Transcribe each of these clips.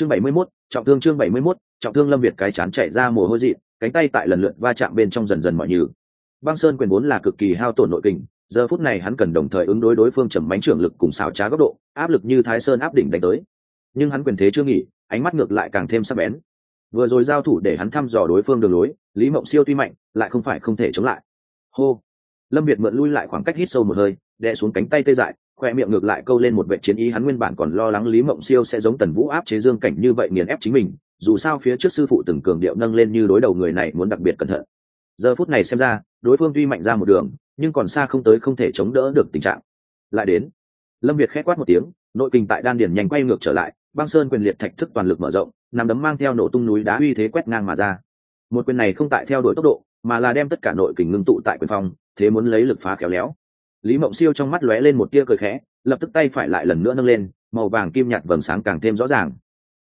chương bảy mươi 71, trọng thương chương bảy mươi 71, trọng thương lâm việt cái chán chạy ra mồ hôi dị cánh tay tại lần lượt va chạm bên trong dần dần mọi nhừ. Băng sơn quyền vốn là cực kỳ hao tổn nội kình giờ phút này hắn cần đồng thời ứng đối đối phương trầm bánh trưởng lực cùng xảo trá góc độ áp lực như thái sơn áp đỉnh đánh tới. Nhưng hắn quyền thế chưa nghỉ ánh mắt ngược lại càng thêm sắc bén. Vừa rồi giao thủ để hắn thăm dò đối phương đường lối lý mộng siêu tuy mạnh lại không phải không thể chống lại. Hô. Lâm việt mượn lui lại khoảng cách hít sâu một hơi đè xuống cánh tay tê dại khoe miệng ngược lại câu lên một vệ chiến ý, hắn nguyên bản còn lo lắng lý mộng siêu sẽ giống tần vũ áp chế dương cảnh như vậy nghiền ép chính mình, dù sao phía trước sư phụ từng cường điệu nâng lên như đối đầu người này muốn đặc biệt cẩn thận. Giờ phút này xem ra, đối phương tuy mạnh ra một đường, nhưng còn xa không tới không thể chống đỡ được tình trạng. Lại đến, lâm việt khét quát một tiếng, nội kinh tại đan điển nhanh quay ngược trở lại, băng sơn quyền liệt thạch thức toàn lực mở rộng, nằm đấm mang theo nổ tung núi đá uy thế quét ngang mà ra. Một quyền này không tại theo đuổi tốc độ, mà là đem tất cả nội kình ngưng tụ tại quyền phong, thế muốn lấy lực phá khéo léo lý mộng siêu trong mắt lóe lên một tia cười khẽ, lập tức tay phải lại lần nữa nâng lên, màu vàng kim nhạt vầng sáng càng thêm rõ ràng.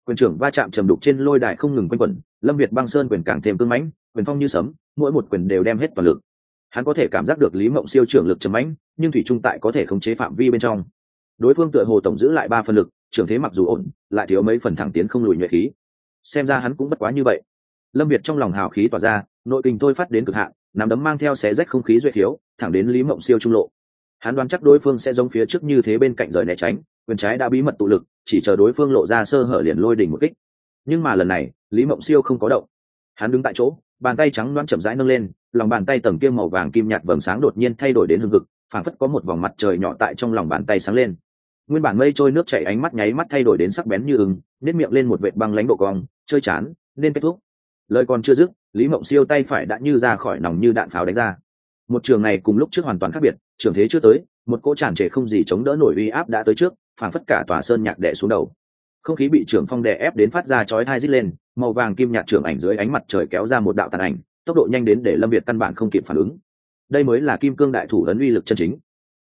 Quyền trưởng va chạm trầm đục trên lôi đài không ngừng quanh quẩn, lâm việt băng sơn quyền càng thêm cưng mãnh, quyền phong như sấm, mỗi một quyền đều đem hết toàn lực. Hắn có thể cảm giác được lý mộng siêu trưởng lực trầm mãnh, nhưng thủy trung tại có thể khống chế phạm vi bên trong. Đối phương tựa hồ tổng giữ lại ba phần lực, trưởng thế mặc dù ổn, lại thiếu mấy phần thẳng tiến không lùi nhuệ khí. Xem ra hắn cũng bất quá như vậy. Lâm việt trong lòng hào khí tỏa ra, nội kinh thôi phát đến cực hạn, nắm đấm mang theo xé rách không khí duy thiếu, thẳng đến lý mộng siêu trung lộ hắn đoán chắc đối phương sẽ giống phía trước như thế bên cạnh rời né tránh, quyền trái đã bí mật tụ lực, chỉ chờ đối phương lộ ra sơ hở liền lôi đỉnh một kích. Nhưng mà lần này, lý mộng siêu không có động. Hắn đứng tại chỗ, bàn tay trắng loãng chậm rãi nâng lên, lòng bàn tay tầng kim màu vàng kim nhạt vầng sáng đột nhiên thay đổi đến hương cực phảng phất có một vòng mặt trời nhỏ tại trong lòng bàn tay sáng lên. Nguyên bản mây trôi nước chảy ánh mắt nháy mắt thay đổi đến sắc bén như ưng nếp miệng lên một vệ băng lánh độ cong, chơi chán, nên kết thúc. Lời còn chưa dứt, lý mộng siêu tay phải đã như ra khỏi nòng như đạn pháo đánh ra một trường này cùng lúc trước hoàn toàn khác biệt, trường thế chưa tới, một cỗ tràn trề không gì chống đỡ nổi uy áp đã tới trước, phảng phất cả tòa sơn nhạc đè xuống đầu. Không khí bị trưởng phong đè ép đến phát ra chói hai rít lên, màu vàng kim nhạt trưởng ảnh dưới ánh mặt trời kéo ra một đạo tàn ảnh, tốc độ nhanh đến để lâm việt căn bản không kịp phản ứng. Đây mới là kim cương đại thủ ấn uy lực chân chính.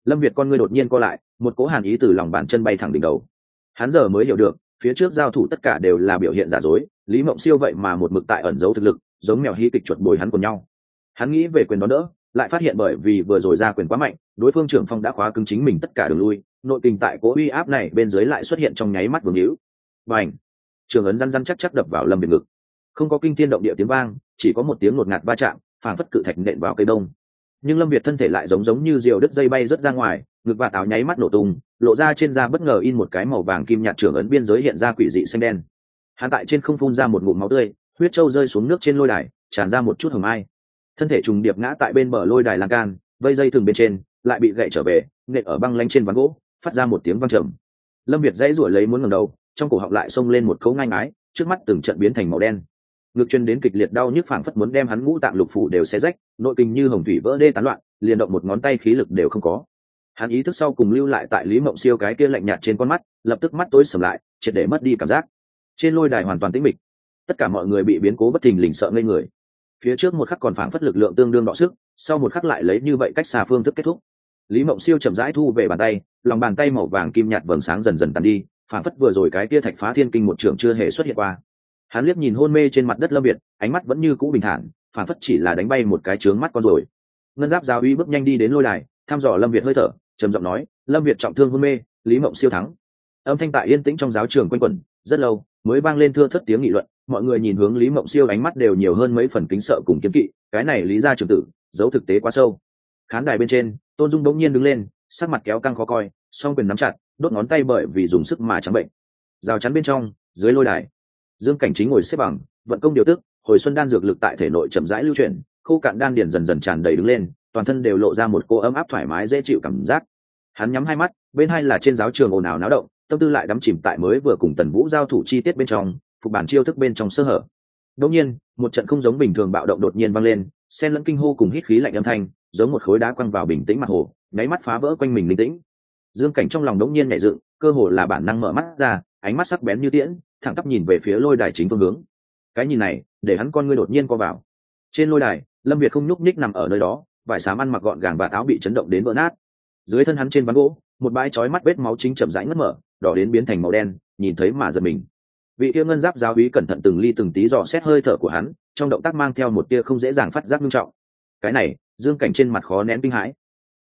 Lâm việt con ngươi đột nhiên co lại, một cỗ hàn ý từ lòng bàn chân bay thẳng đỉnh đầu. Hắn giờ mới hiểu được, phía trước giao thủ tất cả đều là biểu hiện giả dối, lý mộng siêu vậy mà một mực tại ẩn giấu thực lực, giống mèo hí kịch chuột bồi hắn cùng nhau. Hắn nghĩ về quyền đó đỡ lại phát hiện bởi vì vừa rồi ra quyền quá mạnh, đối phương trưởng phong đã khóa cứng chính mình tất cả đường lui, nội tình tại cố uy áp này bên dưới lại xuất hiện trong nháy mắt vương hữu. Và ảnh trường ấn răn răn chắc chắc đập vào lâm biệt ngực. Không có kinh thiên động địa tiếng vang, chỉ có một tiếng ngột ngạt va chạm phản phất cự thạch nện vào cây đông. Nhưng lâm việt thân thể lại giống giống như diều đứt dây bay rớt ra ngoài, ngực và táo nháy mắt nổ tung, lộ ra trên da bất ngờ in một cái màu vàng kim nhạt trưởng ấn biên giới hiện ra quỷ dị xanh đen. Hắn tại trên không phun ra một ngụm máu tươi, huyết trâu rơi xuống nước trên lôi đài, tràn ra một chút hầm ai thân thể trùng điệp ngã tại bên bờ lôi đài lan can, vây dây thừng bên trên, lại bị gậy trở về, nện ở băng lanh trên ván gỗ, phát ra một tiếng văng trầm. Lâm việt dãy ruổi lấy muốn ngầm đầu, trong cổ họng lại xông lên một cấu ngang ái trước mắt từng trận biến thành màu đen. Ngược chân đến kịch liệt đau nhức phảng phất muốn đem hắn ngũ tạng lục phủ đều xé rách, nội kinh như hồng thủy vỡ đê tán loạn, liền động một ngón tay khí lực đều không có. Hắn ý thức sau cùng lưu lại tại lý mộng siêu cái kia lạnh nhạt trên con mắt, lập tức mắt tối sầm lại, triệt để mất đi cảm giác. Trên lôi đài hoàn toàn tĩnh mịch. Tất cả mọi người bị biến cố bất thình lình sợ ngây người phía trước một khắc còn phảng phất lực lượng tương đương đọ sức, sau một khắc lại lấy như vậy cách xa phương thức kết thúc. Lý mộng siêu chậm rãi thu về bàn tay, lòng bàn tay màu vàng kim nhạt vầng sáng dần dần tàn đi, phảng phất vừa rồi cái kia thạch phá thiên kinh một trường chưa hề xuất hiện qua. Hắn liếc nhìn hôn mê trên mặt đất lâm việt, ánh mắt vẫn như cũ bình thản, phảng phất chỉ là đánh bay một cái trướng mắt con rồi. Ngân giáp giáo uy bước nhanh đi đến lôi đài, thăm dò lâm việt hơi thở, trầm giọng nói, lâm việt trọng thương hôn mê, lý mộng siêu thắng. Âm thanh tại yên tĩnh trong giáo trường quanh quẩn, rất lâu, mới vang lên thưa thất tiếng nghị luận mọi người nhìn hướng lý mộng siêu ánh mắt đều nhiều hơn mấy phần kính sợ cùng kiếm kỵ, cái này lý ra trường tử, giấu thực tế quá sâu. Khán đài bên trên, tôn dung bỗng nhiên đứng lên, sắc mặt kéo căng khó coi, song quyền nắm chặt, đốt ngón tay bởi vì dùng sức mà trắng bệnh. Rào chắn bên trong, dưới lôi đài, dương cảnh chính ngồi xếp bằng, vận công điều tức, hồi xuân đan dược lực tại thể nội chậm rãi lưu chuyển, khô cạn đan điền dần dần tràn đầy đứng lên, toàn thân đều lộ ra một cô ấm áp thoải mái dễ chịu cảm giác. Hắn nhắm hai mắt, bên hai là trên giáo trường ồn ào náo động, tâm tư lại đắm chìm tại mới vừa cùng tần vũ giao thủ chi tiết bên trong phục bản chiêu thức bên trong sơ hở. Đột nhiên, một trận không giống bình thường bạo động đột nhiên vang lên, xen lẫn kinh hô cùng hít khí lạnh âm thanh, giống một khối đá quăng vào bình tĩnh mặt hồ, nháy mắt phá vỡ quanh mình bình tĩnh. Dương cảnh trong lòng đống nhiên nhảy dựng, cơ hồ là bản năng mở mắt ra, ánh mắt sắc bén như tiễn, thẳng tắp nhìn về phía lôi đài chính phương hướng. Cái nhìn này, để hắn con ngươi đột nhiên co vào. Trên lôi đài, lâm việt không nhúc nhích nằm ở nơi đó vải xám ăn mặc gọn gàng và áo bị chấn động đến vỡ nát. Dưới thân hắn trên ván gỗ, một bãi chói mắt vết máu chính chậm rãi ngất mở, đỏ đến biến thành màu đen, nhìn thấy mà giật mình vị kia ngân giáp giáo úy cẩn thận từng ly từng tí dò xét hơi thở của hắn, trong động tác mang theo một tia không dễ dàng phát giác nghiêm trọng. Cái này, dương cảnh trên mặt khó nén kinh hãi.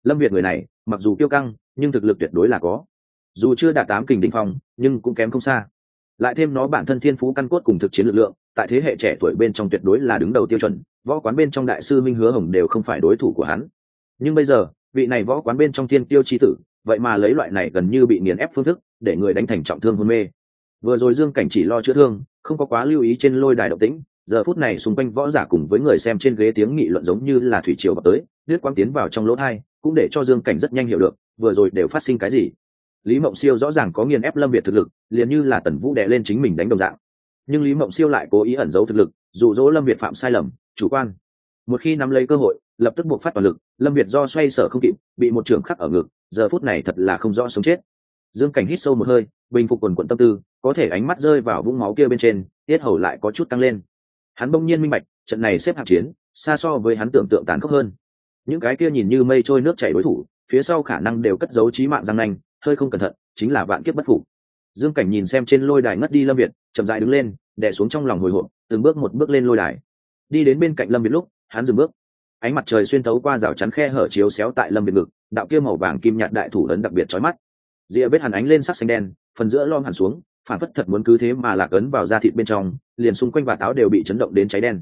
Lâm việt người này, mặc dù kiêu căng, nhưng thực lực tuyệt đối là có. Dù chưa đạt tám kình đ phong, nhưng cũng kém không xa. Lại thêm nó bản thân thiên phú căn cốt cùng thực chiến lực lượng, tại thế hệ trẻ tuổi bên trong tuyệt đối là đứng đầu tiêu chuẩn, võ quán bên trong đại sư minh hứa hồng đều không phải đối thủ của hắn. Nhưng bây giờ, vị này võ quán bên trong thiên tiêu chi tử, vậy mà lấy loại này gần như bị nghiền ép phương thức, để người đánh thành trọng thương hôn mê vừa rồi dương cảnh chỉ lo chữa thương, không có quá lưu ý trên lôi đài động tĩnh, giờ phút này xung quanh võ giả cùng với người xem trên ghế tiếng nghị luận giống như là thủy triều vào tới lướt quang tiến vào trong lỗ thai, cũng để cho dương cảnh rất nhanh hiểu được, vừa rồi đều phát sinh cái gì. Lý mộng siêu rõ ràng có nghiền ép lâm việt thực lực, liền như là tần vũ đè lên chính mình đánh đồng dạng. Nhưng lý mộng siêu lại cố ý ẩn giấu thực lực, dụ dỗ lâm việt phạm sai lầm, chủ quan. Một khi nắm lấy cơ hội, lập tức buộc phát toàn lực, lâm việt do xoay sở không kịp, bị một trường khắc ở ngực, giờ phút này thật là không rõ sống chết dương cảnh hít sâu một hơi, bình phục quần quận tâm tư, có thể ánh mắt rơi vào vũng máu kia bên trên, tiết hầu lại có chút tăng lên. Hắn bỗng nhiên minh bạch, trận này xếp hạng chiến, xa so với hắn tưởng tượng tàn khốc hơn. Những cái kia nhìn như mây trôi nước chảy đối thủ, phía sau khả năng đều cất giấu trí mạng răng nanh, hơi không cẩn thận, chính là vạn kiếp bất phục. Dương cảnh nhìn xem trên lôi đài ngất đi lâm việt, chậm dại đứng lên, đè xuống trong lòng hồi hộp, từng bước một bước lên lôi đài. Đi đến bên cạnh lâm việt lúc, hắn dừng bước. Ánh mặt trời xuyên thấu qua rào chắn khe hở chiếu xéo tại lâm việt ngực, đạo kia màu vàng kim nhạt đại thủ ấn đặc biệt trói mắt rìa vết hàn ánh lên sắc xanh đen, phần giữa lom hẳn xuống, phản phất thật muốn cứ thế mà lạc ấn vào da thịt bên trong, liền xung quanh và táo đều bị chấn động đến cháy đen.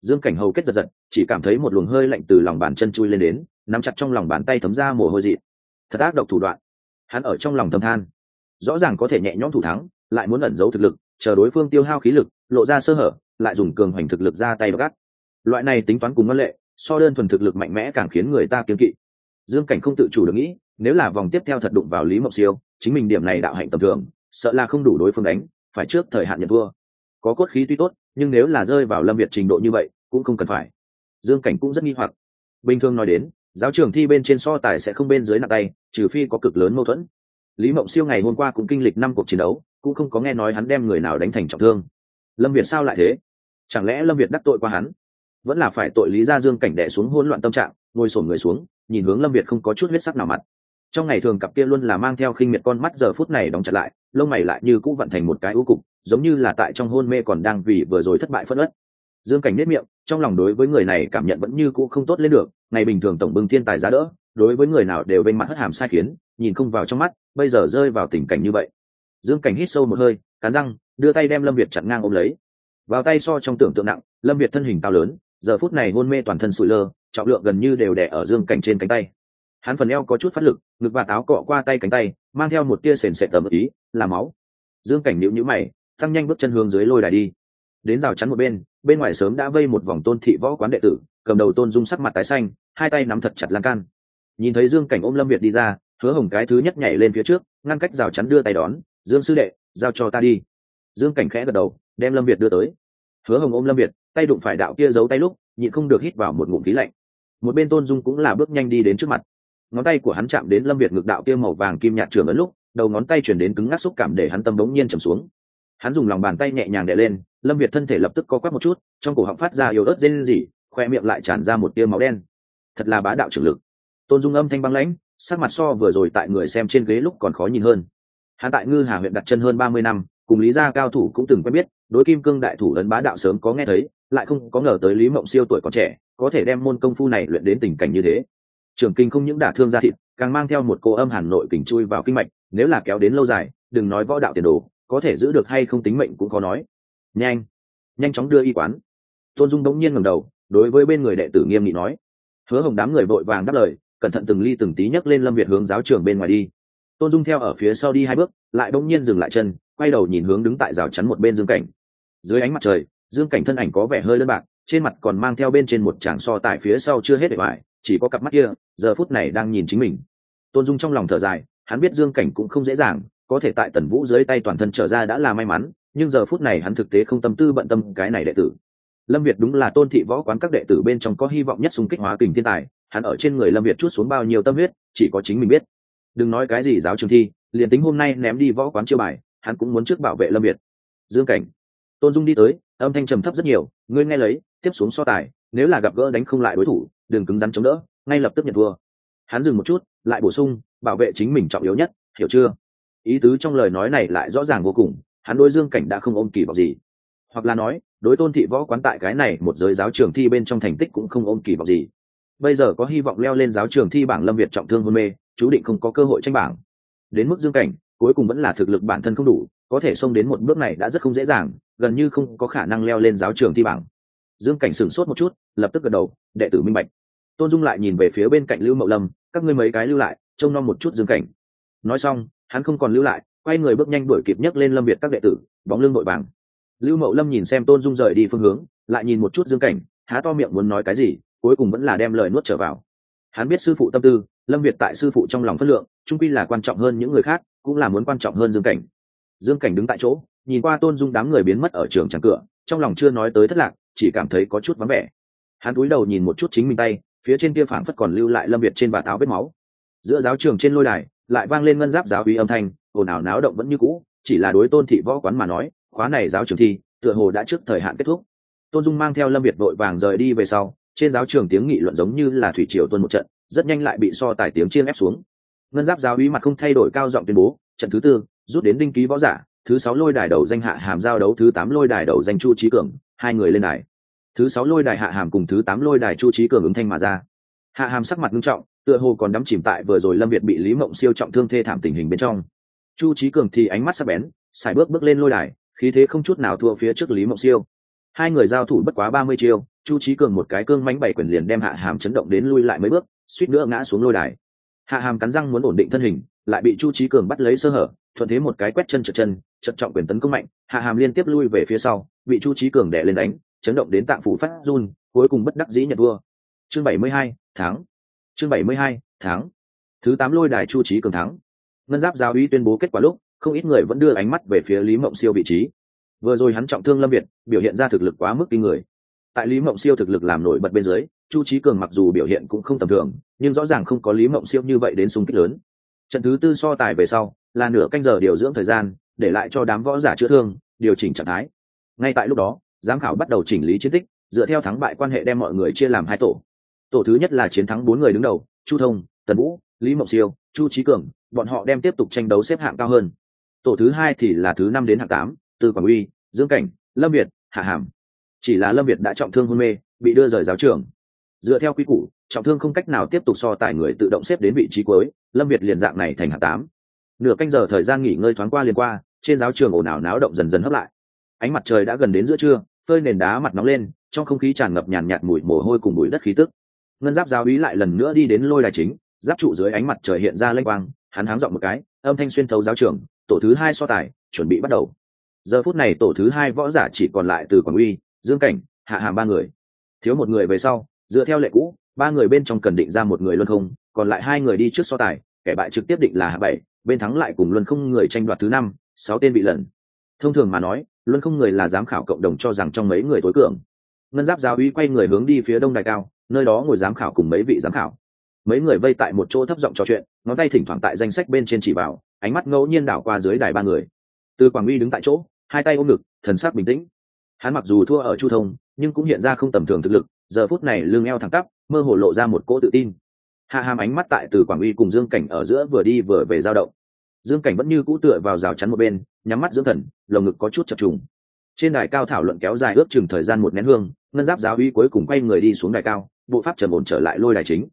Dương cảnh hầu kết giật giật, chỉ cảm thấy một luồng hơi lạnh từ lòng bàn chân chui lên đến, nắm chặt trong lòng bàn tay thấm ra mồ hôi dị thật ác độc thủ đoạn. Hắn ở trong lòng thầm than. Rõ ràng có thể nhẹ nhõm thủ thắng, lại muốn ẩn giấu thực lực, chờ đối phương tiêu hao khí lực, lộ ra sơ hở, lại dùng cường hoành thực lực ra tay gắt. Loại này tính toán cùng ngân lệ, so đơn thuần thực lực mạnh mẽ càng khiến người ta kiếm kỵ. Dương cảnh không tự chủ được nghĩ nếu là vòng tiếp theo thật đụng vào lý mộc siêu, chính mình điểm này đạo hạnh tầm thường, sợ là không đủ đối phương đánh, phải trước thời hạn nhận thua. Có cốt khí tuy tốt, nhưng nếu là rơi vào lâm việt trình độ như vậy, cũng không cần phải. Dương cảnh cũng rất nghi hoặc. Bình thường nói đến, giáo trường thi bên trên so tài sẽ không bên dưới nặng tay, trừ phi có cực lớn mâu thuẫn. Lý mộng siêu ngày hôm qua cũng kinh lịch năm cuộc chiến đấu, cũng không có nghe nói hắn đem người nào đánh thành trọng thương. Lâm việt sao lại thế? Chẳng lẽ lâm việt đắc tội qua hắn? Vẫn là phải tội lý gia dương cảnh đẻ xuống hỗn loạn tâm trạng, ngồi sổm người xuống, nhìn hướng lâm việt không có chút huyết sắc nào mặt trong ngày thường cặp kia luôn là mang theo khinh miệt con mắt giờ phút này đóng chặt lại, lông mày lại như cũng vận thành một cái ưu cục, giống như là tại trong hôn mê còn đang vì vừa rồi thất bại phất ất dương cảnh nết miệng, trong lòng đối với người này cảm nhận vẫn như cũ không tốt lên được, ngày bình thường tổng bưng thiên tài giá đỡ, đối với người nào đều bên mặt hất hàm sai khiến, nhìn không vào trong mắt, bây giờ rơi vào tình cảnh như vậy. Dương cảnh hít sâu một hơi, cắn răng, đưa tay đem lâm việt chặn ngang ôm lấy. Vào tay so trong tưởng tượng nặng, lâm việt thân hình cao lớn, giờ phút này hôn mê toàn thân sụi lơ, trọng lượng gần như đều đẻ ở dương cảnh trên cánh tay hắn phần eo có chút phát lực, ngực và táo cọ qua tay cánh tay, mang theo một tia sền sệt tầm ý, là máu. Dương cảnh nhịu nhữ mày, tăng nhanh bước chân hướng dưới lôi đài đi. Đến rào chắn một bên bên ngoài sớm đã vây một vòng tôn thị võ quán đệ tử, cầm đầu tôn dung sắc mặt tái xanh, hai tay nắm thật chặt lan can. Nhìn thấy dương cảnh ôm lâm việt đi ra, hứa hồng cái thứ nhất nhảy lên phía trước, ngăn cách rào chắn đưa tay đón, dương sư đệ, giao cho ta đi. Dương cảnh khẽ gật đầu, đem lâm việt đưa tới. Hứa hồng ôm lâm việt, tay đụng phải đạo kia giấu tay lúc, nhịn không được hít vào một ngụm khí lạnh. Một bên tôn dung cũng là bước nhanh đi đến trước mặt ngón tay của hắn chạm đến lâm việt ngực đạo kia màu vàng kim nhạt trường ấn lúc, đầu ngón tay chuyển đến cứng ngắc xúc cảm để hắn tâm đống nhiên trầm xuống. Hắn dùng lòng bàn tay nhẹ nhàng đè lên, lâm việt thân thể lập tức co quắp một chút, trong cổ họng phát ra yếu ớt rên rỉ, khoe miệng lại tràn ra một tia máu đen. Thật là bá đạo trưởng lực. Tôn dung âm thanh băng lãnh, sắc mặt so vừa rồi tại người xem trên ghế lúc còn khó nhìn hơn. Hắn tại ngư hà huyện đặt chân hơn ba mươi năm, cùng lý gia cao thủ cũng từng quen biết, đối kim cương đại thủ ấn bá đạo sớm có nghe thấy, lại không có ngờ tới lý mộng siêu tuổi còn trẻ, có thể đem môn công phu này luyện đến tình cảnh như thế trường kinh không những đả thương da thịt, càng mang theo một cô âm hàn nội kình chui vào kinh mạch, nếu là kéo đến lâu dài, đừng nói võ đạo tiền đồ, có thể giữ được hay không tính mệnh cũng khó nói. Nhanh nhanh chóng đưa y quán. Tôn dung đống nhiên ngầm đầu, đối với bên người đệ tử nghiêm nghị nói. Hứa hồng đám người vội vàng đáp lời, cẩn thận từng ly từng tí nhấc lên lâm việt hướng giáo trường bên ngoài đi. Tôn dung theo ở phía sau đi hai bước, lại đống nhiên dừng lại chân, quay đầu nhìn hướng đứng tại rào chắn một bên dương cảnh. Dưới ánh mặt trời, dương cảnh thân ảnh có vẻ hơi đơn bạc, trên mặt còn mang theo bên trên một tràng so tại phía sau chưa hết để hoài chỉ có cặp mắt kia, giờ phút này đang nhìn chính mình. Tôn dung trong lòng thở dài, hắn biết dương cảnh cũng không dễ dàng, có thể tại tần vũ dưới tay toàn thân trở ra đã là may mắn, nhưng giờ phút này hắn thực tế không tâm tư bận tâm cái này đệ tử. Lâm việt đúng là tôn thị võ quán các đệ tử bên trong có hy vọng nhất xung kích hóa kình thiên tài, hắn ở trên người lâm việt chút xuống bao nhiêu tâm huyết, chỉ có chính mình biết. Đừng nói cái gì giáo trường thi, liền tính hôm nay ném đi võ quán chiêu bài, hắn cũng muốn trước bảo vệ lâm việt. Dương cảnh. Tôn dung đi tới, âm thanh trầm thấp rất nhiều, ngươi nghe lấy, tiếp xuống so tài, nếu là gặp gỡ đánh không lại đối thủ đừng cứng rắn chống đỡ, ngay lập tức nhận thua. Hắn dừng một chút, lại bổ sung, bảo vệ chính mình trọng yếu nhất, hiểu chưa? Ý tứ trong lời nói này lại rõ ràng vô cùng, hắn đối dương cảnh đã không ôm kỳ vọng gì. Hoặc là nói, đối tôn thị võ quán tại cái này một giới giáo trường thi bên trong thành tích cũng không ôm kỳ vọng gì. Bây giờ có hy vọng leo lên giáo trường thi bảng lâm việt trọng thương hôn mê, chú định không có cơ hội tranh bảng. Đến mức dương cảnh, cuối cùng vẫn là thực lực bản thân không đủ, có thể xông đến một bước này đã rất không dễ dàng, gần như không có khả năng leo lên giáo trường thi bảng. Dương cảnh sửng sốt một chút, lập tức gật đầu, đệ tử minh bạch tôn dung lại nhìn về phía bên cạnh lưu mậu lâm các ngươi mấy cái lưu lại trông nom một chút dương cảnh nói xong hắn không còn lưu lại quay người bước nhanh đuổi kịp nhấc lên lâm việt các đệ tử bóng lưng vội vàng lưu mậu lâm nhìn xem tôn dung rời đi phương hướng lại nhìn một chút dương cảnh há to miệng muốn nói cái gì cuối cùng vẫn là đem lời nuốt trở vào hắn biết sư phụ tâm tư lâm việt tại sư phụ trong lòng phất lượng trung quy là quan trọng hơn những người khác cũng là muốn quan trọng hơn dương cảnh dương cảnh đứng tại chỗ nhìn qua tôn dung đám người biến mất ở trường tràng cửa trong lòng chưa nói tới thất lạc chỉ cảm thấy có chút vắng vẻ hắn cúi đầu nhìn một chút chính mình tay phía trên kia phảng phất còn lưu lại lâm việt trên bà táo vết máu. Giữa giáo trường trên lôi đài, lại vang lên ngân giáp giáo uy âm thanh, ồn ào náo động vẫn như cũ, chỉ là đối tôn thị võ quán mà nói, khóa này giáo trường thi, tựa hồ đã trước thời hạn kết thúc. Tôn dung mang theo lâm việt vội vàng rời đi về sau, trên giáo trường tiếng nghị luận giống như là thủy triều tuân một trận, rất nhanh lại bị so tài tiếng chiên ép xuống. Ngân giáp giáo uy mặt không thay đổi cao giọng tuyên bố, trận thứ tư, rút đến đinh ký võ giả, thứ sáu lôi đài đầu danh hạ hàm giao đấu, thứ tám lôi đài đầu danh chu trí cường, hai người lên đài thứ sáu lôi đài hạ hàm cùng thứ tám lôi đài chu trí cường ứng thanh mà ra. Hạ hàm sắc mặt nghiêm trọng, tựa hồ còn đắm chìm tại vừa rồi lâm việt bị lý mộng siêu trọng thương thê thảm tình hình bên trong. Chu trí cường thì ánh mắt sắc bén, sải bước bước lên lôi đài, khí thế không chút nào thua phía trước lý mộng siêu. Hai người giao thủ bất quá ba mươi chiêu, chu trí cường một cái cương mánh bảy quyền liền đem hạ hàm chấn động đến lui lại mấy bước, suýt nữa ngã xuống lôi đài. Hạ hàm cắn răng muốn ổn định thân hình, lại bị chu trí cường bắt lấy sơ hở, thuận thế một cái quét chân trượt chân trận trọng quyền tấn công mạnh, hạ hàm liên tiếp lui về phía sau, bị chu trí cường đè lên đánh chấn động đến tạng phủ phát run, cuối cùng bất đắc dĩ nhận vua. Chương bảy mươi hai tháng chương bảy mươi hai tháng thứ tám lôi đài chu trí cường thắng. Ngân giáp giáo uy tuyên bố kết quả lúc, không ít người vẫn đưa ánh mắt về phía lý mộng siêu vị trí. Vừa rồi hắn trọng thương lâm việt, biểu hiện ra thực lực quá mức kinh người. Tại lý mộng siêu thực lực làm nổi bật bên dưới, chu trí cường mặc dù biểu hiện cũng không tầm thường, nhưng rõ ràng không có lý mộng siêu như vậy đến sung kích lớn. Trận thứ tư so tài về sau, là nửa canh giờ điều dưỡng thời gian, để lại cho đám võ giả chữa thương, điều chỉnh trạng thái. Ngay tại lúc đó giám khảo bắt đầu chỉnh lý chiến tích, dựa theo thắng bại quan hệ đem mọi người chia làm hai tổ. Tổ thứ nhất là chiến thắng bốn người đứng đầu, chu thông, tần vũ, lý mộng siêu, chu trí cường, bọn họ đem tiếp tục tranh đấu xếp hạng cao hơn. Tổ thứ hai thì là thứ năm đến hạng tám, từ quảng uy, dương cảnh, lâm việt, hạ hàm. Chỉ là lâm việt đã trọng thương hôn mê, bị đưa rời giáo trường. Dựa theo quy củ, trọng thương không cách nào tiếp tục so tài người tự động xếp đến vị trí cuối, lâm việt liền dạng này thành hạng tám. Nửa canh giờ thời gian nghỉ ngơi thoáng qua liền qua, trên giáo trường ồn ào náo động dần dần hấp lại. Ánh mặt trời đã gần đến giữa trưa phơi nền đá mặt nóng lên, trong không khí tràn ngập nhàn nhạt mùi mồ hôi cùng bụi đất khí tức. Ngân giáp giáo ý lại lần nữa đi đến lôi đài chính, giáp trụ dưới ánh mặt trời hiện ra lênh quang, hắn háng dọn một cái, âm thanh xuyên thấu giáo trường, tổ thứ hai so tài, chuẩn bị bắt đầu. Giờ phút này tổ thứ hai võ giả chỉ còn lại từ quảng uy, dương cảnh, hạ hàm ba người. Thiếu một người về sau, dựa theo lệ cũ, ba người bên trong cần định ra một người luân không, còn lại hai người đi trước so tài, kẻ bại trực tiếp định là hạ bảy, bên thắng lại cùng luân không người tranh đoạt thứ năm, sáu tên bị lần thông thường mà nói luôn không người là giám khảo cộng đồng cho rằng trong mấy người tối cường. Ngân giáp giáo uy quay người hướng đi phía đông đài cao, nơi đó ngồi giám khảo cùng mấy vị giám khảo. Mấy người vây tại một chỗ thấp giọng trò chuyện, ngón tay thỉnh thoảng tại danh sách bên trên chỉ vào ánh mắt ngẫu nhiên đảo qua dưới đài ba người. Từ quảng uy đứng tại chỗ, hai tay ôm ngực, thần sắc bình tĩnh. Hắn mặc dù thua ở chu thông, nhưng cũng hiện ra không tầm thường thực lực, giờ phút này lưng eo thẳng tắp, mơ hồ lộ ra một cỗ tự tin. Hạ hàm ánh mắt tại từ quảng uy cùng dương cảnh ở giữa vừa đi vừa về dao động dương cảnh vẫn như cũ tựa vào rào chắn một bên, nhắm mắt dưỡng thần, lồng ngực có chút chập trùng. Trên đài cao thảo luận kéo dài ước chừng thời gian một nén hương, ngân giáp giáo uy cuối cùng quay người đi xuống đài cao, bộ pháp trầm ổn trở lại lôi đài chính.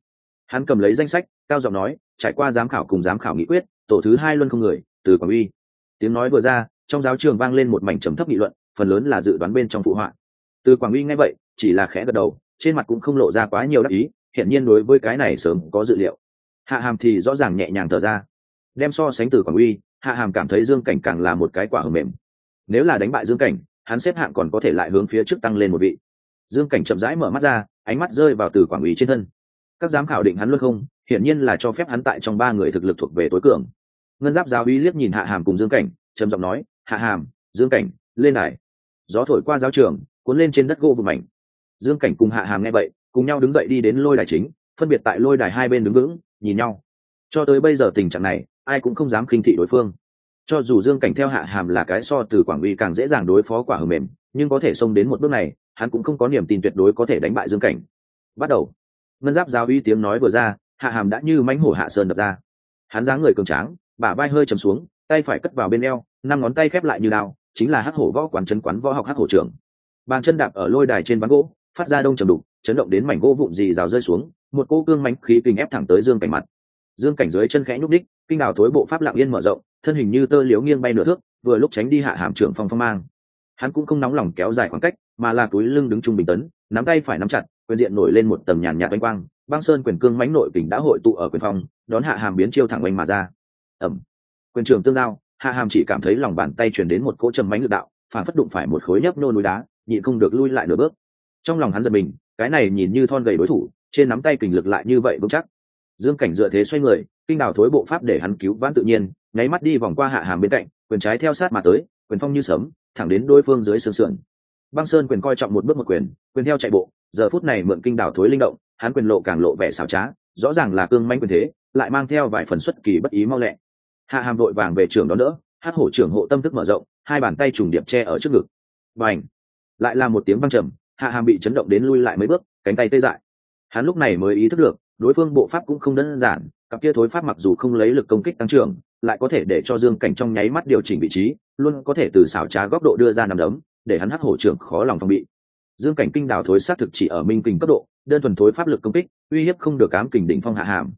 Hắn cầm lấy danh sách, cao giọng nói, trải qua giám khảo cùng giám khảo nghị quyết, tổ thứ hai luân không người, từ quảng uy. Tiếng nói vừa ra, trong giáo trường vang lên một mảnh trầm thấp nghị luận, phần lớn là dự đoán bên trong phụ họa. Từ quảng uy nghe vậy, chỉ là khẽ gật đầu, trên mặt cũng không lộ ra quá nhiều đắc ý hiện nhiên đối với cái này sớm có dự liệu. Hạ hàm thì rõ ràng nhẹ nhàng thở ra đem so sánh từ quảng uy, hạ hàm cảm thấy dương cảnh càng là một cái quả hầm mềm. Nếu là đánh bại dương cảnh, hắn xếp hạng còn có thể lại hướng phía trước tăng lên một vị. Dương cảnh chậm rãi mở mắt ra, ánh mắt rơi vào từ quảng uy trên thân. Các giám khảo định hắn luôn không, hiển nhiên là cho phép hắn tại trong ba người thực lực thuộc về tối cường. Ngân giáp giáo uy liếc nhìn hạ hàm cùng dương cảnh, trầm giọng nói, hạ hàm, dương cảnh, lên này gió thổi qua giáo trường, cuốn lên trên đất gỗ vực mảnh. Dương cảnh cùng hạ hàm nghe vậy, cùng nhau đứng dậy đi đến lôi đài chính, phân biệt tại lôi đài hai bên đứng vững, nhìn nhau. Cho tới bây giờ tình trạng này ai cũng không dám khinh thị đối phương. Cho dù dương cảnh theo hạ hàm là cái so từ quảng uy càng dễ dàng đối phó quả hờ mềm, nhưng có thể xông đến một bước này, hắn cũng không có niềm tin tuyệt đối có thể đánh bại dương cảnh. Bắt đầu. Ngân giáp giáo uy tiếng nói vừa ra, hạ hàm đã như mánh hổ hạ sơn đập ra. Hắn dáng người cường tráng, bả vai hơi chầm xuống, tay phải cất vào bên eo, năm ngón tay khép lại như đao, chính là hắc hổ võ quán chân quán võ học hắc hổ trưởng. Bàn chân đạp ở lôi đài trên ván gỗ, phát ra đông trầm đục, chấn động đến mảnh gỗ vụn dì rào rơi xuống, một cô cương mánh khí kình ép thẳng tới dương cảnh mặt. Dương cảnh dưới chân khẽ nhúc đích kinh đào thối bộ pháp lặng yên mở rộng, thân hình như tơ liếu nghiêng bay nửa thước, vừa lúc tránh đi hạ hàm trưởng phong phong mang. Hắn cũng không nóng lòng kéo dài khoảng cách, mà là túi lưng đứng trung bình tấn, nắm tay phải nắm chặt, quyền diện nổi lên một tầng nhàn nhạt oanh quang, băng sơn quyền cương mãnh nội kình đã hội tụ ở quyền phong, đón hạ hàm biến chiêu thẳng oanh mà ra. Ẩm quyền trường tương giao, hạ hàm chỉ cảm thấy lòng bàn tay chuyển đến một cỗ trầm mánh lực đạo, phản phất đụng phải một khối nhấp nô núi đá, nhịn không được lui lại nửa bước. Trong lòng hắn giật mình, cái này nhìn như thon gầy đối thủ, trên nắm tay kình lực lại như vậy vững chắc. Dương cảnh dựa thế xoay người kinh đào thối bộ pháp để hắn cứu vãn tự nhiên, nháy mắt đi vòng qua hạ hàm bên cạnh, quyền trái theo sát mà tới, quyền phong như sấm, thẳng đến đối phương dưới sườn sườn. Băng sơn quyền coi trọng một bước một quyền quyền theo chạy bộ, giờ phút này mượn kinh đảo thối linh động, hắn quyền lộ càng lộ vẻ xảo trá, rõ ràng là cương manh quyền thế, lại mang theo vài phần xuất kỳ bất ý mau lẹ. Hạ hàm đội vàng về trường đó nữa hát hổ trưởng hộ tâm thức mở rộng, hai bàn tay trùng điệp che ở trước ngực. Và ảnh lại là một tiếng văng trầm, hạ hàm bị chấn động đến lui lại mấy bước, cánh tay tê dại. Hắn lúc này mới ý thức được, đối phương bộ pháp cũng không đơn giản cặp kia thối pháp mặc dù không lấy lực công kích tăng trưởng, lại có thể để cho dương cảnh trong nháy mắt điều chỉnh vị trí, luôn có thể từ xảo trá góc độ đưa ra nằm đấm, để hắn hắc hổ trưởng khó lòng phòng bị. Dương cảnh kinh đào thối xác thực chỉ ở minh kình cấp độ, đơn thuần thối pháp lực công kích, uy hiếp không được ám kình đỉnh phong hạ hàm.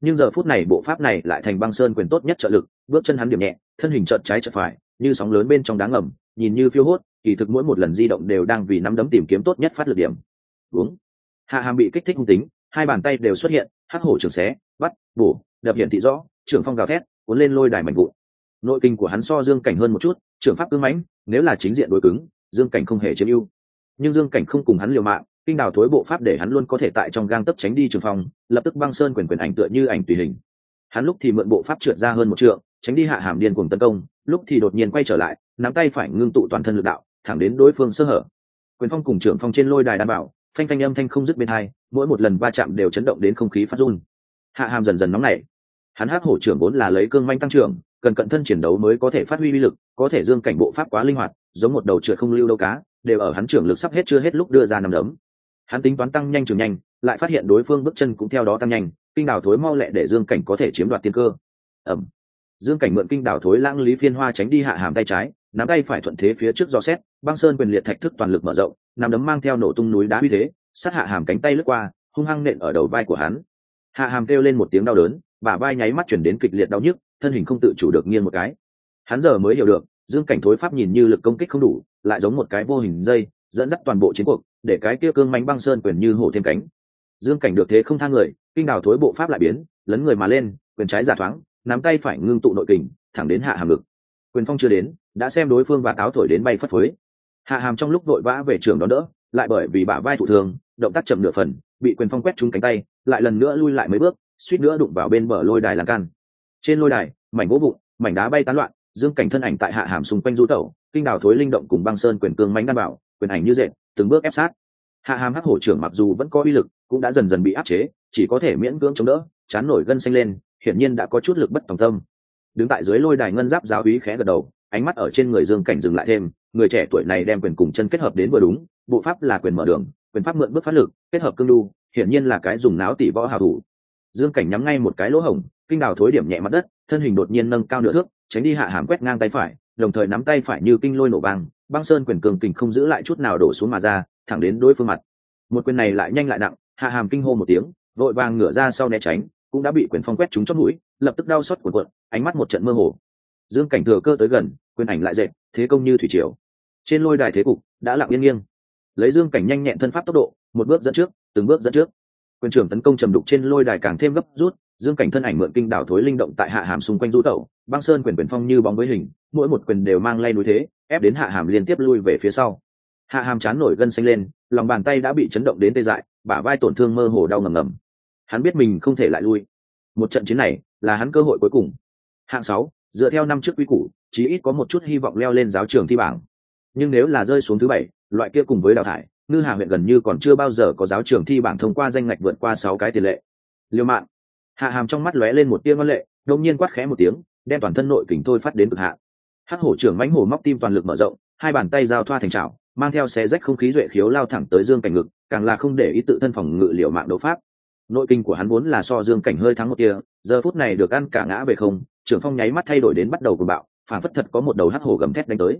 Nhưng giờ phút này bộ pháp này lại thành băng sơn quyền tốt nhất trợ lực, bước chân hắn điểm nhẹ, thân hình trợn trái trợn phải, như sóng lớn bên trong đá ngầm, nhìn như phiêu hốt, kỳ thực mỗi một lần di động đều đang vì nắm đấm tìm kiếm tốt nhất phát lực điểm. Uống. Hạ hàm bị kích thích hung tính, hai bàn tay đều xuất hiện hắc hổ trường xé, bắt, bổ, đập hiện thị rõ, trưởng phong gào thét, cuốn lên lôi đài mạnh vụn. Nội kinh của hắn so dương cảnh hơn một chút, trưởng pháp cứng mãnh, nếu là chính diện đối cứng, dương cảnh không hề chiếm ưu. Nhưng dương cảnh không cùng hắn liều mạng, kinh đào thối bộ pháp để hắn luôn có thể tại trong gang tấp tránh đi trường phong, lập tức băng sơn quyền quyền ảnh tựa như ảnh tùy hình. Hắn lúc thì mượn bộ pháp trượt ra hơn một trượng, tránh đi hạ hàm điên cùng tấn công, lúc thì đột nhiên quay trở lại, nắm tay phải ngưng tụ toàn thân lực đạo, thẳng đến đối phương sơ hở. Quyền phong cùng trưởng phong trên lôi đài đảm bảo phanh phanh âm thanh không dứt bên hai, mỗi một lần va chạm đều chấn động đến không khí phát run. Hạ hàm dần dần nóng nảy. Hắn hát hổ trưởng vốn là lấy cương manh tăng trưởng, cần cận thân chiến đấu mới có thể phát huy uy lực, có thể dương cảnh bộ pháp quá linh hoạt, giống một đầu trượt không lưu đâu cá, đều ở hắn trưởng lực sắp hết chưa hết lúc đưa ra nằm đấm. Hắn tính toán tăng nhanh trường nhanh, lại phát hiện đối phương bước chân cũng theo đó tăng nhanh, kinh đảo thối mau lẹ để dương cảnh có thể chiếm đoạt tiên cơ. Ẩm dương cảnh mượn kinh đảo thối lãng lý phiên hoa tránh đi hạ hàm tay trái nắm tay phải thuận thế phía trước do xét, băng sơn quyền liệt thạch thức toàn lực mở rộng, nắm đấm mang theo nổ tung núi đá uy thế, sát hạ hàm cánh tay lướt qua, hung hăng nện ở đầu vai của hắn. Hạ hàm kêu lên một tiếng đau đớn, bả vai nháy mắt chuyển đến kịch liệt đau nhức, thân hình không tự chủ được nghiêng một cái. Hắn giờ mới hiểu được, dương cảnh thối pháp nhìn như lực công kích không đủ, lại giống một cái vô hình dây, dẫn dắt toàn bộ chiến cuộc, để cái kia cương mánh băng sơn quyền như hổ thêm cánh. Dương cảnh được thế không thang người, kinh đào thối bộ pháp lại biến, lấn người mà lên, quyền trái giả thoáng, nắm tay phải ngưng tụ nội kình, thẳng đến hạ hàm ngực. Quyền phong chưa đến đã xem đối phương và táo thổi đến bay phất phới. Hạ hàm trong lúc vội vã về trường đón đỡ lại bởi vì bả vai thủ thường động tác chậm nửa phần bị quyền phong quét trúng cánh tay lại lần nữa lui lại mấy bước suýt nữa đụng vào bên bờ lôi đài lan can. Trên lôi đài mảnh gỗ vụn, mảnh đá bay tán loạn dương cảnh thân ảnh tại hạ hàm xung quanh du tẩu kinh đào thối linh động cùng băng sơn quyền cương mánh đan bảo quyền ảnh như dệt từng bước ép sát. Hạ hàm hắc hổ trưởng mặc dù vẫn có uy lực cũng đã dần dần bị áp chế chỉ có thể miễn cưỡng chống đỡ chán nổi gân xanh lên hiển nhiên đã có chút lực bất tòng tâm. Đứng tại dưới lôi đài ngân giáp giáo úy khẽ gật đầu ánh mắt ở trên người dương cảnh dừng lại thêm, người trẻ tuổi này đem quyền cùng chân kết hợp đến vừa đúng, bộ pháp là quyền mở đường, quyền pháp mượn bước phát lực, kết hợp cương đu, hiển nhiên là cái dùng náo tỷ võ hào thủ. Dương cảnh nhắm ngay một cái lỗ hổng, kinh đào thối điểm nhẹ mặt đất, thân hình đột nhiên nâng cao nửa thước, tránh đi hạ hàm quét ngang tay phải, đồng thời nắm tay phải như kinh lôi nổ băng băng sơn quyền cường kình không giữ lại chút nào đổ xuống mà ra, thẳng đến đối phương mặt. Một quyền này lại nhanh lại nặng, hạ hàm kinh hô một tiếng, vội vàng ngửa ra sau né tránh, cũng đã bị quyền phong quét trúng chót mũi, lập tức đau xót cuộn cuộn, ánh mắt một trận mơ hồ. Dương cảnh thừa cơ tới gần quyền ảnh lại dệt, thế công như thủy triều. Trên lôi đài thế cục đã lặng yên nghiêng. Lấy dương cảnh nhanh nhẹn thân pháp tốc độ, một bước dẫn trước, từng bước dẫn trước. Quyền trưởng tấn công trầm đục trên lôi đài càng thêm gấp rút, dương cảnh thân ảnh mượn kinh đảo thối linh động tại hạ hàm xung quanh rũ tẩu, băng sơn quyền quyền phong như bóng với hình, mỗi một quyền đều mang lay núi thế, ép đến hạ hàm liên tiếp lui về phía sau. Hạ hàm chán nổi gân xanh lên, lòng bàn tay đã bị chấn động đến tê dại, bả vai tổn thương mơ hồ đau ngầm ngầm. Hắn biết mình không thể lại lui. Một trận chiến này là hắn cơ hội cuối cùng. Hạng sáu, dựa theo năm trước quy củ chí ít có một chút hy vọng leo lên giáo trường thi bảng. Nhưng nếu là rơi xuống thứ bảy, loại kia cùng với đào thải, ngư hà huyện gần như còn chưa bao giờ có giáo trường thi bảng thông qua danh ngạch vượt qua sáu cái tiền lệ. Liêu mạng hạ hàm trong mắt lóe lên một tia ngân lệ đông nhiên quát khẽ một tiếng, đem toàn thân nội kình thôi phát đến cực hạ hắc hổ trưởng mãnh hổ móc tim toàn lực mở rộng, hai bàn tay giao thoa thành trào mang theo xe rách không khí duệ khiếu lao thẳng tới dương cảnh ngực, càng là không để ý tự thân phòng ngự liệu mạng đấu pháp. Nội kinh của hắn vốn là so dương cảnh hơi thắng một kia giờ phút này được ăn cả ngã về không, trưởng phong nháy mắt thay đổi đến bắt đầu cuồng bạo phản phất thật có một đầu hắc hổ gầm thét đánh tới.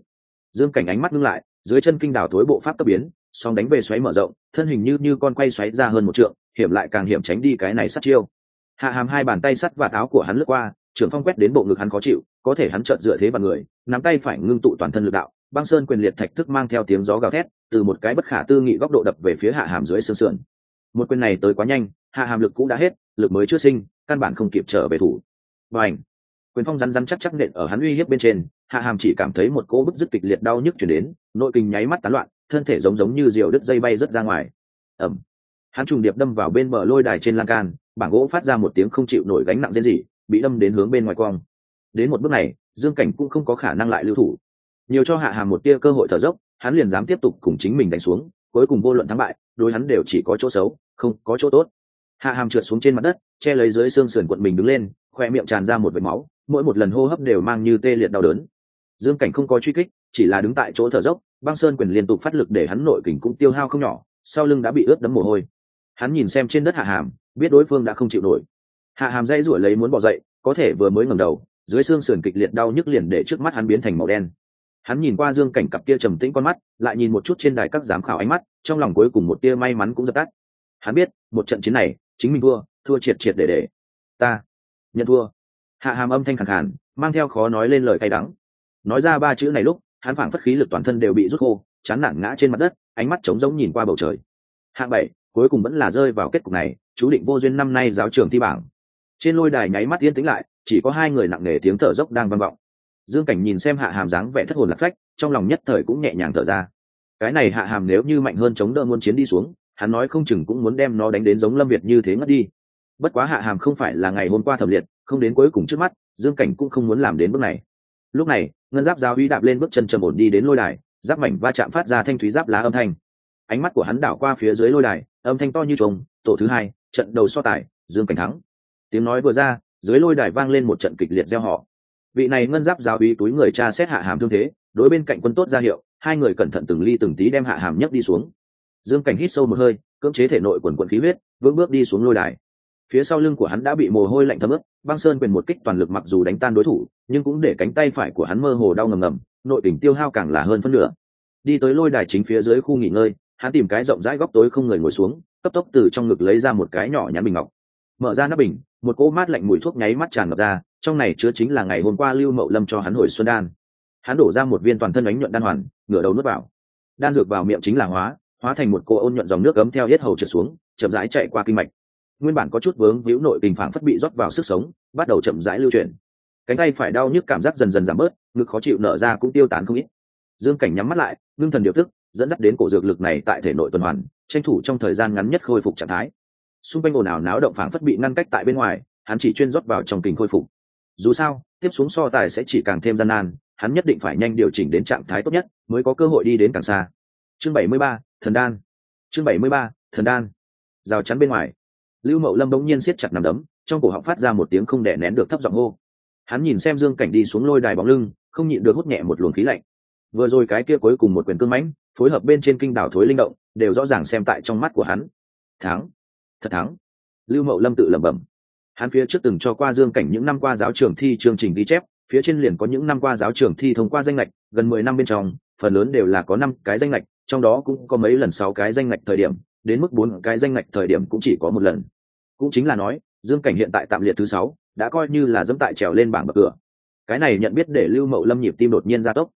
Dương cảnh ánh mắt ngưng lại, dưới chân kinh đảo thối bộ pháp cấp biến, song đánh về xoáy mở rộng, thân hình như như con quay xoáy ra hơn một trượng, hiểm lại càng hiểm tránh đi cái này sát chiêu. Hạ hàm hai bàn tay sắt và áo của hắn lướt qua, trưởng phong quét đến bộ ngực hắn khó chịu, có thể hắn chợt dựa thế vào người, nắm tay phải ngưng tụ toàn thân lực đạo, băng sơn quyền liệt thạch thức mang theo tiếng gió gào thét, từ một cái bất khả tư nghị góc độ đập về phía hạ hàm dưới xương sườn. Một quyền này tới quá nhanh, hạ hàm lực cũng đã hết, lực mới chưa sinh, căn bản không kịp trở về thủ. Và ảnh quyền phong rắn rắn chắc chắc nện ở hắn uy hiếp bên trên, hạ hàm chỉ cảm thấy một cỗ bức dứt kịch liệt đau nhức chuyển đến, nội kinh nháy mắt tán loạn, thân thể giống giống như diều đứt dây bay rớt ra ngoài. Ẩm hắn trùng điệp đâm vào bên bờ lôi đài trên lan can, bảng gỗ phát ra một tiếng không chịu nổi gánh nặng riêng gì bị đâm đến hướng bên ngoài quang. đến một bước này, dương cảnh cũng không có khả năng lại lưu thủ. Nhiều cho hạ hàm một tia cơ hội thở dốc, hắn liền dám tiếp tục cùng chính mình đánh xuống, cuối cùng vô luận thắng bại, đối hắn đều chỉ có chỗ xấu, không có chỗ tốt. Hạ hàm trượt xuống trên mặt đất, che lấy dưới xương sườn quận mình đứng lên, khoe miệng tràn ra một vệt máu mỗi một lần hô hấp đều mang như tê liệt đau đớn. Dương cảnh không có truy kích, chỉ là đứng tại chỗ thở dốc, băng sơn quyền liên tục phát lực để hắn nội kình cũng tiêu hao không nhỏ, sau lưng đã bị ướt đấm mồ hôi. Hắn nhìn xem trên đất hạ hàm, biết đối phương đã không chịu nổi. Hạ hàm dây rủi lấy muốn bỏ dậy, có thể vừa mới ngẩng đầu, dưới xương sườn kịch liệt đau nhức liền để trước mắt hắn biến thành màu đen. Hắn nhìn qua dương cảnh cặp kia trầm tĩnh con mắt, lại nhìn một chút trên đài các giám khảo ánh mắt, trong lòng cuối cùng một tia may mắn cũng dập tắt. Hắn biết, một trận chiến này, chính mình thua thua triệt triệt để để. Ta nhận thua hạ hàm âm thanh khẳng khàn, mang theo khó nói lên lời cay đắng. Nói ra ba chữ này lúc, hắn phảng phất khí lực toàn thân đều bị rút khô, chán nản ngã trên mặt đất, ánh mắt trống rỗng nhìn qua bầu trời. Hạng bảy, cuối cùng vẫn là rơi vào kết cục này, chú định vô duyên năm nay giáo trường thi bảng. Trên lôi đài nháy mắt yên tĩnh lại, chỉ có hai người nặng nề tiếng thở dốc đang vang vọng. Dương cảnh nhìn xem hạ hàm dáng vẻ thất hồn lạc phách, trong lòng nhất thời cũng nhẹ nhàng thở ra. Cái này hạ hàm nếu như mạnh hơn chống đỡ muôn chiến đi xuống, hắn nói không chừng cũng muốn đem nó đánh đến giống lâm việt như thế ngất đi. Bất quá hạ hàm không phải là ngày hôm qua thẩm liệt không đến cuối cùng trước mắt, dương cảnh cũng không muốn làm đến bước này. Lúc này, ngân giáp giáo uy đạp lên bước chân trầm ổn đi đến lôi đài, giáp mảnh va chạm phát ra thanh thúy giáp lá âm thanh. Ánh mắt của hắn đảo qua phía dưới lôi đài, âm thanh to như trống tổ thứ hai, trận đầu so tài, dương cảnh thắng. Tiếng nói vừa ra, dưới lôi đài vang lên một trận kịch liệt gieo họ vị này ngân giáp giáo uy túi người cha xét hạ hàm thương thế, đối bên cạnh quân tốt ra hiệu, hai người cẩn thận từng ly từng tí đem hạ hàm nhấc đi xuống. Dương cảnh hít sâu một hơi, cưỡng chế thể nội quần quần khí huyết, vững bước đi xuống lôi đài phía sau lưng của hắn đã bị mồ hôi lạnh thấm ướt, băng sơn quyền một kích toàn lực mặc dù đánh tan đối thủ, nhưng cũng để cánh tay phải của hắn mơ hồ đau ngầm ngầm, nội tình tiêu hao càng là hơn phân nửa. Đi tới lôi đài chính phía dưới khu nghỉ ngơi, hắn tìm cái rộng rãi góc tối không người ngồi xuống, cấp tốc từ trong ngực lấy ra một cái nhỏ nhắn bình ngọc. Mở ra nắp bình, một cỗ mát lạnh mùi thuốc nháy mắt tràn ngập ra, trong này chứa chính là ngày hôm qua lưu mậu lâm cho hắn hồi xuân đan. Hắn đổ ra một viên toàn thân đánh nhuận đan hoàn, ngửa đầu nuốt vào. Đan dược vào miệng chính là hóa hóa thành một cô ôn nhuận dòng nước cấm theo hết hầu trượt xuống, chậm rãi chạy qua kinh mạch nguyên bản có chút vướng víu nội tình phản phất bị rót vào sức sống, bắt đầu chậm rãi lưu chuyển. Cánh tay phải đau nhức cảm giác dần dần giảm bớt, ngực khó chịu nở ra cũng tiêu tán không ít. Dương cảnh nhắm mắt lại, ngưng thần điều tức, dẫn dắt đến cổ dược lực này tại thể nội tuần hoàn, tranh thủ trong thời gian ngắn nhất khôi phục trạng thái. Xung quanh ồn ào náo động phản phất bị ngăn cách tại bên ngoài, hắn chỉ chuyên rót vào trong kình khôi phục. Dù sao, tiếp xuống so tài sẽ chỉ càng thêm gian nan, hắn nhất định phải nhanh điều chỉnh đến trạng thái tốt nhất, mới có cơ hội đi đến càng xa. Chương bảy mươi ba, thần đan. Chương bảy mươi ba, thần đan. Rào chắn bên ngoài lưu mậu lâm đống nhiên siết chặt nằm đấm, trong cổ họng phát ra một tiếng không đẻ nén được thấp giọng hô. Hắn nhìn xem dương cảnh đi xuống lôi đài bóng lưng, không nhịn được hút nhẹ một luồng khí lạnh. Vừa rồi cái kia cuối cùng một quyền cương mãnh, phối hợp bên trên kinh đảo thối linh động, đều rõ ràng xem tại trong mắt của hắn. Thắng, thật thắng. Lưu mậu lâm tự lẩm bẩm. Hắn phía trước từng cho qua dương cảnh những năm qua giáo trường thi chương trình ghi chép, phía trên liền có những năm qua giáo trường thi thông qua danh lệch gần mười năm bên trong, phần lớn đều là có năm cái danh lệch trong đó cũng có mấy lần sáu cái danh lệch thời điểm đến mức bốn cái danh ngạch thời điểm cũng chỉ có một lần. Cũng chính là nói, dương cảnh hiện tại tạm liệt thứ sáu, đã coi như là dẫm tại trèo lên bảng bậc cửa. Cái này nhận biết để lưu mậu lâm nhịp tim đột nhiên gia tốc.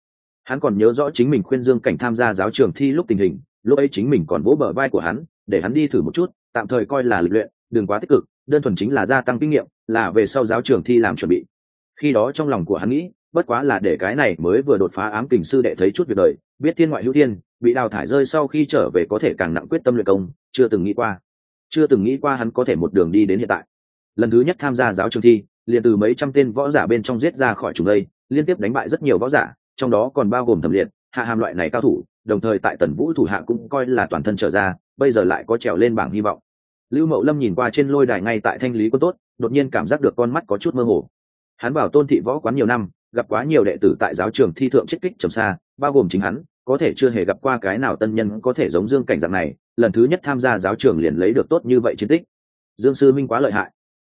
Hắn còn nhớ rõ chính mình khuyên dương cảnh tham gia giáo trường thi lúc tình hình, lúc ấy chính mình còn vỗ bờ vai của hắn, để hắn đi thử một chút, tạm thời coi là lịch luyện, đừng quá tích cực, đơn thuần chính là gia tăng kinh nghiệm, là về sau giáo trường thi làm chuẩn bị. Khi đó trong lòng của hắn nghĩ, bất quá là để cái này mới vừa đột phá ám kình sư đệ thấy chút việc đời, biết thiên ngoại hữu thiên bị đào thải rơi sau khi trở về có thể càng nặng quyết tâm luyện công, chưa từng nghĩ qua. Chưa từng nghĩ qua hắn có thể một đường đi đến hiện tại. Lần thứ nhất tham gia giáo trường thi, liền từ mấy trăm tên võ giả bên trong giết ra khỏi chúng đây, liên tiếp đánh bại rất nhiều võ giả, trong đó còn bao gồm thẩm liệt, hạ hàm loại này cao thủ, đồng thời tại tần vũ thủ hạ cũng coi là toàn thân trở ra, bây giờ lại có trèo lên bảng hy vọng. Lưu mậu lâm nhìn qua trên lôi đài ngay tại thanh lý quân tốt, đột nhiên cảm giác được con mắt có chút mơ hồ. Hắn bảo tôn thị võ quán nhiều năm, gặp quá nhiều đệ tử tại giáo trường thi thượng trích kích trầm xa, bao gồm chính hắn có thể chưa hề gặp qua cái nào tân nhân có thể giống dương cảnh dạng này, lần thứ nhất tham gia giáo trường liền lấy được tốt như vậy chiến tích. Dương sư minh quá lợi hại.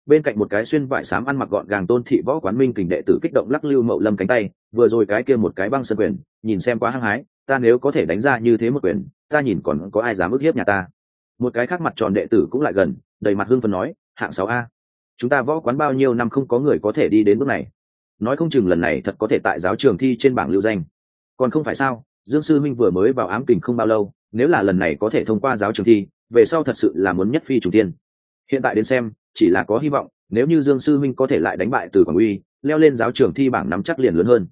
Bên cạnh một cái xuyên vải xám ăn mặc gọn gàng tôn thị võ quán minh kình đệ tử kích động lắc lưu mậu lâm cánh tay, vừa rồi cái kia một cái băng sân quyền, nhìn xem quá hăng hái, ta nếu có thể đánh ra như thế một quyền, ta nhìn còn có ai dám ức hiếp nhà ta. Một cái khác mặt tròn đệ tử cũng lại gần, đầy mặt hương phần nói, hạng sáu a, chúng ta võ quán bao nhiêu năm không có người có thể đi đến bước này. Nói không chừng lần này thật có thể tại giáo trường thi trên bảng lưu danh. Còn không phải sao? Dương sư minh vừa mới vào ám kình không bao lâu, nếu là lần này có thể thông qua giáo trường thi, về sau thật sự là muốn nhất phi chủ tiên. Hiện tại đến xem, chỉ là có hy vọng, nếu như dương sư minh có thể lại đánh bại từ quảng uy, leo lên giáo trường thi bảng nắm chắc liền lớn hơn.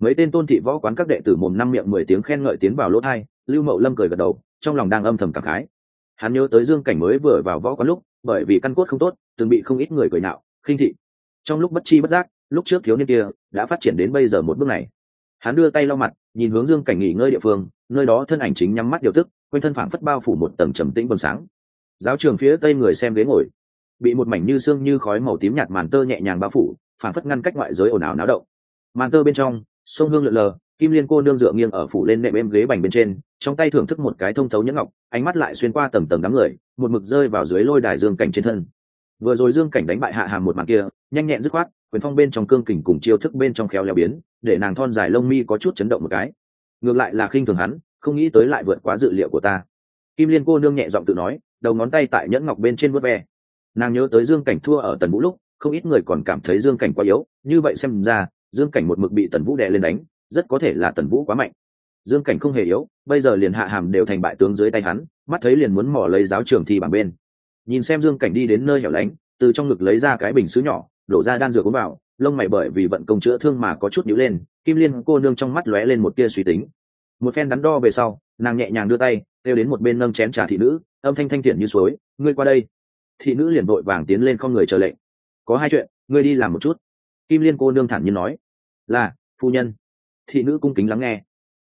Mấy tên tôn thị võ quán các đệ tử mồm năm miệng mười tiếng khen ngợi tiến vào lỗ thai, lưu mậu lâm cười gật đầu, trong lòng đang âm thầm cảm khái. Hắn nhớ tới dương cảnh mới vừa vào võ quán lúc, bởi vì căn cốt không tốt, từng bị không ít người cười nạo, khinh thị. Trong lúc bất chi bất giác, lúc trước thiếu niên kia, đã phát triển đến bây giờ một bước này. Hắn đưa tay lau mặt nhìn hướng dương cảnh nghỉ ngơi địa phương, nơi đó thân ảnh chính nhắm mắt điều tức, quanh thân phảng phất bao phủ một tầng trầm tĩnh vầng sáng. Giáo trường phía tây người xem ghế ngồi, bị một mảnh như xương như khói màu tím nhạt màn tơ nhẹ nhàng bao phủ, phảng phất ngăn cách ngoại giới ồn ào náo động. Màn tơ bên trong, sông hương lượn lờ, kim liên cô nương dựa nghiêng ở phủ lên nệm êm ghế bành bên trên, trong tay thưởng thức một cái thông thấu nhẫn ngọc, ánh mắt lại xuyên qua tầng tầng đám người, một mực rơi vào dưới lôi đài dương cảnh trên thân. Vừa rồi dương cảnh đánh bại hạ hàm một màn kia, nhanh nhẹn dứt khoát quyền phong bên trong cương kình cùng chiêu thức bên trong khéo leo biến, để nàng thon dài lông mi có chút chấn động một cái. Ngược lại là khinh thường hắn, không nghĩ tới lại vượt quá dự liệu của ta. Kim liên cô nương nhẹ giọng tự nói, đầu ngón tay tại nhẫn ngọc bên trên vớt ve. Nàng nhớ tới dương cảnh thua ở tần vũ lúc, không ít người còn cảm thấy dương cảnh quá yếu, như vậy xem ra, dương cảnh một mực bị tần vũ đè lên đánh, rất có thể là tần vũ quá mạnh. Dương cảnh không hề yếu, bây giờ liền hạ hàm đều thành bại tướng dưới tay hắn, mắt thấy liền muốn mỏ lấy giáo trường thi bằng bên. Nhìn xem dương cảnh đi đến nơi hẻo lánh, từ trong ngực lấy ra cái bình xứ nhỏ đổ ra đan dược uống vào, lông mày bởi vì vận công chữa thương mà có chút nhíu lên, kim liên cô nương trong mắt lóe lên một tia suy tính. Một phen đắn đo về sau, nàng nhẹ nhàng đưa tay, kêu đến một bên nâng chén trà thị nữ, âm thanh thanh thiện như suối, ngươi qua đây. Thị nữ liền vội vàng tiến lên con người chờ lệnh. Có hai chuyện, ngươi đi làm một chút. Kim liên cô nương thản nhiên nói. Là, phu nhân. Thị nữ cung kính lắng nghe.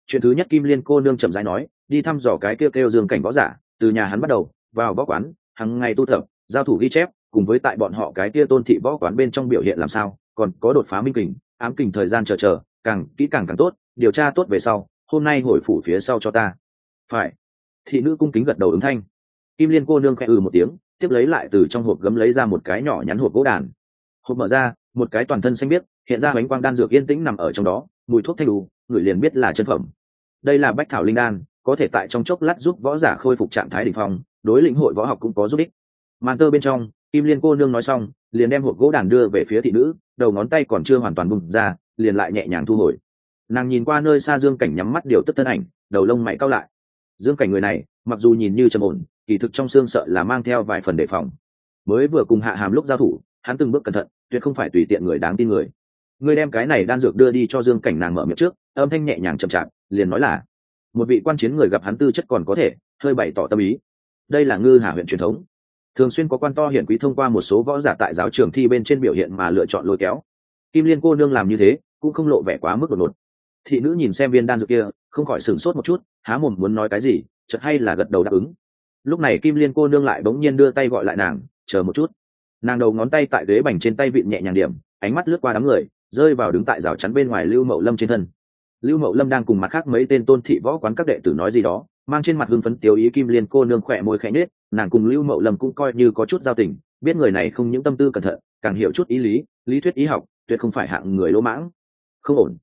Chuyện thứ nhất kim liên cô nương chậm rãi nói, đi thăm dò cái kêu kêu dương cảnh võ giả, từ nhà hắn bắt đầu, vào võ quán hàng ngày tu thập giao thủ ghi chép cùng với tại bọn họ cái kia tôn thị võ quán bên trong biểu hiện làm sao, còn có đột phá minh kình, ám kình thời gian chờ chờ, càng kỹ càng càng tốt, điều tra tốt về sau, hôm nay hồi phủ phía sau cho ta. Phải. Thị nữ cung kính gật đầu ứng thanh. Kim liên cô nương khẽ ừ một tiếng, tiếp lấy lại từ trong hộp gấm lấy ra một cái nhỏ nhắn hộp gỗ đàn. Hộp mở ra, một cái toàn thân xanh biếc, hiện ra bánh quang đan dược yên tĩnh nằm ở trong đó, mùi thuốc thanh đủ người liền biết là chân phẩm. Đây là bách thảo linh đan, có thể tại trong chốc lát giúp võ giả khôi phục trạng thái đ ỉ n h phong, đối lĩnh hội võ học cũng có giúp ích. Màn tơ bên trong kim liên cô nương nói xong, liền đem hộp gỗ đàn đưa về phía thị nữ, đầu ngón tay còn chưa hoàn toàn bùng ra, liền lại nhẹ nhàng thu hồi. Nàng nhìn qua nơi xa dương cảnh nhắm mắt điều tức thân ảnh, đầu lông mày cao lại. Dương cảnh người này, mặc dù nhìn như trầm ổn, kỳ thực trong xương sợ là mang theo vài phần đề phòng. Mới vừa cùng hạ hàm lúc giao thủ, hắn từng bước cẩn thận, tuyệt không phải tùy tiện người đáng tin người. Người đem cái này đan dược đưa đi cho dương cảnh nàng mở miệng trước, âm thanh nhẹ nhàng chậm chạp, liền nói là, một vị quan chiến người gặp hắn tư chất còn có thể, hơi bày tỏ tâm ý. Đây là ngư hà huyện truyền thống thường xuyên có quan to hiển quý thông qua một số võ giả tại giáo trường thi bên trên biểu hiện mà lựa chọn lôi kéo. Kim liên cô nương làm như thế, cũng không lộ vẻ quá mức đột ngột. Thị nữ nhìn xem viên đan dược kia, không khỏi sửng sốt một chút, há mồm muốn nói cái gì, chợt hay là gật đầu đáp ứng. Lúc này kim liên cô nương lại bỗng nhiên đưa tay gọi lại nàng, chờ một chút. Nàng đầu ngón tay tại ghế bành trên tay vịn nhẹ nhàng điểm, ánh mắt lướt qua đám người, rơi vào đứng tại rào chắn bên ngoài lưu mậu lâm trên thân. Lưu mậu lâm đang cùng mặt khác mấy tên tôn thị võ quán các đệ tử nói gì đó mang trên mặt hưng phấn tiêu ý kim liên cô nương khỏe môi khẽ nết nàng cùng lưu mậu lâm cũng coi như có chút giao tình, biết người này không những tâm tư cẩn thận, càng hiểu chút ý lý lý thuyết ý học, tuyệt không phải hạng người lỗ mãng. Không ổn.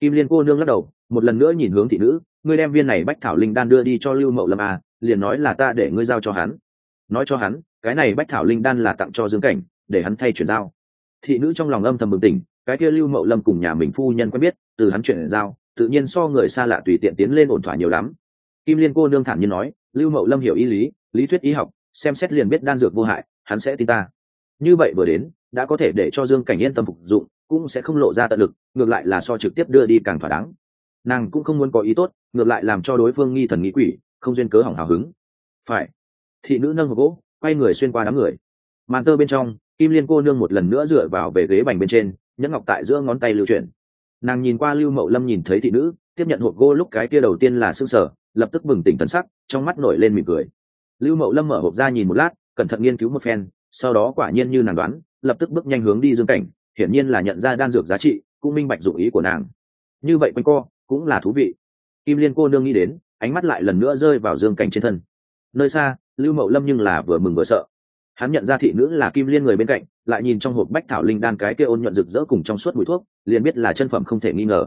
Kim liên cô nương lắc đầu, một lần nữa nhìn hướng thị nữ, ngươi đem viên này bách thảo linh đan đưa đi cho lưu mậu lâm à liền nói là ta để ngươi giao cho hắn. Nói cho hắn, cái này bách thảo linh đan là tặng cho dương cảnh, để hắn thay chuyển giao. Thị nữ trong lòng âm thầm bừng tỉnh, cái kia lưu mậu lâm cùng nhà mình phu nhân quen biết, từ hắn chuyển giao, tự nhiên so người xa lạ tùy tiện tiến lên ổn thỏa nhiều lắm kim liên cô nương thản nhiên nói, lưu mậu lâm hiểu y lý lý thuyết y học, xem xét liền biết đan dược vô hại, hắn sẽ tin ta. Như vậy vừa đến, đã có thể để cho dương cảnh yên tâm phục dụng, cũng sẽ không lộ ra tận lực, ngược lại là so trực tiếp đưa đi càng thỏa đáng. Nàng cũng không muốn có ý tốt, ngược lại làm cho đối phương nghi thần nghĩ quỷ, không duyên cớ hỏng hào hứng. Phải. Thị nữ nâng hộp gỗ, quay người xuyên qua đám người. Màn tơ bên trong, kim liên cô nương một lần nữa dựa vào về ghế bành bên trên, nhẫn ngọc tại giữa ngón tay lưu chuyển. Nàng nhìn qua lưu mậu lâm nhìn thấy thị nữ, tiếp nhận hộp gỗ lúc cái kia đầu tiên là s ư sở lập tức bừng tỉnh tấn sắc, trong mắt nổi lên mỉm cười. Lưu mậu lâm mở hộp ra nhìn một lát, cẩn thận nghiên cứu một phen, sau đó quả nhiên như nàng đoán, lập tức bước nhanh hướng đi dương cảnh, hiển nhiên là nhận ra đan dược giá trị, cũng minh bạch dụng ý của nàng. Như vậy quanh co, cũng là thú vị. Kim liên cô nương nghĩ đến, ánh mắt lại lần nữa rơi vào dương cảnh trên thân. Nơi xa, lưu mậu lâm nhưng là vừa mừng vừa sợ. Hắn nhận ra thị nữ là kim liên người bên cạnh, lại nhìn trong hộp bách thảo linh đan cái kia ôn nhuận rực rỡ cùng trong suốt mùi thuốc, liền biết là chân phẩm không thể nghi ngờ.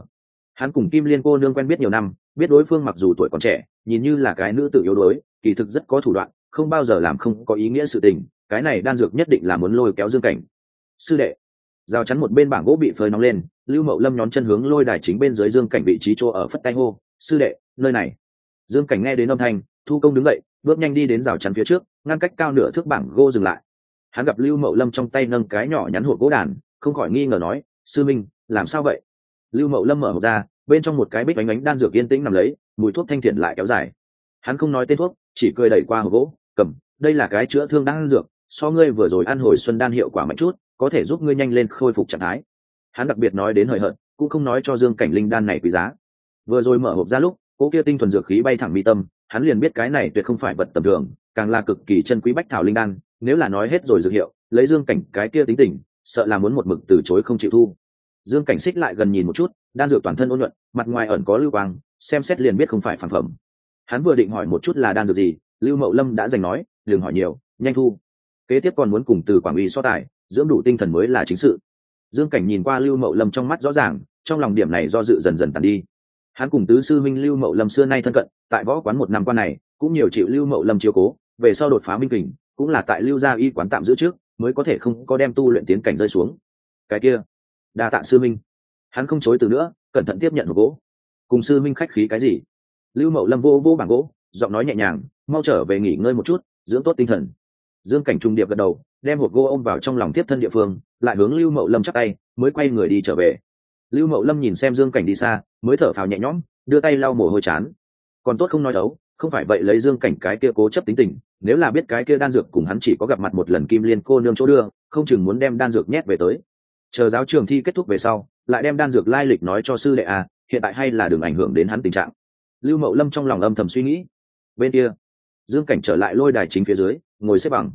Hắn cùng kim liên cô nương quen biết nhiều năm biết đối phương mặc dù tuổi còn trẻ, nhìn như là cái nữ tự yếu đuối, kỳ thực rất có thủ đoạn, không bao giờ làm không có ý nghĩa sự tình, cái này đan dược nhất định là muốn lôi kéo dương cảnh. Sư đệ giao chắn một bên bảng gỗ bị phơi nóng lên, lưu mậu lâm nhón chân hướng lôi đài chính bên dưới dương cảnh vị trí chỗ ở phất tay hô, sư đệ, nơi này. Dương cảnh nghe đến âm thanh, thu công đứng dậy, bước nhanh đi đến rào chắn phía trước, ngăn cách cao nửa thước bảng gỗ dừng lại. Hắn gặp lưu mậu lâm trong tay nâng cái nhỏ nhắn hộp gỗ đàn, không khỏi nghi ngờ nói, sư minh, làm sao vậy? Lưu mậu lâm mở hộp ra bên trong một cái bích bánh bánh đan dược yên tĩnh nằm lấy, mùi thuốc thanh thiện lại kéo dài. Hắn không nói tên thuốc, chỉ cười đẩy qua hộp gỗ, cầm, đây là cái chữa thương đan dược, so ngươi vừa rồi ăn hồi xuân đan hiệu quả mạnh chút, có thể giúp ngươi nhanh lên khôi phục trạng thái. Hắn đặc biệt nói đến hời hợt, cũng không nói cho dương cảnh linh đan này quý giá. Vừa rồi mở hộp ra lúc, cỗ kia tinh thuần dược khí bay thẳng mi tâm, hắn liền biết cái này tuyệt không phải vật tầm thường, càng là cực kỳ chân quý bách thảo linh đan, nếu là nói hết rồi dược hiệu, lấy dương cảnh cái kia tính tình, sợ là muốn một mực từ chối không chịu thu dương cảnh xích lại gần nhìn một chút, đan dược toàn thân ôn nhuận, mặt ngoài ẩn có lưu quang, xem xét liền biết không phải phản phẩm. Hắn vừa định hỏi một chút là đan dược gì, lưu mậu lâm đã dành nói, đừng hỏi nhiều, nhanh thu. Kế tiếp còn muốn cùng từ quảng uy so tài, dưỡng đủ tinh thần mới là chính sự. Dương cảnh nhìn qua lưu mậu lâm trong mắt rõ ràng, trong lòng điểm này do dự dần dần tàn đi. Hắn cùng tứ sư minh lưu mậu lâm xưa nay thân cận, tại võ quán một năm qua này, cũng nhiều chịu lưu mậu lâm chiếu cố, về sau đột phá minh kình, cũng là tại lưu gia y quán tạm giữ trước, mới có thể không có đem tu luyện tiến cảnh rơi xuống. Cái kia đa tạ sư minh hắn không chối từ nữa, cẩn thận tiếp nhận hộp gỗ. Cùng sư minh khách khí cái gì? Lưu mậu lâm vô vô bảng gỗ, giọng nói nhẹ nhàng, mau trở về nghỉ ngơi một chút, dưỡng tốt tinh thần. Dương cảnh trung điệp gật đầu, đem hộp gỗ ôm vào trong lòng tiếp thân địa phương, lại hướng lưu mậu lâm chắc tay, mới quay người đi trở về. Lưu mậu lâm nhìn xem dương cảnh đi xa, mới thở phào nhẹ nhõm, đưa tay lau mồ hôi chán. Còn tốt không nói đấu, không phải vậy lấy dương cảnh cái kia cố chấp tính tình, nếu là biết cái kia đan dược cùng hắn chỉ có gặp mặt một lần kim liên cô nương chỗ đưa, không chừng muốn đem đan dược nhét về tới chờ giáo trường thi kết thúc về sau lại đem đan dược lai lịch nói cho sư đệ à, hiện tại hay là đừng ảnh hưởng đến hắn tình trạng. Lưu mậu lâm trong lòng âm thầm suy nghĩ. Bên kia dương cảnh trở lại lôi đài chính phía dưới ngồi xếp bằng.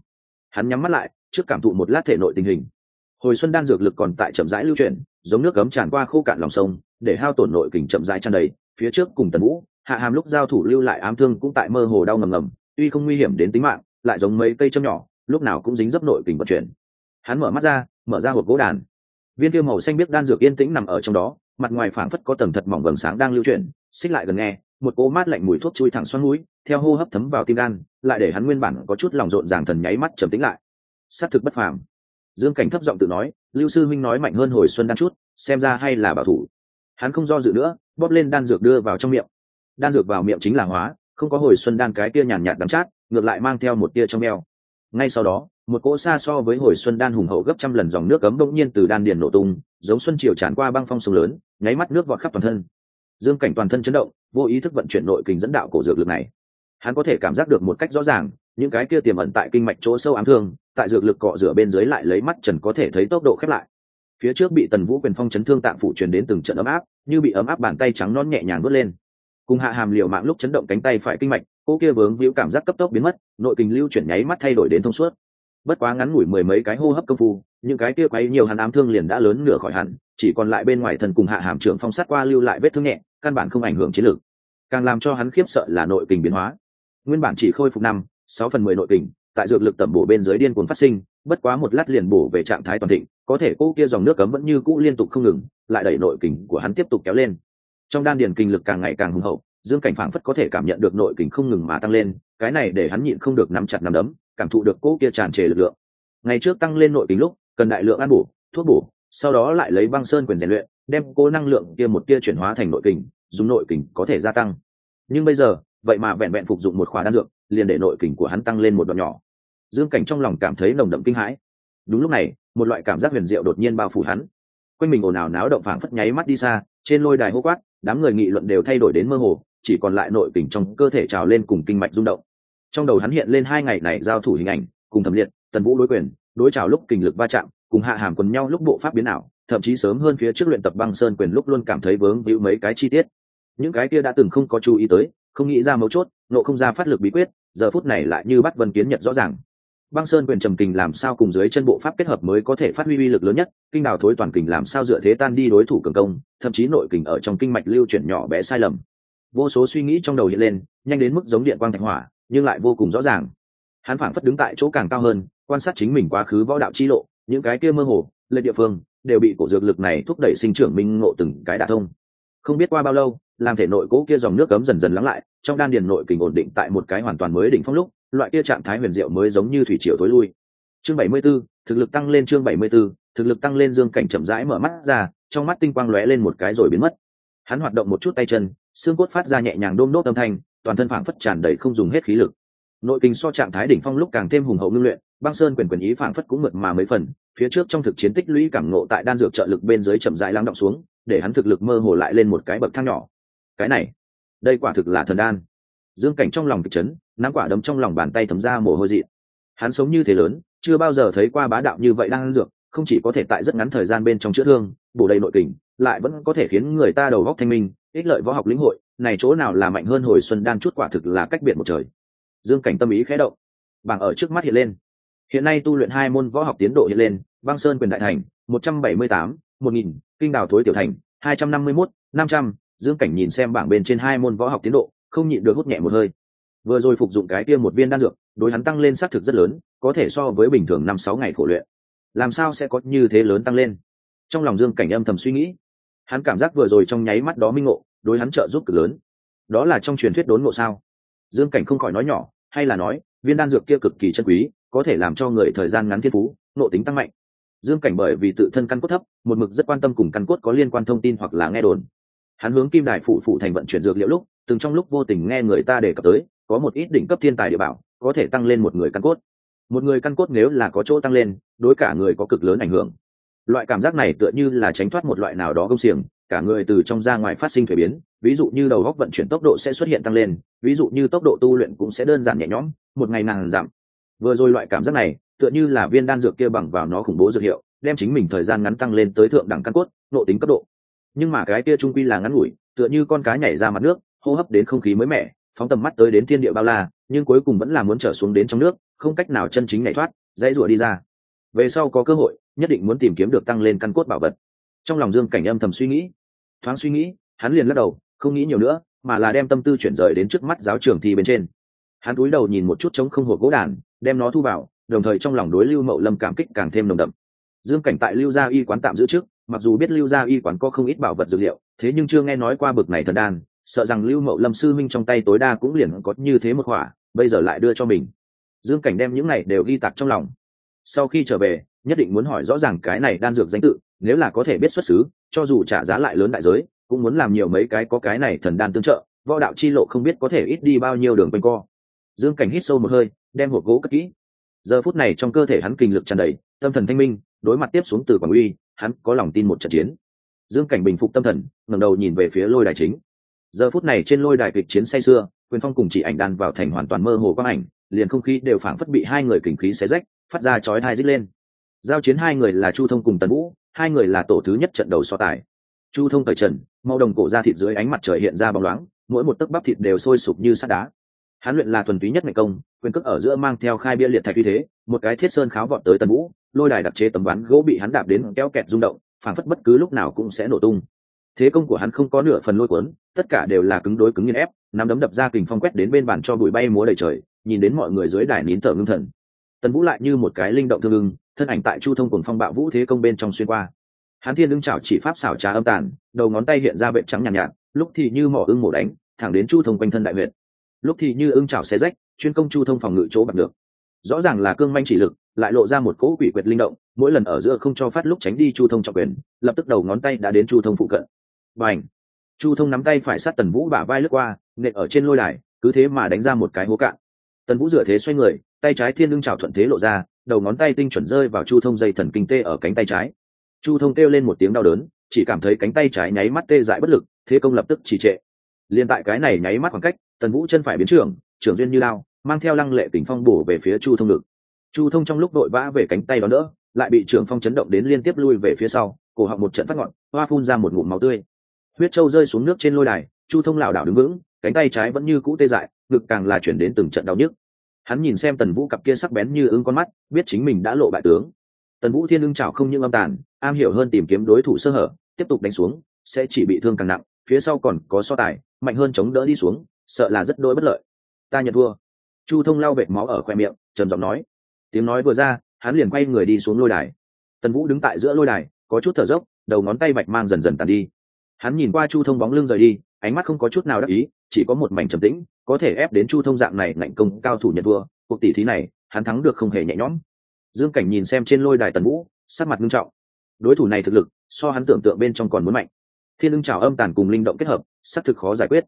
Hắn nhắm mắt lại trước cảm thụ một lát thể nội tình hình. Hồi xuân đan dược lực còn tại chậm rãi lưu chuyển giống nước cấm tràn qua khô cạn lòng sông để hao tổn nội kình chậm rãi tràn đầy phía trước cùng tần vũ hạ hàm lúc giao thủ lưu lại ám thương cũng tại mơ hồ đau ngầm ngầm tuy không nguy hiểm đến tính mạng lại giống mấy cây châm nhỏ lúc nào cũng dính dấp nội kình vận chuyển. Hắn mở mắt ra mở ra hộp gỗ đàn viên tiêu màu xanh biết đan dược yên tĩnh nằm ở trong đó, mặt ngoài phảng phất có tầng thật mỏng vầng sáng đang lưu chuyển, xích lại gần nghe, một cỗ mát lạnh mùi thuốc chui thẳng xoắn mũi, theo hô hấp thấm vào tim gan, lại để hắn nguyên bản có chút lòng rộn ràng thần nháy mắt trầm tĩnh lại. S thực bất phàm. Dương cảnh thấp giọng tự nói, lưu sư minh nói mạnh hơn hồi xuân đan chút, xem ra hay là bảo thủ. Hắn không do dự nữa, bóp lên đan dược đưa vào trong miệng. Đan dược vào miệng chính là hóa, không có hồi xuân đan cái tia nhàn nhạt đắm chát, ngược lại mang theo một tia trong eo. Ngay sau đó một cỗ xa so với hồi xuân đan hùng hậu gấp trăm lần dòng nước cấm bỗng nhiên từ đan điền nổ tung, giống xuân chiều tràn qua băng phong sông lớn, nháy mắt nước vọt khắp toàn thân. Dương cảnh toàn thân chấn động, vô ý thức vận chuyển nội kình dẫn đạo cổ dược lực này. Hắn có thể cảm giác được một cách rõ ràng, những cái kia tiềm ẩn tại kinh mạch chỗ sâu ám thương, tại dược lực cọ rửa bên dưới lại lấy mắt trần có thể thấy tốc độ khép lại. Phía trước bị tần vũ quyền phong chấn thương tạng phủ truyền đến từng trận ấm áp, như bị ấm áp bàn tay trắng non nhẹ nhàng vớt lên. Cùng hạ hàm liều mạng lúc chấn động cánh tay phải kinh mạch, cô kia vướng víu cảm giác cấp tốc biến mất, nội kình lưu chuyển nháy mắt thay đổi đến thông suốt bất quá ngắn ngủi mười mấy cái hô hấp công phu, những cái kia quấy nhiều hắn ám thương liền đã lớn nửa khỏi hẳn, chỉ còn lại bên ngoài thần cùng hạ hàm trưởng phong sát qua lưu lại vết thương nhẹ, căn bản không ảnh hưởng chiến lược. Càng làm cho hắn khiếp sợ là nội kình biến hóa. Nguyên bản chỉ khôi phục năm, sáu phần mười nội kình, tại dược lực tẩm bổ bên dưới điên cuồng phát sinh, bất quá một lát liền bổ về trạng thái toàn thịnh, có thể cô kia dòng nước cấm vẫn như cũ liên tục không ngừng, lại đẩy nội kình của hắn tiếp tục kéo lên. Trong đan điền kinh lực càng ngày càng hùng hậu, dương cảnh phảng phất có thể cảm nhận được nội kình không ngừng mà tăng lên, cái này để hắn nhịn không được nắm chặt nắm đấm cảm thụ được cô kia tràn trề lực lượng. Ngày trước tăng lên nội tính lúc, cần đại lượng ăn bổ, thuốc bổ, sau đó lại lấy băng sơn quyền rèn luyện, đem cô năng lượng kia một tia chuyển hóa thành nội kình dùng nội kình có thể gia tăng. Nhưng bây giờ, vậy mà vẹn vẹn phục dụng một khóa đan dược, liền để nội kình của hắn tăng lên một đoạn nhỏ. Dương cảnh trong lòng cảm thấy nồng đậm kinh hãi. Đúng lúc này, một loại cảm giác huyền diệu đột nhiên bao phủ hắn. Quanh mình ồn ào náo động phảng phất nháy mắt đi xa, trên lôi đài hô quát, đám người nghị luận đều thay đổi đến mơ hồ, chỉ còn lại nội kình trong cơ thể trào lên cùng kinh mạch rung động trong đầu hắn hiện lên hai ngày này giao thủ hình ảnh, cùng thẩm liệt, tần vũ đối quyền, đối trào lúc kình lực va chạm, cùng hạ hàm quần nhau lúc bộ pháp biến ảo, thậm chí sớm hơn phía trước luyện tập băng sơn quyền lúc luôn cảm thấy vướng víu mấy cái chi tiết. Những cái kia đã từng không có chú ý tới, không nghĩ ra mấu chốt, nộ không ra phát lực bí quyết, giờ phút này lại như bắt vân kiến nhật rõ ràng. Băng sơn quyền trầm kình làm sao cùng dưới chân bộ pháp kết hợp mới có thể phát huy uy lực lớn nhất, kinh đào thối toàn kình làm sao dựa thế tan đi đối thủ cường công, thậm chí nội kình ở trong kinh mạch lưu chuyển nhỏ bé sai lầm. Vô số suy nghĩ trong đầu hiện lên, nhanh đến mức giống điện quang thạch hỏa nhưng lại vô cùng rõ ràng. Hắn phảng phất đứng tại chỗ càng cao hơn quan sát chính mình quá khứ võ đạo chi lộ những cái kia mơ hồ lên địa phương đều bị cổ dược lực này thúc đẩy sinh trưởng minh ngộ từng cái đả thông. Không biết qua bao lâu làm thể nội cố kia dòng nước cấm dần dần lắng lại trong đan điền nội kình ổn định tại một cái hoàn toàn mới đỉnh phong lúc loại kia trạng thái huyền diệu mới giống như thủy triều tối lui. Chương 74, thực lực tăng lên chương 74, thực lực tăng lên dương cảnh chậm rãi mở mắt ra trong mắt tinh quang lóe lên một cái rồi biến mất. Hắn hoạt động một chút tay chân xương cốt phát ra nhẹ nhàng đôm nốt âm thanh toàn thân phảng phất tràn đầy không dùng hết khí lực. Nội kinh so trạng thái đỉnh phong lúc càng thêm hùng hậu ngưng luyện, băng sơn quyền quyền ý phảng phất cũng mượt mà mấy phần, phía trước trong thực chiến tích lũy cảm nộ tại đan dược trợ lực bên dưới chậm rãi lắng động xuống, để hắn thực lực mơ hồ lại lên một cái bậc thang nhỏ. Cái này, đây quả thực là thần đan. Dương cảnh trong lòng kịch chấn, nắm quả đấm trong lòng bàn tay thấm ra mồ hôi dị hắn sống như thế lớn, chưa bao giờ thấy qua bá đạo như vậy đang dược, không chỉ có thể tại rất ngắn thời gian bên trong chữa thương, bổ đầy nội kình, lại vẫn có thể khiến người ta đầu góc thanh minh, ích lợi võ học lĩnh hội này chỗ nào là mạnh hơn hồi xuân đan chút quả thực là cách biệt một trời. Dương cảnh tâm ý khẽ động. Bảng ở trước mắt hiện lên. Hiện nay tu luyện hai môn võ học tiến độ hiện lên, băng sơn quyền đại thành, một trăm bảy mươi tám, một nghìn, kinh đào thối tiểu thành, hai trăm năm mươi mốt, năm trăm. Dương cảnh nhìn xem bảng bên trên hai môn võ học tiến độ, không nhịn được hút nhẹ một hơi. Vừa rồi phục dụng cái kia một viên đan dược, đối hắn tăng lên xác thực rất lớn, có thể so với bình thường năm sáu ngày khổ luyện. Làm sao sẽ có như thế lớn tăng lên? Trong lòng dương cảnh âm thầm suy nghĩ. Hắn cảm giác vừa rồi trong nháy mắt đó minh ngộ đối hắn trợ giúp cực lớn. Đó là trong truyền thuyết đốn ngộ sao? Dương cảnh không khỏi nói nhỏ, hay là nói, viên đan dược kia cực kỳ chân quý, có thể làm cho người thời gian ngắn thiên phú nộ tính tăng mạnh. Dương cảnh bởi vì tự thân căn cốt thấp, một mực rất quan tâm cùng căn cốt có liên quan thông tin hoặc là nghe đồn. Hắn hướng kim đài phụ phụ thành vận chuyển dược liệu lúc, từng trong lúc vô tình nghe người ta đề cập tới, có một ít đỉnh cấp thiên tài địa bảo, có thể tăng lên một người căn cốt. Một người căn cốt nếu là có chỗ tăng lên, đối cả người có cực lớn ảnh hưởng. Loại cảm giác này tựa như là tránh thoát một loại nào đó công xiềng cả người từ trong ra ngoài phát sinh thuế biến, ví dụ như đầu góc vận chuyển tốc độ sẽ xuất hiện tăng lên, ví dụ như tốc độ tu luyện cũng sẽ đơn giản nhẹ nhõm, một ngày nàng giảm. Vừa rồi loại cảm giác này, tựa như là viên đan dược kia bằng vào nó khủng bố dược hiệu, đem chính mình thời gian ngắn tăng lên tới thượng đẳng căn cốt, nộ tính cấp độ. Nhưng mà cái kia trung quy là ngắn ngủi, tựa như con cá nhảy ra mặt nước, hô hấp đến không khí mới mẻ, phóng tầm mắt tới đến thiên địa bao la, nhưng cuối cùng vẫn là muốn trở xuống đến trong nước, không cách nào chân chính nhảy thoát, dãy rủa đi ra. Về sau có cơ hội, nhất định muốn tìm kiếm được tăng lên căn cốt bảo vật. Trong lòng dương cảnh âm thầm suy nghĩ thoáng suy nghĩ, hắn liền lắc đầu, không nghĩ nhiều nữa, mà là đem tâm tư chuyển rời đến trước mắt giáo trường thi bên trên. Hắn cúi đầu nhìn một chút trống không hộp gỗ đàn, đem nó thu vào, đồng thời trong lòng đối lưu mậu lâm cảm kích càng thêm nồng đậm. Dương cảnh tại lưu gia y quán tạm giữ trước, mặc dù biết lưu gia y quán có không ít bảo vật dược liệu, thế nhưng chưa nghe nói qua bực này thần đan, sợ rằng lưu mậu lâm sư minh trong tay tối đa cũng liền có như thế một khỏa, bây giờ lại đưa cho mình. Dương cảnh đem những này đều ghi tạc trong lòng. Sau khi trở về nhất định muốn hỏi rõ ràng cái này đan dược danh tự, nếu là có thể biết xuất xứ, cho dù trả giá lại lớn đại giới, cũng muốn làm nhiều mấy cái có cái này thần đan tương trợ, võ đạo chi lộ không biết có thể ít đi bao nhiêu đường quanh co. Dương cảnh hít sâu một hơi, đem hộp gỗ cất kỹ. Giờ phút này trong cơ thể hắn kinh lực tràn đầy, tâm thần thanh minh, đối mặt tiếp xuống từ quảng uy, hắn có lòng tin một trận chiến. Dương cảnh bình phục tâm thần, ngẩng đầu nhìn về phía lôi đài chính. Giờ phút này trên lôi đài kịch chiến say xưa quyền phong cùng chỉ ảnh đan vào thành hoàn toàn mơ hồ quang ảnh, liền không khí đều phảng phất bị hai người kình khí xé rách, phát ra chói hai dít lên giao chiến hai người là chu thông cùng tần vũ, hai người là tổ thứ nhất trận đầu so tài. Chu thông cởi trần, màu đồng cổ ra thịt dưới ánh mặt trời hiện ra bóng loáng, mỗi một tấc bắp thịt đều sôi sụp như sắt đá. Hán luyện là thuần túy nhất ngày công, quyền cước ở giữa mang theo khai bia liệt thạch như thế, một cái thiết sơn kháo vọt tới tần vũ, lôi đài đặc chế tấm ván gỗ bị hắn đạp đến kéo kẹt rung động, phảng phất bất cứ lúc nào cũng sẽ nổ tung. Thế công của hắn không có nửa phần lôi cuốn, tất cả đều là cứng đối cứng nghiên ép, nắm đấm đập ra kình phong quét đến bên bàn cho bụi bay múa đầy trời, nhìn đến mọi người dưới đài nín thở ngưng thần. Tần vũ lại như một cái linh động thương ưng thân ảnh tại chu thông cùng phong bạo vũ thế công bên trong xuyên qua. Hắn thiên ưng chảo chỉ pháp xảo trá âm tàn đầu ngón tay hiện ra vệ trắng nhàn nhạt, nhạt lúc thì như mỏ ưng mổ đánh thẳng đến chu thông quanh thân đại huyện lúc thì như ưng chảo xé rách chuyên công chu thông phòng ngự chỗ bật được rõ ràng là cương manh chỉ lực lại lộ ra một cỗ quỷ quyệt linh động mỗi lần ở giữa không cho phát lúc tránh đi chu thông trọng quyền lập tức đầu ngón tay đã đến chu thông phụ cận. Và ảnh chu thông nắm tay phải sát tần vũ bả vai lướt qua nệ ở trên lôi đài cứ thế mà đánh ra một cái hố cạn. Tần vũ dựa thế xoay người tay trái thiên lưng chảo thuận thế lộ ra đầu ngón tay tinh chuẩn rơi vào chu thông dây thần kinh tê ở cánh tay trái. Chu thông kêu lên một tiếng đau đớn, chỉ cảm thấy cánh tay trái nháy mắt tê dại bất lực, thế công lập tức trì trệ. Liền tại cái này nháy mắt khoảng cách, tần vũ chân phải biến trưởng trưởng duyên như lao, mang theo lăng lệ tỉnh phong bổ về phía chu thông ngực. Chu thông trong lúc đội vã về cánh tay đó nữa, lại bị trưởng phong chấn động đến liên tiếp lui về phía sau, cổ họng một trận phát ngọn, hoa phun ra một ngụm máu tươi. Huyết trâu rơi xuống nước trên lôi đài, chu thông lảo đảo đứng vững, cánh tay trái vẫn như cũ tê dại, ngực càng là chuyển đến từng trận đau nhức hắn nhìn xem tần vũ cặp kia sắc bén như ưng con mắt, biết chính mình đã lộ bại tướng. Tần vũ thiên ưng chảo không những âm tàn, am hiểu hơn tìm kiếm đối thủ sơ hở, tiếp tục đánh xuống, sẽ chỉ bị thương càng nặng, phía sau còn có so tài, mạnh hơn chống đỡ đi xuống, sợ là rất đôi bất lợi. Ta nhận thua. Chu thông lau vệt máu ở khoe miệng, trầm giọng nói. Tiếng nói vừa ra, hắn liền quay người đi xuống lôi đài. Tần vũ đứng tại giữa lôi đài, có chút thở dốc, đầu ngón tay bạch mang dần dần tàn đi hắn nhìn qua chu thông bóng lưng rời đi ánh mắt không có chút nào đắc ý chỉ có một mảnh trầm tĩnh có thể ép đến chu thông dạng này ngạnh công cao thủ nhận vua, cuộc tỷ thí này hắn thắng được không hề nhẹ nhõm. Dương cảnh nhìn xem trên lôi đài tần vũ sắc mặt nghiêm trọng. Đối thủ này thực lực so hắn tưởng tượng bên trong còn muốn mạnh. Thiên ưng trào âm tàn cùng linh động kết hợp xác thực khó giải quyết.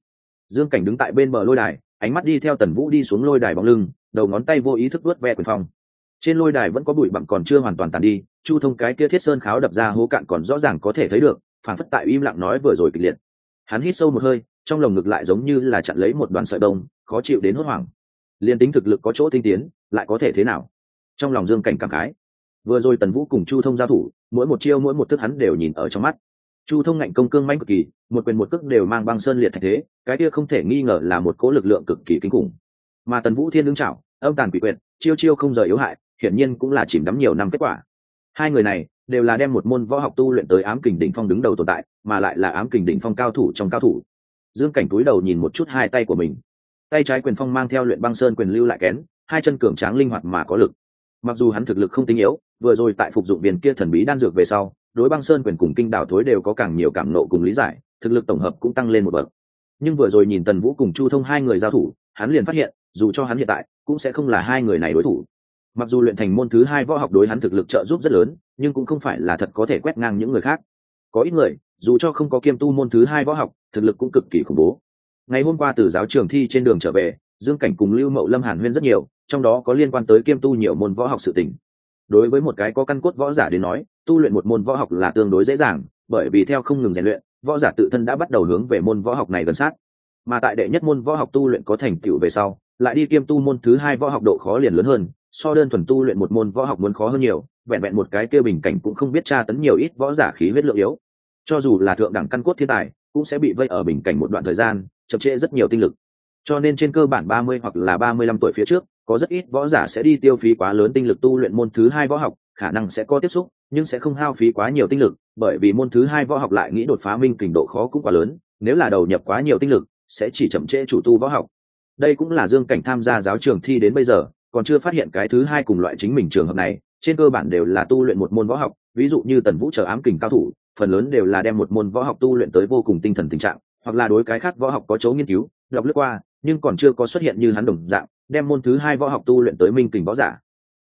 Dương cảnh đứng tại bên bờ lôi đài ánh mắt đi theo tần vũ đi xuống lôi đài bóng lưng đầu ngón tay vô ý thức vớt ve quyền phong. Trên lôi đài vẫn có bụi bặm còn chưa hoàn toàn tàn đi chu thông cái kia thiết sơn kháo đập ra hố cạn còn rõ ràng có thể thấy được phản phất tại im lặng nói vừa rồi kịch liệt. Hắn hít sâu một hơi, trong lồng ngực lại giống như là chặn lấy một đoàn sợi đông khó chịu đến hốt hoảng. Liên tính thực lực có chỗ tinh tiến, lại có thể thế nào? Trong lòng dương cảnh cảm khái. Vừa rồi tần vũ cùng chu thông giao thủ, mỗi một chiêu, mỗi một thức hắn đều nhìn ở trong mắt. Chu thông ngạnh công cương manh cực kỳ, một quyền một cước đều mang băng sơn liệt thành thế, cái kia không thể nghi ngờ là một cố lực lượng cực kỳ kinh khủng. Mà tần vũ thiên đứng trảo, âm tàn quỷ quyệt, chiêu chiêu không rời yếu hại, hiển nhiên cũng là chìm đắm nhiều năm kết quả. Hai người này đều là đem một môn võ học tu luyện tới ám kình đỉnh phong đứng đầu tồn tại, mà lại là ám kình đỉnh phong cao thủ trong cao thủ. Dương cảnh túi đầu nhìn một chút hai tay của mình. Tay trái quyền phong mang theo luyện băng sơn quyền lưu lại kén, hai chân cường tráng linh hoạt mà có lực. Mặc dù hắn thực lực không tính yếu, vừa rồi tại phục dụng viên kia thần bí đan dược về sau, đối băng sơn quyền cùng kinh đảo thối đều có càng nhiều cảm nộ cùng lý giải, thực lực tổng hợp cũng tăng lên một bậc. Nhưng vừa rồi nhìn tần vũ cùng chu thông hai người giao thủ, hắn liền phát hiện, dù cho hắn hiện tại, cũng sẽ không là hai người này đối thủ. Mặc dù luyện thành môn thứ hai võ học đối hắn thực lực trợ giúp rất lớn nhưng cũng không phải là thật có thể quét ngang những người khác. Có ít người, dù cho không có kiêm tu môn thứ hai võ học, thực lực cũng cực kỳ khủng bố. Ngày hôm qua từ giáo trường thi trên đường trở về, dương cảnh cùng lưu mậu lâm hàn huyên rất nhiều, trong đó có liên quan tới kiêm tu nhiều môn võ học sự tình. Đối với một cái có căn cốt võ giả đến nói, tu luyện một môn võ học là tương đối dễ dàng, bởi vì theo không ngừng rèn luyện, võ giả tự thân đã bắt đầu hướng về môn võ học này gần sát. Mà tại đệ nhất môn võ học tu luyện có thành tựu về sau, lại đi kiêm tu môn thứ hai võ học độ khó liền lớn hơn, so đơn thuần tu luyện một môn võ học muốn khó hơn nhiều vẹn vẹn một cái kia bình cảnh cũng không biết tra tấn nhiều ít võ giả khí huyết lượng yếu. Cho dù là thượng đẳng căn cốt thiên tài, cũng sẽ bị vây ở bình cảnh một đoạn thời gian, chậm trễ rất nhiều tinh lực. Cho nên trên cơ bản ba mươi hoặc là ba mươi lăm tuổi phía trước, có rất ít võ giả sẽ đi tiêu phí quá lớn tinh lực tu luyện môn thứ hai võ học, khả năng sẽ có tiếp xúc, nhưng sẽ không hao phí quá nhiều tinh lực, bởi vì môn thứ hai võ học lại nghĩ đột phá minh kình độ khó cũng quá lớn, nếu là đầu nhập quá nhiều tinh lực, sẽ chỉ chậm trễ chủ tu võ học. Đây cũng là dương cảnh tham gia giáo trường thi đến bây giờ, còn chưa phát hiện cái thứ hai cùng loại chính mình trường hợp này trên cơ bản đều là tu luyện một môn võ học, ví dụ như tần vũ chờ ám kình cao thủ, phần lớn đều là đem một môn võ học tu luyện tới vô cùng tinh thần tình trạng, hoặc là đối cái khác võ học có chấu nghiên cứu, đọc lướt qua, nhưng còn chưa có xuất hiện như hắn đồng dạng, đem môn thứ hai võ học tu luyện tới minh kình võ giả.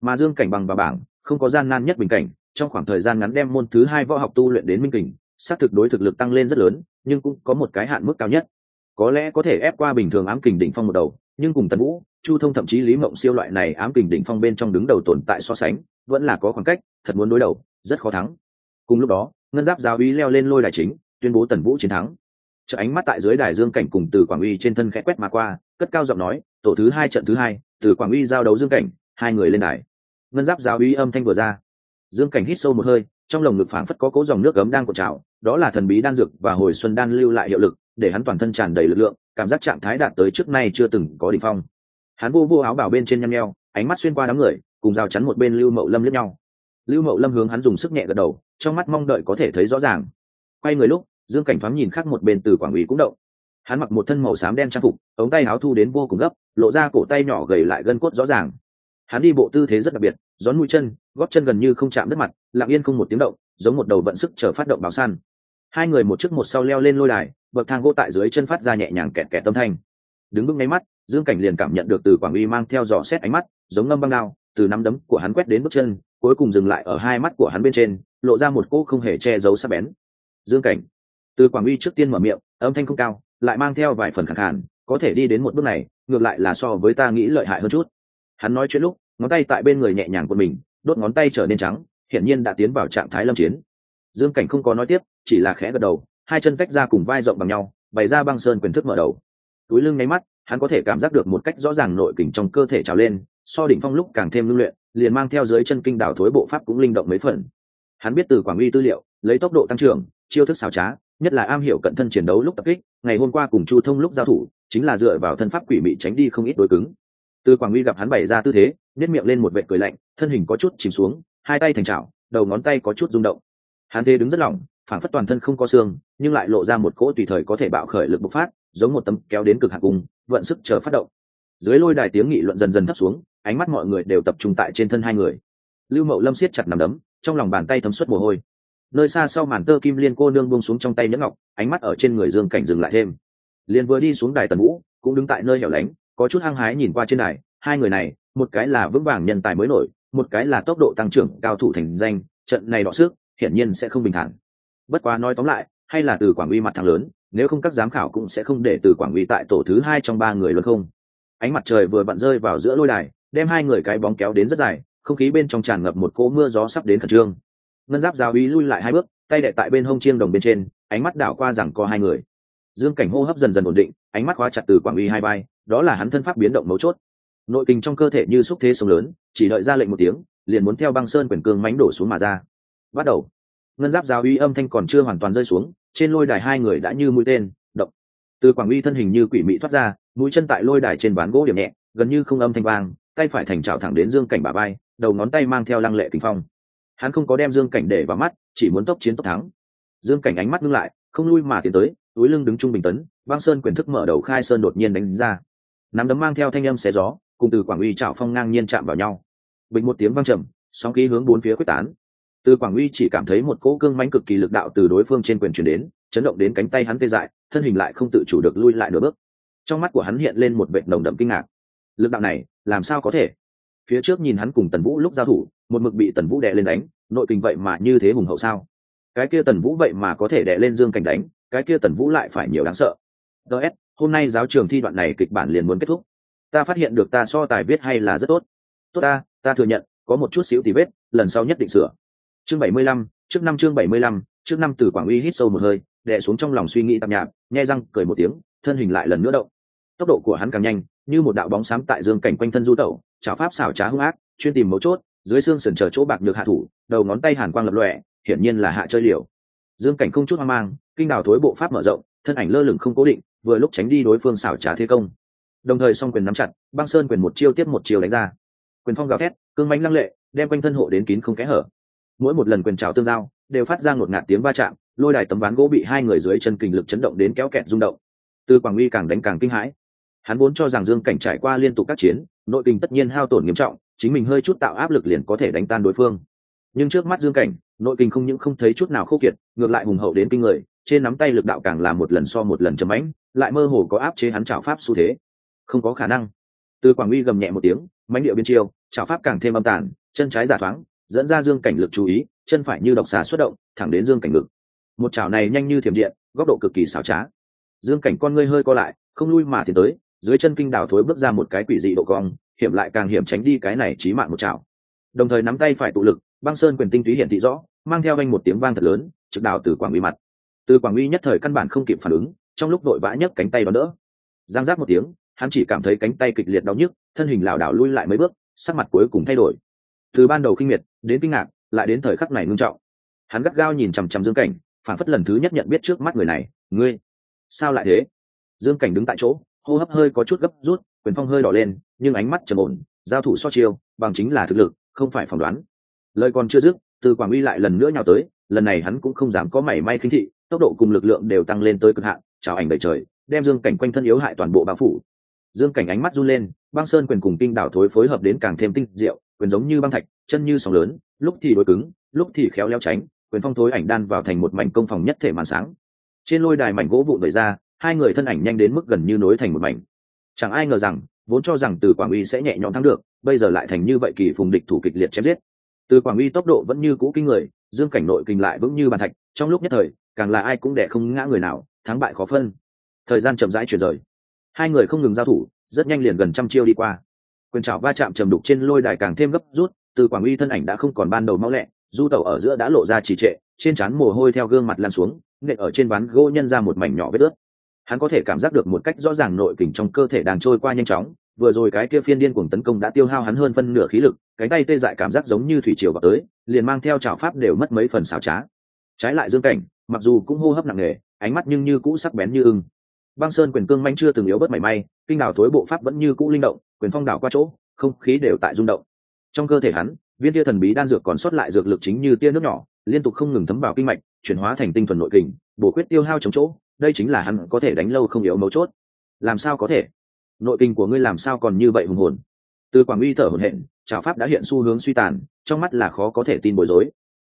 Mà dương cảnh bằng và bảng, không có gian nan nhất bình cảnh, trong khoảng thời gian ngắn đem môn thứ hai võ học tu luyện đến minh kình, xác thực đối thực lực tăng lên rất lớn, nhưng cũng có một cái hạn mức cao nhất. Có lẽ có thể ép qua bình thường ám kình đỉnh phong một đầu, nhưng cùng tần vũ chu thông thậm chí lý mộng siêu loại này ám kình đỉnh phong bên trong đứng đầu tồn tại so sánh, vẫn là có khoảng cách, thật muốn đối đầu, rất khó thắng. Cùng lúc đó, ngân giáp giáo uy leo lên lôi đài chính, tuyên bố tần vũ chiến thắng. Chợ ánh mắt tại dưới đài dương cảnh cùng từ quảng uy trên thân khẽ quét mà qua, cất cao giọng nói, tổ thứ hai, trận thứ hai, từ quảng uy giao đấu dương cảnh, hai người lên đài. Ngân giáp giáo uy âm thanh vừa ra. Dương cảnh hít sâu một hơi, trong lồng ngực phảng phất có cố dòng nước gấm đang cột trào, đó là thần bí đan dược và hồi xuân đan lưu lại hiệu lực, để hắn toàn thân tràn đầy lực lượng, cảm giác trạng thái đạt tới trước nay chưa từng có đỉnh phong hắn vô vô áo bảo bên trên nhăn nheo, ánh mắt xuyên qua đám người, cùng rào chắn một bên lưu mậu lâm lướt nhau. Lưu mậu lâm hướng hắn dùng sức nhẹ gật đầu, trong mắt mong đợi có thể thấy rõ ràng. Quay người lúc, dương cảnh thoáng nhìn khác một bên từ quảng ủy cũng động. Hắn mặc một thân màu xám đen trang phục, ống tay áo thu đến vô cùng gấp, lộ ra cổ tay nhỏ gầy lại gân cốt rõ ràng. Hắn đi bộ tư thế rất đặc biệt, gión mũi chân góp chân gần như không chạm đất mặt, lặng yên không một tiếng động, giống một đầu vận sức chờ phát động báo săn hai người một trước một sau leo lên lôi đài, bậc thang gỗ tại dưới chân phát ra nhẹ nhàng kẹt kẹt tâm thanh đứng bước ngay mắt dương cảnh liền cảm nhận được từ quảng uy mang theo dò xét ánh mắt giống ngâm băng đao từ nắm đấm của hắn quét đến bước chân cuối cùng dừng lại ở hai mắt của hắn bên trên lộ ra một cỗ không hề che giấu sắc bén. Dương cảnh từ quảng uy trước tiên mở miệng âm thanh không cao lại mang theo vài phần khẳng hẳn, có thể đi đến một bước này ngược lại là so với ta nghĩ lợi hại hơn chút. Hắn nói chuyện lúc ngón tay tại bên người nhẹ nhàng của mình đốt ngón tay trở nên trắng hiển nhiên đã tiến vào trạng thái lâm chiến. Dương cảnh không có nói tiếp chỉ là khẽ gật đầu hai chân tách ra cùng vai rộng bằng nhau bày ra băng sơn quyền thức mở đầu túi lưng nháy mắt, hắn có thể cảm giác được một cách rõ ràng nội kình trong cơ thể trào lên, so đỉnh phong lúc càng thêm ngưng luyện, liền mang theo dưới chân kinh đảo thối bộ pháp cũng linh động mấy phần. Hắn biết từ quảng uy tư liệu, lấy tốc độ tăng trưởng, chiêu thức xảo trá, nhất là am hiểu cận thân chiến đấu lúc tập kích, ngày hôm qua cùng chu thông lúc giao thủ, chính là dựa vào thân pháp quỷ mị tránh đi không ít đối cứng. Từ quảng uy gặp hắn bày ra tư thế nếp miệng lên một vệ cười lạnh, thân hình có chút chìm xuống, hai tay thành trào đầu ngón tay có chút rung động. Hắn thế đứng rất lỏng phản phất toàn thân không có xương, nhưng lại lộ ra một cỗ tùy thời có thể bạo khởi lực bộc phát, giống một tấm kéo đến cực hạt cung vận sức chờ phát động. Dưới lôi đài tiếng nghị luận dần dần thấp xuống, ánh mắt mọi người đều tập trung tại trên thân hai người. Lưu mậu lâm siết chặt nằm đấm, trong lòng bàn tay thấm suất mồ hôi. Nơi xa sau màn tơ kim liên cô nương buông xuống trong tay nhẫn ngọc, ánh mắt ở trên người dương cảnh dừng lại thêm. Liền vừa đi xuống đài tần vũ, cũng đứng tại nơi hẻo lánh, có chút hăng hái nhìn qua trên đài, hai người này, một cái là vững vàng nhân tài mới nổi, một cái là tốc độ tăng trưởng cao thủ thành danh, trận này đọ sức, hiển nhiên sẽ không bình thản bất quá nói tóm lại hay là từ quảng uy mặt thẳng lớn nếu không các giám khảo cũng sẽ không để từ quảng uy tại tổ thứ hai trong ba người luôn không. Ánh mặt trời vừa bận rơi vào giữa lôi đài đem hai người cái bóng kéo đến rất dài không khí bên trong tràn ngập một cỗ mưa gió sắp đến khẩn trương. Ngân giáp giáo uy lui lại hai bước tay đệ tại bên hông chiêng đồng bên trên ánh mắt đảo qua rằng có hai người. Dương cảnh hô hấp dần dần ổn định ánh mắt khóa chặt từ quảng uy hai vai, đó là hắn thân pháp biến động mấu chốt. Nội kinh trong cơ thể như xúc thế sông lớn chỉ đợi ra lệnh một tiếng liền muốn theo băng sơn quyền cương mánh đổ xuống mà ra. Bắt đầu ngân giáp giáo uy âm thanh còn chưa hoàn toàn rơi xuống, trên lôi đài hai người đã như mũi tên, động. Từ quảng uy thân hình như quỷ mị thoát ra, mũi chân tại lôi đài trên ván gỗ điểm nhẹ, gần như không âm thanh vang, tay phải thành trào thẳng đến dương cảnh bà bay đầu ngón tay mang theo lăng lệ kinh phong. Hắn không có đem dương cảnh để vào mắt, chỉ muốn tốc chiến tốc thắng. Dương cảnh ánh mắt ngưng lại, không lui mà tiến tới, túi lưng đứng trung bình tấn, băng sơn quyền thức mở đầu khai sơn đột nhiên đánh ra. Nắm đấm mang theo thanh âm xé gió, cùng từ quảng uy trào phong ngang nhiên chạm vào nhau. Bình một tiếng vang trầm, sóng khí hướng bốn phía quyết tán từ quảng uy chỉ cảm thấy một cỗ cương mãnh cực kỳ lực đạo từ đối phương trên quyền chuyển đến, chấn động đến cánh tay hắn tê dại, thân hình lại không tự chủ được lui lại nửa bước. Trong mắt của hắn hiện lên một vệ nồng đậm kinh ngạc. Lực đạo này, làm sao có thể? Phía trước nhìn hắn cùng tần vũ lúc giao thủ, một mực bị tần vũ đè lên đánh, nội tình vậy mà như thế hùng hậu sao? Cái kia tần vũ vậy mà có thể đè lên dương cảnh đánh, cái kia tần vũ lại phải nhiều đáng sợ. Ts hôm nay giáo trường thi đoạn này kịch bản liền muốn kết thúc. Ta phát hiện được ta so tài viết hay là rất tốt. Tốt ta ta thừa nhận, có một chút xíu tì vết lần sau nhất định sửa chương bảy mươi lăm, trước năm chương bảy mươi lăm, trước năm từ quảng uy hít sâu một hơi, đè xuống trong lòng suy nghĩ tạp nhạp, nhai răng, cười một tiếng, thân hình lại lần nữa động. Tốc độ của hắn càng nhanh, như một đạo bóng sáng tại dương cảnh quanh thân du tẩu, chảo pháp xảo trá hung ác, chuyên tìm mấu chốt, dưới xương sườn chờ chỗ bạc được hạ thủ, đầu ngón tay hàn quang lập lòe, hiển nhiên là hạ chơi liều. Dương cảnh không chút hoang mang, kinh đào thối bộ pháp mở rộng, thân ảnh lơ lửng không cố định, vừa lúc tránh đi đối phương xảo trá thế công. Đồng thời song quyền nắm chặt, băng sơn quyền một chiêu tiếp một chiêu đánh ra. Quyền phong gào thét, cương mánh lăng lệ, đem quanh thân hộ đến kín không kẽ hở mỗi một lần quyền trào tương giao đều phát ra ngột ngạt tiếng va chạm lôi đài tấm ván gỗ bị hai người dưới chân kình lực chấn động đến kéo kẹt rung động. Từ quảng uy càng đánh càng kinh hãi. Hắn vốn cho rằng dương cảnh trải qua liên tục các chiến nội kinh tất nhiên hao tổn nghiêm trọng chính mình hơi chút tạo áp lực liền có thể đánh tan đối phương. Nhưng trước mắt dương cảnh nội kinh không những không thấy chút nào khô kiệt ngược lại hùng hậu đến kinh người trên nắm tay lực đạo càng là một lần so một lần chấm ánh, lại mơ hồ có áp chế hắn trảo pháp xu thế. Không có khả năng. Từ quảng uy gầm nhẹ một tiếng mãnh điệu biên chiêu trảo pháp càng thêm âm tàn chân trái giả thoáng dẫn ra dương cảnh lực chú ý, chân phải như độc xà xuất động, thẳng đến dương cảnh ngực. Một chảo này nhanh như thiểm điện, góc độ cực kỳ xảo trá. Dương cảnh con ngươi hơi co lại, không lui mà thì tới, dưới chân kinh đảo thối bước ra một cái quỷ dị độ cong, hiểm lại càng hiểm tránh đi cái này chí mạng một chảo. Đồng thời nắm tay phải tụ lực, băng sơn quyền tinh túy hiện thị rõ, mang theo anh một tiếng vang thật lớn, trực đào từ quảng uy mặt. Từ quảng uy nhất thời căn bản không kịp phản ứng, trong lúc đội vã nhấc cánh tay đón đỡ. Giang giác một tiếng, hắn chỉ cảm thấy cánh tay kịch liệt đau nhức, thân hình lảo đảo lui lại mấy bước, sắc mặt cuối cùng thay đổi từ ban đầu kinh miệt, đến kinh ngạc, lại đến thời khắc này ngưng trọng. Hắn gắt gao nhìn chằm chằm dương cảnh phản phất lần thứ nhất nhận biết trước mắt người này, ngươi, sao lại thế? Dương cảnh đứng tại chỗ, hô hấp hơi có chút gấp rút, quyền phong hơi đỏ lên, nhưng ánh mắt trầm ổn, giao thủ so chiêu, bằng chính là thực lực, không phải phỏng đoán. Lời còn chưa dứt, từ quảng uy lại lần nữa nhào tới, lần này hắn cũng không dám có mảy may khinh thị, tốc độ cùng lực lượng đều tăng lên tới cực hạn, chào ảnh đầy trời, đem dương cảnh quanh thân yếu hại toàn bộ bao phủ dương cảnh ánh mắt run lên, băng sơn quyền cùng kinh đảo thối phối hợp đến càng thêm tinh diệu, quyền giống như băng thạch, chân như sóng lớn, lúc thì đối cứng, lúc thì khéo léo tránh, quyền phong thối ảnh đan vào thành một mảnh công phòng nhất thể màn sáng. Trên lôi đài mảnh gỗ vụn đẩy ra, hai người thân ảnh nhanh đến mức gần như nối thành một mảnh. Chẳng ai ngờ rằng, vốn cho rằng từ quảng uy sẽ nhẹ nhõm thắng được, bây giờ lại thành như vậy kỳ phùng địch thủ kịch liệt chém giết. Từ quảng uy tốc độ vẫn như cũ kinh người, dương cảnh nội kinh lại vững như bàn thạch, trong lúc nhất thời, càng là ai cũng đẻ không ngã người nào, thắng bại khó phân. Thời gian chậm rãi chuyển rời hai người không ngừng giao thủ, rất nhanh liền gần trăm chiêu đi qua. Quyền trào va chạm trầm đục trên lôi đài càng thêm gấp rút, từ quảng uy thân ảnh đã không còn ban đầu mau lẹ, du tẩu ở giữa đã lộ ra trì trệ, trên trán mồ hôi theo gương mặt lan xuống nghệ ở trên ván gỗ nhân ra một mảnh nhỏ vết ướt. Hắn có thể cảm giác được một cách rõ ràng nội kình trong cơ thể đang trôi qua nhanh chóng, vừa rồi cái kia phiên điên cuồng tấn công đã tiêu hao hắn hơn phân nửa khí lực, cánh tay tê dại cảm giác giống như thủy triều vào tới, liền mang theo trào pháp đều mất mấy phần xảo trá. Trái lại dương cảnh, mặc dù cũng hô hấp nặng nề, ánh mắt nhưng như cũ sắc bén như ưng băng sơn quyền cương manh chưa từng yếu bất mảy may, kinh đảo thối bộ pháp vẫn như cũ linh động, quyền phong đảo qua chỗ, không khí đều tại rung động. Trong cơ thể hắn, viên tia thần bí đan dược còn sót lại dược lực chính như tia nước nhỏ, liên tục không ngừng thấm vào kinh mạch, chuyển hóa thành tinh thuần nội kình, bổ quyết tiêu hao chống chỗ, đây chính là hắn có thể đánh lâu không yếu mấu chốt. Làm sao có thể? Nội kinh của ngươi làm sao còn như vậy hùng hồn? Từ quảng uy thở hồn hện trào pháp đã hiện xu hướng suy tàn, trong mắt là khó có thể tin bối rối.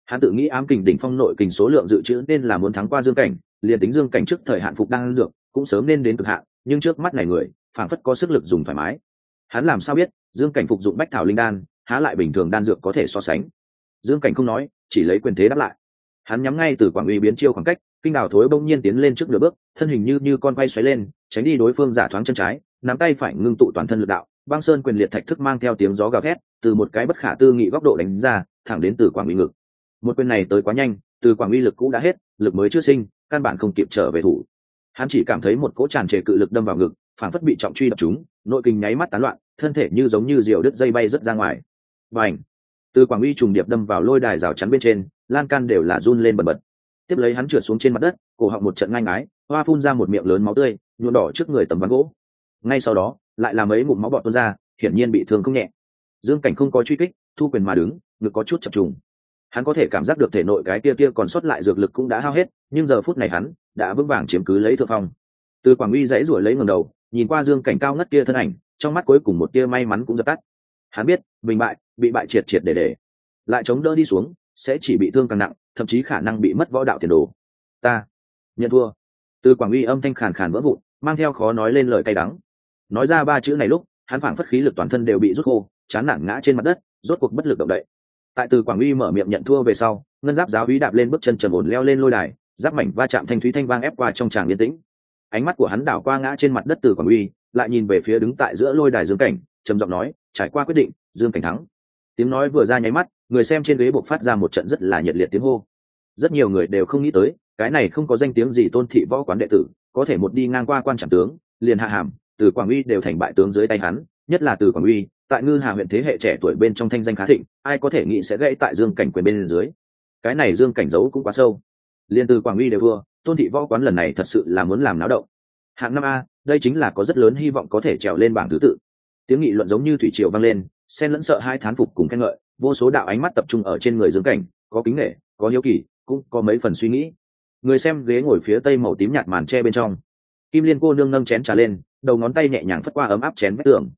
Hắn tự nghĩ ám kình đỉnh phong nội kình số lượng dự trữ nên là muốn thắng qua dương cảnh, liền tính dương cảnh trước thời hạn phục đang dược cũng sớm nên đến cực hạn, nhưng trước mắt này người, phảng phất có sức lực dùng thoải mái. Hắn làm sao biết, dương cảnh phục dụng bách thảo linh đan, há lại bình thường đan dược có thể so sánh? Dương cảnh không nói, chỉ lấy quyền thế đáp lại. Hắn nhắm ngay từ quảng uy biến chiêu khoảng cách, kinh đào thối bỗng nhiên tiến lên trước nửa bước, thân hình như như con quay xoáy lên, tránh đi đối phương giả thoáng chân trái, nắm tay phải ngưng tụ toàn thân lực đạo. Băng sơn quyền liệt thạch thức mang theo tiếng gió gào thét, từ một cái bất khả tư nghị góc độ đánh ra, thẳng đến từ quảng uy ngực. Một quyền này tới quá nhanh, từ quảng uy lực cũ đã hết, lực mới chưa sinh, căn bản không kịp trở về thủ hắn chỉ cảm thấy một cỗ tràn trề cự lực đâm vào ngực, phản phất bị trọng truy đập chúng, nội kinh nháy mắt tán loạn, thân thể như giống như diều đứt dây bay rớt ra ngoài. Và ảnh từ quảng uy trùng điệp đâm vào lôi đài rào chắn bên trên, lan can đều là run lên bần bật. Tiếp lấy hắn trượt xuống trên mặt đất, cổ họng một trận ngang ái hoa phun ra một miệng lớn máu tươi, nhuộm đỏ trước người tầm ván gỗ. Ngay sau đó, lại làm ấy ngụm máu bọt tuôn ra, hiển nhiên bị thương không nhẹ. Dương cảnh không có truy kích, thu quyền mà đứng, ngực có chút chập trùng hắn có thể cảm giác được thể nội cái tia tia còn sót lại dược lực cũng đã hao hết, nhưng giờ phút này hắn đã vững vàng chiếm cứ lấy thượng phong. Từ quảng uy dãy ruổi lấy ngầm đầu, nhìn qua dương cảnh cao ngất kia thân ảnh, trong mắt cuối cùng một tia may mắn cũng dập tắt. Hắn biết, mình bại, bị bại triệt triệt để để. Lại chống đỡ đi xuống, sẽ chỉ bị thương càng nặng, thậm chí khả năng bị mất võ đạo tiền đồ. Ta, nhận thua. Từ quảng uy âm thanh khàn khàn vỡ vụn, mang theo khó nói lên lời cay đắng. Nói ra ba chữ này lúc, hắn phảng phất khí lực toàn thân đều bị rút khô, chán nản ngã trên mặt đất, rốt cuộc bất lực động đậy tại từ quảng uy mở miệng nhận thua về sau, ngân giáp giáo uy đạp lên bước chân trầm ổn leo lên lôi đài, giáp mảnh va chạm thanh thúy thanh vang ép qua trong tràng yên tĩnh. Ánh mắt của hắn đảo qua ngã trên mặt đất từ quảng uy, lại nhìn về phía đứng tại giữa lôi đài dương cảnh, trầm giọng nói, trải qua quyết định, dương cảnh thắng. Tiếng nói vừa ra nháy mắt, người xem trên ghế buộc phát ra một trận rất là nhiệt liệt tiếng hô. Rất nhiều người đều không nghĩ tới, cái này không có danh tiếng gì tôn thị võ quán đệ tử, có thể một đi ngang qua quan trạm tướng, liền hạ hàm, từ quảng uy đều thành bại tướng dưới tay hắn, nhất là từ quảng uy tại ngư hà huyện thế hệ trẻ tuổi bên trong thanh danh khá thịnh, ai có thể nghĩ sẽ gãy tại dương cảnh quyền bên dưới. Cái này dương cảnh giấu cũng quá sâu. Liên từ quảng uy đều thua, tôn thị võ quán lần này thật sự là muốn làm náo động. Hạng năm a, đây chính là có rất lớn hy vọng có thể trèo lên bảng thứ tự. Tiếng nghị luận giống như thủy triều vang lên, xen lẫn sợ hai thán phục cùng khen ngợi, vô số đạo ánh mắt tập trung ở trên người dương cảnh, có kính nghệ có hiếu kỳ, cũng có mấy phần suy nghĩ. Người xem ghế ngồi phía tây màu tím nhạt màn tre bên trong. Kim liên cô nương nâng chén trà lên, đầu ngón tay nhẹ nhàng phất qua ấm áp chén vách tường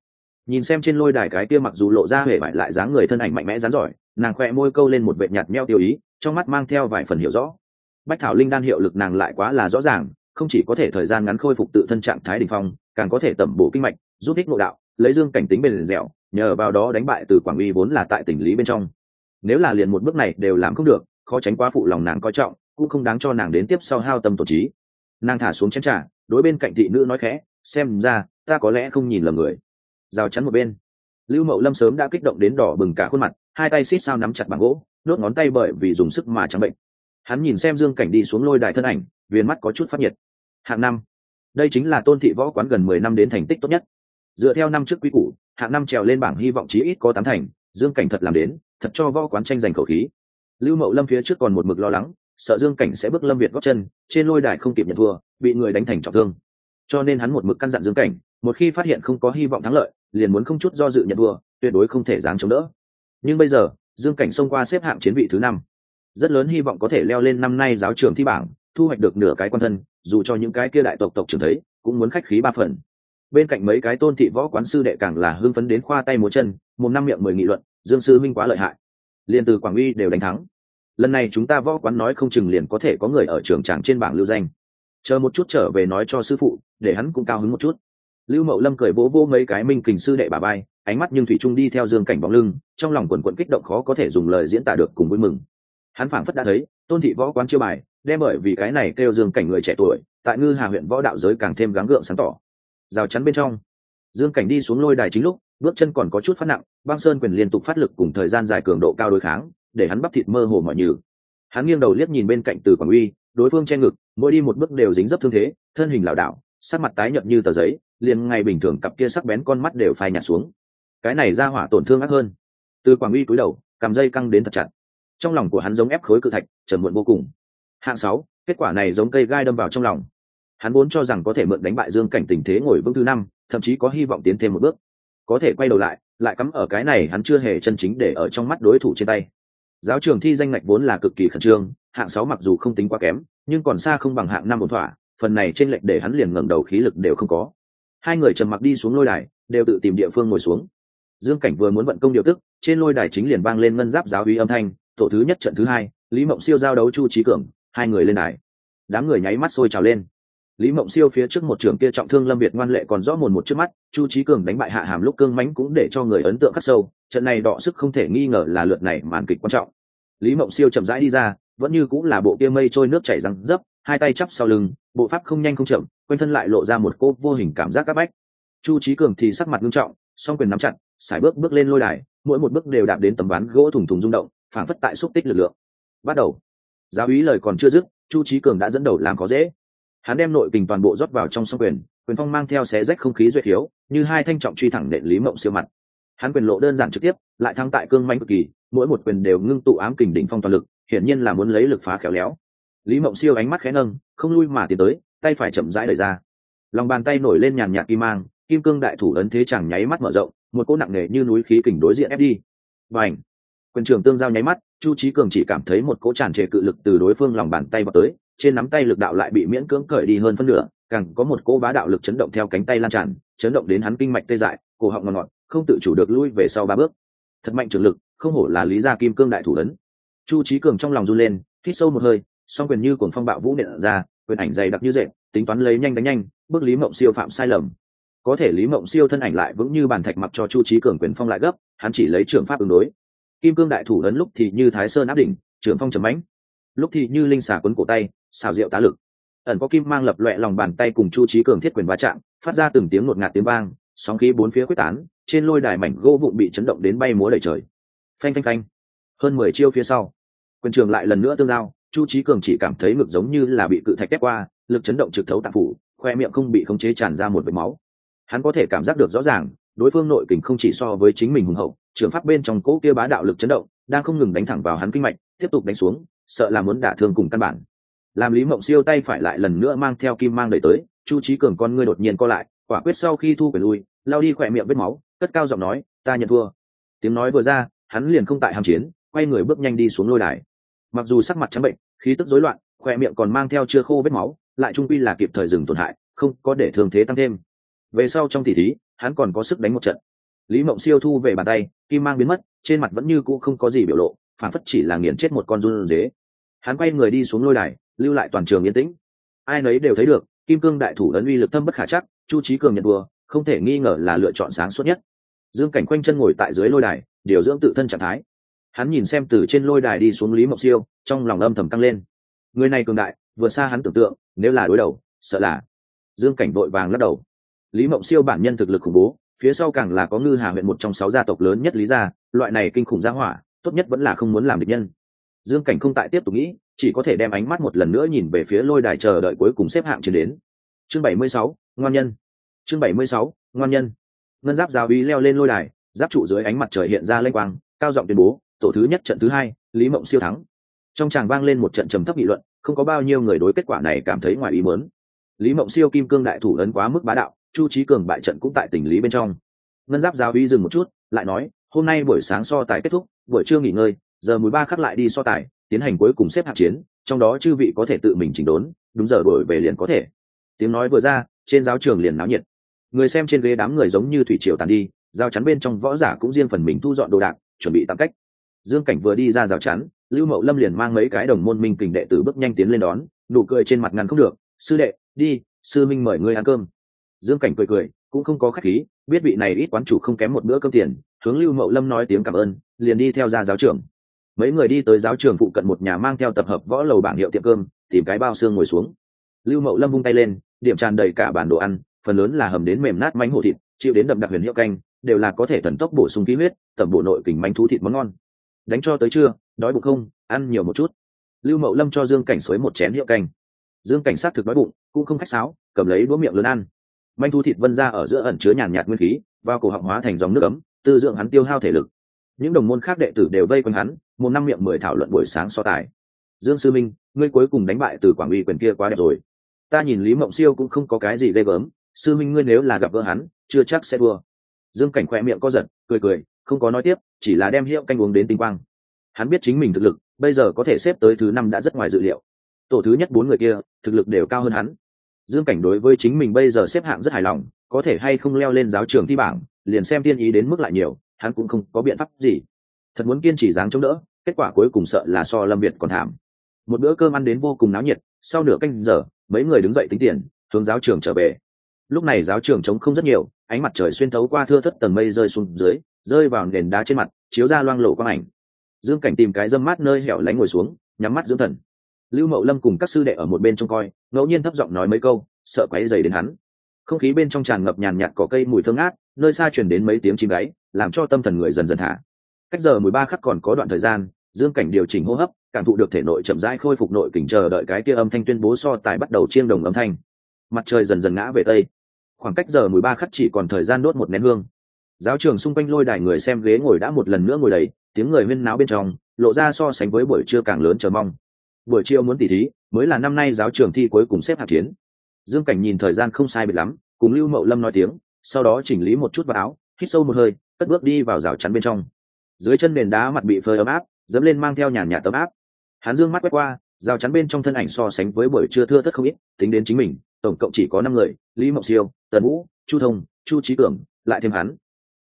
nhìn xem trên lôi đài cái kia mặc dù lộ ra hề vải lại dáng người thân ảnh mạnh mẽ rắn giỏi, nàng khoe môi câu lên một vệ nhạt meo tiêu ý, trong mắt mang theo vài phần hiểu rõ. Bách thảo linh đan hiệu lực nàng lại quá là rõ ràng, không chỉ có thể thời gian ngắn khôi phục tự thân trạng thái đ ỉ n h phong, càng có thể tẩm bổ kinh mạch, giúp ích ngộ đạo, lấy dương cảnh tính bền dẻo, nhờ vào đó đánh bại từ quảng uy vốn là tại tỉnh lý bên trong. Nếu là liền một bước này đều làm không được, khó tránh quá phụ lòng nàng coi trọng, cũng không đáng cho nàng đến tiếp sau hao tâm tổ trí. Nàng thả xuống chén t r à đối bên cạnh thị nữ nói khẽ, xem ra, ta có lẽ không nhìn lầm người rào chắn một bên. Lưu mậu lâm sớm đã kích động đến đỏ bừng cả khuôn mặt, hai tay xít sao nắm chặt bằng gỗ đốt ngón tay bởi vì dùng sức mà chẳng bệnh. Hắn nhìn xem dương cảnh đi xuống lôi đài thân ảnh, viền mắt có chút phát nhiệt. Hạng năm. Đây chính là tôn thị võ quán gần mười năm đến thành tích tốt nhất. Dựa theo năm trước quý củ, hạng năm trèo lên bảng hy vọng chí ít có tám thành, dương cảnh thật làm đến, thật cho võ quán tranh giành khẩu khí. Lưu mậu lâm phía trước còn một mực lo lắng, sợ dương cảnh sẽ bước lâm việt góp chân, trên lôi đài không kịp nhận thua, bị người đánh thành trọng thương. Cho nên hắn một mực căn dặn dương cảnh, một khi phát hiện không có hy vọng thắng lợi liền muốn không chút do dự nhận thua, tuyệt đối không thể dám chống đỡ. Nhưng bây giờ, dương cảnh xông qua xếp hạng chiến vị thứ năm. Rất lớn hy vọng có thể leo lên năm nay giáo trường thi bảng, thu hoạch được nửa cái quan thân, dù cho những cái kia đại tộc tộc trưởng thấy, cũng muốn khách khí ba phần. Bên cạnh mấy cái tôn thị võ quán sư đệ càng là hưng phấn đến khoa tay múa chân, một năm miệng mười nghị luận, dương sư minh quá lợi hại. Liền từ quảng uy đều đánh thắng. Lần này chúng ta võ quán nói không chừng liền có thể có người ở trường tràng trên bảng lưu danh. Chờ một chút trở về nói cho sư phụ, để hắn cũng cao hứng một chút lưu mậu lâm cười vỗ vỗ mấy cái minh kình sư đệ bà bay ánh mắt nhưng thủy trung đi theo dương cảnh bóng lưng, trong lòng quần quận kích động khó có thể dùng lời diễn tả được cùng vui mừng. Hắn phảng phất đã thấy, tôn thị võ quán chiêu bài, đem bởi vì cái này kêu dương cảnh người trẻ tuổi, tại ngư hà huyện võ đạo giới càng thêm gắng gượng sáng tỏ. Rào chắn bên trong, dương cảnh đi xuống lôi đài chính lúc, bước chân còn có chút phát nặng, băng sơn quyền liên tục phát lực cùng thời gian dài cường độ cao đối kháng, để hắn bắp thịt mơ hồ mọi nhừ. Hắn nghiêng đầu liếc nhìn bên cạnh từ quảng uy, đối phương che ngực, mỗi đi một bước đều dính dấp thương thế, thân hình lảo đảo, sắc mặt tái nhợt như tờ giấy liền ngày bình thường cặp kia sắc bén con mắt đều phai nhạt xuống. Cái này ra hỏa tổn thương ác hơn. Từ quảng uy cúi đầu, cầm dây căng đến thật chặt. Trong lòng của hắn giống ép khối cự thạch trần muộn vô cùng. Hạng sáu, kết quả này giống cây gai đâm vào trong lòng. Hắn vốn cho rằng có thể mượn đánh bại dương cảnh tình thế ngồi vững thứ năm, thậm chí có hy vọng tiến thêm một bước. Có thể quay đầu lại lại cắm ở cái này hắn chưa hề chân chính để ở trong mắt đối thủ trên tay. Giáo trường thi danh ngạch vốn là cực kỳ khẩn trương, hạng sáu mặc dù không tính quá kém, nhưng còn xa không bằng hạng năm ổn thỏa, phần này trên lệch để hắn liền ngẩng đầu khí lực đều không có hai người trầm mặc đi xuống lôi đài, đều tự tìm địa phương ngồi xuống. Dương cảnh vừa muốn vận công điều tức, trên lôi đài chính liền vang lên ngân giáp giáo uy âm thanh, tổ thứ nhất trận thứ hai, lý mộng siêu giao đấu chu trí cường, hai người lên đài. Đám người nháy mắt sôi trào lên. Lý mộng siêu phía trước một trường kia trọng thương lâm việt ngoan lệ còn rõ mồn một trước mắt, chu trí cường đánh bại hạ hàm lúc cương mánh cũng để cho người ấn tượng khắc sâu, trận này đọ sức không thể nghi ngờ là lượt này màn kịch quan trọng. Lý mộng siêu chậm rãi đi ra, vẫn như cũng là bộ kia mây trôi nước chảy răng dấp hai tay chắp sau lưng, bộ pháp không nhanh không chậm, quanh thân lại lộ ra một cô vô hình cảm giác áp bách. Chu trí cường thì sắc mặt nghiêm trọng, song quyền nắm chặt, sải bước bước lên lôi đài, mỗi một bước đều đạp đến tấm ván gỗ thủng thủng rung động phản phất tại xúc tích lực lượng. Bắt đầu. Giáo úy lời còn chưa dứt, chu trí cường đã dẫn đầu làm có dễ. Hắn đem nội kình toàn bộ rót vào trong song quyền quyền phong mang theo xé rách không khí duyệt hiếu như hai thanh trọng truy thẳng nện lý mộng siêu mặt. Hắn quyền lộ đơn giản trực tiếp, lại thăng tại cương manh cực kỳ, mỗi một quyền đều ngưng tụ ám kình đỉnh phong toàn lực, hiển nhiên là muốn lấy lực phá khéo léo lý mộng siêu ánh mắt khẽ nâng, không lui mà tiến tới, tay phải chậm rãi đẩy ra. Lòng bàn tay nổi lên nhàn nhạt kim mang, kim cương đại thủ ấn thế chẳng nháy mắt mở rộng, một cỗ nặng nề như núi khí kình đối diện ép đi. Và ảnh quyền trường tương giao nháy mắt, chu trí cường chỉ cảm thấy một cỗ tràn trề cự lực từ đối phương lòng bàn tay vào tới, trên nắm tay lực đạo lại bị miễn cưỡng cởi đi hơn phân nửa, càng có một cỗ bá đạo lực chấn động theo cánh tay lan tràn, chấn động đến hắn kinh mạch tê dại, cổ họng ngọt ngọt, không tự chủ được lui về sau ba bước. Thật mạnh trường lực, không hổ là lý gia kim cương đại thủ ấn. Chu trí cường trong lòng run lên, hít sâu một hơi song quyền như cuồng phong bạo vũ nện ra, quyền ảnh dày đặc như dệt, tính toán lấy nhanh đánh nhanh, bước lý mộng siêu phạm sai lầm. Có thể lý mộng siêu thân ảnh lại vững như bàn thạch mặc cho chu trí cường quyền phong lại gấp, hắn chỉ lấy trường pháp ứng đối. Kim cương đại thủ ấn lúc thì như thái sơn áp đỉnh trường phong trầm mãnh. Lúc thì như linh xà quấn cổ tay, xào rượu tá lực. Ẩn có kim mang lập loẹ lòng bàn tay cùng chu trí cường thiết quyền va chạm, phát ra từng tiếng ngột ngạt tiếng vang, sóng khí bốn phía quyết tán, trên lôi đài mảnh gỗ vụn bị chấn động đến bay múa đầy trời. Phanh phanh phanh. Hơn mười chiêu phía sau, quyền trường lại lần nữa tương giao chu trí cường chỉ cảm thấy ngực giống như là bị cự thạch ép qua, lực chấn động trực thấu tạp phủ, khoe miệng không bị khống chế tràn ra một vệt máu. Hắn có thể cảm giác được rõ ràng, đối phương nội kình không chỉ so với chính mình hùng hậu trường pháp bên trong cỗ kia bá đạo lực chấn động, đang không ngừng đánh thẳng vào hắn kinh mạch, tiếp tục đánh xuống, sợ là muốn đả thương cùng căn bản. Làm lý mộng siêu tay phải lại lần nữa mang theo kim mang đẩy tới, chu trí cường con ngươi đột nhiên co lại, quả quyết sau khi thu về lui lao đi khỏe miệng vết máu, cất cao giọng nói, ta nhận thua. Tiếng nói vừa ra, hắn liền không tại hàm chiến, quay người bước nhanh đi xuống lôi đài. Mặc dù sắc mặt trắng bệnh khí tức rối loạn khoe miệng còn mang theo chưa khô vết máu lại trung quy là kịp thời dừng tổn hại không có để thường thế tăng thêm. Về sau trong tỷ thí hắn còn có sức đánh một trận. Lý mộng siêu thu về bàn tay kim mang biến mất trên mặt vẫn như cũ không có gì biểu lộ phản phất chỉ là nghiền chết một con run dế hắn quay người đi xuống lôi đài lưu lại toàn trường yên tĩnh. Ai nấy đều thấy được kim cương đại thủ ấn uy lực thâm bất khả chắc chu trí cường nhận đùa, không thể nghi ngờ là lựa chọn sáng suốt nhất. Dương cảnh quanh chân ngồi tại dưới lôi đài điều dưỡng tự thân trạng thái hắn nhìn xem từ trên lôi đài đi xuống lý mộng siêu, trong lòng âm thầm tăng lên. Người này cường đại, vượt xa hắn tưởng tượng, nếu là đối đầu, sợ là dương cảnh vội vàng lắc đầu. Lý mộng siêu bản nhân thực lực khủng bố, phía sau càng là có ngư hà huyện một trong sáu gia tộc lớn nhất lý gia, loại này kinh khủng gia hỏa, tốt nhất vẫn là không muốn làm địch nhân. Dương cảnh không tại tiếp tục nghĩ, chỉ có thể đem ánh mắt một lần nữa nhìn về phía lôi đài chờ đợi cuối cùng xếp hạng chiến đến. Chương bảy mươi sáu, ngoan nhân. Chương bảy mươi sáu, ngoan nhân. Ngân giáp giáo uy leo lên lôi đài, giáp trụ dưới ánh mặt trời hiện ra lênh quang, cao giọng tuyên bố tổ thứ nhất trận thứ hai, lý mộng siêu thắng. Trong tràng vang lên một trận trầm thấp nghị luận, không có bao nhiêu người đối kết quả này cảm thấy ngoài ý mớn lý mộng siêu kim cương đại thủ ấn quá mức bá đạo, chu trí cường bại trận cũng tại tình lý bên trong. Ngân giáp giáo uy dừng một chút, lại nói, hôm nay buổi sáng so tài kết thúc, buổi trưa nghỉ ngơi, giờ mười ba khắc lại đi so tài, tiến hành cuối cùng xếp hạng chiến, trong đó chư vị có thể tự mình chỉnh đốn, đúng giờ đổi về liền có thể. Tiếng nói vừa ra, trên giáo trường liền náo nhiệt. Người xem trên ghế đám người giống như thủy triều tàn đi, giao chắn bên trong võ giả cũng riêng phần mình thu dọn đồ đạc, chuẩn bị tạm cách dương cảnh vừa đi ra rào chắn, lưu mậu lâm liền mang mấy cái đồng môn minh kình đệ tử bước nhanh tiến lên đón, nụ cười trên mặt ngăn không được, sư đệ, đi, sư minh mời ngươi ăn cơm. Dương cảnh cười cười, cũng không có khách khí, biết vị này ít quán chủ không kém một bữa cơm tiền, hướng lưu mậu lâm nói tiếng cảm ơn, liền đi theo ra giáo trường. Mấy người đi tới giáo trường phụ cận một nhà mang theo tập hợp võ lầu bảng hiệu tiệm cơm, tìm cái bao xương ngồi xuống. Lưu mậu lâm vung tay lên, điểm tràn đầy cả bản đồ ăn, phần lớn là hầm đến mềm nát mánh hổ thịt, chịu đến đậm đặc huyền hiệu canh, đều là có thể thần tốc bổ sung khí huyết, tẩm bộ nội kình manh thú thịt món ngon đánh cho tới trưa, đói bụng không, ăn nhiều một chút. Lưu mậu lâm cho dương cảnh xới một chén hiệu canh. Dương cảnh sát thực đói bụng, cũng không khách sáo, cầm lấy đũa miệng lớn ăn. Manh thú thịt vân ra ở giữa ẩn chứa nhàn nhạt nguyên khí, vào cổ họng hóa thành dòng nước ấm, tư dưỡng hắn tiêu hao thể lực. Những đồng môn khác đệ tử đều vây quanh hắn, một năm miệng mười thảo luận buổi sáng so tài. Dương sư minh, ngươi cuối cùng đánh bại từ quảng uy quyền kia quá đẹp rồi. Ta nhìn lý mộng siêu cũng không có cái gì ghê gớm, sư minh ngươi nếu là gặp gỡ hắn, chưa chắc sẽ thua. Dương cảnh khoe miệng co giật, cười cười không có nói tiếp, chỉ là đem hiệu canh uống đến tinh quang. Hắn biết chính mình thực lực, bây giờ có thể xếp tới thứ năm đã rất ngoài dự liệu. Tổ thứ nhất bốn người kia, thực lực đều cao hơn hắn. Dương cảnh đối với chính mình bây giờ xếp hạng rất hài lòng, có thể hay không leo lên giáo trường thi bảng, liền xem tiên ý đến mức lại nhiều, hắn cũng không có biện pháp gì. Thật muốn kiên trì dáng chống đỡ, kết quả cuối cùng sợ là so lâm việt còn thảm. Một bữa cơm ăn đến vô cùng náo nhiệt, sau nửa canh giờ, mấy người đứng dậy tính tiền, hướng giáo trường trở về. Lúc này giáo trường trống không rất nhiều, ánh mặt trời xuyên thấu qua thưa thất tầng mây rơi xuống dưới rơi vào nền đá trên mặt, chiếu ra loang lộ quang ảnh. Dương cảnh tìm cái dâm mát nơi hẻo lánh ngồi xuống, nhắm mắt dưỡng thần. Lưu mậu lâm cùng các sư đệ ở một bên trông coi, ngẫu nhiên thấp giọng nói mấy câu, sợ quáy dày đến hắn. Không khí bên trong tràn ngập nhàn nhạt cỏ cây mùi thơm ngát, nơi xa chuyển đến mấy tiếng chim gáy, làm cho tâm thần người dần dần thả. Cách giờ mười ba khắc còn có đoạn thời gian, dương cảnh điều chỉnh hô hấp, cảm thụ được thể nội chậm rãi khôi phục nội kỉnh chờ đợi cái kia âm thanh tuyên bố so tài bắt đầu chiêng đồng âm thanh. Mặt trời dần dần ngã về tây. Khoảng cách giờ mười ba khắc chỉ còn thời gian đốt một nén hương giáo trường xung quanh lôi đài người xem ghế ngồi đã một lần nữa ngồi đầy, tiếng người huyên náo bên trong, lộ ra so sánh với buổi trưa càng lớn chờ mong. Buổi chiều muốn tỉ thí, mới là năm nay giáo trường thi cuối cùng xếp hạt chiến. Dương cảnh nhìn thời gian không sai biệt lắm, cùng lưu mậu lâm nói tiếng, sau đó chỉnh lý một chút vào áo, hít sâu một hơi, cất bước đi vào rào chắn bên trong. Dưới chân nền đá mặt bị phơi ấm áp, dẫm lên mang theo nhàn nhạt ấm áp. Hắn dương mắt quét qua, rào chắn bên trong thân ảnh so sánh với buổi trưa thưa thất không ít, tính đến chính mình, tổng cộng chỉ có năm người, lý mậu siêu, tần vũ, chu thông, chu trí cường lại thêm hắn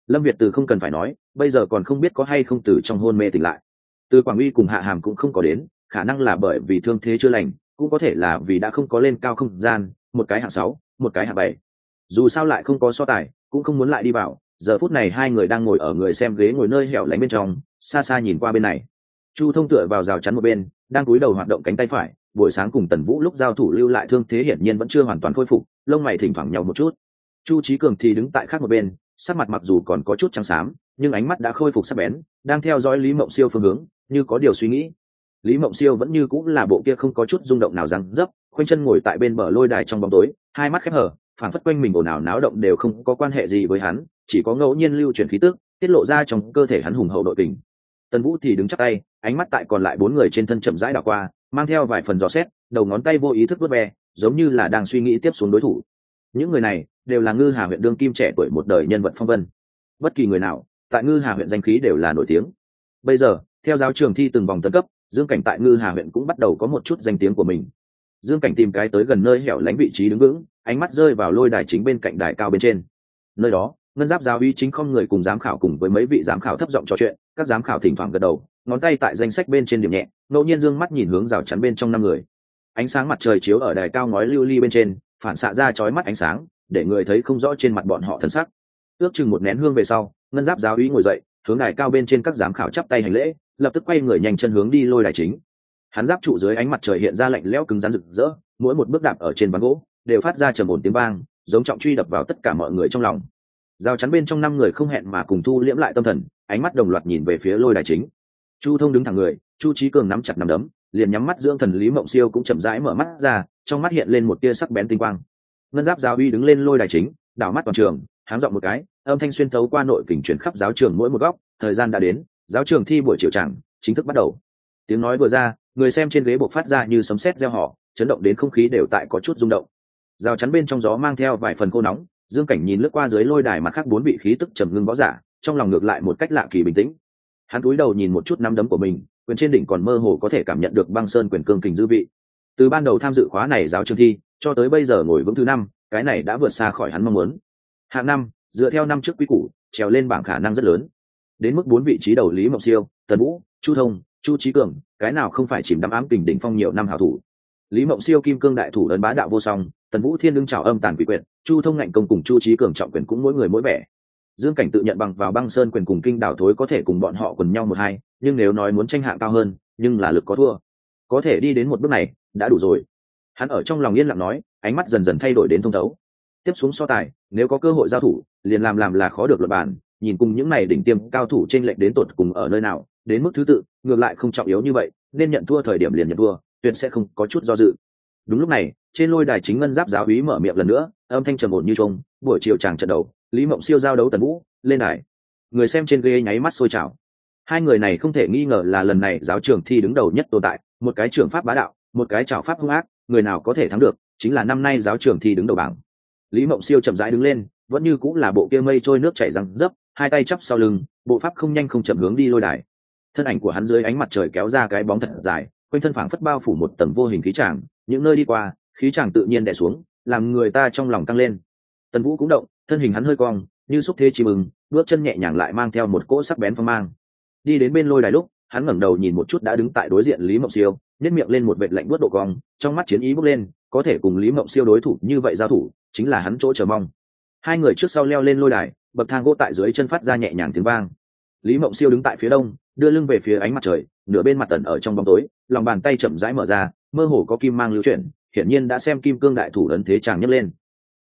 lâm việt từ không cần phải nói, bây giờ còn không biết có hay không từ trong hôn mê tỉnh lại. Từ quảng uy cùng hạ hàm cũng không có đến, khả năng là bởi vì thương thế chưa lành, cũng có thể là vì đã không có lên cao không gian, một cái hạng sáu, một cái hạng bảy. Dù sao lại không có so tài, cũng không muốn lại đi vào, giờ phút này hai người đang ngồi ở người xem ghế ngồi nơi hẻo lánh bên trong, xa xa nhìn qua bên này. Chu thông tựa vào rào chắn một bên, đang cúi đầu hoạt động cánh tay phải, buổi sáng cùng tần vũ lúc giao thủ lưu lại thương thế hiển nhiên vẫn chưa hoàn toàn khôi phục, lông mày thỉnh thoảng nhau một chút. Chu trí cường thì đứng tại khác một bên sắc mặt mặc dù còn có chút trắng xám, nhưng ánh mắt đã khôi phục sắc bén, đang theo dõi lý mộng siêu phương hướng, như có điều suy nghĩ. Lý mộng siêu vẫn như cũng là bộ kia không có chút rung động nào răng dấp, khoanh chân ngồi tại bên bờ lôi đài trong bóng tối, hai mắt khép hở phản phất quanh mình ồn ào náo động đều không có quan hệ gì với hắn, chỉ có ngẫu nhiên lưu chuyển khí tức, tiết lộ ra trong cơ thể hắn hùng hậu đội tình. Tần vũ thì đứng chắc tay, ánh mắt tại còn lại bốn người trên thân chậm rãi đảo qua, mang theo vài phần dò xét, đầu ngón tay vô ý thức vớt ve, giống như là đang suy nghĩ tiếp xuống đối thủ. Những người này đều là ngư hà huyện đương kim trẻ tuổi một đời nhân vật phong vân. Bất kỳ người nào, tại ngư hà huyện danh khí đều là nổi tiếng. Bây giờ, theo giáo trường thi từng vòng tấn cấp, dương cảnh tại ngư hà huyện cũng bắt đầu có một chút danh tiếng của mình. Dương cảnh tìm cái tới gần nơi hẻo lánh vị trí đứng vững, ánh mắt rơi vào lôi đài chính bên cạnh đài cao bên trên. Nơi đó, ngân giáp giáo uy chính không người cùng giám khảo cùng với mấy vị giám khảo thấp giọng trò chuyện, các giám khảo thỉnh thoảng gật đầu, ngón tay tại danh sách bên trên điểm nhẹ, ngẫu nhiên dương mắt nhìn hướng rào chắn bên trong năm người. Ánh sáng mặt trời chiếu ở đài cao ngói lưu ly bên trên, phản xạ ra chói mắt ánh sáng để người thấy không rõ trên mặt bọn họ thân sắc. Ước chừng một nén hương về sau, ngân giáp giáo ý ngồi dậy, hướng đài cao bên trên các giám khảo chắp tay hành lễ, lập tức quay người nhanh chân hướng đi lôi đài chính. Hắn giáp trụ dưới ánh mặt trời hiện ra lạnh lẽo cứng rắn rực rỡ, mỗi một bước đạp ở trên ván gỗ, đều phát ra trầm ổn tiếng vang, giống trọng truy đập vào tất cả mọi người trong lòng. Giao chắn bên trong năm người không hẹn mà cùng thu liễm lại tâm thần, ánh mắt đồng loạt nhìn về phía lôi đài chính. Chu thông đứng thẳng người, chu trí cường nắm chặt nắm đấm, liền nhắm mắt dưỡng thần lý mộng siêu cũng chậm rãi mở mắt ra, trong mắt hiện lên một tia sắc bén tinh quang ngân giáp giáo uy đứng lên lôi đài chính, đảo mắt toàn trường, háng dọn một cái, âm thanh xuyên thấu qua nội kình chuyển khắp giáo trường mỗi một góc, thời gian đã đến, giáo trường thi buổi chiều chẳng, chính thức bắt đầu. Tiếng nói vừa ra, người xem trên ghế buộc phát ra như sấm sét gieo họ chấn động đến không khí đều tại có chút rung động. Rào chắn bên trong gió mang theo vài phần khô nóng, dương cảnh nhìn lướt qua dưới lôi đài mặt khác bốn vị khí tức trầm ngưng võ giả, trong lòng ngược lại một cách lạ kỳ bình tĩnh. Hắn cúi đầu nhìn một chút năm đấm của mình, quyền trên đỉnh còn mơ hồ có thể cảm nhận được băng sơn quyền cương kình dư vị. Từ ban đầu tham dự khóa này giáo trường thi cho tới bây giờ ngồi vững thứ năm, cái này đã vượt xa khỏi hắn mong muốn. Hạng năm, dựa theo năm trước quy củ, trèo lên bảng khả năng rất lớn. Đến mức bốn vị trí đầu lý mộng siêu, tần vũ, chu thông, chu trí cường, cái nào không phải chìm đắm ám kình đỉnh phong nhiều năm hảo thủ. Lý mộng siêu kim cương đại thủ ấn bá đạo vô song, tần vũ thiên lương trào âm tàn quỷ quyệt, chu thông ngạnh công cùng chu trí cường trọng quyền cũng mỗi người mỗi vẻ. Dương cảnh tự nhận bằng vào băng sơn quyền cùng kinh đảo thối có thể cùng bọn họ quần nhau một hai, nhưng nếu nói muốn tranh hạng cao hơn, nhưng là lực có thua. Có thể đi đến một bước này, đã đủ rồi hắn ở trong lòng yên lặng nói, ánh mắt dần dần thay đổi đến thông thấu. Tiếp xuống so tài, nếu có cơ hội giao thủ, liền làm làm là khó được luật bản, nhìn cùng những này đỉnh tiêm cao thủ trên lệnh đến tột cùng ở nơi nào, đến mức thứ tự, ngược lại không trọng yếu như vậy, nên nhận thua thời điểm liền nhận thua, tuyệt sẽ không có chút do dự. Đúng lúc này, trên lôi đài chính ngân giáp giáo úy mở miệng lần nữa, âm thanh trầm ổn như trông buổi chiều chàng trận đầu, lý mộng siêu giao đấu tần vũ, lên đài. Người xem trên ghế nháy mắt sôi trào. Hai người này không thể nghi ngờ là lần này giáo trường thi đứng đầu nhất tồn tại, một cái trường pháp bá đạo, một cái trào pháp hung ác người nào có thể thắng được, chính là năm nay giáo trường thi đứng đầu bảng. Lý mộng siêu chậm rãi đứng lên, vẫn như cũng là bộ kia mây trôi nước chảy răng dấp, hai tay chắp sau lưng, bộ pháp không nhanh không chậm hướng đi lôi đài. Thân ảnh của hắn dưới ánh mặt trời kéo ra cái bóng thật dài, quanh thân phảng phất bao phủ một tầng vô hình khí tràng, những nơi đi qua, khí tràng tự nhiên đè xuống, làm người ta trong lòng tăng lên. Tần vũ cũng động, thân hình hắn hơi cong, như xúc thế chim mừng bước chân nhẹ nhàng lại mang theo một cỗ sắc bén phong mang. Đi đến bên lôi đài lúc hắn ngẩng đầu nhìn một chút đã đứng tại đối diện lý mộng siêu nhét miệng lên một vệt lạnh bớt độ cong trong mắt chiến ý bước lên có thể cùng lý mộng siêu đối thủ như vậy giao thủ chính là hắn chỗ chờ mong. Hai người trước sau leo lên lôi đài bậc thang gỗ tại dưới chân phát ra nhẹ nhàng tiếng vang. Lý mộng siêu đứng tại phía đông đưa lưng về phía ánh mặt trời nửa bên mặt tần ở trong bóng tối lòng bàn tay chậm rãi mở ra mơ hồ có kim mang lưu chuyển hiển nhiên đã xem kim cương đại thủ ấn thế chàng nhấc lên.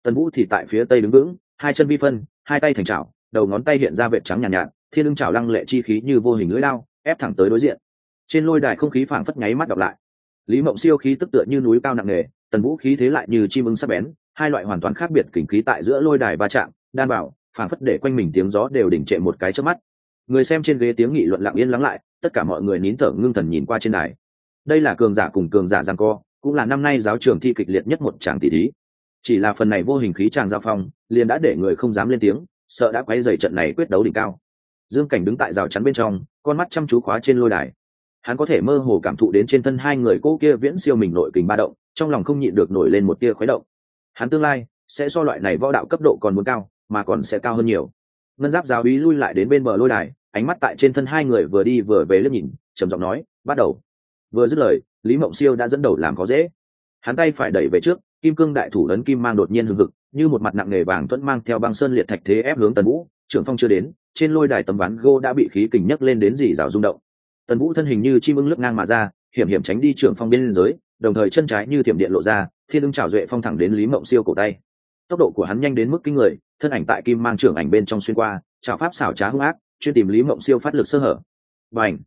Tần vũ thì tại phía tây đứng vững hai chân vi phân hai tay thành chảo đầu ngón tay hiện ra vệt trắng nhàn nhạt, nhạt thiên lưng chảo lăng lệ chi khí như vô hình lưỡi lao ép thẳng tới đối diện. Trên lôi đài không khí phảng phất nháy mắt đọc lại. Lý mộng siêu khí tức tựa như núi cao nặng nề, tần vũ khí thế lại như chim ưng sắp bén, hai loại hoàn toàn khác biệt kình khí tại giữa lôi đài va chạm, đan bảo, phảng phất để quanh mình tiếng gió đều đỉnh trệ một cái trước mắt. Người xem trên ghế tiếng nghị luận lặng yên lắng lại, tất cả mọi người nín thở ngưng thần nhìn qua trên đài. Đây là cường giả cùng cường giả giang co, cũng là năm nay giáo trường thi kịch liệt nhất một tràng tỷ thí. Chỉ là phần này vô hình khí tràng giao phong, liền đã để người không dám lên tiếng, sợ đã quay dày trận này quyết đấu đỉnh cao. Dương cảnh đứng tại rào chắn bên trong con mắt chăm chú khóa trên lôi đài. Hắn có thể mơ hồ cảm thụ đến trên thân hai người cô kia viễn siêu mình nội kình ba động, trong lòng không nhịn được nổi lên một tia khuấy động. Hắn tương lai sẽ so loại này võ đạo cấp độ còn muốn cao, mà còn sẽ cao hơn nhiều. Ngân giáp giáo ý lui lại đến bên bờ lôi đài, ánh mắt tại trên thân hai người vừa đi vừa về liếc nhìn, trầm giọng nói, bắt đầu. Vừa dứt lời, lý mộng siêu đã dẫn đầu làm có dễ. Hắn tay phải đẩy về trước, kim cương đại thủ lớn kim mang đột nhiên hừng hực, như một mặt nặng nghề vàng thuẫn mang theo băng sơn liệt thạch thế ép hướng tần vũ trưởng phong chưa đến, trên lôi đài tấm ván gô đã bị khí kình nhấc lên đến dì rào rung động. Tần vũ thân hình như chim ưng lướt ngang mà ra, hiểm hiểm tránh đi trưởng phong bên giới đồng thời chân trái như thiểm điện lộ ra, thiên ưng trào duệ phong thẳng đến lý mộng siêu cổ tay. Tốc độ của hắn nhanh đến mức kinh người, thân ảnh tại kim mang trưởng ảnh bên trong xuyên qua trào pháp xảo trá hung ác, chuyên tìm lý mộng siêu phát lực sơ hở. Và ảnh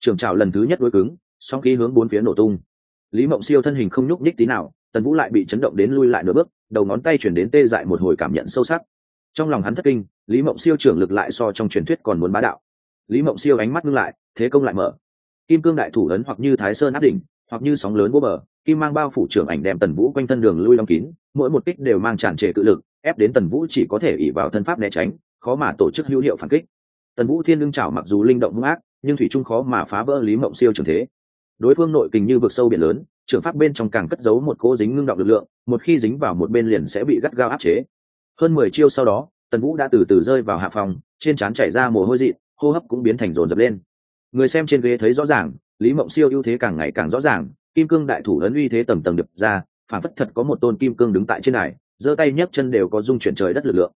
trường trào lần thứ nhất đối cứng, song khí hướng bốn phía nổ tung. Lý mộng siêu thân hình không nhúc nhích tí nào, tần vũ lại bị chấn động đến lui lại nửa bước, đầu ngón tay chuyển đến tê dại một hồi cảm nhận sâu sắc trong lòng hắn thất kinh, lý mộng siêu trưởng lực lại so trong truyền thuyết còn muốn bá đạo. Lý mộng siêu ánh mắt ngưng lại, thế công lại mở. Kim cương đại thủ ấn hoặc như thái sơn áp đỉnh, hoặc như sóng lớn vô bờ, kim mang bao phủ trưởng ảnh đem tần vũ quanh thân đường lui đóng kín, mỗi một kích đều mang tràn trề cự lực, ép đến tần vũ chỉ có thể ỉ vào thân pháp né tránh, khó mà tổ chức hữu hiệu phản kích. Tần vũ thiên lương chảo mặc dù linh động hung ác, nhưng thủy trung khó mà phá vỡ lý mộng siêu trường thế. Đối phương nội kình như vực sâu biển lớn trường pháp bên trong càng cất giấu một cố dính ngưng động lực lượng, một khi dính vào một bên liền sẽ bị gắt gao áp chế hơn mười chiêu sau đó, tần vũ đã từ từ rơi vào hạ phòng, trên trán chảy ra mồ hôi dị, hô hấp cũng biến thành rồn rập lên. Người xem trên ghế thấy rõ ràng, lý mộng siêu ưu thế càng ngày càng rõ ràng, kim cương đại thủ lớn uy thế tầng tầng đập ra, phản phất thật có một tôn kim cương đứng tại trên này giơ tay nhấc chân đều có dung chuyển trời đất lực lượng.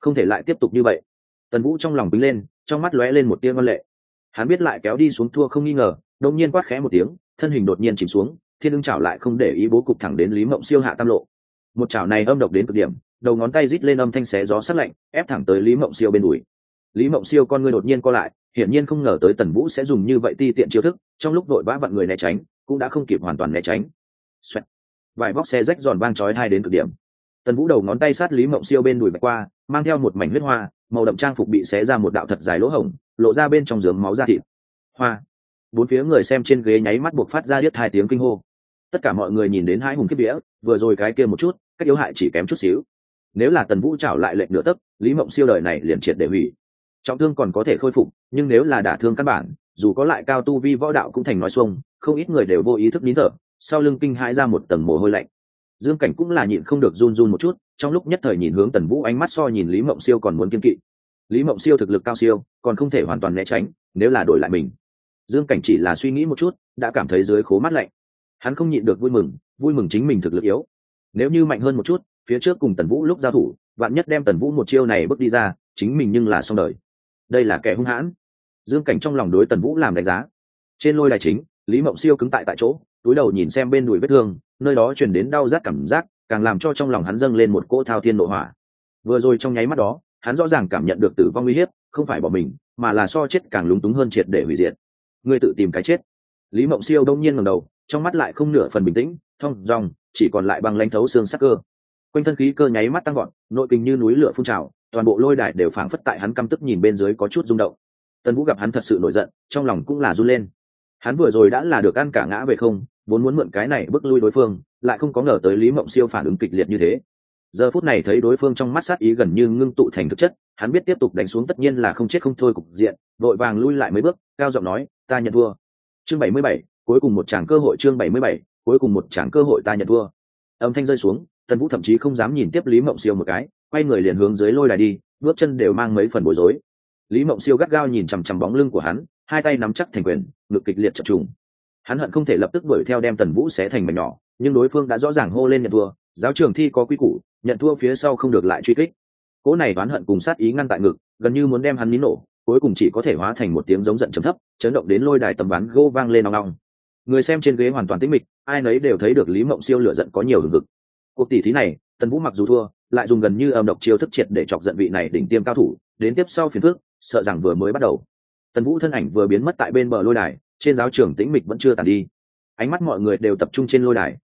Không thể lại tiếp tục như vậy. Tần vũ trong lòng bính lên, trong mắt lóe lên một tia ngân lệ. Hắn biết lại kéo đi xuống thua không nghi ngờ đông nhiên quát khẽ một tiếng, thân hình đột nhiên chìm xuống, thiên ưng chảo lại không để ý bố cục thẳng đến lý mộng siêu hạ tam lộ. Một chảo này âm độc đến cực điểm đầu ngón tay rít lên âm thanh xé gió sát lạnh, ép thẳng tới lý mộng siêu bên đùi. Lý mộng siêu, con người đột nhiên co lại, hiển nhiên không ngờ tới tần vũ sẽ dùng như vậy ti tiện chiêu thức, trong lúc đội vã vặn người né tránh, cũng đã không kịp hoàn toàn né tránh. Xoẹt. vài vóc xe rách giòn vang chói hai đến cực điểm. Tần vũ đầu ngón tay sát lý mộng siêu bên đùi bạch qua, mang theo một mảnh huyết hoa, màu đậm trang phục bị xé ra một đạo thật dài lỗ hổng, lộ ra bên trong giường máu da thịt. Hoa. Bốn phía người xem trên ghế nháy mắt buộc phát ra điếc hai tiếng kinh hô. Tất cả mọi người nhìn đến hai hùng kiếp đĩa vừa rồi cái kia một chút, cách yếu hại chỉ kém chút xíu nếu là tần vũ trảo lại lệnh nửa tấc, lý mộng siêu đời này liền triệt để hủy. Trọng thương còn có thể khôi phục, nhưng nếu là đả thương căn bản, dù có lại cao tu vi võ đạo cũng thành nói xuông, không ít người đều vô ý thức nín thở, sau lưng kinh hãi ra một tầng mồ hôi lạnh. Dương cảnh cũng là nhịn không được run run một chút, trong lúc nhất thời nhìn hướng tần vũ ánh mắt so nhìn lý mộng siêu còn muốn kiên kỵ. Lý mộng siêu thực lực cao siêu, còn không thể hoàn toàn né tránh, nếu là đổi lại mình. Dương cảnh chỉ là suy nghĩ một chút, đã cảm thấy dưới khố mắt lạnh. Hắn không nhịn được vui mừng vui mừng chính mình thực lực yếu nếu như mạnh hơn một chút, phía trước cùng tần vũ lúc giao thủ, vạn nhất đem tần vũ một chiêu này bước đi ra, chính mình nhưng là xong đời. Đây là kẻ hung hãn. Dương cảnh trong lòng đối tần vũ làm đánh giá. Trên lôi đài chính, lý mộng siêu cứng tại tại chỗ, túi đầu nhìn xem bên đùi vết thương, nơi đó chuyển đến đau rát cảm giác, càng làm cho trong lòng hắn dâng lên một cỗ thao thiên nội hỏa. Vừa rồi trong nháy mắt đó, hắn rõ ràng cảm nhận được tử vong uy hiếp, không phải bỏ mình, mà là so chết càng lúng túng hơn triệt để hủy diệt. Ngươi tự tìm cái chết. Lý mộng siêu đông nhiên ngầm đầu, trong mắt lại không nửa phần bình tĩnh, thong dòng chỉ còn lại bằng lãnh thấu xương sắc cơ. Quanh thân khí cơ nháy mắt tăng gọn nội kinh như núi lửa phun trào, toàn bộ lôi đài đều phảng phất tại hắn căm tức nhìn bên dưới có chút rung động. Tần vũ gặp hắn thật sự nổi giận, trong lòng cũng là run lên. Hắn vừa rồi đã là được ăn cả ngã về không, vốn muốn mượn cái này bước lui đối phương, lại không có ngờ tới lý mộng siêu phản ứng kịch liệt như thế. Giờ phút này thấy đối phương trong mắt sát ý gần như ngưng tụ thành thực chất, hắn biết tiếp tục đánh xuống tất nhiên là không chết không thôi cục diện, vội vàng lui lại mấy bước, cao giọng nói, ta nhận thua. Chương bảy mươi bảy, cuối cùng một tràng cơ hội chương bảy mươi bảy cuối cùng một tràng cơ hội ta nhận thua. Âm thanh rơi xuống, tần vũ thậm chí không dám nhìn tiếp lý mộng siêu một cái, quay người liền hướng dưới lôi đài đi, bước chân đều mang mấy phần bối rối. Lý mộng siêu gắt gao nhìn chằm chằm bóng lưng của hắn, hai tay nắm chắc thành quyền, ngực kịch liệt chập trùng. Hắn hận không thể lập tức đuổi theo đem tần vũ xé thành mảnh nhỏ, nhưng đối phương đã rõ ràng hô lên nhận thua, giáo trường thi có quy củ, nhận thua phía sau không được lại truy kích. Cỗ này oán hận cùng sát ý ngăn tại ngực, gần như muốn đem hắn nín nổ, cuối cùng chỉ có thể hóa thành một tiếng giống giận trầm thấp, chấn động đến lôi đài tầm ván gô vang lên nong nong người xem trên ghế hoàn toàn tĩnh mịch, ai nấy đều thấy được lý mộng siêu lửa giận có nhiều hừng hực. Cuộc tỷ thí này, tần vũ mặc dù thua, lại dùng gần như âm độc chiêu thức triệt để chọc giận vị này đỉnh tiêm cao thủ, đến tiếp sau phiền phước sợ rằng vừa mới bắt đầu. Tần vũ thân ảnh vừa biến mất tại bên bờ lôi đài, trên giáo trường tĩnh mịch vẫn chưa tàn đi. Ánh mắt mọi người đều tập trung trên lôi đài.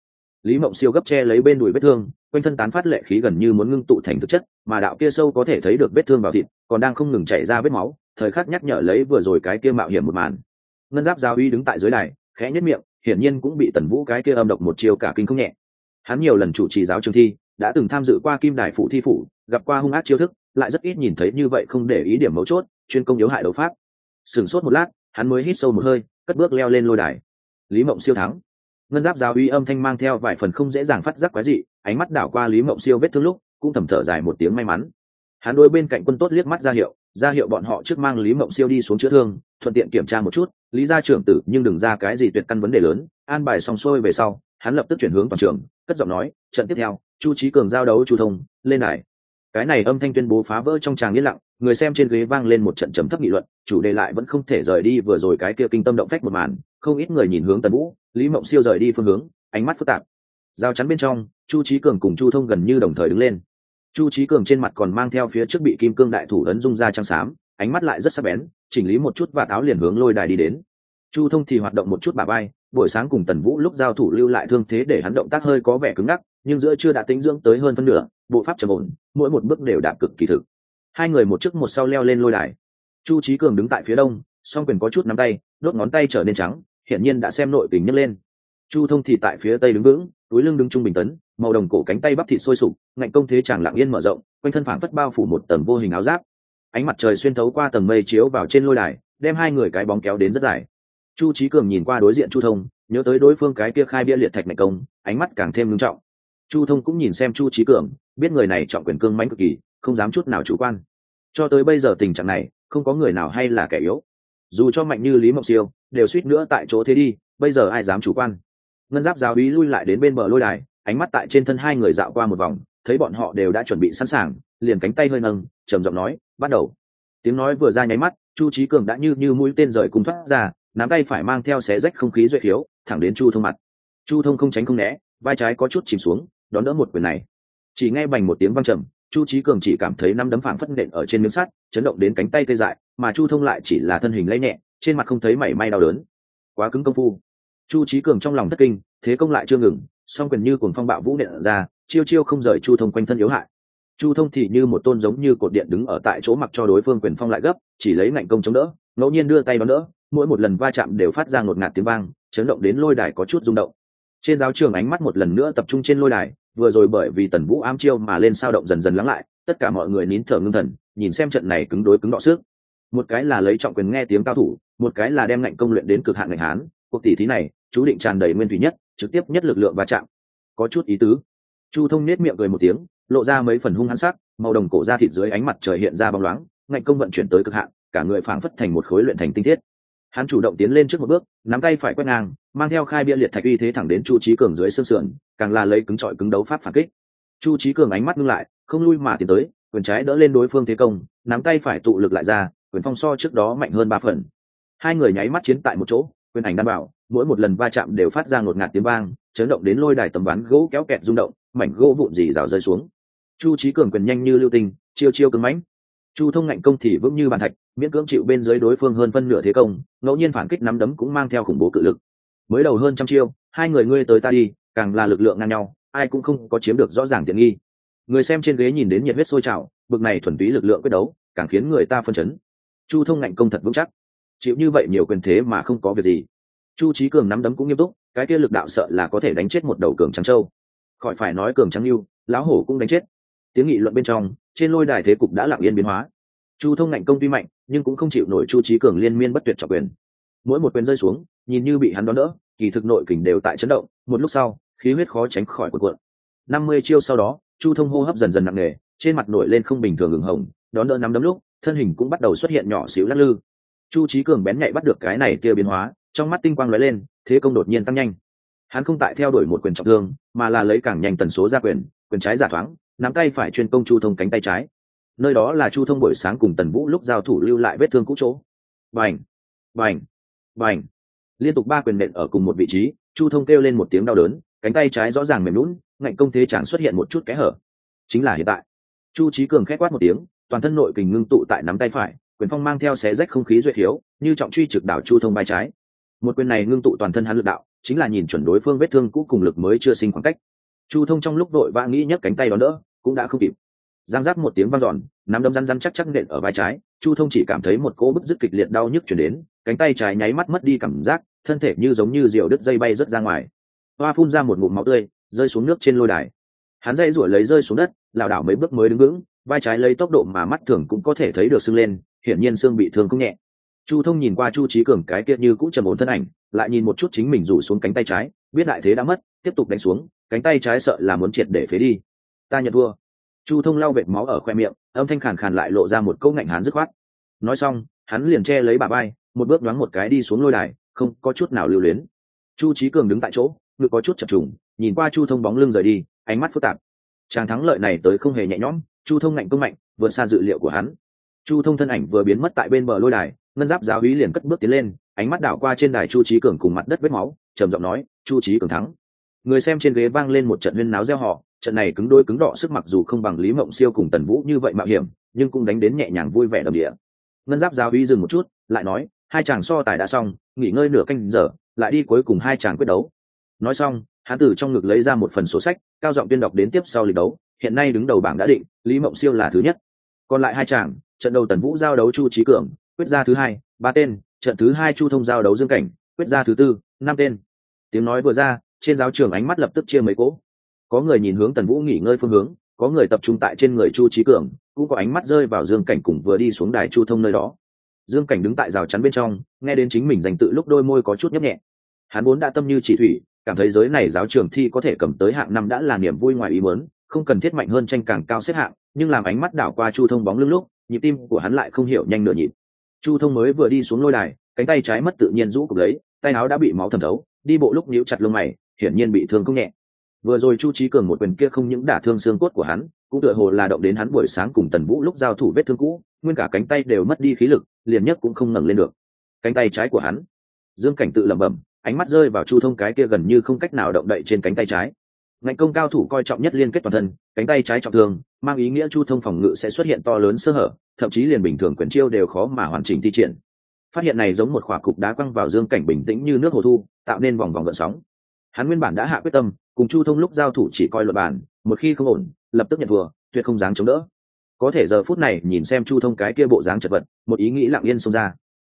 Lý mộng siêu gấp che lấy bên đùi vết thương, quanh thân tán phát lệ khí gần như muốn ngưng tụ thành thực chất, mà đạo kia sâu có thể thấy được vết thương vào thịt, còn đang không ngừng chảy ra vết máu, thời khắc nhắc nhở lấy vừa rồi cái kia mạo hiểm một màn. Ngân giáp giáo uy đứng tại dưới đài khẽ nhất miệng, hiển nhiên cũng bị tần vũ cái kia âm độc một chiều cả kinh không nhẹ. Hắn nhiều lần chủ trì giáo trường thi, đã từng tham dự qua kim đài phụ thi phủ, gặp qua hung ác chiêu thức, lại rất ít nhìn thấy như vậy không để ý điểm mấu chốt, chuyên công yếu hại đấu pháp. Sửng sốt một lát, hắn mới hít sâu một hơi, cất bước leo lên lôi đài. Lý mộng siêu thắng. Ngân giáp giáo uy âm thanh mang theo vài phần không dễ dàng phát giác quái dị, ánh mắt đảo qua lý mộng siêu vết thương lúc, cũng thầm thở dài một tiếng may mắn. Hắn đôi bên cạnh quân tốt liếc mắt ra hiệu ra hiệu bọn họ trước mang lý mộng siêu đi xuống chữa thương, thuận tiện kiểm tra một chút, lý gia trưởng tử nhưng đừng ra cái gì tuyệt căn vấn đề lớn, an bài xong xuôi về sau, hắn lập tức chuyển hướng toàn trường, cất giọng nói, trận tiếp theo, chu trí cường giao đấu chu thông, lên đài. Cái này âm thanh tuyên bố phá vỡ trong tràng yên lặng, người xem trên ghế vang lên một trận trầm thấp nghị luận, chủ đề lại vẫn không thể rời đi vừa rồi cái kia kinh tâm động phách một màn, không ít người nhìn hướng tần vũ, lý mộng siêu rời đi phương hướng, ánh mắt phức tạp. Giao chắn bên trong, chu trí cường cùng chu thông gần như đồng thời đứng lên chu trí cường trên mặt còn mang theo phía trước bị kim cương đại thủ ấn dung ra trăng xám, ánh mắt lại rất sắc bén, chỉnh lý một chút và táo liền hướng lôi đài đi đến. Chu thông thì hoạt động một chút bà bay buổi sáng cùng tần vũ lúc giao thủ lưu lại thương thế để hắn động tác hơi có vẻ cứng ngắc, nhưng giữa chưa đã tính dưỡng tới hơn phân nửa, bộ pháp trầm ổn, mỗi một bước đều đạp cực kỳ thực. Hai người một trước một sau leo lên lôi đài. Chu trí cường đứng tại phía đông, song quyền có chút nắm tay, đốt ngón tay trở nên trắng, hiển nhiên đã xem nội tình nhấc lên. Chu thông thì tại phía tây đứng vững, túi lưng đứng trung bình tấn màu đồng cổ cánh tay bắp thịt sôi sục, ngạnh công thế chàng lặng yên mở rộng, quanh thân phảng phất bao phủ một tầng vô hình áo giáp. Ánh mặt trời xuyên thấu qua tầng mây chiếu vào trên lôi đài, đem hai người cái bóng kéo đến rất dài. Chu trí cường nhìn qua đối diện chu thông, nhớ tới đối phương cái kia khai bia liệt thạch ngạnh công, ánh mắt càng thêm ngưng trọng. Chu thông cũng nhìn xem chu trí cường, biết người này trọng quyền cương mãnh cực kỳ, không dám chút nào chủ quan. Cho tới bây giờ tình trạng này, không có người nào hay là kẻ yếu. Dù cho mạnh như lý mộng siêu, đều suýt nữa tại chỗ thế đi, bây giờ ai dám chủ quan? Ngân giáp giáo ý lui lại đến bên bờ lôi đài ánh mắt tại trên thân hai người dạo qua một vòng, thấy bọn họ đều đã chuẩn bị sẵn sàng, liền cánh tay hơi nâng, trầm giọng nói, bắt đầu. Tiếng nói vừa ra nháy mắt, chu trí cường đã như như mũi tên rời cùng thoát ra, nắm tay phải mang theo xé rách không khí duệ khiếu, thẳng đến chu thông mặt. Chu thông không tránh không né, vai trái có chút chìm xuống, đón đỡ một quyền này. Chỉ nghe bành một tiếng văng trầm, chu trí cường chỉ cảm thấy năm đấm phảng phất nện ở trên miếng sắt, chấn động đến cánh tay tê dại, mà chu thông lại chỉ là thân hình lấy nhẹ, trên mặt không thấy mảy may đau đớn. Quá cứng công phu. Chu trí cường trong lòng thất kinh, thế công lại chưa ngừng song quyền như cuồng phong bạo vũ nện ra, chiêu chiêu không rời chu thông quanh thân yếu hại. Chu thông thì như một tôn giống như cột điện đứng ở tại chỗ mặc cho đối phương quyền phong lại gấp, chỉ lấy ngạnh công chống đỡ, ngẫu nhiên đưa tay đón đỡ, mỗi một lần va chạm đều phát ra ngột ngạt tiếng vang, chấn động đến lôi đài có chút rung động. Trên giáo trường ánh mắt một lần nữa tập trung trên lôi đài, vừa rồi bởi vì tần vũ ám chiêu mà lên sao động dần dần lắng lại, tất cả mọi người nín thở ngưng thần, nhìn xem trận này cứng đối cứng đọ xước một cái là lấy trọng quyền nghe tiếng cao thủ, một cái là đem ngạnh công luyện đến cực hạn ngạnh hán, cuộc tỷ thí này, chú định tràn đầy nguyên thủy nhất trực tiếp nhất lực lượng va chạm. Có chút ý tứ. Chu thông nết miệng cười một tiếng, lộ ra mấy phần hung hãn sắc, màu đồng cổ ra thịt dưới ánh mặt trời hiện ra bóng loáng, ngạnh công vận chuyển tới cực hạn, cả người phảng phất thành một khối luyện thành tinh thiết. Hắn chủ động tiến lên trước một bước, nắm tay phải quét ngang, mang theo khai bia liệt thạch uy thế thẳng đến chu trí cường dưới xương sườn, càng là lấy cứng trọi cứng đấu pháp phản kích. Chu trí cường ánh mắt ngưng lại, không lui mà tiến tới, quyền trái đỡ lên đối phương thế công, nắm tay phải tụ lực lại ra, quyền phong so trước đó mạnh hơn ba phần. Hai người nháy mắt chiến tại một chỗ quyền ảnh đan bảo, mỗi một lần va chạm đều phát ra ngột ngạt tiếng vang, chấn động đến lôi đài tầm ván gỗ kéo kẹt rung động, mảnh gỗ vụn dì rào rơi xuống. Chu trí cường quyền nhanh như lưu tinh, chiêu chiêu cứng mãnh. Chu thông ngạnh công thì vững như bàn thạch, miễn cưỡng chịu bên dưới đối phương hơn phân nửa thế công, ngẫu nhiên phản kích nắm đấm cũng mang theo khủng bố cự lực. Mới đầu hơn trăm chiêu, hai người ngươi tới ta đi, càng là lực lượng ngang nhau, ai cũng không có chiếm được rõ ràng tiện nghi. Người xem trên ghế nhìn đến nhiệt huyết sôi trào, bực này thuần túy lực lượng quyết đấu, càng khiến người ta phân chấn. Chu thông ngạnh công thật vững chắc chịu như vậy nhiều quyền thế mà không có việc gì. Chu trí cường nắm đấm cũng nghiêm túc, cái kia lực đạo sợ là có thể đánh chết một đầu cường trắng châu. Khỏi phải nói cường trắng yêu, lão hổ cũng đánh chết. Tiếng nghị luận bên trong, trên lôi đài thế cục đã lặng yên biến hóa. Chu thông ngạnh công tuy mạnh, nhưng cũng không chịu nổi chu trí cường liên miên bất tuyệt trọng quyền. Mỗi một quyền rơi xuống, nhìn như bị hắn đón đỡ, kỳ thực nội kình đều tại chấn động, một lúc sau, khí huyết khó tránh khỏi cuộn cuộn. Năm mươi chiêu sau đó, chu thông hô hấp dần dần nặng nề, trên mặt nổi lên không bình thường ửng hồng, đón đỡ năm đấm lúc, thân hình cũng bắt đầu xuất hiện nhỏ xíu lắc lư chu trí cường bén nhạy bắt được cái này kia biến hóa, trong mắt tinh quang lóe lên, thế công đột nhiên tăng nhanh. Hắn không tại theo đuổi một quyền trọng thương, mà là lấy càng nhanh tần số ra quyền quyền trái giả thoáng, nắm tay phải chuyên công chu thông cánh tay trái. Nơi đó là chu thông buổi sáng cùng tần vũ lúc giao thủ lưu lại vết thương cũ chỗ. Vành vành vành liên tục ba quyền nện ở cùng một vị trí, chu thông kêu lên một tiếng đau đớn, cánh tay trái rõ ràng mềm lún ngạnh công thế chẳng xuất hiện một chút kẽ hở. Chính là hiện tại. Chu trí cường khét quát một tiếng, toàn thân nội kình ngưng tụ tại nắm tay phải quyền phong mang theo xé rách không khí duyệt thiếu, như trọng truy trực đảo chu thông vai trái. Một quyền này ngưng tụ toàn thân hắn lực đạo, chính là nhìn chuẩn đối phương vết thương cũ cùng lực mới chưa sinh khoảng cách. Chu thông trong lúc đội vã nghĩ nhấc cánh tay đó đỡ, cũng đã không kịp. Giang giáp một tiếng vang giòn nắm đấm răn răn chắc chắc nện ở vai trái, chu thông chỉ cảm thấy một cỗ bức dứt kịch liệt đau nhức chuyển đến, cánh tay trái nháy mắt mất đi cảm giác, thân thể như giống như diều đứt dây bay rớt ra ngoài. Hoa phun ra một ngụm máu tươi, rơi xuống nước trên lôi đài. Hắn dây ruổi lấy rơi xuống đất, lảo đảo mấy bước mới đứng vững vai trái lấy tốc độ mà mắt thường cũng có thể thấy được sưng lên, hiển nhiên xương bị thương không nhẹ. Chu thông nhìn qua chu trí cường cái kia như cũng trầm ổn thân ảnh, lại nhìn một chút chính mình rủ xuống cánh tay trái, biết đại thế đã mất, tiếp tục đánh xuống, cánh tay trái sợ là muốn triệt để phế đi. Ta nhận thua. Chu thông lau vệt máu ở khoe miệng, âm thanh khàn khàn lại lộ ra một câu ngạnh hán dứt khoát. Nói xong, hắn liền che lấy bà bay một bước đoán một cái đi xuống lôi đài, không có chút nào lưu luyến. Chu trí cường đứng tại chỗ, ngực có chút chập trùng, nhìn qua chu thông bóng lưng rời đi, ánh mắt phức tạp. Tràng thắng lợi này tới không hề nhẹ nhõm chu thông ngạnh công mạnh vượt xa dự liệu của hắn. Chu thông thân ảnh vừa biến mất tại bên bờ lôi đài, ngân giáp giáo hí liền cất bước tiến lên, ánh mắt đảo qua trên đài chu trí cường cùng mặt đất vết máu, trầm giọng nói, chu trí cường thắng. Người xem trên ghế vang lên một trận huyên náo gieo họ trận này cứng đôi cứng đọ sức mặc dù không bằng lý mộng siêu cùng tần vũ như vậy mạo hiểm, nhưng cũng đánh đến nhẹ nhàng vui vẻ đầm địa. Ngân giáp giáo hí dừng một chút, lại nói, hai chàng so tài đã xong, nghỉ ngơi nửa canh giờ, lại đi cuối cùng hai chàng quyết đấu. Nói xong hán tử trong ngực lấy ra một phần số sách, cao giọng tuyên đọc đến tiếp sau lịch đấu hiện nay đứng đầu bảng đã định, lý mộng siêu là thứ nhất. Còn lại hai chàng, trận đầu tần vũ giao đấu chu trí cường, quyết ra thứ hai, ba tên, trận thứ hai chu thông giao đấu dương cảnh, quyết ra thứ tư, năm tên. Tiếng nói vừa ra, trên giáo trường ánh mắt lập tức chia mấy cỗ. Có người nhìn hướng tần vũ nghỉ ngơi phương hướng, có người tập trung tại trên người chu trí cường, cũng có ánh mắt rơi vào dương cảnh cùng vừa đi xuống đài chu thông nơi đó. Dương cảnh đứng tại rào chắn bên trong, nghe đến chính mình dành tự lúc đôi môi có chút nhấp nhẹ. Hắn vốn đã tâm như chỉ thủy, cảm thấy giới này giáo trường thi có thể cầm tới hạng năm đã là niềm vui ngoài ý muốn không cần thiết mạnh hơn tranh càng cao xếp hạng, nhưng làm ánh mắt đảo qua chu thông bóng lưng lúc, nhịp tim của hắn lại không hiểu nhanh nửa nhịp. Chu thông mới vừa đi xuống lôi đài, cánh tay trái mất tự nhiên rũ cục lấy, tay áo đã bị máu thẩm thấu, đi bộ lúc níu chặt lông mày, hiển nhiên bị thương không nhẹ. Vừa rồi chu trí cường một quyền kia không những đả thương xương cốt của hắn, cũng tựa hồ là động đến hắn buổi sáng cùng tần vũ lúc giao thủ vết thương cũ, nguyên cả cánh tay đều mất đi khí lực, liền nhất cũng không ngẩng lên được. Cánh tay trái của hắn, dương cảnh tự lẩm bẩm, ánh mắt rơi vào chu thông cái kia gần như không cách nào động đậy trên cánh tay trái. Ngành công cao thủ coi trọng nhất liên kết toàn thân, cánh tay trái trọng thương, mang ý nghĩa chu thông phòng ngự sẽ xuất hiện to lớn sơ hở, thậm chí liền bình thường quyền chiêu đều khó mà hoàn chỉnh thi triển. Phát hiện này giống một khỏa cục đá quăng vào dương cảnh bình tĩnh như nước hồ thu, tạo nên vòng vòng gợn sóng. Hắn nguyên bản đã hạ quyết tâm, cùng chu thông lúc giao thủ chỉ coi luật bản một khi không ổn, lập tức nhận thua, tuyệt không dám chống đỡ. Có thể giờ phút này nhìn xem chu thông cái kia bộ dáng chật vật, một ý nghĩ lặng yên xông ra.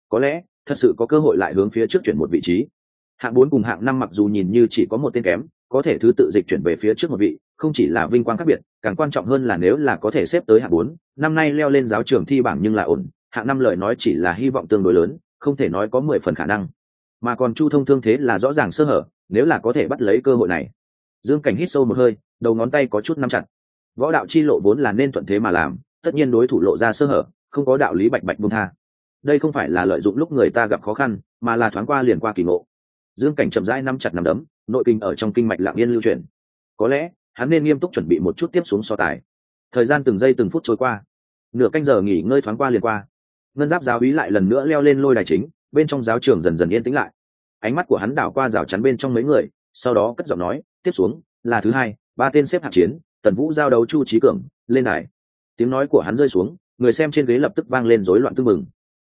Có lẽ, thật sự có cơ hội lại hướng phía trước chuyển một vị trí. Hạng bốn cùng hạng năm mặc dù nhìn như chỉ có một tên kém có thể thứ tự dịch chuyển về phía trước một vị, không chỉ là vinh quang khác biệt, càng quan trọng hơn là nếu là có thể xếp tới hạng bốn, năm nay leo lên giáo trường thi bảng nhưng là ổn, hạng năm lời nói chỉ là hy vọng tương đối lớn, không thể nói có mười phần khả năng. Mà còn chu thông thương thế là rõ ràng sơ hở, nếu là có thể bắt lấy cơ hội này. Dương cảnh hít sâu một hơi, đầu ngón tay có chút nắm chặt. Võ đạo chi lộ vốn là nên thuận thế mà làm, tất nhiên đối thủ lộ ra sơ hở, không có đạo lý bạch bạch buông tha. Đây không phải là lợi dụng lúc người ta gặp khó khăn, mà là thoáng qua liền qua kỳ ngộ. Dương cảnh chậm rãi nắm chặt nắm đấm nội kinh ở trong kinh mạch lạng yên lưu truyền. Có lẽ, hắn nên nghiêm túc chuẩn bị một chút tiếp xuống so tài. Thời gian từng giây từng phút trôi qua. Nửa canh giờ nghỉ ngơi thoáng qua liền qua. Ngân giáp giáo úy lại lần nữa leo lên lôi đài chính, bên trong giáo trường dần dần yên tĩnh lại. Ánh mắt của hắn đảo qua rào chắn bên trong mấy người, sau đó cất giọng nói, tiếp xuống, là thứ hai, ba tên xếp hạng chiến, tần vũ giao đấu chu trí cường, lên đài. Tiếng nói của hắn rơi xuống, người xem trên ghế lập tức vang lên rối loạn tưng mừng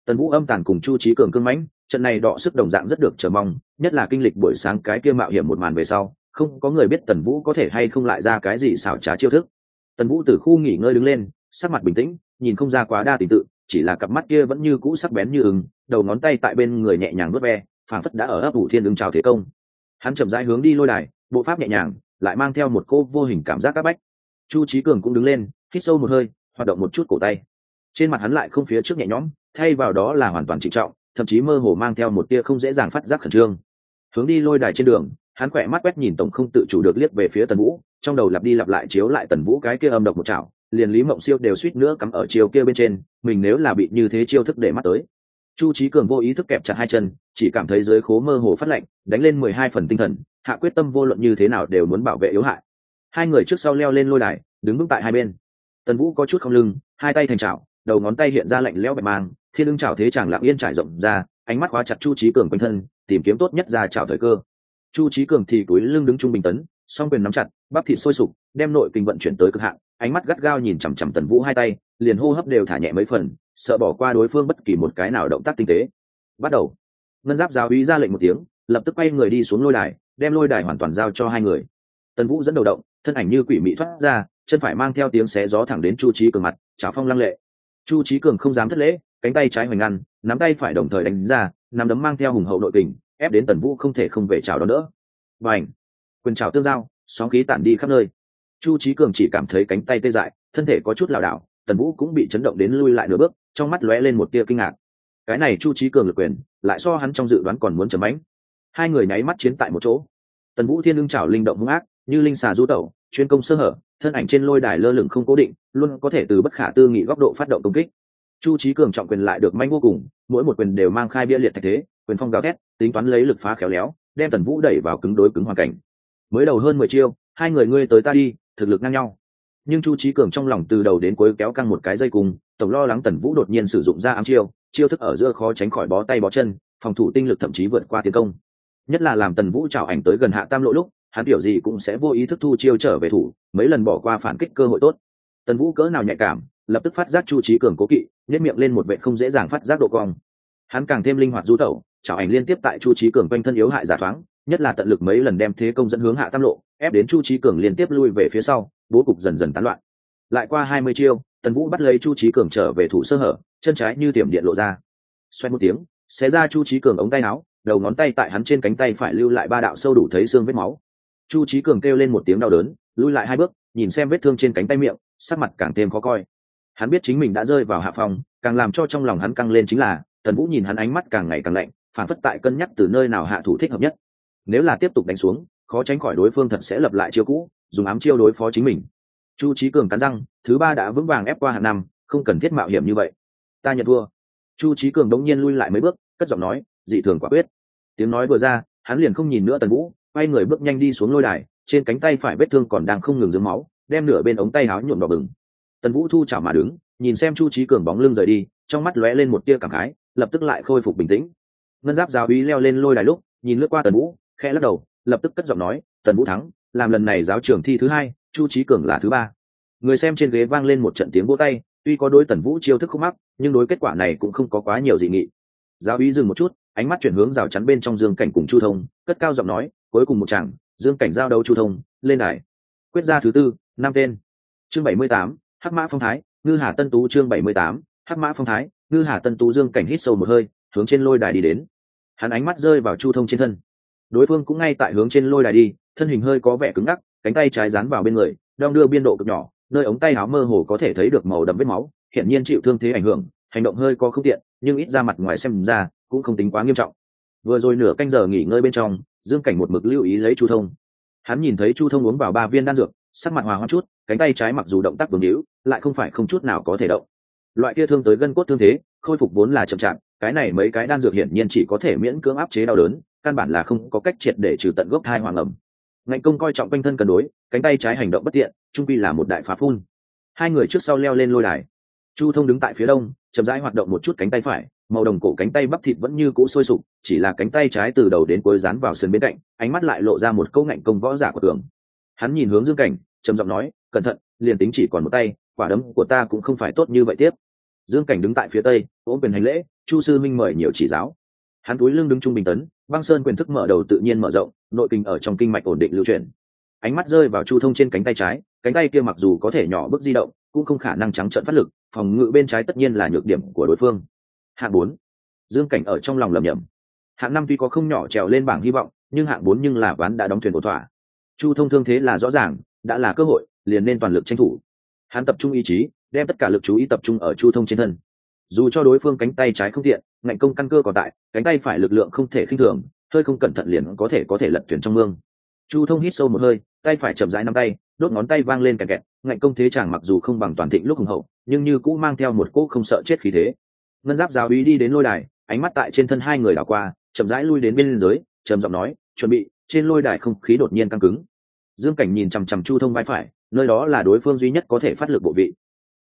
tần vũ âm tàn cùng chu trí cường cưng mãnh trận này đọ sức đồng dạng rất được chờ mong, nhất là kinh lịch buổi sáng cái kia mạo hiểm một màn về sau, không có người biết tần vũ có thể hay không lại ra cái gì xảo trá chiêu thức. Tần vũ từ khu nghỉ ngơi đứng lên, sắc mặt bình tĩnh, nhìn không ra quá đa tình tự, chỉ là cặp mắt kia vẫn như cũ sắc bén như ứng đầu ngón tay tại bên người nhẹ nhàng vớt ve, phảng phất đã ở ấp ủ thiên ứng trào thế công. Hắn chậm rãi hướng đi lôi đài, bộ pháp nhẹ nhàng, lại mang theo một cô vô hình cảm giác áp bách. Chu trí cường cũng đứng lên, hít sâu một hơi, hoạt động một chút cổ tay. Trên mặt hắn lại không phía trước nhẹ nhõm, thay vào đó là hoàn toàn trịnh trọng thậm chí mơ hồ mang theo một tia không dễ dàng phát giác khẩn trương. Hướng đi lôi đài trên đường, hắn khỏe mắt quét nhìn tổng không tự chủ được liếc về phía tần vũ, trong đầu lặp đi lặp lại chiếu lại tần vũ cái kia âm độc một chảo, liền lý mộng siêu đều suýt nữa cắm ở chiều kia bên trên, mình nếu là bị như thế chiêu thức để mắt tới. Chu trí cường vô ý thức kẹp chặt hai chân, chỉ cảm thấy dưới khố mơ hồ phát lạnh, đánh lên mười hai phần tinh thần, hạ quyết tâm vô luận như thế nào đều muốn bảo vệ yếu hại. Hai người trước sau leo lên lôi đài, đứng vững tại hai bên. Tần vũ có chút không lưng, hai tay thành chảo, đầu ngón tay hiện ra lạnh lẽo bạch mang thiên ưng chảo thế chàng lặng yên trải rộng ra, ánh mắt khóa chặt chu trí cường quanh thân, tìm kiếm tốt nhất ra chảo thời cơ. Chu trí cường thì túi lưng đứng trung bình tấn, song quyền nắm chặt, bắp thịt sôi sục, đem nội kinh vận chuyển tới cực hạn, ánh mắt gắt gao nhìn chằm chằm tần vũ hai tay, liền hô hấp đều thả nhẹ mấy phần, sợ bỏ qua đối phương bất kỳ một cái nào động tác tinh tế. Bắt đầu. Ngân giáp giáo uý ra lệnh một tiếng, lập tức quay người đi xuống lôi đài, đem lôi đài hoàn toàn giao cho hai người. Tần vũ dẫn đầu động, thân ảnh như quỷ mị thoát ra, chân phải mang theo tiếng xé gió thẳng đến chu trí cường mặt cháo phong lăng lệ. Chu trí cường không dám thất lễ cánh tay trái hoành ngăn, nắm tay phải đồng thời đánh ra, nắm đấm mang theo hùng hậu nội kình, ép đến tần vũ không thể không về chào đón đỡ. Và ảnh quyền chào tương giao, sóng khí tản đi khắp nơi. Chu trí cường chỉ cảm thấy cánh tay tê dại, thân thể có chút lảo đảo, tần vũ cũng bị chấn động đến lui lại nửa bước, trong mắt lóe lên một tia kinh ngạc. Cái này chu trí cường lực quyền, lại so hắn trong dự đoán còn muốn chấm ánh hai người nháy mắt chiến tại một chỗ. Tần vũ thiên lương trào linh động hung ác, như linh xà du tẩu, chuyên công sơ hở, thân ảnh trên lôi đài lơ lửng không cố định, luôn có thể từ bất khả tư nghị góc độ phát động công kích chu trí cường trọng quyền lại được manh vô cùng, mỗi một quyền đều mang khai bia liệt thạch thế, quyền phong gào thét, tính toán lấy lực phá khéo léo, đem tần vũ đẩy vào cứng đối cứng hoàn cảnh. Mới đầu hơn mười chiêu, hai người ngươi tới ta đi, thực lực ngang nhau. Nhưng chu trí cường trong lòng từ đầu đến cuối kéo căng một cái dây cùng, tổng lo lắng tần vũ đột nhiên sử dụng ra ám chiêu chiêu thức ở giữa khó tránh khỏi bó tay bó chân, phòng thủ tinh lực thậm chí vượt qua tiến công. Nhất là làm tần vũ trào ảnh tới gần hạ tam lộ lúc, hắn kiểu gì cũng sẽ vô ý thức thu chiêu trở về thủ, mấy lần bỏ qua phản kích cơ hội tốt. Tần vũ cỡ nào nhạy cảm lập tức phát giác chu trí cường cố kỵ nhét miệng lên một vệ không dễ dàng phát giác độ cong. Hắn càng thêm linh hoạt du tẩu, chảo ảnh liên tiếp tại chu trí cường quanh thân yếu hại giả thoáng, nhất là tận lực mấy lần đem thế công dẫn hướng hạ tam lộ, ép đến chu trí cường liên tiếp lui về phía sau, bố cục dần dần tán loạn. Lại qua hai mươi chiêu, tần vũ bắt lấy chu trí cường trở về thủ sơ hở, chân trái như tiệm điện lộ ra. Xoay một tiếng, xé ra chu trí cường ống tay áo, đầu ngón tay tại hắn trên cánh tay phải lưu lại ba đạo sâu đủ thấy xương vết máu. Chu trí cường kêu lên một tiếng đau đớn, lui lại hai bước, nhìn xem vết thương trên cánh tay miệng, sắc mặt càng thêm khó coi hắn biết chính mình đã rơi vào hạ phòng càng làm cho trong lòng hắn căng lên chính là, tần vũ nhìn hắn ánh mắt càng ngày càng lạnh, phản phất tại cân nhắc từ nơi nào hạ thủ thích hợp nhất. Nếu là tiếp tục đánh xuống, khó tránh khỏi đối phương thật sẽ lập lại chiêu cũ, dùng ám chiêu đối phó chính mình. Chu trí cường cắn răng, thứ ba đã vững vàng ép qua hạng năm, không cần thiết mạo hiểm như vậy. Ta nhận thua. Chu trí cường đống nhiên lui lại mấy bước, cất giọng nói, dị thường quả quyết. Tiếng nói vừa ra, hắn liền không nhìn nữa tần vũ, quay người bước nhanh đi xuống lôi đài, trên cánh tay phải vết thương còn đang không ngừng dưới máu, đem nửa bên ống tay áo nhuộm đỏ bừng tần vũ thu chảo mà đứng, nhìn xem chu trí cường bóng lưng rời đi, trong mắt lóe lên một tia cảm khái, lập tức lại khôi phục bình tĩnh. Ngân giáp giáo úy leo lên lôi đài lúc, nhìn lướt qua tần vũ, khẽ lắc đầu, lập tức cất giọng nói, tần vũ thắng, làm lần này giáo trưởng thi thứ hai, chu trí cường là thứ ba. Người xem trên ghế vang lên một trận tiếng vỗ tay, tuy có đối tần vũ chiêu thức không mắc, nhưng đối kết quả này cũng không có quá nhiều dị nghị. Giáo úy dừng một chút, ánh mắt chuyển hướng rào chắn bên trong dương cảnh cùng chu thông, cất cao giọng nói, cuối cùng một chàng, dương cảnh giao đấu chu thông, lên đài. Quyết ra thứ tư, năm tên. Chương bảy mươi tám hắc mã phong thái, ngư hà tân tú chương bảy mươi tám, hắc mã phong thái, ngư hà tân tú dương cảnh hít sâu một hơi, hướng trên lôi đài đi đến. Hắn ánh mắt rơi vào chu thông trên thân. Đối phương cũng ngay tại hướng trên lôi đài đi, thân hình hơi có vẻ cứng ngắc, cánh tay trái dán vào bên người, đong đưa biên độ cực nhỏ, nơi ống tay áo mơ hồ có thể thấy được màu đậm vết máu hiện nhiên chịu thương thế ảnh hưởng, hành động hơi có không tiện, nhưng ít ra mặt ngoài xem ra, cũng không tính quá nghiêm trọng. Vừa rồi nửa canh giờ nghỉ ngơi bên trong, dương cảnh một mực lưu ý lấy chu thông. Hắn nhìn thấy chu thông uống vào ba viên đan dược sắc mặt hòa hoa chút, cánh tay trái mặc dù động tác vững hữu lại không phải không chút nào có thể động. Loại kia thương tới gân cốt thương thế, khôi phục vốn là chậm chạp, cái này mấy cái đan dược hiển nhiên chỉ có thể miễn cưỡng áp chế đau đớn, căn bản là không có cách triệt để trừ tận gốc thai hoàng ẩm. Ngạnh công coi trọng quanh thân cân đối, cánh tay trái hành động bất tiện, trung pi là một đại phá phun. Hai người trước sau leo lên lôi đài. Chu thông đứng tại phía đông, chậm rãi hoạt động một chút cánh tay phải, màu đồng cổ cánh tay bắp thịt vẫn như cũ sôi sục, chỉ là cánh tay trái từ đầu đến cuối dán vào sườn bên cạnh, ánh mắt lại lộ ra một câu ngạnh công võ giả của tường hắn nhìn hướng dương cảnh, trầm giọng nói, cẩn thận, liền tính chỉ còn một tay, quả đấm của ta cũng không phải tốt như vậy tiếp. Dương cảnh đứng tại phía tây, ôm quyền hành lễ, chu sư minh mời nhiều chỉ giáo. Hắn túi lưng đứng trung bình tấn, băng sơn quyền thức mở đầu tự nhiên mở rộng, nội kinh ở trong kinh mạch ổn định lưu chuyển. Ánh mắt rơi vào chu thông trên cánh tay trái, cánh tay kia mặc dù có thể nhỏ bước di động, cũng không khả năng trắng trợn phát lực, phòng ngự bên trái tất nhiên là nhược điểm của đối phương. Hạng bốn. Dương cảnh ở trong lòng lầm nhầm hạng năm tuy có không nhỏ trèo lên bảng hy vọng, nhưng hạng bốn nhưng là ván đã đóng thuyền của thỏa chu thông thương thế là rõ ràng, đã là cơ hội, liền nên toàn lực tranh thủ. Hắn tập trung ý chí, đem tất cả lực chú ý tập trung ở chu thông trên thân. Dù cho đối phương cánh tay trái không tiện, ngạnh công căn cơ còn tại, cánh tay phải lực lượng không thể khinh thường, hơi không cẩn thận liền có thể có thể lật thuyền trong mương. Chu thông hít sâu một hơi, tay phải chậm rãi nắm tay, đốt ngón tay vang lên kẹt kẹt, ngạnh công thế chàng mặc dù không bằng toàn thịnh lúc hùng hậu, nhưng như cũng mang theo một cỗ không sợ chết khí thế. Ngân giáp giáo ý đi đến lôi đài, ánh mắt tại trên thân hai người đảo qua, chậm rãi lui đến bên liên giới trầm giọng nói, chuẩn bị trên lôi đài không khí đột nhiên căng cứng. Dương cảnh nhìn chằm chằm chu thông vai phải, nơi đó là đối phương duy nhất có thể phát lực bộ vị.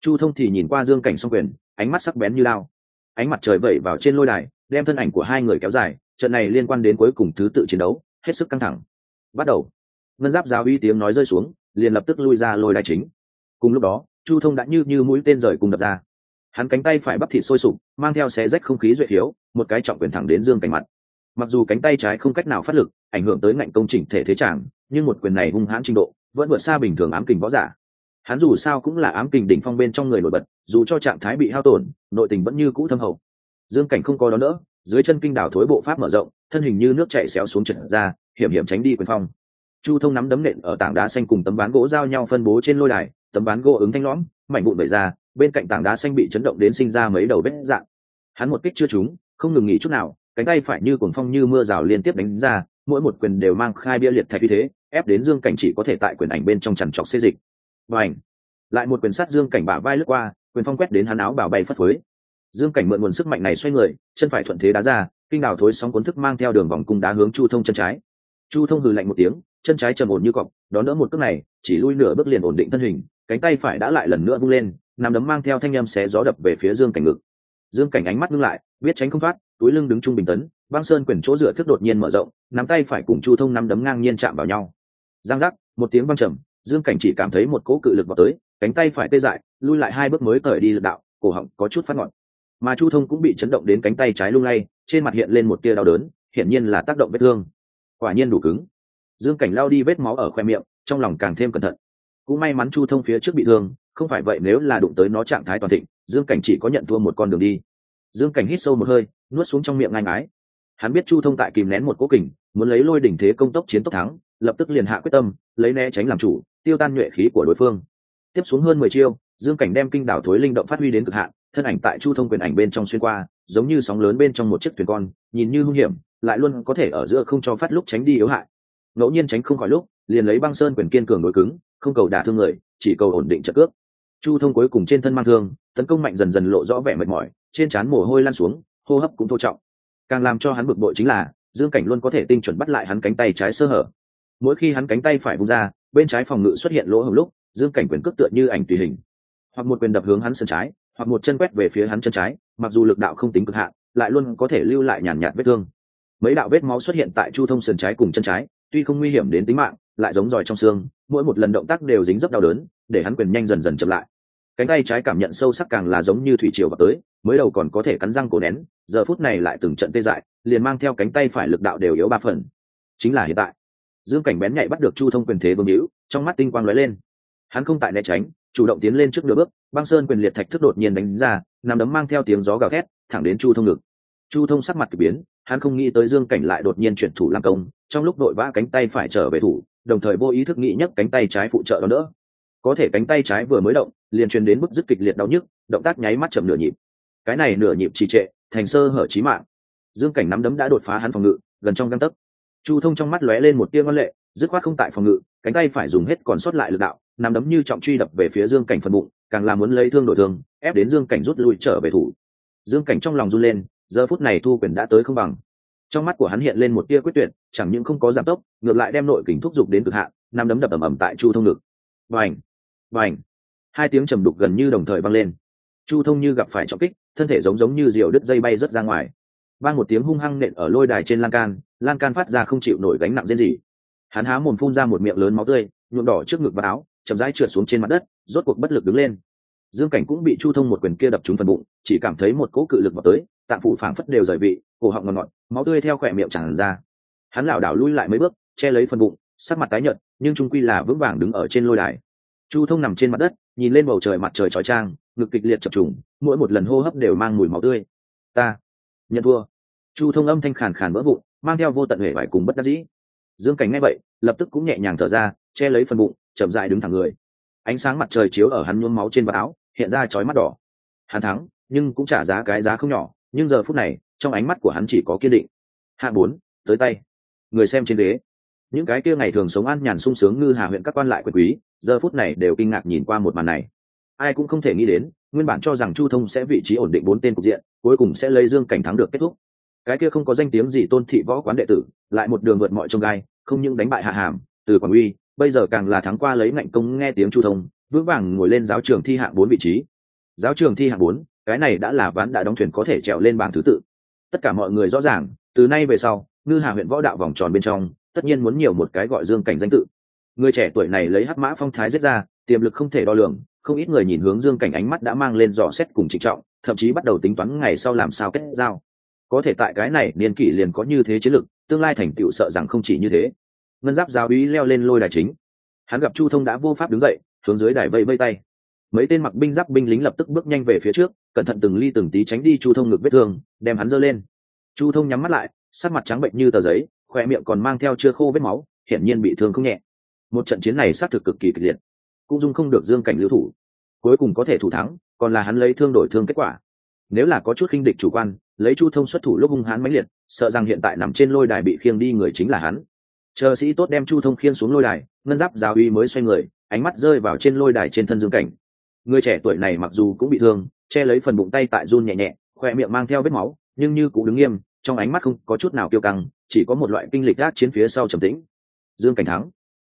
Chu thông thì nhìn qua dương cảnh song quyền, ánh mắt sắc bén như lao. Ánh mặt trời vẩy vào trên lôi đài, đem thân ảnh của hai người kéo dài, trận này liên quan đến cuối cùng thứ tự chiến đấu, hết sức căng thẳng. Bắt đầu. Ngân giáp giáo uy tiếng nói rơi xuống, liền lập tức lui ra lôi đài chính. Cùng lúc đó, chu thông đã như như mũi tên rời cùng đập ra. Hắn cánh tay phải bắp thịt sôi sục, mang theo xé rách không khí duệ thiếu một cái trọng quyền thẳng đến dương cảnh mặt mặc dù cánh tay trái không cách nào phát lực ảnh hưởng tới ngạnh công chỉnh thể thế trạng, nhưng một quyền này hung hãn trình độ vẫn vượt xa bình thường ám kình võ giả. Hắn dù sao cũng là ám kình đỉnh phong bên trong người nổi bật dù cho trạng thái bị hao tổn nội tình vẫn như cũ thâm hậu. Dương cảnh không có đó nữa dưới chân kinh đảo thối bộ pháp mở rộng thân hình như nước chạy xéo xuống trận ra hiểm hiểm tránh đi quyền phong. Chu thông nắm đấm nện ở tảng đá xanh cùng tấm ván gỗ giao nhau phân bố trên lôi đài tấm ván gỗ ứng thanh lõm mảnh vụn vẩy ra bên cạnh tảng đá xanh bị chấn động đến sinh ra mấy đầu vết dạng. Hắn một kích chưa trúng không ngừng nghỉ chút nào cánh tay phải như cuồng phong như mưa rào liên tiếp đánh ra, mỗi một quyền đều mang khai bia liệt thạch như thế, ép đến dương cảnh chỉ có thể tại quyền ảnh bên trong chằn trọc xê dịch. Và ảnh lại một quyền sát dương cảnh bả vai lướt qua, quyền phong quét đến hắn áo bảo bay phất phới. Dương cảnh mượn nguồn sức mạnh này xoay người, chân phải thuận thế đá ra, kinh đào thối sóng cuốn thức mang theo đường vòng cung đá hướng chu thông chân trái. Chu thông hừ lạnh một tiếng, chân trái trầm ổn như cọc, đón đỡ một cước này, chỉ lui nửa bước liền ổn định thân hình, cánh tay phải đã lại lần nữa vung lên nằm đấm mang theo thanh â m xé gió đập về phía dương cảnh ngực. Dương cảnh ánh mắt ngưng lại, biết tránh không thoát túi lưng đứng trung bình tấn, băng sơn quyển chỗ dựa thức đột nhiên mở rộng, nắm tay phải cùng chu thông nắm đấm ngang nhiên chạm vào nhau. Giang giác, một tiếng văng trầm, dương cảnh chỉ cảm thấy một cỗ cự lực vào tới, cánh tay phải tê dại, lui lại hai bước mới cởi đi lực đạo, cổ họng có chút phát ngọn. Mà chu thông cũng bị chấn động đến cánh tay trái lung lay, trên mặt hiện lên một tia đau đớn, hiển nhiên là tác động vết thương. Quả nhiên đủ cứng. Dương cảnh lao đi vết máu ở khoe miệng, trong lòng càng thêm cẩn thận. Cũng may mắn chu thông phía trước bị thương, không phải vậy nếu là đụng tới nó trạng thái toàn thịnh, dương cảnh chỉ có nhận thua một con đường đi dương cảnh hít sâu một hơi, nuốt xuống trong miệng ngang ái hắn biết chu thông tại kìm nén một cố kình, muốn lấy lôi đỉnh thế công tốc chiến tốc thắng, lập tức liền hạ quyết tâm, lấy né tránh làm chủ, tiêu tan nhuệ khí của đối phương. Tiếp xuống hơn mười chiêu, dương cảnh đem kinh đảo thối linh động phát huy đến cực hạn, thân ảnh tại chu thông quyền ảnh bên trong xuyên qua, giống như sóng lớn bên trong một chiếc thuyền con, nhìn như hung hiểm, lại luôn có thể ở giữa không cho phát lúc tránh đi yếu hại. Ngẫu nhiên tránh không khỏi lúc, liền lấy băng sơn quyền kiên cường đối cứng, không cầu đả thương người, chỉ cầu ổn định trận cước chu thông cuối cùng trên thân mang thương, tấn công mạnh dần dần lộ rõ vẻ mệt mỏi, trên trán mồ hôi lan xuống, hô hấp cũng thô trọng. Càng làm cho hắn bực bội chính là, dương cảnh luôn có thể tinh chuẩn bắt lại hắn cánh tay trái sơ hở. Mỗi khi hắn cánh tay phải vung ra, bên trái phòng ngự xuất hiện lỗ hồng lúc, dương cảnh quyền cước tựa như ảnh tùy hình. Hoặc một quyền đập hướng hắn sân trái, hoặc một chân quét về phía hắn chân trái, mặc dù lực đạo không tính cực hạn, lại luôn có thể lưu lại nhàn nhạt vết thương. Mấy đạo vết máu xuất hiện tại chu thông sườn trái cùng chân trái, tuy không nguy hiểm đến tính mạng, lại giống giỏi trong xương, mỗi một lần động tác đều dính dấp đau đớn để hắn quyền nhanh dần dần chậm lại. Cánh tay trái cảm nhận sâu sắc càng là giống như thủy triều vào tới, mới đầu còn có thể cắn răng cổ nén, giờ phút này lại từng trận tê dại, liền mang theo cánh tay phải lực đạo đều yếu ba phần. Chính là hiện tại, dương cảnh bén nhạy bắt được chu thông quyền thế vương hữu, trong mắt tinh quang lóe lên. Hắn không tại né tránh, chủ động tiến lên trước nửa bước, băng sơn quyền liệt thạch thức đột nhiên đánh ra, nằm đấm mang theo tiếng gió gào thét, thẳng đến chu thông ngực. Chu thông sắc mặt k ỳ biến, hắn không nghĩ tới dương cảnh lại đột nhiên chuyển thủ làm công, trong lúc đội vã cánh tay phải trở về thủ, đồng thời vô ý thức nghĩ nhấc cánh tay trái phụ trợ đó nữa có thể cánh tay trái vừa mới động, liền truyền đến bức dứt kịch liệt đau nhức, động tác nháy mắt chậm nửa nhịp. Cái này nửa nhịp trì trệ, thành sơ hở trí mạng. Dương cảnh nắm đấm đã đột phá hắn phòng ngự, gần trong găng tấc. Chu thông trong mắt lóe lên một tia ngân lệ, dứt khoát không tại phòng ngự, cánh tay phải dùng hết còn sót lại lực đạo, nắm đấm như trọng truy đập về phía dương cảnh phần bụng, càng làm muốn lấy thương đổi thương, ép đến dương cảnh rút lui trở về thủ. Dương cảnh trong lòng run lên, giờ phút này thu quyền đã tới không bằng. Trong mắt của hắn hiện lên một tia quyết tuyệt, chẳng những không có giảm tốc, ngược lại đem nội kình thúc giục đến cực hạn, nắm đấm đập ầm ầm tại chu thông ngực và ảnh. Hai tiếng trầm đục gần như đồng thời vang lên. Chu thông như gặp phải trọng kích, thân thể giống giống như diều đứt dây bay rớt ra ngoài. Vang một tiếng hung hăng nện ở lôi đài trên lan can lan can phát ra không chịu nổi gánh nặng riêng gì hắn há mồm phun ra một miệng lớn máu tươi, nhuộm đỏ trước ngực và áo, chậm rãi trượt xuống trên mặt đất, rốt cuộc bất lực đứng lên. Dương cảnh cũng bị chu thông một quyền kia đập trúng phần bụng, chỉ cảm thấy một cỗ cự lực vào tới, tạng phụ phảng phất đều rời vị, cổ họng ngọt ngọt, máu tươi theo khỏe miệng tràn ra. Hắn lảo đảo lui lại mấy bước, che lấy phần bụng, sắc mặt tái nhợt, nhưng trung quy là vững vàng đứng ở trên lôi đài chu thông nằm trên mặt đất, nhìn lên bầu trời mặt trời trói trang, ngực kịch liệt chập trùng, mỗi một lần hô hấp đều mang mùi máu tươi. Ta, nhận thua. Chu thông âm thanh khàn khàn vỡ vụn, mang theo vô tận huệ vải cùng bất đắc dĩ. Dương cảnh ngay vậy, lập tức cũng nhẹ nhàng thở ra, che lấy phần bụng, chậm dại đứng thẳng người. Ánh sáng mặt trời chiếu ở hắn nhuốm máu trên vạt áo, hiện ra chói mắt đỏ. Hắn thắng, nhưng cũng trả giá cái giá không nhỏ, nhưng giờ phút này, trong ánh mắt của hắn chỉ có kiên định. Hạ bốn, tới tay. Người xem trên ghế những cái kia ngày thường sống an nhàn sung sướng ngư hà huyện các quan lại quyền quý, giờ phút này đều kinh ngạc nhìn qua một màn này. Ai cũng không thể nghĩ đến, nguyên bản cho rằng chu thông sẽ vị trí ổn định bốn tên cục diện, cuối cùng sẽ lấy dương cảnh thắng được kết thúc. Cái kia không có danh tiếng gì tôn thị võ quán đệ tử, lại một đường vượt mọi trông gai, không những đánh bại hạ hàm, từ quảng uy, bây giờ càng là thắng qua lấy ngạnh công nghe tiếng chu thông, vững vàng ngồi lên giáo trường thi hạng bốn vị trí. Giáo trường thi hạng bốn, cái này đã là ván đã đóng thuyền có thể trèo lên bảng thứ tự. Tất cả mọi người rõ ràng, từ nay về sau, ngư hà huyện võ đạo vòng tròn bên trong tất nhiên muốn nhiều một cái gọi dương cảnh danh tự. Người trẻ tuổi này lấy hắc mã phong thái giết ra, tiềm lực không thể đo lường, không ít người nhìn hướng dương cảnh ánh mắt đã mang lên dò xét cùng trịnh trọng, thậm chí bắt đầu tính toán ngày sau làm sao kết giao. Có thể tại cái này, niên kỷ liền có như thế chiến lực tương lai thành tựu sợ rằng không chỉ như thế. Ngân giáp giáo úy leo lên lôi đài chính. Hắn gặp chu thông đã vô pháp đứng dậy, hướng dưới đài vây vây tay. Mấy tên mặc binh giáp binh lính lập tức bước nhanh về phía trước, cẩn thận từng ly từng tí tránh đi chu thông ngực vết thương, đem hắn giơ lên. Chu thông nhắm mắt lại, sắc mặt trắng bệnh như tờ giấy khoe miệng còn mang theo chưa khô vết máu, hiển nhiên bị thương không nhẹ. Một trận chiến này xác thực cực kỳ kịch liệt. Cũng dung không được dương cảnh lưu thủ. Cuối cùng có thể thủ thắng, còn là hắn lấy thương đổi thương kết quả. Nếu là có chút khinh địch chủ quan, lấy chu thông xuất thủ lúc hung hãn mãnh liệt, sợ rằng hiện tại nằm trên lôi đài bị khiêng đi người chính là hắn. Chờ sĩ tốt đem chu thông khiêng xuống lôi đài, ngân giáp giáo uy mới xoay người, ánh mắt rơi vào trên lôi đài trên thân dương cảnh. Người trẻ tuổi này mặc dù cũng bị thương, che lấy phần bụng tay tại run nhẹ nhẹ, khoe miệng mang theo vết máu, nhưng như cũng đứng nghiêm, trong ánh mắt không có chút nào kiêu căng chỉ có một loại kinh lịch gác chiến phía sau trầm tĩnh. Dương cảnh thắng.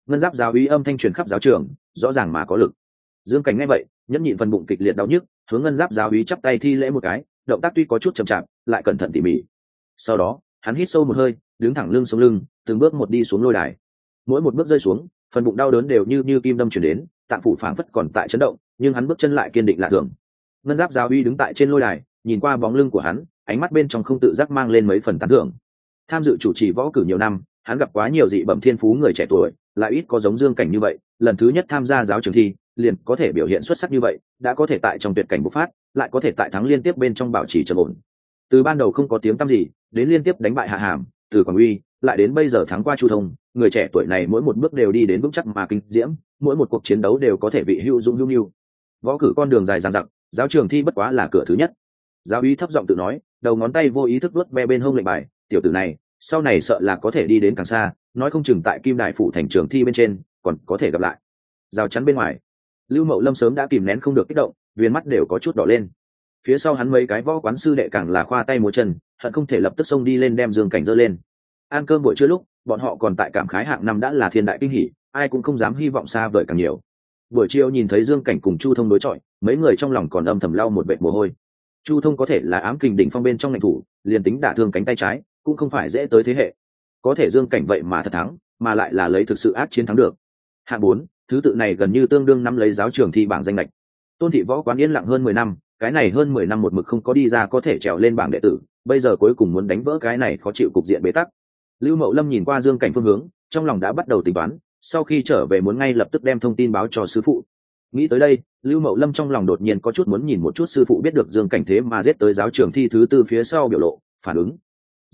Ngân giáp giáo uy âm thanh truyền khắp giáo trường, rõ ràng mà có lực. Dương cảnh nghe vậy, nhẫn nhịn phần bụng kịch liệt đau nhức, hướng ngân giáp giáo uy chắp tay thi lễ một cái, động tác tuy có chút chậm chạp, lại cẩn thận tỉ mỉ. Sau đó, hắn hít sâu một hơi, đứng thẳng lưng xuống lưng, từng bước một đi xuống lôi đài. Mỗi một bước rơi xuống, phần bụng đau đớn đều như như kim đâm chuyển đến, tạng phủ phảng phất còn tại chấn động, nhưng hắn bước chân lại kiên định lạ thường. Ngân giáp giáo uy đứng tại trên lôi đài, nhìn qua bóng lưng của hắn, ánh mắt bên trong không tự giác mang lên mấy phần tán thưởng tham dự chủ trì võ cử nhiều năm, hắn gặp quá nhiều dị bẩm thiên phú người trẻ tuổi, lại ít có giống dương cảnh như vậy, lần thứ nhất tham gia giáo trường thi, liền có thể biểu hiện xuất sắc như vậy, đã có thể tại trong tuyệt cảnh bộc phát, lại có thể tại thắng liên tiếp bên trong bảo trì trầm ổn. Từ ban đầu không có tiếng tăm gì, đến liên tiếp đánh bại hạ hàm, từ quảng uy, lại đến bây giờ thắng qua chu thông, người trẻ tuổi này mỗi một bước đều đi đến vững chắc mà kinh diễm, mỗi một cuộc chiến đấu đều có thể bị hữu dụng hữu hữu võ cử con đường dài dằng dặc, giáo trường thi bất quá là cửa thứ nhất. Giáo uy thấp giọng tự nói, đầu ngón tay vô ý thức vớt ve bên hông lệnh bài tiểu tử này, sau này sợ là có thể đi đến càng xa, nói không chừng tại kim đại phủ thành trường thi bên trên, còn có thể gặp lại. Rào chắn bên ngoài, lưu mậu lâm sớm đã kìm nén không được kích động viên mắt đều có chút đỏ lên. Phía sau hắn mấy cái võ quán sư đệ càng là khoa tay múa chân, hận không thể lập tức xông đi lên đem dương cảnh dơ lên. Ăn cơm buổi trưa lúc, bọn họ còn tại cảm khái hạng năm đã là thiên đại kinh hỷ ai cũng không dám hy vọng xa vời càng nhiều. Buổi chiều nhìn thấy dương cảnh cùng chu thông đối chọi, mấy người trong lòng còn âm thầm lau một vệ mồ hôi. Chu thông có thể là ám kình đỉnh phong bên trong ngành thủ, liền tính đả thương cánh tay trái cũng không phải dễ tới thế hệ. Có thể dương cảnh vậy mà thật thắng, mà lại là lấy thực sự át chiến thắng được. Hạng bốn, thứ tự này gần như tương đương năm lấy giáo trường thi bảng danh lệch. Tôn thị võ quán yên lặng hơn mười năm, cái này hơn mười năm một mực không có đi ra có thể trèo lên bảng đệ tử, bây giờ cuối cùng muốn đánh vỡ cái này khó chịu cục diện bế tắc. Lưu mậu lâm nhìn qua dương cảnh phương hướng, trong lòng đã bắt đầu tính toán, sau khi trở về muốn ngay lập tức đem thông tin báo cho sư phụ. Nghĩ tới đây, lưu mậu lâm trong lòng đột nhiên có chút muốn nhìn một chút sư phụ biết được dương cảnh thế mà giết tới giáo trường thi thứ tư phía sau biểu lộ, phản ứng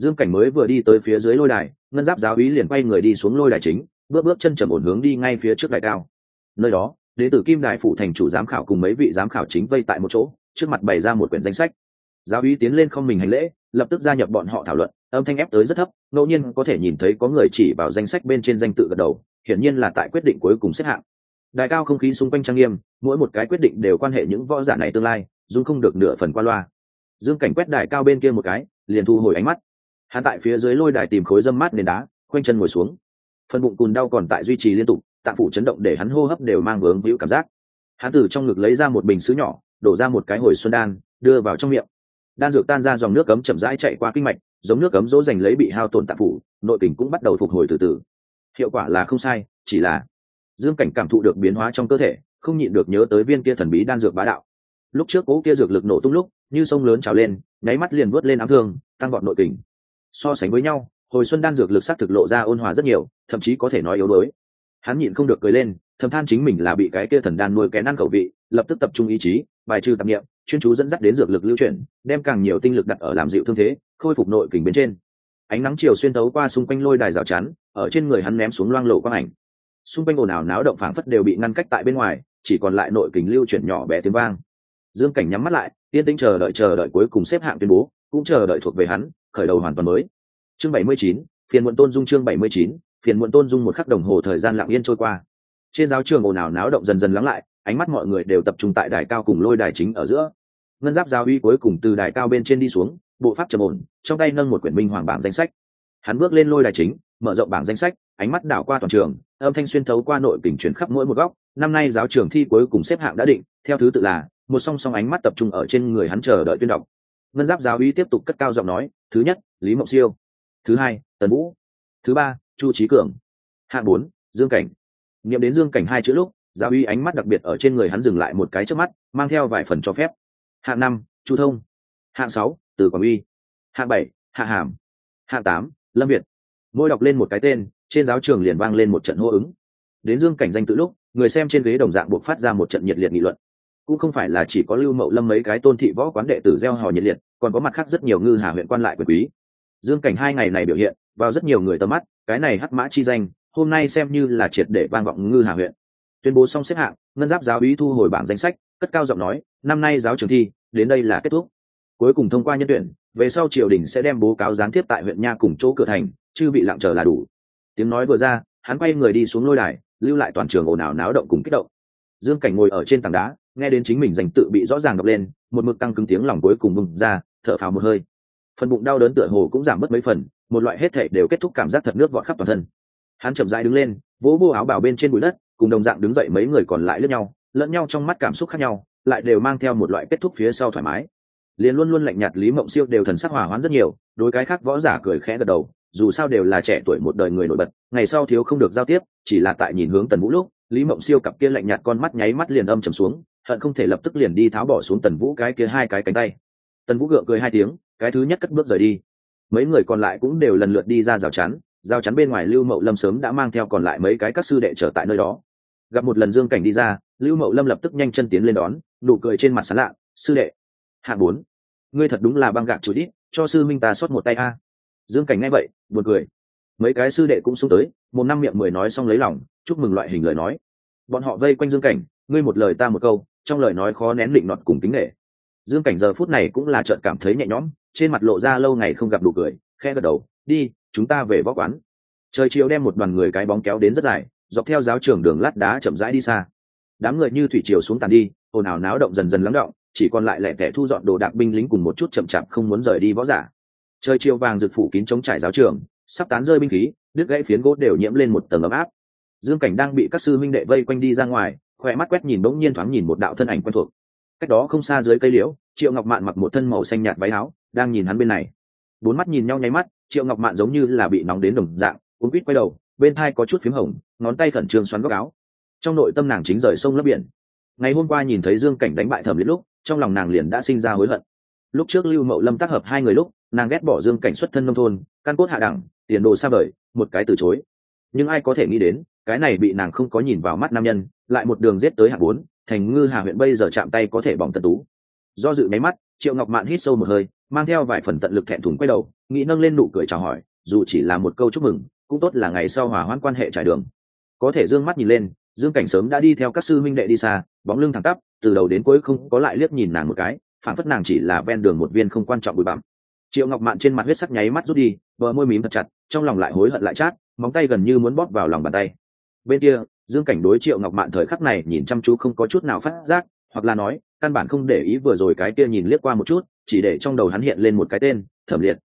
dương cảnh mới vừa đi tới phía dưới lôi đài, ngân giáp giáo ý liền quay người đi xuống lôi đài chính, bước bước chân trầm ổn hướng đi ngay phía trước đài cao. Nơi đó đế tử kim đài phụ thành chủ giám khảo cùng mấy vị giám khảo chính vây tại một chỗ, trước mặt bày ra một quyển danh sách. Giáo ý tiến lên không mình hành lễ, lập tức gia nhập bọn họ thảo luận, âm thanh ép tới rất thấp, ngẫu nhiên có thể nhìn thấy có người chỉ vào danh sách bên trên danh tự gật đầu, hiển nhiên là tại quyết định cuối cùng xếp hạng. Đài cao không khí xung quanh trang nghiêm, mỗi một cái quyết định đều quan hệ những võ giả này tương lai, dù không được nửa phần qua loa. Dương cảnh quét đài cao bên kia một cái, liền thu hồi ánh mắt hắn tại phía dưới lôi đài tìm khối dâm mát nền đá, khoanh chân ngồi xuống. Phần bụng cùn đau còn tại duy trì liên tục tạm phủ chấn động để hắn hô hấp đều mang vướng víu cảm giác. Hắn từ trong ngực lấy ra một bình xứ nhỏ, đổ ra một cái hồi xuân đan, đưa vào trong miệng. Đan dược tan ra, dòng nước cấm chậm rãi chạy qua kinh mạch, giống nước cấm dỗ dành lấy bị hao tổn tạng phủ, nội tình cũng bắt đầu phục hồi từ từ. Hiệu quả là không sai, chỉ là dương cảnh cảm thụ được biến hóa trong cơ thể, không nhịn được nhớ tới viên kia thần bí đan dược bá đạo. Lúc trước cố kia dược lực nổ tung lúc, như sông lớn trào lên, nháy mắt liền vớt lên ám thương, tăng gọn nội tình so sánh với nhau, hồi xuân đan dược lực sắc thực lộ ra ôn hòa rất nhiều, thậm chí có thể nói yếu đuối. Hắn nhịn không được cười lên, thầm than chính mình là bị cái kia thần đan nuôi kén ăn khẩu vị, lập tức tập trung ý chí, bài trừ tạp nghiệm chuyên chú dẫn dắt đến dược lực lưu chuyển, đem càng nhiều tinh lực đặt ở làm dịu thương thế, khôi phục nội kình bên trên. Ánh nắng chiều xuyên tấu qua xung quanh lôi đài rào chắn, ở trên người hắn ném xuống loang lộ quang ảnh. Xung quanh ồn ào náo động phảng phất đều bị ngăn cách tại bên ngoài, chỉ còn lại nội kình lưu chuyển nhỏ bé tiếng vang. Dương cảnh nhắm mắt lại, yên tĩnh chờ đợi chờ đợi cuối cùng xếp hạng tuyên bố cũng chờ đợi thuộc về hắn, khởi đầu hoàn toàn mới. Chương bảy mươi chín, phiền muộn tôn dung chương bảy mươi chín, phiền muộn tôn dung một khắc đồng hồ thời gian lặng yên trôi qua. Trên giáo trường ồn ào náo động dần dần lắng lại, ánh mắt mọi người đều tập trung tại đài cao cùng lôi đài chính ở giữa. Ngân giáp giáo uy cuối cùng từ đài cao bên trên đi xuống, bộ pháp trầm ổn, trong tay nâng một quyển minh hoàng bảng danh sách. Hắn bước lên lôi đài chính, mở rộng bảng danh sách, ánh mắt đảo qua toàn trường, âm thanh xuyên thấu qua nội kình chuyển khắp mỗi một góc. Năm nay giáo trường thi cuối cùng xếp hạng đã định, theo thứ tự là, một song song ánh mắt tập trung ở trên người hắn chờ đợi tuyên đọc ngân giáp giáo uy tiếp tục cất cao giọng nói, thứ nhất, lý mộng siêu. Thứ hai, tần vũ. Thứ ba, chu trí cường. Hạng bốn, dương cảnh. Nghiệm đến dương cảnh hai chữ lúc, giáo uy ánh mắt đặc biệt ở trên người hắn dừng lại một cái trước mắt, mang theo vài phần cho phép. Hạng năm, chu thông. Hạng sáu, từ quảng uy. Hạng bảy, hạ hàm. Hạng tám, lâm việt. Mỗi đọc lên một cái tên, trên giáo trường liền vang lên một trận hô ứng. Đến dương cảnh danh tự lúc, người xem trên ghế đồng dạng buộc phát ra một trận nhiệt liệt nghị luận cũng không phải là chỉ có lưu mậu lâm mấy cái tôn thị võ quán đệ tử gieo hò nhiệt liệt, còn có mặt khác rất nhiều ngư hà huyện quan lại quyền quý. Dương cảnh hai ngày này biểu hiện, vào rất nhiều người tầm mắt, cái này hắc mã chi danh, hôm nay xem như là triệt để vang vọng ngư hà huyện. Tuyên bố xong xếp hạng, ngân giáp giáo ý thu hồi bảng danh sách, cất cao giọng nói, năm nay giáo trường thi, đến đây là kết thúc. Cuối cùng thông qua nhân tuyển, về sau triều đình sẽ đem bố cáo gián tiếp tại huyện nha cùng chỗ cửa thành chưa bị lặng chờ là đủ. Tiếng nói vừa ra, hắn quay người đi xuống lôi đài, lưu lại toàn trường ồn ào náo động cùng kích động. Dương cảnh ngồi ở trên tảng đá nghe đến chính mình danh tự bị rõ ràng đọc lên, một mực tăng cứng tiếng lòng cuối cùng bùng ra, thở phào một hơi. Phần bụng đau đớn tựa hồ cũng giảm mất mấy phần, một loại hết thể đều kết thúc cảm giác thật nước vọt khắp toàn thân. Hắn chậm rãi đứng lên, vỗ vô áo bảo bên trên bụi đất, cùng đồng dạng đứng dậy mấy người còn lại lướt nhau, lẫn nhau trong mắt cảm xúc khác nhau, lại đều mang theo một loại kết thúc phía sau thoải mái. Liền luôn luôn lạnh nhạt lý mộng siêu đều thần sắc hòa hoãn rất nhiều, đối cái khác võ giả cười khẽ gật đầu, dù sao đều là trẻ tuổi một đời người nổi bật, ngày sau thiếu không được giao tiếp, chỉ là tại nhìn hướng tần vũ lúc, lý mộng siêu cặp kia lạnh nhạt con mắt nháy mắt liền âm trầm xuống hận không thể lập tức liền đi tháo bỏ xuống tần vũ cái kia hai cái cánh tay. Tần vũ gượng cười hai tiếng, cái thứ nhất cất bước rời đi. Mấy người còn lại cũng đều lần lượt đi ra rào chắn rào chắn bên ngoài lưu mậu lâm sớm đã mang theo còn lại mấy cái các sư đệ trở tại nơi đó. Gặp một lần dương cảnh đi ra, lưu mậu lâm lập tức nhanh chân tiến lên đón, nụ cười trên mặt sán lạ, sư đệ. Hạng bốn, ngươi thật đúng là băng gạc chủ đít cho sư minh ta xót một tay a. Dương cảnh nghe vậy, buồn cười. Mấy cái sư đệ cũng xuống tới, một năm miệng mười nói xong lấy lòng, chúc mừng loại hình lời nói. Bọn họ vây quanh dương cảnh, ngươi một lời ta một câu trong lời nói khó nén định nọt cùng tính nghệ dương cảnh giờ phút này cũng là trợn cảm thấy nhẹ nhõm, trên mặt lộ ra lâu ngày không gặp đủ cười khe gật đầu, đi, chúng ta về võ quán. Trời chiều đem một đoàn người cái bóng kéo đến rất dài, dọc theo giáo trường đường lát đá chậm rãi đi xa. Đám người như thủy chiều xuống tàn đi, ồn ào náo động dần dần lắng động, chỉ còn lại lẻ tẻ thu dọn đồ đạc binh lính cùng một chút chậm chạp không muốn rời đi võ giả. Trời chiều vàng rực phủ kín chống trải giáo trường, sắp tán rơi binh khí, đứt gãy phiến gỗ đều nhiễm lên một tầng ấm áp. Dương cảnh đang bị các sư minh đệ vây quanh đi ra ngoài khỏe mắt quét nhìn bỗng nhiên thoáng nhìn một đạo thân ảnh quen thuộc. Cách đó không xa dưới cây liễu, triệu ngọc mạn mặc một thân màu xanh nhạt váy áo, đang nhìn hắn bên này. Bốn mắt nhìn nhau nháy mắt, triệu ngọc mạn giống như là bị nóng đến đồng dạng, cuốn quýt quay đầu, bên thai có chút p h í m hồng, ngón tay khẩn trương xoắn góc áo. Trong nội tâm nàng chính rời sông lấp biển. Ngày hôm qua nhìn thấy dương cảnh đánh bại thẩm liệt lúc, trong lòng nàng liền đã sinh ra hối hận. Lúc trước lưu mậu lâm tác hợp hai người lúc, nàng ghét bỏ dương cảnh xuất thân nông thôn, căn cốt hạ đẳng, tiền đồ xa vời, một cái từ chối. Nhưng ai có thể nghĩ đến cái này bị nàng không có nhìn vào mắt nam nhân, lại một đường giết tới hạng bốn, thành ngư hà huyện bây giờ chạm tay có thể bỏng tận tú. Do dự máy mắt, triệu ngọc mạn hít sâu một hơi, mang theo vài phần tận lực thẹn thùng quay đầu, nghĩ nâng lên nụ cười chào hỏi, dù chỉ là một câu chúc mừng, cũng tốt là ngày sau hòa hoãn quan hệ trải đường. Có thể dương mắt nhìn lên, dương cảnh sớm đã đi theo các sư minh đệ đi xa, bóng lưng thẳng tắp, từ đầu đến cuối không có lại liếc nhìn nàng một cái phản phất nàng chỉ là ven đường một viên không quan trọng bụi bặm. Triệu ngọc mạn trên mặt huyết sắc nháy mắt rút đi, bờ môi mím thật chặt, trong lòng lại hối hận lại chát, móng tay gần như muốn bóp vào lòng bàn tay bên kia, dương cảnh đối triệu ngọc mạn thời khắc này nhìn chăm chú không có chút nào phát giác, hoặc là nói, căn bản không để ý vừa rồi cái kia nhìn liếc qua một chút, chỉ để trong đầu hắn hiện lên một cái tên, thẩm liệt.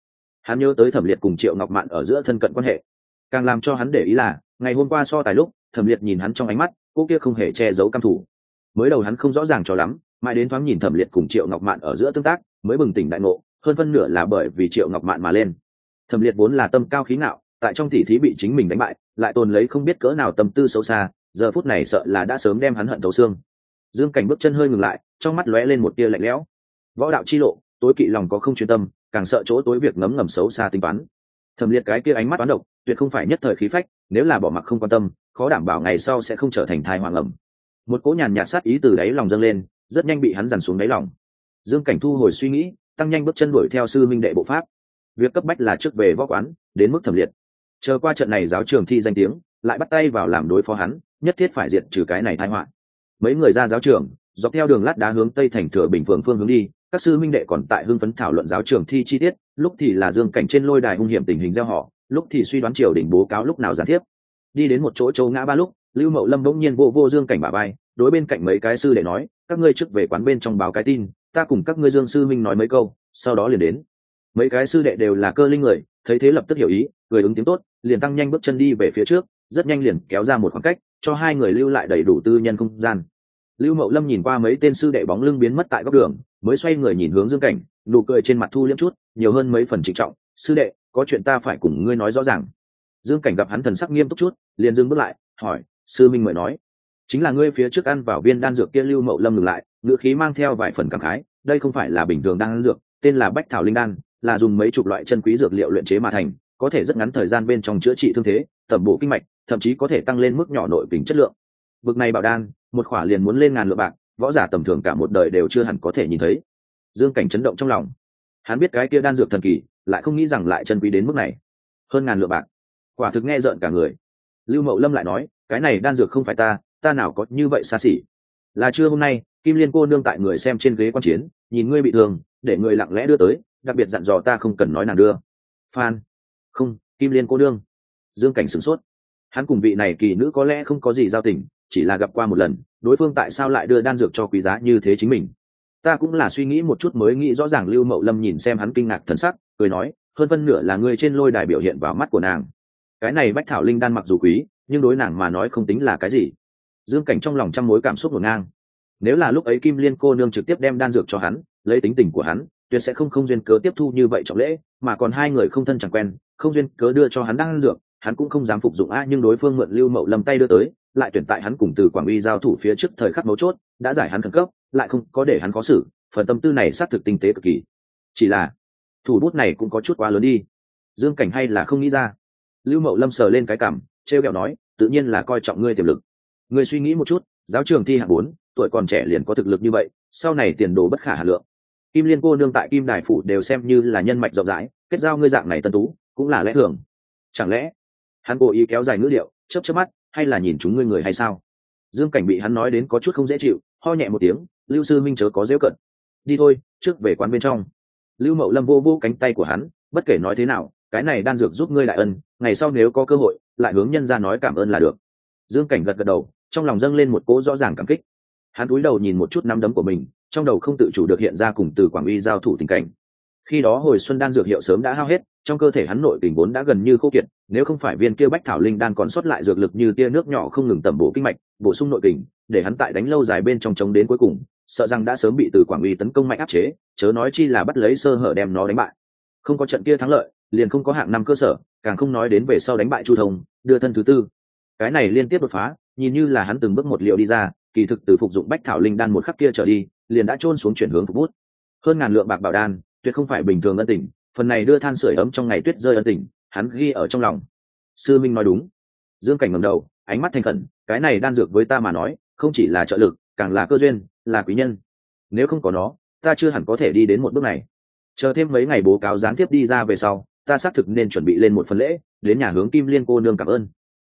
Hắn nhớ tới thẩm liệt cùng triệu ngọc mạn ở giữa thân cận quan hệ. Càng làm cho hắn để ý là, ngày hôm qua so tài lúc, thẩm liệt nhìn hắn trong ánh mắt, cô kia không hề che giấu căm thủ mới đầu hắn không rõ ràng cho lắm, mãi đến thoáng nhìn thẩm liệt cùng triệu ngọc mạn ở giữa tương tác, mới bừng tỉnh đại ngộ, hơn phân nửa là bởi vì triệu ngọc mạn mà lên. Thẩm liệt vốn là tâm cao khí ngạo tại trong tỉ thí bị chính mình đánh bại, lại tồn lấy không biết cỡ nào tâm tư xấu xa, giờ phút này sợ là đã sớm đem hắn hận thấu xương. Dương cảnh bước chân hơi ngừng lại, trong mắt lóe lên một tia lạnh lẽo. Võ đạo chi lộ, tối kỵ lòng có không chuyên tâm, càng sợ chỗ tối việc ngấm ngầm xấu xa tính toán. Thẩm liệt cái kia ánh mắt toán độc, tuyệt không phải nhất thời khí phách, nếu là bỏ mặc không quan tâm, khó đảm bảo ngày sau sẽ không trở thành thai hoàng ẩm. Một cỗ nhàn nhạt sát ý từ đáy lòng dâng lên, rất nhanh bị hắn dằn xuống đáy lòng. Dương cảnh thu hồi suy nghĩ, tăng nhanh bước chân đuổi theo sư minh đệ bộ pháp. Việc cấp bách là trước về võ quán, đến mức thẩm liệt chờ qua trận này giáo trường thi danh tiếng, lại bắt tay vào làm đối phó hắn, nhất thiết phải diệt trừ cái này tai họa. Mấy người ra giáo trường, dọc theo đường lát đá hướng tây thành thừa bình phường phương hướng đi, các sư minh đệ còn tại hưng phấn thảo luận giáo trường thi chi tiết, lúc thì là dương cảnh trên lôi đài hung hiểm tình hình gieo họ, lúc thì suy đoán triều đình bố cáo lúc nào gián tiếp. Đi đến một chỗ châu ngã ba lúc, lưu mậu lâm bỗng nhiên vô vô dương cảnh bà bay đối bên cạnh mấy cái sư để nói, các ngươi trước về quán bên trong báo cái tin, ta cùng các ngươi dương sư minh nói mấy câu, sau đó liền đến. Mấy cái sư đệ đều là cơ linh người, thấy thế lập tức hiểu ý cười ứng tiếng tốt, liền tăng nhanh bước chân đi về phía trước, rất nhanh liền kéo ra một khoảng cách, cho hai người lưu lại đầy đủ tư nhân không gian. Lưu mậu lâm nhìn qua mấy tên sư đệ bóng lưng biến mất tại góc đường, mới xoay người nhìn hướng dương cảnh, nụ cười trên mặt thu liếm chút, nhiều hơn mấy phần trịnh trọng. Sư đệ, có chuyện ta phải cùng ngươi nói rõ ràng. Dương cảnh gặp hắn thần sắc nghiêm túc chút, liền dừng bước lại, hỏi, sư minh mời nói. Chính là ngươi phía trước ăn vào viên đan dược kia lưu mậu lâm ngừng lại, ngữ khí mang theo vài phần cảm khái, đây không phải là bình thường đan dược, tên là bách thảo linh đan, là dùng mấy chục loại chân quý dược liệu luyện chế mà thành có thể rất ngắn thời gian bên trong chữa trị thương thế, tẩm bổ kinh mạch, thậm chí có thể tăng lên mức nhỏ nội kính chất lượng. Vực này bảo đan, một khỏa liền muốn lên ngàn lượng bạc, võ giả tầm thường cả một đời đều chưa hẳn có thể nhìn thấy. Dương cảnh chấn động trong lòng. Hắn biết cái kia đan dược thần kỳ, lại không nghĩ rằng lại chân quý đến mức này. Hơn ngàn lượng bạc. Quả thực nghe rợn cả người. Lưu mậu lâm lại nói, cái này đan dược không phải ta ta nào có như vậy xa xỉ. Là trưa hôm nay, kim liên cô nương tại người xem trên ghế quan chiến, nhìn ngươi bị thương, để người lặng lẽ đưa tới, đặc biệt dặn dò ta không cần nói nàng đưa. Phan không, kim liên cô đương dương cảnh sửng sốt. Hắn cùng vị này kỳ nữ có lẽ không có gì giao tình, chỉ là gặp qua một lần, đối phương tại sao lại đưa đan dược cho quý giá như thế chính mình? Ta cũng là suy nghĩ một chút mới nghĩ rõ ràng lưu mậu lâm nhìn xem hắn kinh ngạc thần sắc, cười nói, hơn phân nửa là người trên lôi đài biểu hiện vào mắt của nàng. Cái này bách thảo linh đan mặc dù quý, nhưng đối nàng mà nói không tính là cái gì. Dương cảnh trong lòng trăm mối cảm xúc ngổn ngang. Nếu là lúc ấy kim liên cô nương trực tiếp đem đan dược cho hắn, lấy tính tình của hắn, tuyệt sẽ không không duyên cớ tiếp thu như vậy trọng lễ, mà còn hai người không thân chẳng quen không duyên cớ đưa cho hắn đang dược, hắn cũng không dám phục dụng a nhưng đối phương mượn lưu mậu lâm tay đưa tới, lại tuyển tại hắn cùng từ quảng uy giao thủ phía trước thời khắc mấu chốt, đã giải hắn khẩn cấp, lại không có để hắn khó xử, phần tâm tư này xác thực tinh tế cực kỳ. Chỉ là, thủ bút này cũng có chút quá lớn đi. Dương cảnh hay là không nghĩ ra. Lưu mậu lâm sờ lên cái cảm treo kẹo nói, tự nhiên là coi trọng ngươi tiềm lực. Ngươi suy nghĩ một chút, giáo trường thi hạng bốn, tuổi còn trẻ liền có thực lực như vậy, sau này tiền đồ bất khả hà lượng. Kim liên cô nương tại kim đài phủ đều xem như là nhân mạch rộng rãi, kết giao ngươi dạng này tân tú cũng là lẽ thường. Chẳng lẽ hắn cố ý kéo dài ngữ liệu chấp chấp mắt, hay là nhìn chúng ngươi người hay sao? Dương cảnh bị hắn nói đến có chút không dễ chịu, ho nhẹ một tiếng, lưu sư minh chớ có dễ cận. Đi thôi, trước về quán bên trong. Lưu mậu lâm vô vô cánh tay của hắn, bất kể nói thế nào, cái này đan dược giúp ngươi đại ân, ngày sau nếu có cơ hội, lại hướng nhân ra nói cảm ơn là được. Dương cảnh gật gật đầu, trong lòng dâng lên một cỗ rõ ràng cảm kích. Hắn cúi đầu nhìn một chút năm đấm của mình, trong đầu không tự chủ được hiện ra cùng từ quảng uy giao thủ tình cảnh khi đó hồi xuân đan dược hiệu sớm đã hao hết, trong cơ thể hắn nội tình vốn đã gần như khô kiệt, nếu không phải viên kia bách thảo linh đan còn sót lại dược lực như tia nước nhỏ không ngừng tẩm bổ kinh mạch, bổ sung nội tình để hắn tại đánh lâu dài bên trong chống đến cuối cùng, sợ rằng đã sớm bị từ quảng uy tấn công mạnh áp chế, chớ nói chi là bắt lấy sơ hở đem nó đánh bại. Không có trận kia thắng lợi, liền không có hạng năm cơ sở, càng không nói đến về sau đánh bại chu thông, đưa thân thứ tư. Cái này liên tiếp đột phá, nhìn như là hắn từng bước một liệu đi ra, kỳ thực từ phục dụng bách thảo linh đan một khắc kia trở đi, liền đã trôn xuống chuyển hướng phục bút. Hơn ngàn lượng bạc bảo đan tuyệt không phải bình thường ân tình, phần này đưa than sửa ấm trong ngày tuyết rơi ân tình, hắn ghi ở trong lòng. Sư minh nói đúng. Dương cảnh ngầm đầu, ánh mắt thành khẩn, cái này đan dược với ta mà nói, không chỉ là trợ lực, càng là cơ duyên, là quý nhân. Nếu không có nó, ta chưa hẳn có thể đi đến một bước này. Chờ thêm mấy ngày bố cáo gián tiếp đi ra về sau, ta xác thực nên chuẩn bị lên một phần lễ, đến nhà hướng kim liên cô nương cảm ơn.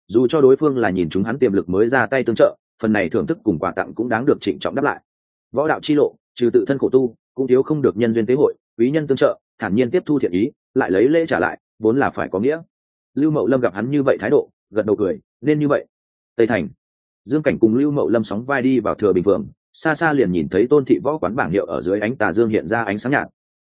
Dù cho đối phương là nhìn chúng hắn tiềm lực mới ra tay tương trợ, phần này thưởng thức cùng quà tặng cũng đáng được trịnh trọng đáp lại. Võ đạo chi lộ, trừ tự thân khổ tu, cũng thiếu không được nhân duyên tế hội quý nhân tương trợ, thản nhiên tiếp thu thiện ý, lại lấy lễ trả lại, vốn là phải có nghĩa. Lưu mậu lâm gặp hắn như vậy thái độ, gật đầu cười, nên như vậy. Tây thành. Dương cảnh cùng lưu mậu lâm sóng vai đi vào thừa bình phường xa xa liền nhìn thấy tôn thị võ quán bảng hiệu ở dưới ánh tà dương hiện ra ánh sáng nhạt.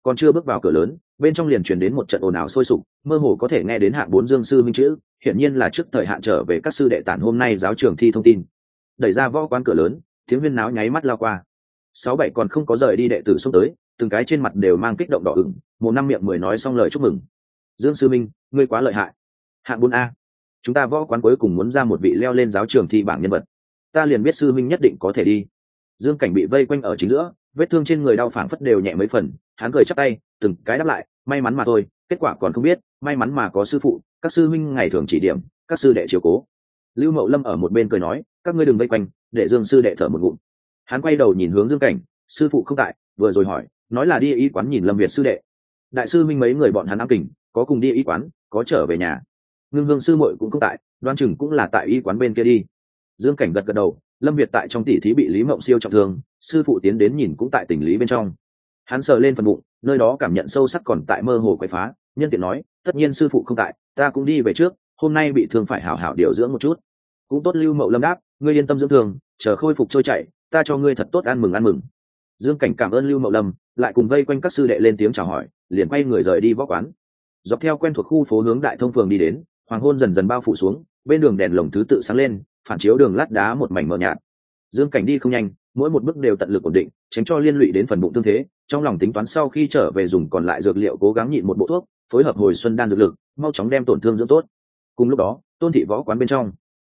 Còn chưa bước vào cửa lớn, bên trong liền truyền đến một trận ồn ào sôi sục, mơ hồ có thể nghe đến hạng bốn dương sư minh chữ, hiển nhiên là trước thời hạn trở về các sư đệ tản hôm nay giáo trường thi thông tin. Đẩy ra võ quán cửa lớn, tiếng huyên náo nháy mắt lao qua. Sáu bảy còn không có rời đi đệ tử xuống tới từng cái trên mặt đều mang kích động đỏ ửng, một năm miệng mười nói xong lời chúc mừng. Dương sư minh, ngươi quá lợi hại. Hạng bốn a. Chúng ta võ quán cuối cùng muốn ra một vị leo lên giáo trường thi bảng nhân vật. Ta liền biết sư minh nhất định có thể đi. Dương cảnh bị vây quanh ở chính giữa, vết thương trên người đau phảng phất đều nhẹ mấy phần, hắn cười chắc tay, từng cái đáp lại, may mắn mà thôi, kết quả còn không biết, may mắn mà có sư phụ, các sư minh ngày thường chỉ điểm, các sư đệ chiều cố. Lưu mậu lâm ở một bên cười nói, các ngươi đừng vây quanh, để dương sư đệ thở một ngụm. Hắn quay đầu nhìn hướng dương cảnh, sư phụ không tại, vừa rồi hỏi nói là đi y quán nhìn lâm việt sư đệ. Đại sư minh mấy người bọn hắn ám kình, có cùng đi y quán, có trở về nhà. Ngưng hương sư muội cũng không tại, đoan chừng cũng là tại y quán bên kia đi. Dương cảnh gật gật đầu, lâm việt tại trong tỷ thí bị lý mộng siêu trọng thương, sư phụ tiến đến nhìn cũng tại tỉnh lý bên trong. Hắn sờ lên phần bụng, nơi đó cảm nhận sâu sắc còn tại mơ hồ quậy phá, nhân tiện nói, tất nhiên sư phụ không tại, ta cũng đi về trước, hôm nay bị thương phải hảo hảo điều dưỡng một chút. Cũng tốt lưu mậu lâm đáp, ngươi yên tâm dưỡng thương, chờ khôi phục trôi chạy ta cho ngươi thật tốt ăn mừng ăn mừng. Dương cảnh cảm ơn lưu mậu lâm lại cùng vây quanh các sư đệ lên tiếng chào hỏi, liền quay người rời đi võ quán. Dọc theo quen thuộc khu phố hướng đại thông phường đi đến, hoàng hôn dần dần bao phủ xuống, bên đường đèn lồng thứ tự sáng lên, phản chiếu đường lát đá một mảnh mờ nhạt. Dương cảnh đi không nhanh, mỗi một bước đều tận lực ổn định, tránh cho liên lụy đến phần bụng tương thế, trong lòng tính toán sau khi trở về dùng còn lại dược liệu cố gắng nhịn một bộ thuốc, phối hợp hồi xuân đan dược lực, mau chóng đem tổn thương dưỡng tốt. Cùng lúc đó, tôn thị võ quán bên trong.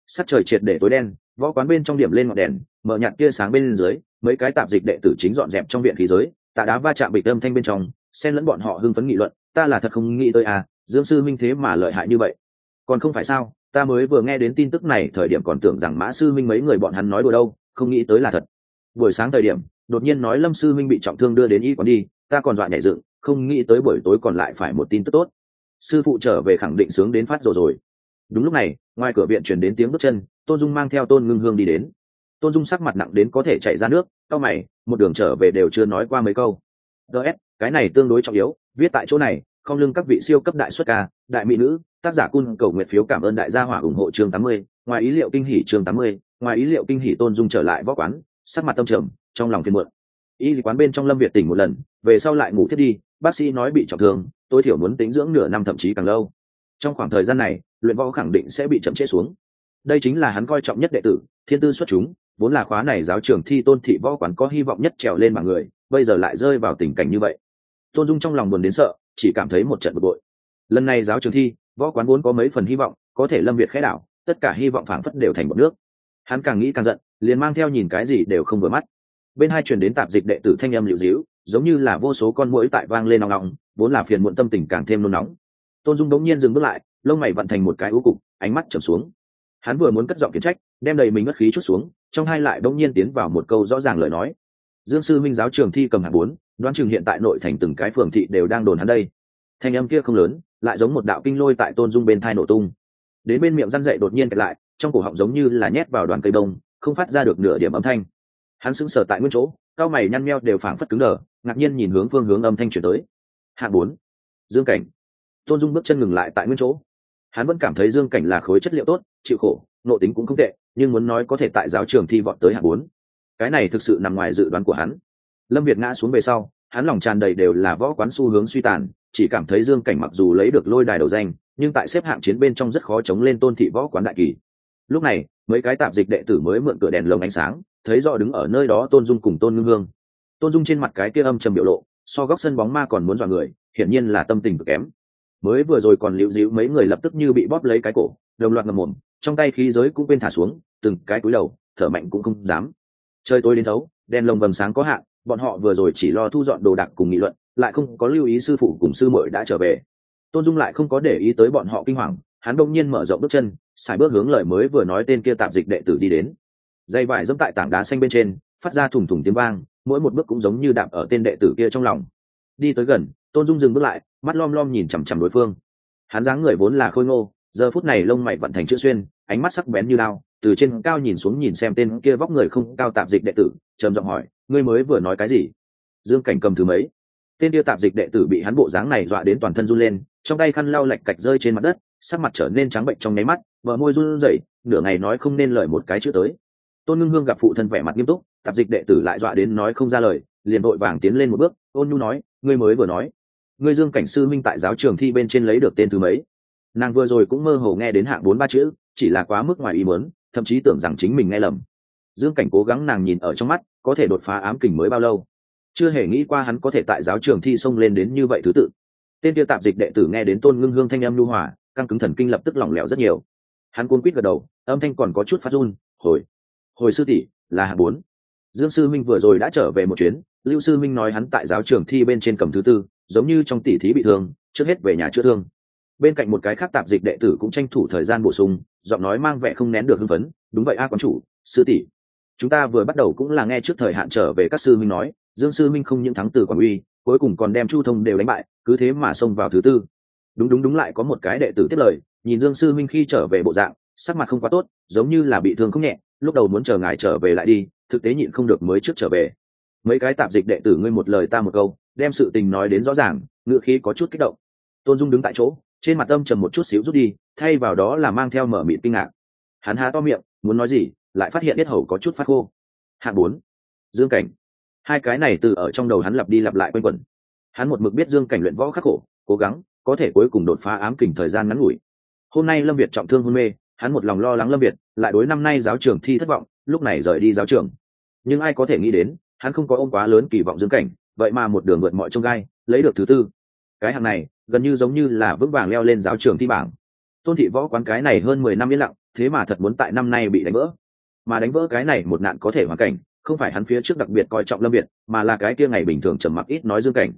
Sắc trời triệt để tối đen, võ quán bên trong điểm lên ngọn đèn mở nhạt tia sáng bên dưới, mấy cái tạp dịch đệ tử chính dọn dẹp trong viện khí giới tạ đá va chạm bịch âm thanh bên trong, xen lẫn bọn họ hưng phấn nghị luận, ta là thật không nghĩ tới à dương sư minh thế mà lợi hại như vậy. Còn không phải sao, ta mới vừa nghe đến tin tức này, thời điểm còn tưởng rằng mã sư minh mấy người bọn hắn nói đùa đâu, không nghĩ tới là thật. Buổi sáng thời điểm, đột nhiên nói lâm sư minh bị trọng thương đưa đến y quán đi, ta còn dọa nhảy dựng, không nghĩ tới buổi tối còn lại phải một tin tức tốt. Sư phụ trở về khẳng định sướng đến phát rồi rồi. Đúng lúc này, ngoài cửa viện chuyển đến tiếng bước chân, tôn dung mang theo tôn ngưng hương đi đến tôn dung sắc mặt nặng đến có thể chạy ra nước cao mày, một đường trở về đều chưa nói qua mấy câu. Ts cái này tương đối trọng yếu, viết tại chỗ này, không lưng các vị siêu cấp đại xuất ca, đại mỹ nữ, tác giả cung cầu nguyện phiếu cảm ơn đại gia hỏa ủng hộ chương tám mươi, ngoài ý liệu kinh hỉ chương tám mươi, ngoài ý liệu kinh hỉ tôn dung trở lại võ quán, sắc mặt tâm trầm, trong lòng phiền muộn. Y quán bên trong lâm việt tỉnh một lần, về sau lại ngủ thiết đi, bác sĩ nói bị trọng thương, tối thiểu muốn tính dưỡng nửa năm thậm chí càng lâu. Trong khoảng thời gian này, luyện võ khẳng định sẽ bị chậm trễ xuống. Đây chính là hắn coi trọng nhất đệ tử, thiên tư xuất chúng vốn là khóa này giáo trường thi tôn thị võ quán có hy vọng nhất trèo lên mạng người, bây giờ lại rơi vào tình cảnh như vậy. Tôn dung trong lòng buồn đến sợ, chỉ cảm thấy một trận bực bội. Lần này giáo trường thi, võ quán vốn có mấy phần hy vọng, có thể lâm việt khẽ đảo, tất cả hy vọng phảng phất đều thành một nước. Hắn càng nghĩ càng giận, liền mang theo nhìn cái gì đều không vừa mắt. Bên hai truyền đến tạp dịch đệ tử thanh âm liệu dĩu giống như là vô số con mũi tại vang lên nòng nòng vốn là phiền muộn tâm tình càng thêm nôn nóng. Tôn dung đống nhiên dừng bước lại, lông mày vận thành một cái ưu cục, ánh mắt trầm xuống. Hắn vừa muốn cất giọng kiến trách, đem đầy mình mất khí chút xuống trong hai lại đông nhiên tiến vào một câu rõ ràng lời nói. Dương sư minh giáo trường thi cầm hạng bốn, đoán chừng hiện tại nội thành từng cái phường thị đều đang đồn hắn đây. Thanh âm kia không lớn, lại giống một đạo kinh lôi tại tôn dung bên thai nổ tung. Đến bên miệng răn dậy đột nhiên kẹt lại, trong cổ họng giống như là nhét vào đoàn cây đông không phát ra được nửa điểm âm thanh. Hắn sững sờ tại nguyên chỗ, cao mày nhăn meo đều phảng phất cứng đờ, ngạc nhiên nhìn hướng phương hướng âm thanh chuyển tới. Hạng bốn. Dương cảnh. Tôn dung bước chân ngừng lại tại nguyên chỗ. Hắn vẫn cảm thấy dương cảnh là khối chất liệu tốt, chịu khổ nộ tính cũng không tệ nhưng muốn nói có thể tại giáo trường thi vọt tới hạng bốn. Cái này thực sự nằm ngoài dự đoán của hắn. Lâm việt ngã xuống về sau, hắn lòng tràn đầy đều là võ quán xu hướng suy tàn, chỉ cảm thấy dương cảnh mặc dù lấy được lôi đài đầu danh, nhưng tại xếp hạng chiến bên trong rất khó chống lên tôn thị võ quán đại kỳ. Lúc này, mấy cái tạp dịch đệ tử mới mượn cửa đèn lồng ánh sáng, thấy rõ đứng ở nơi đó tôn dung cùng tôn ngưng hương. Tôn dung trên mặt cái kia âm trầm biểu lộ, so góc sân bóng ma còn muốn dọa người, hiển nhiên là tâm tình cực kém. Mới vừa rồi còn liễu dịu mấy người lập tức như bị bóp lấy cái cổ, đồng loạt ngầm mồm, trong tay khí giới cũng quên thả xuống từng cái cúi đầu, thở mạnh cũng không dám. Chơi tôi đến thấu, đèn lồng vầng sáng có hạn, bọn họ vừa rồi chỉ lo thu dọn đồ đạc cùng nghị luận, lại không có lưu ý sư phụ cùng sư muội đã trở về. Tôn dung lại không có để ý tới bọn họ kinh hoàng, hắn đông nhiên mở rộng bước chân xài bước hướng lời mới vừa nói tên kia tạp dịch đệ tử đi đến. Dây vải dẫm tại tảng đá xanh bên trên, phát ra thủng thủng tiếng vang, mỗi một bước cũng giống như đạp ở tên đệ tử kia trong lòng. Đi tới gần, tôn dung dừng bước lại, mắt lom lom nhìn chằm chằm đối phương. Hắn dáng người vốn là khôi ngô, giờ phút này lông mày vận thành chữ xuyên, ánh mắt sắc bén như lao từ trên cao nhìn xuống nhìn xem tên kia vóc người không cao tạp dịch đệ tử, trầm giọng hỏi, ngươi mới vừa nói cái gì? Dương cảnh cầm thứ mấy. Tên kia tạp dịch đệ tử bị hắn bộ dáng này dọa đến toàn thân run lên, trong tay khăn lau lạch cạch rơi trên mặt đất, sắc mặt trở nên trắng bệnh trong nháy mắt vợ môi run rẩy, nửa ngày nói không nên lời một cái chữ tới. Tôn ngưng hương gặp phụ thân vẻ mặt nghiêm túc, tạp dịch đệ tử lại dọa đến nói không ra lời, liền vội vàng tiến lên một bước, ôn nhu nói, ngươi mới vừa nói. Ngươi dương cảnh sư minh tại giáo trường thi bên trên lấy được tên thứ mấy? Nàng vừa rồi cũng mơ hồ nghe đến hạng bốn ba chữ, chỉ là quá mức ngoài ý muốn thậm chí tưởng rằng chính mình nghe lầm. Dương cảnh cố gắng nàng nhìn ở trong mắt có thể đột phá ám kình mới bao lâu? Chưa hề nghĩ qua hắn có thể tại giáo trường thi xông lên đến như vậy thứ tự. Tên tiêu tạp dịch đệ tử nghe đến tôn ngưng hương thanh âm lưu hỏa, căng cứng thần kinh lập tức lỏng lẻo rất nhiều. Hắn cuốn quýt gật đầu âm thanh còn có chút phát run hồi hồi sư tỷ là hạng bốn. Dương sư minh vừa rồi đã trở về một chuyến lưu sư minh nói hắn tại giáo trường thi bên trên cầm thứ tư giống như trong tỷ thí bị thương trước hết về nhà chữa thương bên cạnh một cái khác tạp dịch đệ tử cũng tranh thủ thời gian bổ sung, giọng nói mang vẻ không nén được hưng phấn, đúng vậy a, quán chủ, sư tỷ. Chúng ta vừa bắt đầu cũng là nghe trước thời hạn trở về các sư minh nói, dương sư minh không những thắng từ quảng uy, cuối cùng còn đem chu thông đều đánh bại, cứ thế mà xông vào thứ tư. Đúng đúng đúng lại có một cái đệ tử tiếp lời, nhìn dương sư minh khi trở về bộ dạng, sắc mặt không quá tốt, giống như là bị thương không nhẹ, lúc đầu muốn chờ ngài trở về lại đi, thực tế nhịn không được mới trước trở về. Mấy cái tạp dịch đệ tử ngươi một lời ta một câu, đem sự tình nói đến rõ ràng, ngựa khí có chút kích động. Tôn dung đứng tại chỗ trên mặt âm trầm một chút xíu rút đi, thay vào đó là mang theo mở mịt kinh ngạc. Hắn há to miệng, muốn nói gì, lại phát hiện biết hầu có chút phát khô. Hạng bốn. Dương cảnh. Hai cái này từ ở trong đầu hắn lặp đi lặp lại quanh quẩn. Hắn một mực biết dương cảnh luyện võ khắc khổ, cố gắng, có thể cuối cùng đột phá ám kình thời gian ngắn ngủi. Hôm nay lâm việt trọng thương hôn mê, hắn một lòng lo lắng lâm việt, lại đối năm nay giáo trường thi thất vọng, lúc này rời đi giáo trường. Nhưng ai có thể nghĩ đến, hắn không có ôm quá lớn kỳ vọng dương cảnh, vậy mà một đường vượt mọi trông gai, lấy được thứ tư. Cái hàng này gần như giống như là vững vàng leo lên giáo trường thi bảng. Tôn thị võ quán cái này hơn mười năm yên lặng, thế mà thật muốn tại năm nay bị đánh vỡ. Mà đánh vỡ cái này một nạn có thể hoàn cảnh, không phải hắn phía trước đặc biệt coi trọng lâm việt, mà là cái kia ngày bình thường trầm mặc ít nói dương cảnh.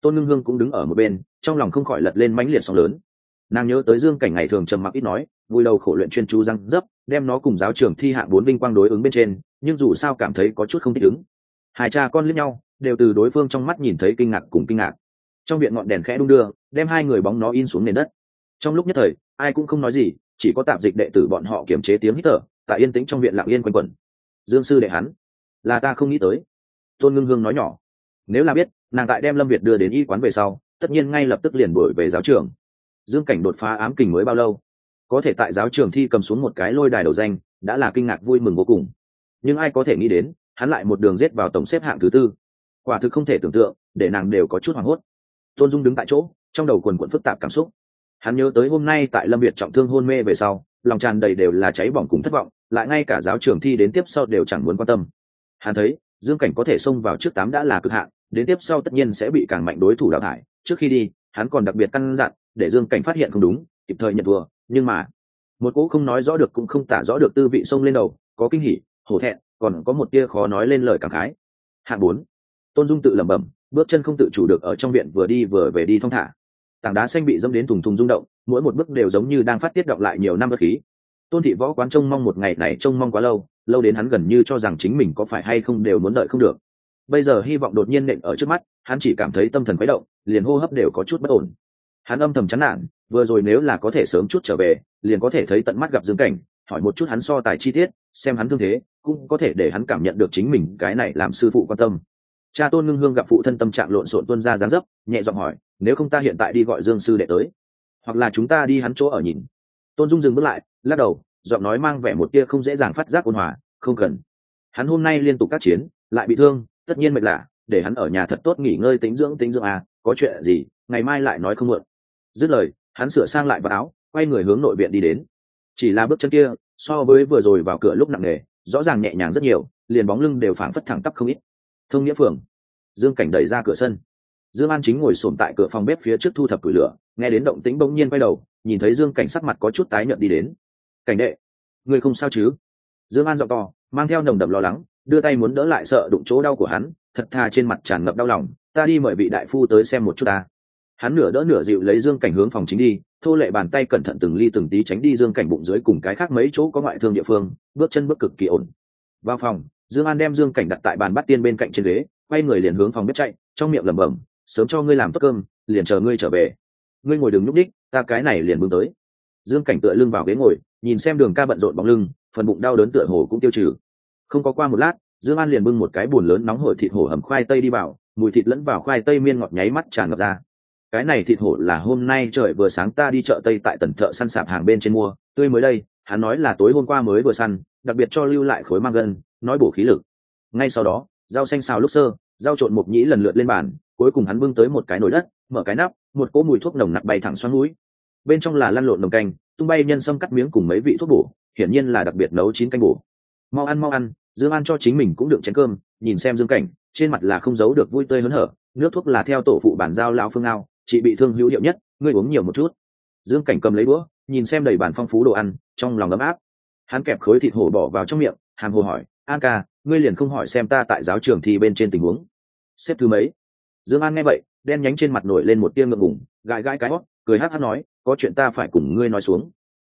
Tôn ngưng hương cũng đứng ở một bên, trong lòng không khỏi lật lên mãnh liệt sóng lớn. Nàng nhớ tới dương cảnh ngày thường trầm mặc ít nói, vui đầu khổ luyện chuyên chú răng dấp, đem nó cùng giáo trưởng thi hạ bốn vinh quang đối ứng bên trên, nhưng dù sao cảm thấy có chút không thích ứng. Hai cha con lẫn nhau, đều từ đối phương trong mắt nhìn thấy kinh ngạc cùng kinh ngạc trong viện ngọn đèn khẽ đung đưa, đem hai người bóng nó in xuống nền đất. Trong lúc nhất thời, ai cũng không nói gì, chỉ có tạp dịch đệ tử bọn họ kiềm chế tiếng hít thở, tại yên tĩnh trong viện lặng yên quanh quẩn. Dương sư đệ hắn, là ta không nghĩ tới. Tôn ngưng hương nói nhỏ, nếu là biết, nàng tại đem lâm việt đưa đến y quán về sau, tất nhiên ngay lập tức liền đổi về giáo trường. Dương cảnh đột phá ám kình mới bao lâu? Có thể tại giáo trường thi cầm xuống một cái lôi đài đầu danh, đã là kinh ngạc vui mừng vô cùng. Nhưng ai có thể nghĩ đến, hắn lại một đường rết vào tổng xếp hạng thứ tư. Quả thực không thể tưởng tượng, để nàng đều có chút hoảng hốt tôn dung đứng tại chỗ, trong đầu quần quận phức tạp cảm xúc. Hắn nhớ tới hôm nay tại lâm việt trọng thương hôn mê về sau, lòng tràn đầy đều là cháy bỏng cùng thất vọng, lại ngay cả giáo trường thi đến tiếp sau đều chẳng muốn quan tâm. Hắn thấy, dương cảnh có thể xông vào trước tám đã là cực hạn, đến tiếp sau tất nhiên sẽ bị càng mạnh đối thủ đào thải. Trước khi đi, hắn còn đặc biệt căn dặn, để dương cảnh phát hiện không đúng, kịp thời nhận thua, nhưng mà, một cỗ không nói rõ được cũng không tả rõ được tư vị xông lên đầu, có kinh hỉ, hổ thẹn, còn có một tia khó nói lên lời cảm khái. Hạng bốn, tôn dung tự lẩm bẩm bước chân không tự chủ được ở trong viện vừa đi vừa về đi thong thả. Tảng đá xanh bị dâm đến thùng thùng rung động, mỗi một bước đều giống như đang phát tiết động lại nhiều năm bất khí. Tôn thị võ quán trông mong một ngày này trông mong quá lâu lâu đến hắn gần như cho rằng chính mình có phải hay không đều muốn đợi không được. Bây giờ hy vọng đột nhiên nện ở trước mắt, hắn chỉ cảm thấy tâm thần khuấy động, liền hô hấp đều có chút bất ổn. Hắn âm thầm chán nản, vừa rồi nếu là có thể sớm chút trở về, liền có thể thấy tận mắt gặp dương cảnh, hỏi một chút hắn so tài chi tiết, xem hắn thương thế, cũng có thể để hắn cảm nhận được chính mình cái này làm sư phụ quan tâm cha tôn ngưng hương gặp phụ thân tâm trạng lộn xộn tuân ra dáng dấp, nhẹ giọng hỏi, nếu không ta hiện tại đi gọi dương sư đệ tới, hoặc là chúng ta đi hắn chỗ ở nhìn? Tôn dung dừng bước lại, lắc đầu, giọng nói mang vẻ một tia không dễ dàng phát giác ôn hòa, không cần. Hắn hôm nay liên tục các chiến, lại bị thương, tất nhiên mệt lạ, để hắn ở nhà thật tốt nghỉ ngơi tính dưỡng tính dưỡng à có chuyện gì, ngày mai lại nói không muộn. Dứt lời, hắn sửa sang lại vào áo, quay người hướng nội viện đi đến. Chỉ là bước chân kia, so với vừa rồi vào cửa lúc nặng nề, rõ ràng nhẹ nhàng rất nhiều, liền bóng lưng đều phảng phất thẳng tắp không ít thông nghĩa phường. Dương cảnh đẩy ra cửa sân. Dương an chính ngồi sồn tại cửa phòng bếp phía trước thu thập củi lửa, nghe đến động tĩnh bỗng nhiên quay đầu, nhìn thấy dương cảnh sắc mặt có chút tái nhợt đi đến. Cảnh đệ người không sao chứ? Dương an giọng to, mang theo nồng đậm lo lắng, đưa tay muốn đỡ lại sợ đụng chỗ đau của hắn, thật thà trên mặt tràn ngập đau lòng, ta đi mời vị đại phu tới xem một chút ta. Hắn nửa đỡ nửa dịu lấy dương cảnh hướng phòng chính đi, thô lệ bàn tay cẩn thận từng ly từng tí tránh đi dương cảnh bụng dưới cùng cái khác mấy chỗ có ngoại thương địa phương, bước chân bước cực kỳ ổn. Vào phòng dương an đem dương cảnh đặt tại bàn bắt tiên bên cạnh trên ghế, quay người liền hướng phòng bếp chạy, trong miệng lẩm bẩm, sớm cho ngươi làm tốt cơm, liền chờ ngươi trở về. Ngươi ngồi đừng nhúc đích ta cái này liền bưng tới. Dương cảnh tựa lưng vào ghế ngồi, nhìn xem đường ca bận rộn bóng lưng, phần bụng đau đớn tựa hồ cũng tiêu trừ. Không có qua một lát, dương an liền bưng một cái bùn lớn nóng hổi thịt hổ hầm khoai tây đi vào, mùi thịt lẫn vào khoai tây miên ngọt nháy mắt tràn ngập ra. Cái này thịt hổ là hôm nay trời vừa sáng ta đi chợ tây tại tần thợ săn sạp hàng bên trên mua, tươi mới đây, hắn nói là tối hôm qua mới vừa săn, đặc biệt cho lưu lại khối mang gân nói bổ khí lực. Ngay sau đó, rau xanh xào lúc sơ, rau trộn mộc nhĩ lần lượt lên bàn, cuối cùng hắn bưng tới một cái nồi đất, mở cái nắp, một cỗ mùi thuốc nồng nặc bay thẳng xoắn mũi. Bên trong là lăn lộn nồng canh, tung bay nhân sâm cắt miếng cùng mấy vị thuốc bổ, hiển nhiên là đặc biệt nấu chín canh bổ. Mau ăn mau ăn, dương ăn cho chính mình cũng được chén cơm, nhìn xem dương cảnh, trên mặt là không giấu được vui tươi hớn hở, nước thuốc là theo tổ phụ bản giao lão phương ao chị bị thương hữu hiệu nhất, ngươi uống nhiều một chút. Dương cảnh cầm lấy đũa, nhìn xem đầy bản phong phú đồ ăn, trong lòng ấm áp. Hắn kẹp khối thịt hổ bỏ vào trong miệng, hàm hồ hỏi an ca, ngươi liền không hỏi xem ta tại giáo trường thi bên trên tình huống. Xếp thứ mấy? Dương an nghe vậy, đen nhánh trên mặt nổi lên một tia ngượng ngủng gãi gãi cái hót, cười hát hát nói, có chuyện ta phải cùng ngươi nói xuống.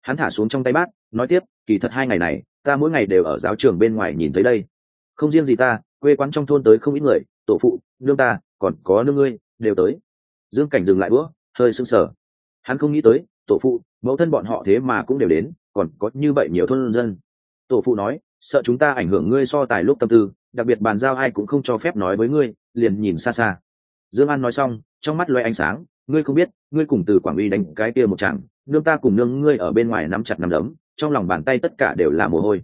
Hắn thả xuống trong tay bát, nói tiếp, kỳ thật hai ngày này, ta mỗi ngày đều ở giáo trường bên ngoài nhìn thấy đây. Không riêng gì ta, quê quán trong thôn tới không ít người, tổ phụ, nương ta, còn có nương ngươi, đều tới. Dương cảnh dừng lại bữa, hơi sưng sờ. Hắn không nghĩ tới, tổ phụ, mẫu thân bọn họ thế mà cũng đều đến, còn có như vậy nhiều thôn dân tổ phụ nói, sợ chúng ta ảnh hưởng ngươi so tài lúc tâm tư, đặc biệt bàn giao ai cũng không cho phép nói với ngươi, liền nhìn xa xa. Dương an nói xong, trong mắt loay ánh sáng, ngươi không biết, ngươi cùng từ quảng uy đánh cái kia một chàng nương ta cùng nương ngươi ở bên ngoài nắm chặt nắm đấm, trong lòng bàn tay tất cả đều là mồ hôi.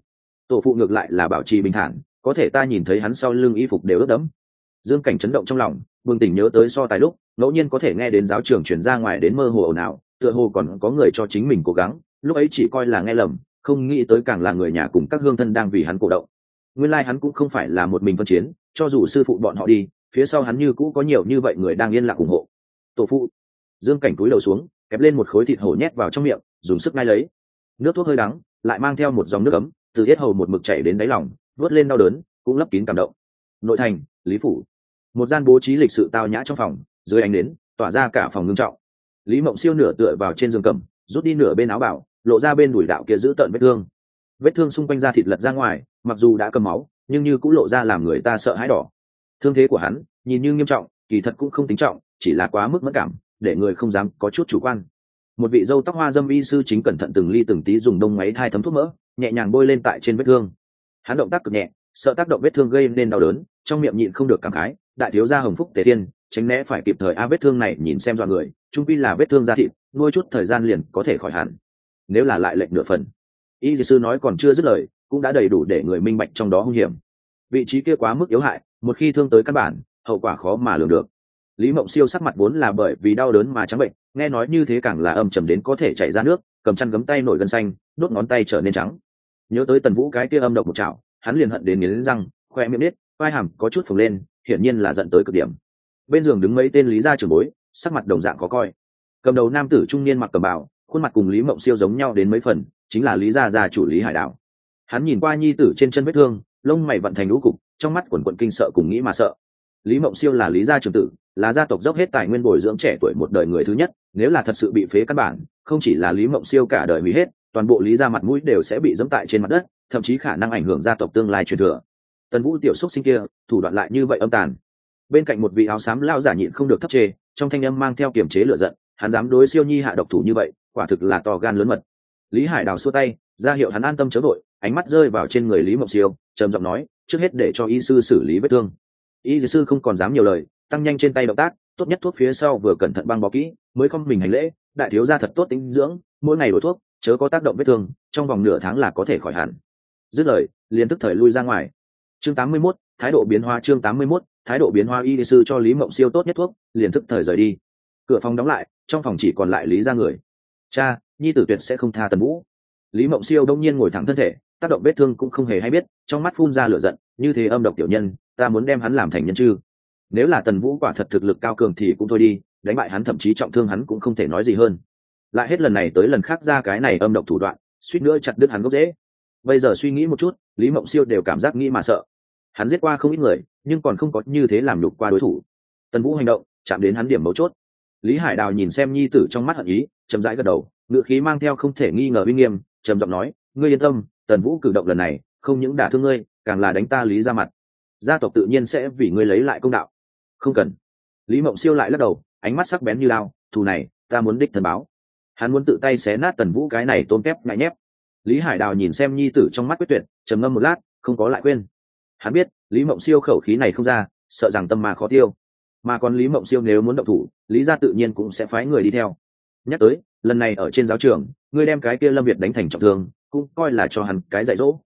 Tổ phụ ngược lại là bảo trì bình thản, có thể ta nhìn thấy hắn sau lưng y phục đều ướt đẫm. Dương cảnh chấn động trong lòng, bừng tỉnh nhớ tới so tài lúc, ngẫu nhiên có thể nghe đến giáo trường chuyển ra ngoài đến mơ hồ ồn ào, tựa hồ còn có người cho chính mình cố gắng, lúc ấy chỉ coi là nghe lầm không nghĩ tới càng là người nhà cùng các hương thân đang vì hắn cổ động. Nguyên lai、like、hắn cũng không phải là một mình phân chiến, cho dù sư phụ bọn họ đi, phía sau hắn như cũ có nhiều như vậy người đang yên lặng ủng hộ. Tổ phụ. Dương cảnh cúi đầu xuống, kẹp lên một khối thịt hổ nhét vào trong miệng, dùng sức ngay lấy. Nước thuốc hơi đắng, lại mang theo một dòng nước ấm, từ yết hầu một mực chảy đến đáy lòng, vớt lên đau đớn, cũng lấp kín cảm động. Nội thành, lý phủ. Một gian bố trí lịch sự tao nhã trong phòng, dưới ánh đến tỏa ra cả phòng ngưng trọng. Lý mộng siêu nửa tựa vào trên giường cầm, rút đi nửa bên áo bảo lộ ra bên đùi đạo kia giữ tợn vết thương. Vết thương xung quanh da thịt lật ra ngoài, mặc dù đã cầm máu, nhưng như cũng lộ ra làm người ta sợ hãi đỏ. Thương thế của hắn, nhìn như nghiêm trọng, kỳ thật cũng không tính trọng, chỉ là quá mức mất cảm, để người không dám có chút chủ quan. Một vị dâu tóc hoa dâm y sư chính cẩn thận từng ly từng tí dùng đông máy thai thấm thuốc mỡ, nhẹ nhàng bôi lên tại trên vết thương. Hắn động tác cực nhẹ, sợ tác động vết thương gây nên đau đớn, trong miệng nhịn không được cảm khái, đại thiếu gia hồng phúc tề thiên, tránh né phải kịp thời a, vết thương này nhìn xem dọa người trung quy là vết thương da thịt, nuôi chút thời gian liền có thể khỏi hẳn nếu là lại lệnh nửa phần. Y sư nói còn chưa dứt lời, cũng đã đầy đủ để người minh bạch trong đó hung hiểm. Vị trí kia quá mức yếu hại, một khi thương tới căn bản, hậu quả khó mà lường được. Lý mộng siêu sắc mặt vốn là bởi vì đau đớn mà trắng bệnh, nghe nói như thế càng là âm trầm đến có thể chảy ra nước, cầm chăn gấm tay nổi gân xanh, đốt ngón tay trở nên trắng. Nhớ tới tần vũ cái kia âm độc một chảo, hắn liền hận đến nghiến răng, khoe miệng nết vai hàm có chút phồng lên, hiển nhiên là giận tới cực điểm. Bên giường đứng mấy tên lý gia trưởng bối, sắc mặt đồng dạng khó coi. Cầm đầu nam tử trung niên mặc cầm bào khuôn mặt cùng lý mộng siêu giống nhau đến mấy phần, chính là lý gia gia chủ lý hải đạo hắn nhìn qua nhi tử trên chân vết thương, lông mày vận thành lũ cục, trong mắt quần quận kinh sợ cùng nghĩ mà sợ. Lý mộng siêu là lý gia trường tử, là gia tộc dốc hết tài nguyên bồi dưỡng trẻ tuổi một đời người thứ nhất, nếu là thật sự bị phế căn bản, không chỉ là lý mộng siêu cả đời hủy hết, toàn bộ lý gia mặt mũi đều sẽ bị dẫm tại trên mặt đất, thậm chí khả năng ảnh hưởng gia tộc tương lai truyền thừa. Tần vũ tiểu xúc sinh kia, thủ đoạn lại như vậy âm tàn. Bên cạnh một vị áo xám lao giả nhịn không được thấp chê, trong thanh âm mang theo kiềm chế lựa giận, hắn dám đối siêu nhi hạ độc thủ như vậy quả thực là to gan lớn mật. Lý hải đào xua tay ra hiệu hắn an tâm chớ đội ánh mắt rơi vào trên người lý mộng siêu trầm giọng nói trước hết để cho y sư xử lý vết thương. Y sư không còn dám nhiều lời tăng nhanh trên tay động tác tốt nhất thuốc phía sau vừa cẩn thận băng bó kỹ mới không mình hành lễ đại thiếu gia thật tốt tính dưỡng mỗi ngày đổi thuốc chớ có tác động vết thương trong vòng nửa tháng là có thể khỏi hẳn. Dứt lời liền tức thời lui ra ngoài. Chương 81, thái độ biến hóa chương 81, thái độ biến hóa y sư cho lý mộng siêu tốt nhất thuốc liền thức thời rời đi. Cửa phòng đóng lại trong phòng chỉ còn lại lý ra người cha, nhi tử tuyệt sẽ không tha tần vũ. Lý mộng siêu đông nhiên ngồi thẳng thân thể, tác động vết thương cũng không hề hay biết, trong mắt phun ra lửa giận, như thế âm độc tiểu nhân, ta muốn đem hắn làm thành nhân chư. Nếu là tần vũ quả thật thực lực cao cường thì cũng thôi đi, đánh bại hắn thậm chí trọng thương hắn cũng không thể nói gì hơn. Lại hết lần này tới lần khác ra cái này âm độc thủ đoạn, suýt nữa chặt đứt hắn gốc dễ bây giờ suy nghĩ một chút, lý mộng siêu đều cảm giác nghĩ mà sợ. Hắn giết qua không ít người, nhưng còn không có như thế làm nhục qua đối thủ. Tần vũ hành động, chạm đến hắn điểm mấu chốt lý hải đào nhìn xem nhi tử trong mắt hận ý, chậm rãi gật đầu ngự khí mang theo không thể nghi ngờ uy nghiêm, trầm giọng nói, ngươi yên tâm, tần vũ cử động lần này, không những đả thương ngươi, càng là đánh ta lý ra mặt. Gia tộc tự nhiên sẽ vì ngươi lấy lại công đạo. Không cần. Lý mộng siêu lại lắc đầu, ánh mắt sắc bén như lao, thù này, ta muốn đích thần báo. Hắn muốn tự tay xé nát tần vũ cái này tôn kép ngại nhép. Lý hải đào nhìn xem nhi tử trong mắt quyết tuyệt, trầm ngâm một lát, không có lại quên. Hắn biết, lý mộng siêu khẩu khí này không ra, sợ rằng tâm mà khó tiêu mà còn lý mộng siêu nếu muốn động thủ, lý gia tự nhiên cũng sẽ phái người đi theo. Nhắc tới, lần này ở trên giáo trường ngươi đem cái kia lâm việt đánh thành trọng thương, cũng coi là cho hắn cái dạy dỗ.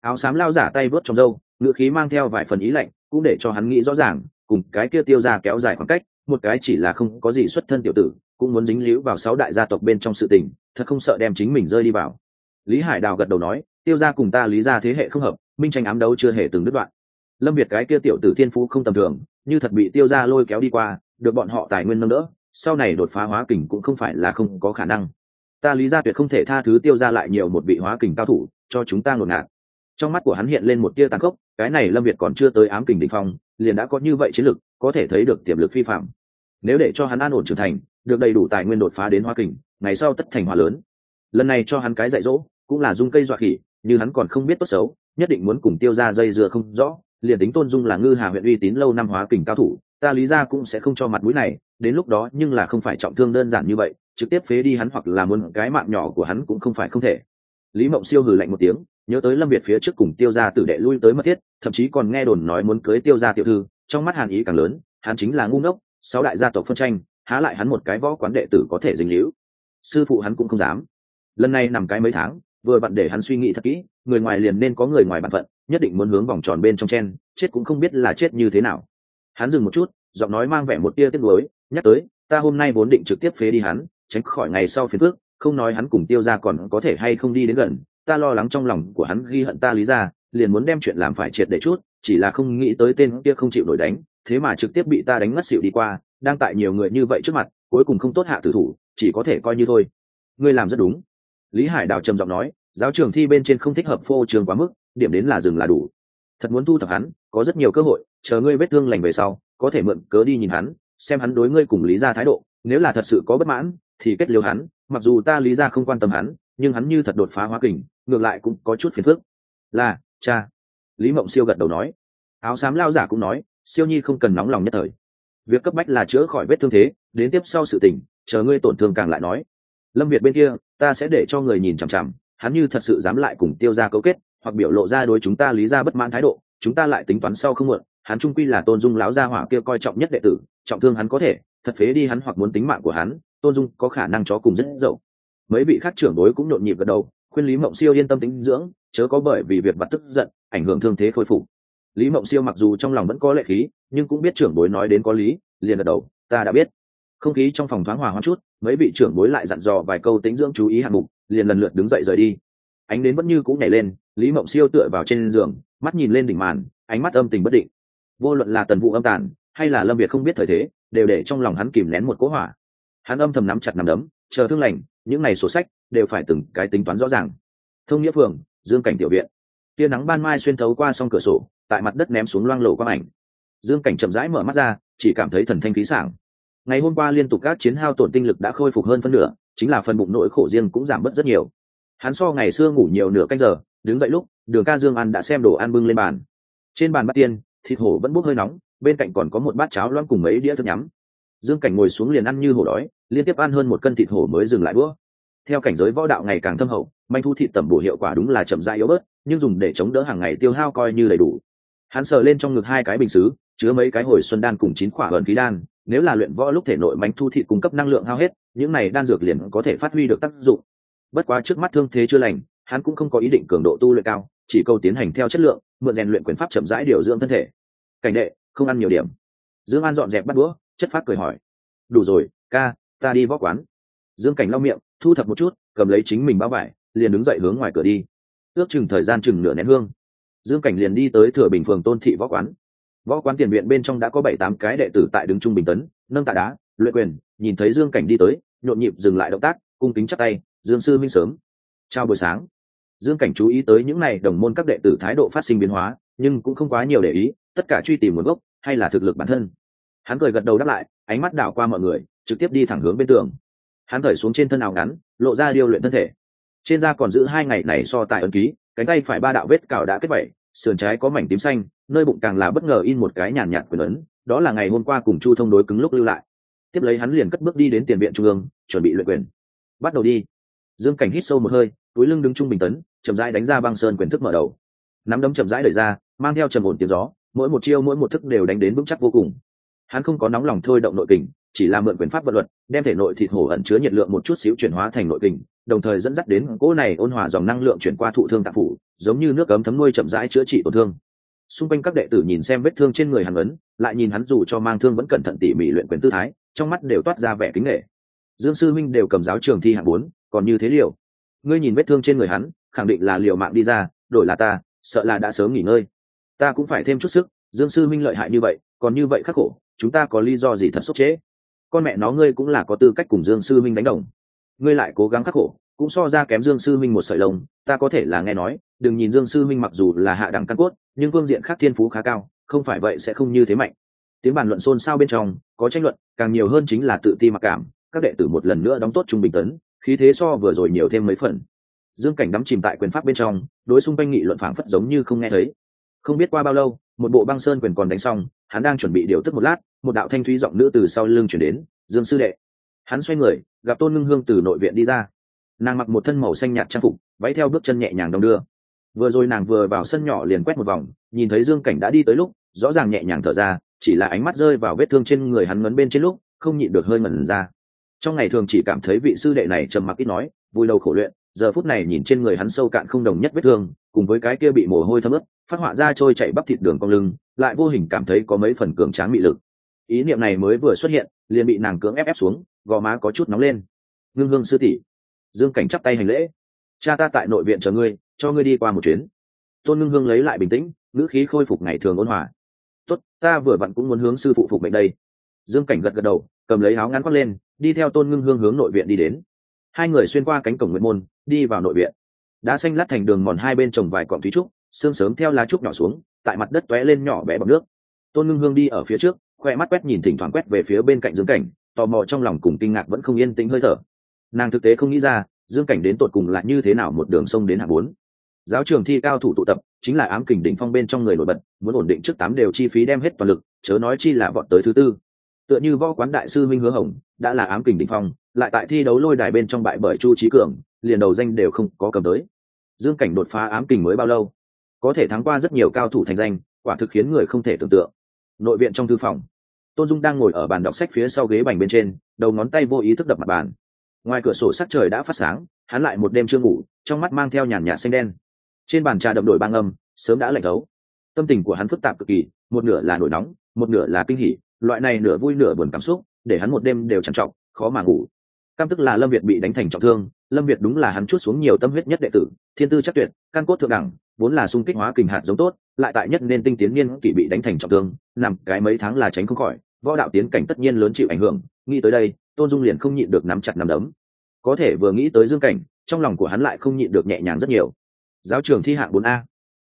Áo xám lao giả tay vớt trong râu, ngựa khí mang theo vài phần ý lạnh, cũng để cho hắn nghĩ rõ ràng, cùng cái kia tiêu ra kéo dài khoảng cách, một cái chỉ là không có gì xuất thân tiểu tử, cũng muốn dính líu vào sáu đại gia tộc bên trong sự tình, thật không sợ đem chính mình rơi đi vào. Lý hải đào gật đầu nói, tiêu ra cùng ta lý ra thế hệ không hợp, minh tranh ám đấu chưa hề từng đứt đoạn lâm việt cái kia tiểu tử thiên phú không tầm thường, như thật bị tiêu ra lôi kéo đi qua, được bọn họ tài nguyên nâng đỡ, sau này đột phá hóa kình cũng không phải là không có khả năng. Ta lý ra tuyệt không thể tha thứ tiêu ra lại nhiều một vị hóa kình cao thủ, cho chúng ta ngột ngạt. Trong mắt của hắn hiện lên một tia tàn khốc, cái này lâm việt còn chưa tới ám kình đ ỉ n h phong, liền đã có như vậy chiến lực, có thể thấy được tiềm lực phi phạm. Nếu để cho hắn an ổn trưởng thành, được đầy đủ tài nguyên đột phá đến hoa kình, ngày sau tất thành hòa lớn. Lần này cho hắn cái dạy dỗ, cũng là dung cây dọa khỉ, như hắn còn không biết tốt xấu, nhất định muốn cùng tiêu ra dây dưa không rõ liền tính tôn dung là ngư hà huyện uy tín lâu năm hóa kình cao thủ, ta lý ra cũng sẽ không cho mặt mũi này, đến lúc đó nhưng là không phải trọng thương đơn giản như vậy, trực tiếp phế đi hắn hoặc là muốn cái mạng nhỏ của hắn cũng không phải không thể. Lý mộng siêu hừ lạnh một tiếng, nhớ tới lâm việt phía trước cùng tiêu gia tử đệ lui tới mất thiết, thậm chí còn nghe đồn nói muốn cưới tiêu gia tiểu thư, trong mắt hàn ý càng lớn, hắn chính là ngu ngốc, sáu đại gia tộc phân tranh, há lại hắn một cái võ quán đệ tử có thể dình hữu sư phụ hắn cũng không dám. Lần này nằm cái mấy tháng vừa vặn để hắn suy nghĩ thật kỹ, người ngoài liền nên có người ngoài bạn phận, nhất định muốn hướng vòng tròn bên trong chen, chết cũng không biết là chết như thế nào. Hắn dừng một chút, giọng nói mang vẻ một tia tiếc nuối, nhắc tới, ta hôm nay vốn định trực tiếp phế đi hắn, tránh khỏi ngày sau phiền phước không nói hắn cùng tiêu ra còn có thể hay không đi đến gần, ta lo lắng trong lòng của hắn ghi hận ta lý ra, liền muốn đem chuyện làm phải triệt để chút, chỉ là không nghĩ tới tên kia không chịu nổi đánh, thế mà trực tiếp bị ta đánh ngất xịu đi qua, đang tại nhiều người như vậy trước mặt, cuối cùng không tốt hạ tử thủ, chỉ có thể coi như thôi. Ngươi làm rất đúng lý hải đào trầm giọng nói, giáo trường thi bên trên không thích hợp phô trường quá mức, điểm đến là dừng là đủ. Thật muốn thu thập hắn, có rất nhiều cơ hội, chờ ngươi vết thương lành về sau, có thể mượn cớ đi nhìn hắn, xem hắn đối ngươi cùng lý ra thái độ, nếu là thật sự có bất mãn, thì kết liêu hắn, mặc dù ta lý ra không quan tâm hắn, nhưng hắn như thật đột phá hóa kình, ngược lại cũng có chút phiền phức. Là, cha. Lý mộng siêu gật đầu nói. Áo xám lao giả cũng nói, siêu nhi không cần nóng lòng nhất thời. Việc cấp bách là chữa khỏi vết thương thế, đến tiếp sau sự tình, chờ ngươi tổn thương càng lại nói. Lâm việt bên kia ta sẽ để cho người nhìn chằm chằm, hắn như thật sự dám lại cùng tiêu ra cấu kết, hoặc biểu lộ ra đối chúng ta lý ra bất mãn thái độ, chúng ta lại tính toán sau không muộn, hắn trung quy là tôn dung láo gia hỏa kia coi trọng nhất đệ tử, trọng thương hắn có thể, thật phế đi hắn hoặc muốn tính mạng của hắn, tôn dung có khả năng chó cùng rất dậu. Mấy vị khác trưởng đối cũng nhộn nhịp gật đầu, khuyên lý mộng siêu yên tâm tính dưỡng, chớ có bởi vì việc bật tức giận, ảnh hưởng thương thế khôi phục. Lý mộng siêu mặc dù trong lòng vẫn có lệ khí, nhưng cũng biết trưởng bối nói đến có lý, liền gật đầu, ta đã biết không khí trong phòng thoáng hòa hoang chút, mấy vị trưởng bối lại dặn dò vài câu tính dưỡng chú ý hạng mục, liền lần lượt đứng dậy rời đi. Ánh đến vẫn như cũng nhảy lên, lý mộng siêu tựa vào trên giường, mắt nhìn lên đỉnh màn, ánh mắt âm tình bất định. Vô luận là tần vụ âm tàn, hay là lâm việt không biết thời thế, đều để trong lòng hắn kìm nén một cỗ hỏa. Hắn âm thầm nắm chặt nắm đấm, chờ thương lành, những ngày sổ sách đều phải từng cái tính toán rõ ràng. Thông nghĩa phường, dương cảnh tiểu viện. Tia nắng ban mai xuyên thấu qua s cửa sổ, tại mặt đất ném xuống loang lổ quang ảnh. Dương cảnh chậm rãi mở mắt ra, chỉ cảm thấy thần thanh khí sảng ngày hôm qua liên tục các chiến hao tổn tinh lực đã khôi phục hơn phân nửa, chính là phần bụng nỗi khổ riêng cũng giảm bớt rất nhiều. Hắn so ngày xưa ngủ nhiều nửa canh giờ, đứng dậy lúc, đường ca dương ăn đã xem đồ ăn bưng lên bàn. Trên bàn bát tiên, thịt hổ vẫn bốc hơi nóng, bên cạnh còn có một bát cháo loãng cùng mấy đĩa thức nhắm. Dương cảnh ngồi xuống liền ăn như hổ đói, liên tiếp ăn hơn một cân thịt hổ mới dừng lại bữa theo cảnh giới võ đạo ngày càng thâm hậu, manh thu thịt tẩm bổ hiệu quả đúng là chậm rãi yếu bớt, nhưng dùng để chống đỡ hàng ngày tiêu hao coi như đầy đủ. Hắn sờ lên trong ngực hai cái bình xứ, chứa mấy cái hồi xuân đan cùng chín quả hờn khí đan nếu là luyện võ lúc thể nội mánh thu thịt cung cấp năng lượng hao hết, những này đan dược liền có thể phát huy được tác dụng. Bất quá trước mắt thương thế chưa lành, hắn cũng không có ý định cường độ tu luyện cao, chỉ câu tiến hành theo chất lượng, mượn rèn luyện quyền pháp chậm rãi điều dưỡng thân thể. Cảnh đệ, không ăn nhiều điểm. Dương an dọn dẹp bắt đũa, chất phát cười hỏi. Đủ rồi, ca, ta đi võ quán. Dương cảnh lau miệng, thu thập một chút, cầm lấy chính mình bao vải, liền đứng dậy hướng ngoài cửa đi. Ước chừng thời gian chừng nửa nén hương. Dương cảnh liền đi tới thừa bình phường tôn thị võ quán võ quán tiền viện bên trong đã có bảy tám cái đệ tử tại đứng trung bình tấn, nâng tạ đá, luyện quyền, nhìn thấy dương cảnh đi tới, nhộn nhịp dừng lại động tác, cung kính chắc tay, dương sư minh sớm. Chào buổi sáng. Dương cảnh chú ý tới những n à y đồng môn các đệ tử thái độ phát sinh biến hóa, nhưng cũng không quá nhiều để ý, tất cả truy tìm nguồn gốc, hay là thực lực bản thân. Hắn cười gật đầu đáp lại, ánh mắt đảo qua mọi người, trực tiếp đi thẳng hướng bên tường. Hắn cởi xuống trên thân áo ngắn, lộ ra điêu luyện thân thể. Trên da còn giữ hai ngày này so tại ấn ký, cánh tay phải ba đạo vết cào đã kết vẩy sườn trái có mảnh tím xanh nơi bụng càng là bất ngờ in một cái nhàn nhạt quyền ấn, đó là ngày hôm qua cùng chu thông đối cứng lúc lưu lại. Tiếp lấy hắn liền cất bước đi đến tiền viện trung ương, chuẩn bị luyện quyền. Bắt đầu đi. Dương cảnh hít sâu một hơi, túi lưng đứng trung bình tấn, chậm rãi đánh ra băng sơn quyền thức mở đầu. Nắm đấm chậm rãi đẩy ra, mang theo trầm ổn tiếng gió, mỗi một chiêu mỗi một thức đều đánh đến vững chắc vô cùng. Hắn không có nóng lòng thôi động nội kình, chỉ là mượn quyền pháp vật luật, đem thể nội thịt hổ ẩn chứa nhiệt lượng một chút xíu chuyển hóa thành nội kình, đồng thời dẫn dắt đến cỗ này ôn hòa dòng năng lượng chuyển qua thụ thương tạp phủ, giống như nước cấm thấm nuôi chậm rãi chữa trị tổn thương xung quanh các đệ tử nhìn xem vết thương trên người hắn ấn, lại nhìn hắn dù cho mang thương vẫn cẩn thận tỉ mỉ luyện quyền tư thái, trong mắt đều toát ra vẻ kính nghệ. Dương sư minh đều cầm giáo trường thi hạng bốn, còn như thế liều. Ngươi nhìn vết thương trên người hắn, khẳng định là liều mạng đi ra, đổi là ta, sợ là đã sớm nghỉ ngơi. Ta cũng phải thêm chút sức, dương sư minh lợi hại như vậy, còn như vậy khắc khổ, chúng ta có lý do gì thật sốc chế con mẹ nó ngươi cũng là có tư cách cùng dương sư minh đánh đồng. Ngươi lại cố gắng khắc khổ cũng so ra kém dương sư minh một sợi lông, ta có thể là nghe nói, đừng nhìn dương sư minh mặc dù là hạ đẳng căn cốt, nhưng phương diện khác thiên phú khá cao, không phải vậy sẽ không như thế mạnh. Tiếng bàn luận xôn xao bên trong, có tranh luận, càng nhiều hơn chính là tự ti mặc cảm, các đệ tử một lần nữa đóng tốt trung bình tấn, khí thế so vừa rồi nhiều thêm mấy phần. Dương cảnh đắm chìm tại quyền pháp bên trong, đối xung quanh nghị luận phảng phất giống như không nghe thấy. Không biết qua bao lâu, một bộ băng sơn quyền còn đánh xong, hắn đang chuẩn bị điều tức một lát, một đạo thanh thúy giọng nữ từ sau lưng chuyển đến, dương sư đệ. Hắn xoay người, gặp tôn ngưng hương từ nội viện đi ra nàng mặc một thân màu xanh nhạt trang phục, váy theo bước chân nhẹ nhàng đong đưa. Vừa rồi nàng vừa vào sân nhỏ liền quét một vòng, nhìn thấy dương cảnh đã đi tới lúc, rõ ràng nhẹ nhàng thở ra, chỉ là ánh mắt rơi vào vết thương trên người hắn ngấn bên trên lúc, không nhịn được hơi ngẩn ra. Trong ngày thường chỉ cảm thấy vị sư đệ này trầm mặc ít nói, vui lâu khổ luyện, giờ phút này nhìn trên người hắn sâu cạn không đồng nhất vết thương, cùng với cái kia bị mồ hôi thấm ướt, phát họa ra trôi chạy bắp thịt đường cong lưng, lại vô hình cảm thấy có mấy phần cường tráng mị lực. Ý niệm này mới vừa xuất hiện, liền bị nàng cưỡng ép ép xuống, gò má có chút nóng lên. Ngưng hương sư tỷ dương cảnh chắp tay hành lễ. Cha ta tại nội viện chờ ngươi, cho ngươi đi qua một chuyến. Tôn ngưng hương lấy lại bình tĩnh, ngữ khí khôi phục ngày thường ôn hòa. Tốt, ta vừa vặn cũng muốn hướng sư phụ phục mệnh đây. Dương cảnh gật gật đầu, cầm lấy áo ngắn khoác lên, đi theo tôn ngưng hương hướng nội viện đi đến. Hai người xuyên qua cánh cổng nguyện môn, đi vào nội viện. Đã xanh lát thành đường mòn hai bên trồng vài cọng thúy trúc, sương sớm theo lá trúc nhỏ xuống, tại mặt đất t lên nhỏ bé bọc nước. Tôn ngưng hương đi ở phía trước, khoe mắt quét nhìn thỉnh thoảng quét về phía bên cạnh dương cảnh, tò mò trong lòng cùng kinh ngạc vẫn không yên tĩnh hơi thở nàng thực tế không nghĩ ra, dương cảnh đến tột cùng là như thế nào một đường sông đến hạng bốn. Giáo trường thi cao thủ tụ tập, chính là ám kình đỉnh phong bên trong người nổi bật, muốn ổn định trước tám đều chi phí đem hết toàn lực, chớ nói chi là bọn tới thứ tư. Tựa như võ quán đại sư minh hứa hồng, đã là ám kình đỉnh phong, lại tại thi đấu lôi đài bên trong bại bởi chu trí cường, liền đầu danh đều không có cầm tới. Dương cảnh đột phá ám kình mới bao lâu? Có thể thắng qua rất nhiều cao thủ thành danh, quả thực khiến người không thể tưởng tượng. Nội viện trong thư phòng, tôn dung đang ngồi ở bàn đọc sách phía sau ghế bành bên trên, đầu ngón tay vô ý thức đập mặt bàn ngoài cửa sổ sắc trời đã phát sáng, hắn lại một đêm chưa ngủ, trong mắt mang theo nhàn nhạt xanh đen. Trên bàn trà đậm đổi băng âm, sớm đã lạnh thấu. Tâm tình của hắn phức tạp cực kỳ, một nửa là nổi nóng, một nửa là kinh hỉ, loại này nửa vui nửa buồn cảm xúc, để hắn một đêm đều trằn trọc, khó mà ngủ. Cam tức là lâm việt bị đánh thành trọng thương, lâm việt đúng là hắn chút xuống nhiều tâm huyết nhất đệ tử, thiên tư chắc tuyệt, căn cốt thượng đẳng, vốn là sung kích hóa kình hạt giống tốt, lại tại nhất nên tinh tiến niên kỷ bị đánh thành trọng thương, nằm cái mấy tháng là tránh không khỏi, võ đạo tiến cảnh tất nhiên lớn chịu ảnh hưởng, nghĩ tới đây tôn dung liền không nhịn được nắm chặt nắm đấm. Có thể vừa nghĩ tới dương cảnh, trong lòng của hắn lại không nhịn được nhẹ nhàng rất nhiều. Giáo trường thi hạng bốn a.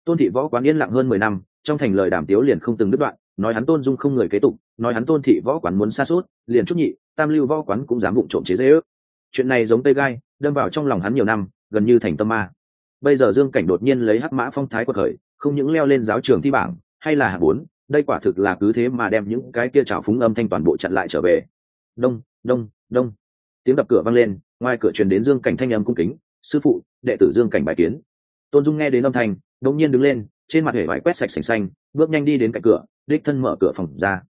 Tôn thị võ quán yên lặng hơn mười năm, trong thành lời đàm tiếu liền không từng đứt đoạn, nói hắn tôn dung không người kế tục, nói hắn tôn thị võ quán muốn xa suốt, liền trúc nhị, tam lưu võ quán cũng dám bụng trộm chế dễ ước chuyện này giống tây gai, đâm vào trong lòng hắn nhiều năm, gần như thành tâm ma. Bây giờ dương cảnh đột nhiên lấy hắc mã phong thái của khởi không những leo lên giáo trường thi bảng, hay là hạng bốn, đây quả thực là cứ thế mà đem những cái kia trào phúng âm thanh toàn bộ chặn lại trở về. Đông đông đông. Tiếng đập cửa vang lên, ngoài cửa truyền đến dương cảnh thanh âm cung kính, sư phụ, đệ tử dương cảnh bài kiến. Tôn dung nghe đến âm thanh đống nhiên đứng lên, trên mặt hề vải quét sạch sành xanh, bước nhanh đi đến cạnh cửa, đích thân mở cửa phòng ra.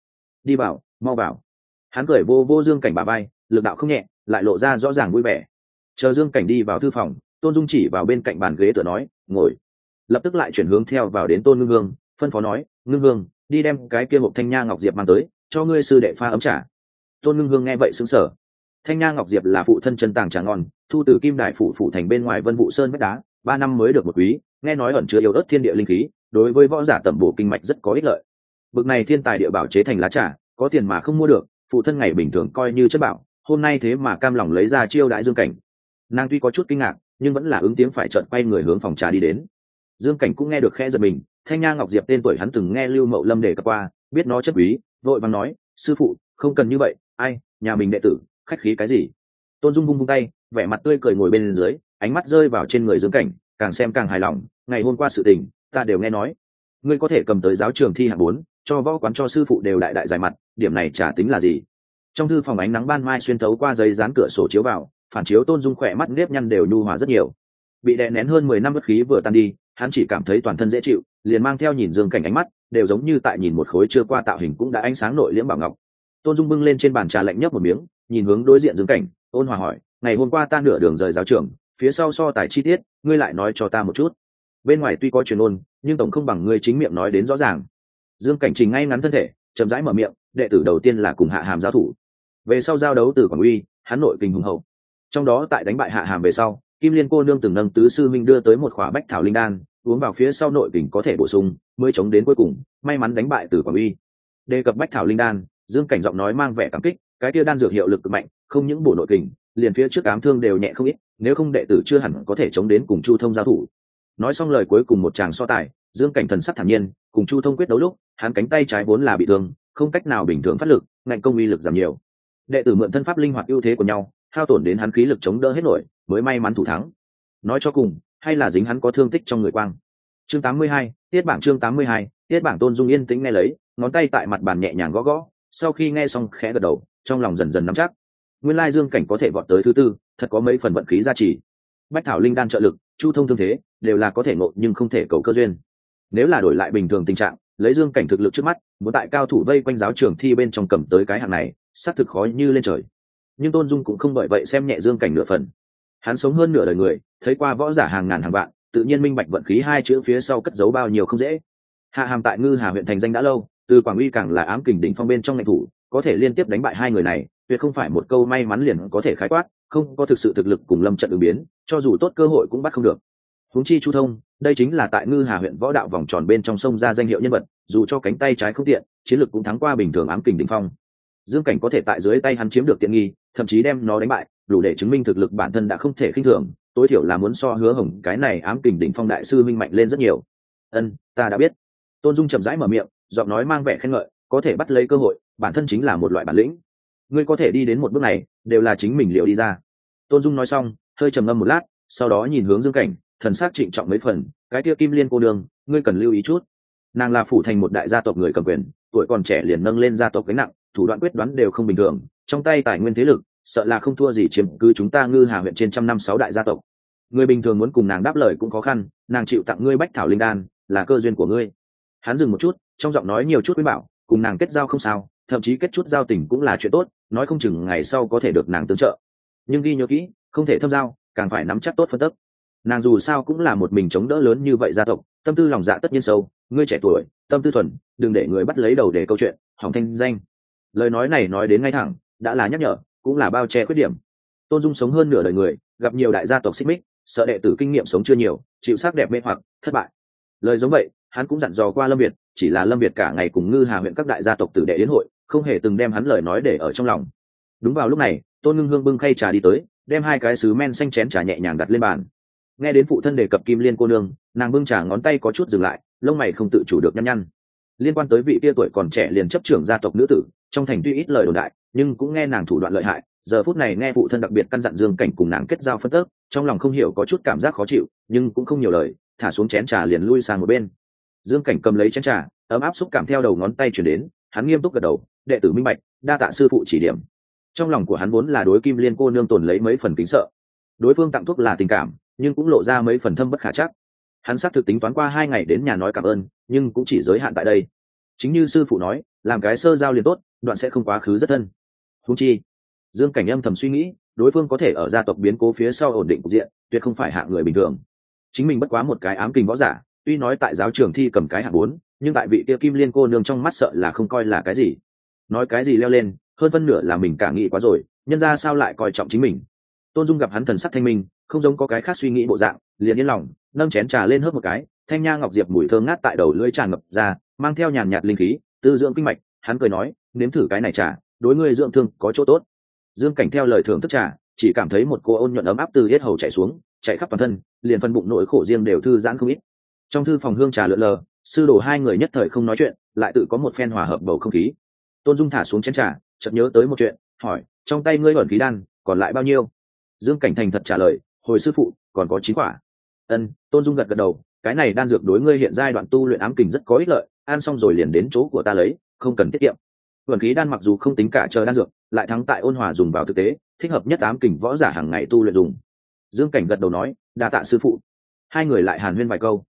Đi vào, mau vào. Hắn cười vô vô dương cảnh bà bay lực đạo không nhẹ, lại lộ ra rõ ràng vui vẻ. Chờ dương cảnh đi vào thư phòng, tôn dung chỉ vào bên cạnh bàn ghế tựa nói, ngồi. Lập tức lại chuyển hướng theo vào đến tôn ngưng hương phân phó nói, ngưng hương đi đem cái kia hộp thanh nha ngọc diệp mang tới, cho ngươi sư đệ pha ấm trả tôn ngưng hương nghe vậy xứng sở thanh nha ngọc diệp là phụ thân chân tàng trà ngon, thu từ kim đại phụ phụ thành bên ngoài vân vụ sơn vách đá, ba năm mới được một quý, nghe nói ẩn chứa yếu ớt thiên địa linh khí, đối với võ giả tẩm bổ kinh mạch rất có ích lợi. Bực này thiên tài địa bảo chế thành lá trà, có tiền mà không mua được, phụ thân ngày bình thường coi như chất bảo, hôm nay thế mà cam lòng lấy ra chiêu đại dương cảnh. Nàng tuy có chút kinh ngạc, nhưng vẫn là ứng tiếng phải trợn quay người hướng phòng trà đi đến. Dương cảnh cũng nghe được khe giật mình, thanh nha ngọc diệp tên tuổi hắn từng nghe lưu mậu lâm để cập qua, biết nó chất quý, vội vàng nói, sư phụ, không cần như vậy ai, nhà mình đệ tử, khách khí cái gì? Tôn dung bung bung tay, vẻ mặt tươi cười ngồi bên dưới, ánh mắt rơi vào trên người dương cảnh, càng xem càng hài lòng, ngày hôm qua sự tình, ta đều nghe nói. Ngươi có thể cầm tới giáo trường thi hạng bốn, cho võ quán cho sư phụ đều đại đại dài mặt, điểm này trả tính là gì. Trong thư phòng ánh nắng ban mai xuyên thấu qua giấy dán cửa sổ chiếu vào, phản chiếu tôn dung khỏe mắt nếp nhăn đều nhu hòa rất nhiều. Bị đè nén hơn mười năm bất khí vừa tan đi, hắn chỉ cảm thấy toàn thân dễ chịu, liền mang theo nhìn dương cảnh ánh mắt, đều giống như tại nhìn một khối chưa qua tạo hình cũng đã ánh sáng nội liễm bảo ngọc tôn dung bưng lên trên bàn trà lạnh nhấp một miếng nhìn hướng đối diện dương cảnh ôn hòa hỏi ngày hôm qua ta nửa đường rời giáo trường phía sau so tài chi tiết ngươi lại nói cho ta một chút bên ngoài tuy có truyền ôn nhưng tổng không bằng ngươi chính miệng nói đến rõ ràng dương cảnh trình ngay ngắn thân thể chậm rãi mở miệng đệ tử đầu tiên là cùng hạ hàm giáo thủ về sau giao đấu từ quảng uy hắn nội kinh hùng hậu trong đó tại đánh bại hạ hàm về sau kim liên cô nương từng nâng tứ sư minh đưa tới một khỏa bách thảo linh đan uống vào phía sau nội kình có thể bổ sung mới chống đến cuối cùng may mắn đánh bại từ quảng uy đề cập bách thảo linh đan dương cảnh giọng nói mang vẻ cảm kích cái kia đan dược hiệu lực cực mạnh không những bổ nội kình liền phía trước ám thương đều nhẹ không ít nếu không đệ tử chưa hẳn có thể chống đến cùng chu thông giao thủ. Nói xong lời cuối cùng một chàng so tài dương cảnh thần sắc thản nhiên cùng chu thông quyết đấu lúc hắn cánh tay trái vốn là bị thương không cách nào bình thường phát lực ngạnh công uy lực giảm nhiều. Đệ tử mượn thân pháp linh hoạt ưu thế của nhau hao tổn đến hắn khí lực chống đỡ hết nổi mới may mắn thủ thắng. Nói cho cùng hay là dính hắn có thương tích trong người quang. Chương 82, tiết bảng chương 82, tiết bảng tôn dung yên tĩnh nghe lấy ngón tay tại mặt bàn nhẹ nhàng gõ gõ sau khi nghe xong khẽ gật đầu, trong lòng dần dần nắm chắc. Nguyên lai dương cảnh có thể vọt tới thứ tư, thật có mấy phần vận khí gia trì. Bách thảo linh đan trợ lực, chu thông thương thế, đều là có thể ngộ nhưng không thể cầu cơ duyên. Nếu là đổi lại bình thường tình trạng, lấy dương cảnh thực lực trước mắt, muốn tại cao thủ vây quanh giáo trường thi bên trong cầm tới cái hạng này, xác thực khó như lên trời. Nhưng tôn dung cũng không bởi vậy xem nhẹ dương cảnh nửa phần. Hắn sống hơn nửa đời người, thấy qua võ giả hàng ngàn hàng vạn, tự nhiên minh bạch vận khí hai chữ phía sau cất giấu bao nhiêu không dễ. Hạ hàm tại ngư hà huyện thành danh đã lâu từ quảng uy càng là ám kình đỉnh phong bên trong ngành thủ, có thể liên tiếp đánh bại hai người này, tuyệt không phải một câu may mắn liền có thể khái quát, không có thực sự thực lực cùng lâm trận ứng biến, cho dù tốt cơ hội cũng bắt không được. Huống chi chu thông, đây chính là tại ngư hà huyện võ đạo vòng tròn bên trong sông ra danh hiệu nhân vật, dù cho cánh tay trái không tiện, chiến lược cũng thắng qua bình thường ám kình đỉnh phong. Dương cảnh có thể tại dưới tay hắn chiếm được tiện nghi, thậm chí đem nó đánh bại, đủ để chứng minh thực lực bản thân đã không thể khinh thường, tối thiểu là muốn so hứa hồng cái này ám kình đỉnh phong đại sư minh mạnh lên rất nhiều. Ân, ta đã biết. Tôn dung chậm rãi mở miệng giọng nói mang vẻ khen ngợi, có thể bắt lấy cơ hội, bản thân chính là một loại bản lĩnh. Ngươi có thể đi đến một bước này, đều là chính mình liệu đi ra. Tôn dung nói xong, hơi trầm ngâm một lát, sau đó nhìn hướng dương cảnh, thần s á c trịnh trọng mấy phần, cái kia kim liên cô đường ngươi cần lưu ý chút. Nàng là phủ thành một đại gia tộc người cầm quyền, tuổi còn trẻ liền nâng lên gia tộc gánh nặng, thủ đoạn quyết đoán đều không bình thường, trong tay tài nguyên thế lực, sợ là không thua gì chiếm cứ chúng ta ngư hà huyện trên trăm năm sáu đại gia tộc. Người bình thường muốn cùng nàng đáp lời cũng khó khăn, nàng chịu tặng ngươi bách thảo linh đan, là cơ duyên của ngươi hắn dừng một chút, trong giọng nói nhiều chút với bảo, cùng nàng kết giao không sao, thậm chí kết chút giao tình cũng là chuyện tốt, nói không chừng ngày sau có thể được nàng tương trợ. Nhưng ghi nhớ kỹ, không thể thâm giao, càng phải nắm chắc tốt phân tức. Nàng dù sao cũng là một mình chống đỡ lớn như vậy gia tộc, tâm tư lòng dạ tất nhiên sâu, ngươi trẻ tuổi, tâm tư thuần, đừng để người bắt lấy đầu để câu chuyện, hỏng thanh danh. Lời nói này nói đến ngay thẳng, đã là nhắc nhở, cũng là bao che khuyết điểm. Tôn dung sống hơn nửa đời người, gặp nhiều đại gia tộc xích mích, sợ đệ tử kinh nghiệm sống chưa nhiều, chịu sắc đẹp mê hoặc, thất bại. Lời giống vậy hắn cũng dặn dò qua lâm việt, chỉ là lâm việt cả ngày cùng ngư hà huyện các đại gia tộc tử đệ đến hội, không hề từng đem hắn lời nói để ở trong lòng. Đúng vào lúc này, tôn ngưng hương bưng khay trà đi tới, đem hai cái sứ men xanh chén trà nhẹ nhàng đặt lên bàn. Nghe đến phụ thân đề cập kim liên cô nương, nàng bưng trà ngón tay có chút dừng lại, lông mày không tự chủ được nhăn nhăn. Liên quan tới vị tia tuổi còn trẻ liền chấp trưởng gia tộc nữ tử, trong thành tuy ít lời đồn đại, nhưng cũng nghe nàng thủ đoạn lợi hại, giờ phút này nghe phụ thân đặc biệt căn dặn dương cảnh cùng nàng kết giao phân tớp trong lòng không hiểu có chút cảm giác khó chịu, nhưng cũng không nhiều lời, thả xuống chén trà liền lui sang một bên dương cảnh cầm lấy chén trà, ấm áp xúc cảm theo đầu ngón tay chuyển đến, hắn nghiêm túc gật đầu, đệ tử minh bạch, đa tạ sư phụ chỉ điểm. Trong lòng của hắn vốn là đối kim liên cô nương tồn lấy mấy phần kính sợ. Đối phương tặng thuốc là tình cảm, nhưng cũng lộ ra mấy phần thâm bất khả chắc. Hắn xác thực tính toán qua hai ngày đến nhà nói cảm ơn, nhưng cũng chỉ giới hạn tại đây. Chính như sư phụ nói, làm cái sơ giao liền tốt, đoạn sẽ không quá khứ rất thân. Húng chi, dương cảnh âm thầm suy nghĩ, đối phương có thể ở gia tộc biến cố phía sau ổn định cục diện, tuyệt không phải hạng người bình thường. Chính mình bất quá một cái ám kình võ giả tuy nói tại giáo trường thi cầm cái hạng bốn, nhưng tại vị kia kim liên cô nương trong mắt sợ là không coi là cái gì. Nói cái gì leo lên, hơn phân nửa là mình cả nghĩ quá rồi, nhân ra sao lại coi trọng chính mình? Tôn dung gặp hắn thần sắc thanh minh, không giống có cái khác suy nghĩ bộ dạng, liền yên lòng, nâng chén trà lên hớp một cái, thanh nha ngọc diệp mùi thơm ngát tại đầu lưỡi tràn ngập ra, mang theo nhàn nhạt linh khí, tư dưỡng kinh mạch, hắn cười nói, nếm thử cái này trà, đối ngươi dưỡng thương có chỗ tốt. Dương cảnh theo lời thưởng thức trà, chỉ cảm thấy một cô ôn nhuận ấm áp từ hết hầu chạy xuống, chạy khắp toàn thân, liền phân bụng nỗi khổ riêng đều thư giãn không ít trong thư phòng hương trà lượn lờ, sư đồ hai người nhất thời không nói chuyện, lại tự có một phen hòa hợp bầu không khí. Tôn dung thả xuống chén trà, chợt nhớ tới một chuyện, hỏi, trong tay ngươi ẩn khí đan, còn lại bao nhiêu? Dương cảnh thành thật trả lời, hồi sư phụ, còn có chín quả. Ân, tôn dung gật gật đầu, cái này đan dược đối ngươi hiện giai đoạn tu luyện ám kình rất có ích lợi, ăn xong rồi liền đến chỗ của ta lấy, không cần tiết kiệm. Vườn khí đan mặc dù không tính cả chờ đan dược, lại thắng tại ôn hòa dùng vào thực tế, thích hợp nhất ám kình võ giả hàng ngày tu luyện dùng. Dương cảnh gật đầu nói, đa tạ sư phụ. Hai người lại hàn huyên vài câu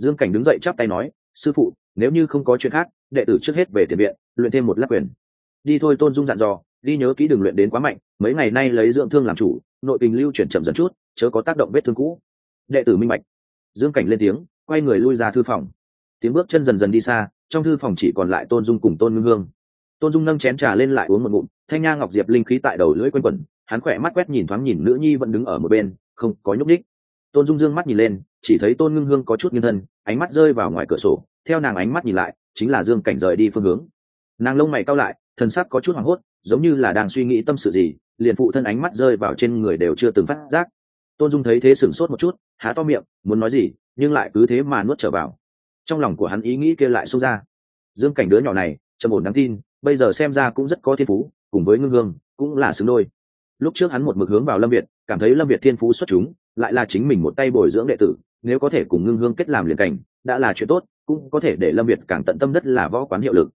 dương cảnh đứng dậy chắp tay nói, sư phụ, nếu như không có chuyện khác, đệ tử trước hết về tiền viện, luyện thêm một lát quyền. Đi thôi, tôn dung dặn dò, đi nhớ kỹ đừng luyện đến quá mạnh, mấy ngày nay lấy dưỡng thương làm chủ, nội tình lưu chuyển chậm dần chút, chớ có tác động vết thương cũ. Đệ tử minh bạch. Dương cảnh lên tiếng, quay người lui ra thư phòng. Tiếng bước chân dần dần đi xa, trong thư phòng chỉ còn lại tôn dung cùng tôn ngưng hương. Tôn dung nâng chén trà lên lại uống một ngụm, thanh nha ngọc diệp linh khí tại đầu lưỡi quanh quẩn, hắn khỏe mắt quét nhìn thoáng nhìn nữ nhi vẫn đứng ở một bên, không có nhúc ních tôn dung dương mắt nhìn lên, chỉ thấy tôn ngưng hương có chút nghiêng thân, ánh mắt rơi vào ngoài cửa sổ, theo nàng ánh mắt nhìn lại, chính là dương cảnh rời đi phương hướng. Nàng lông mày cao lại thân sắc có chút hoảng hốt, giống như là đang suy nghĩ tâm sự gì, liền phụ thân ánh mắt rơi vào trên người đều chưa từng phát giác. Tôn dung thấy thế sửng sốt một chút, há to miệng, muốn nói gì, nhưng lại cứ thế mà nuốt trở vào. Trong lòng của hắn ý nghĩ kia lại xông ra. Dương cảnh đứa nhỏ này, trầm ổn đáng tin, bây giờ xem ra cũng rất có thiên phú, cùng với ngưng hương, cũng là xứng đôi lúc trước hắn một mực hướng vào lâm việt, cảm thấy lâm việt thiên phú xuất chúng, lại là chính mình một tay bồi dưỡng đệ tử, nếu có thể cùng ngưng hương kết làm liền cảnh, đã là chuyện tốt, cũng có thể để lâm việt càng tận tâm đất là võ quán hiệu lực.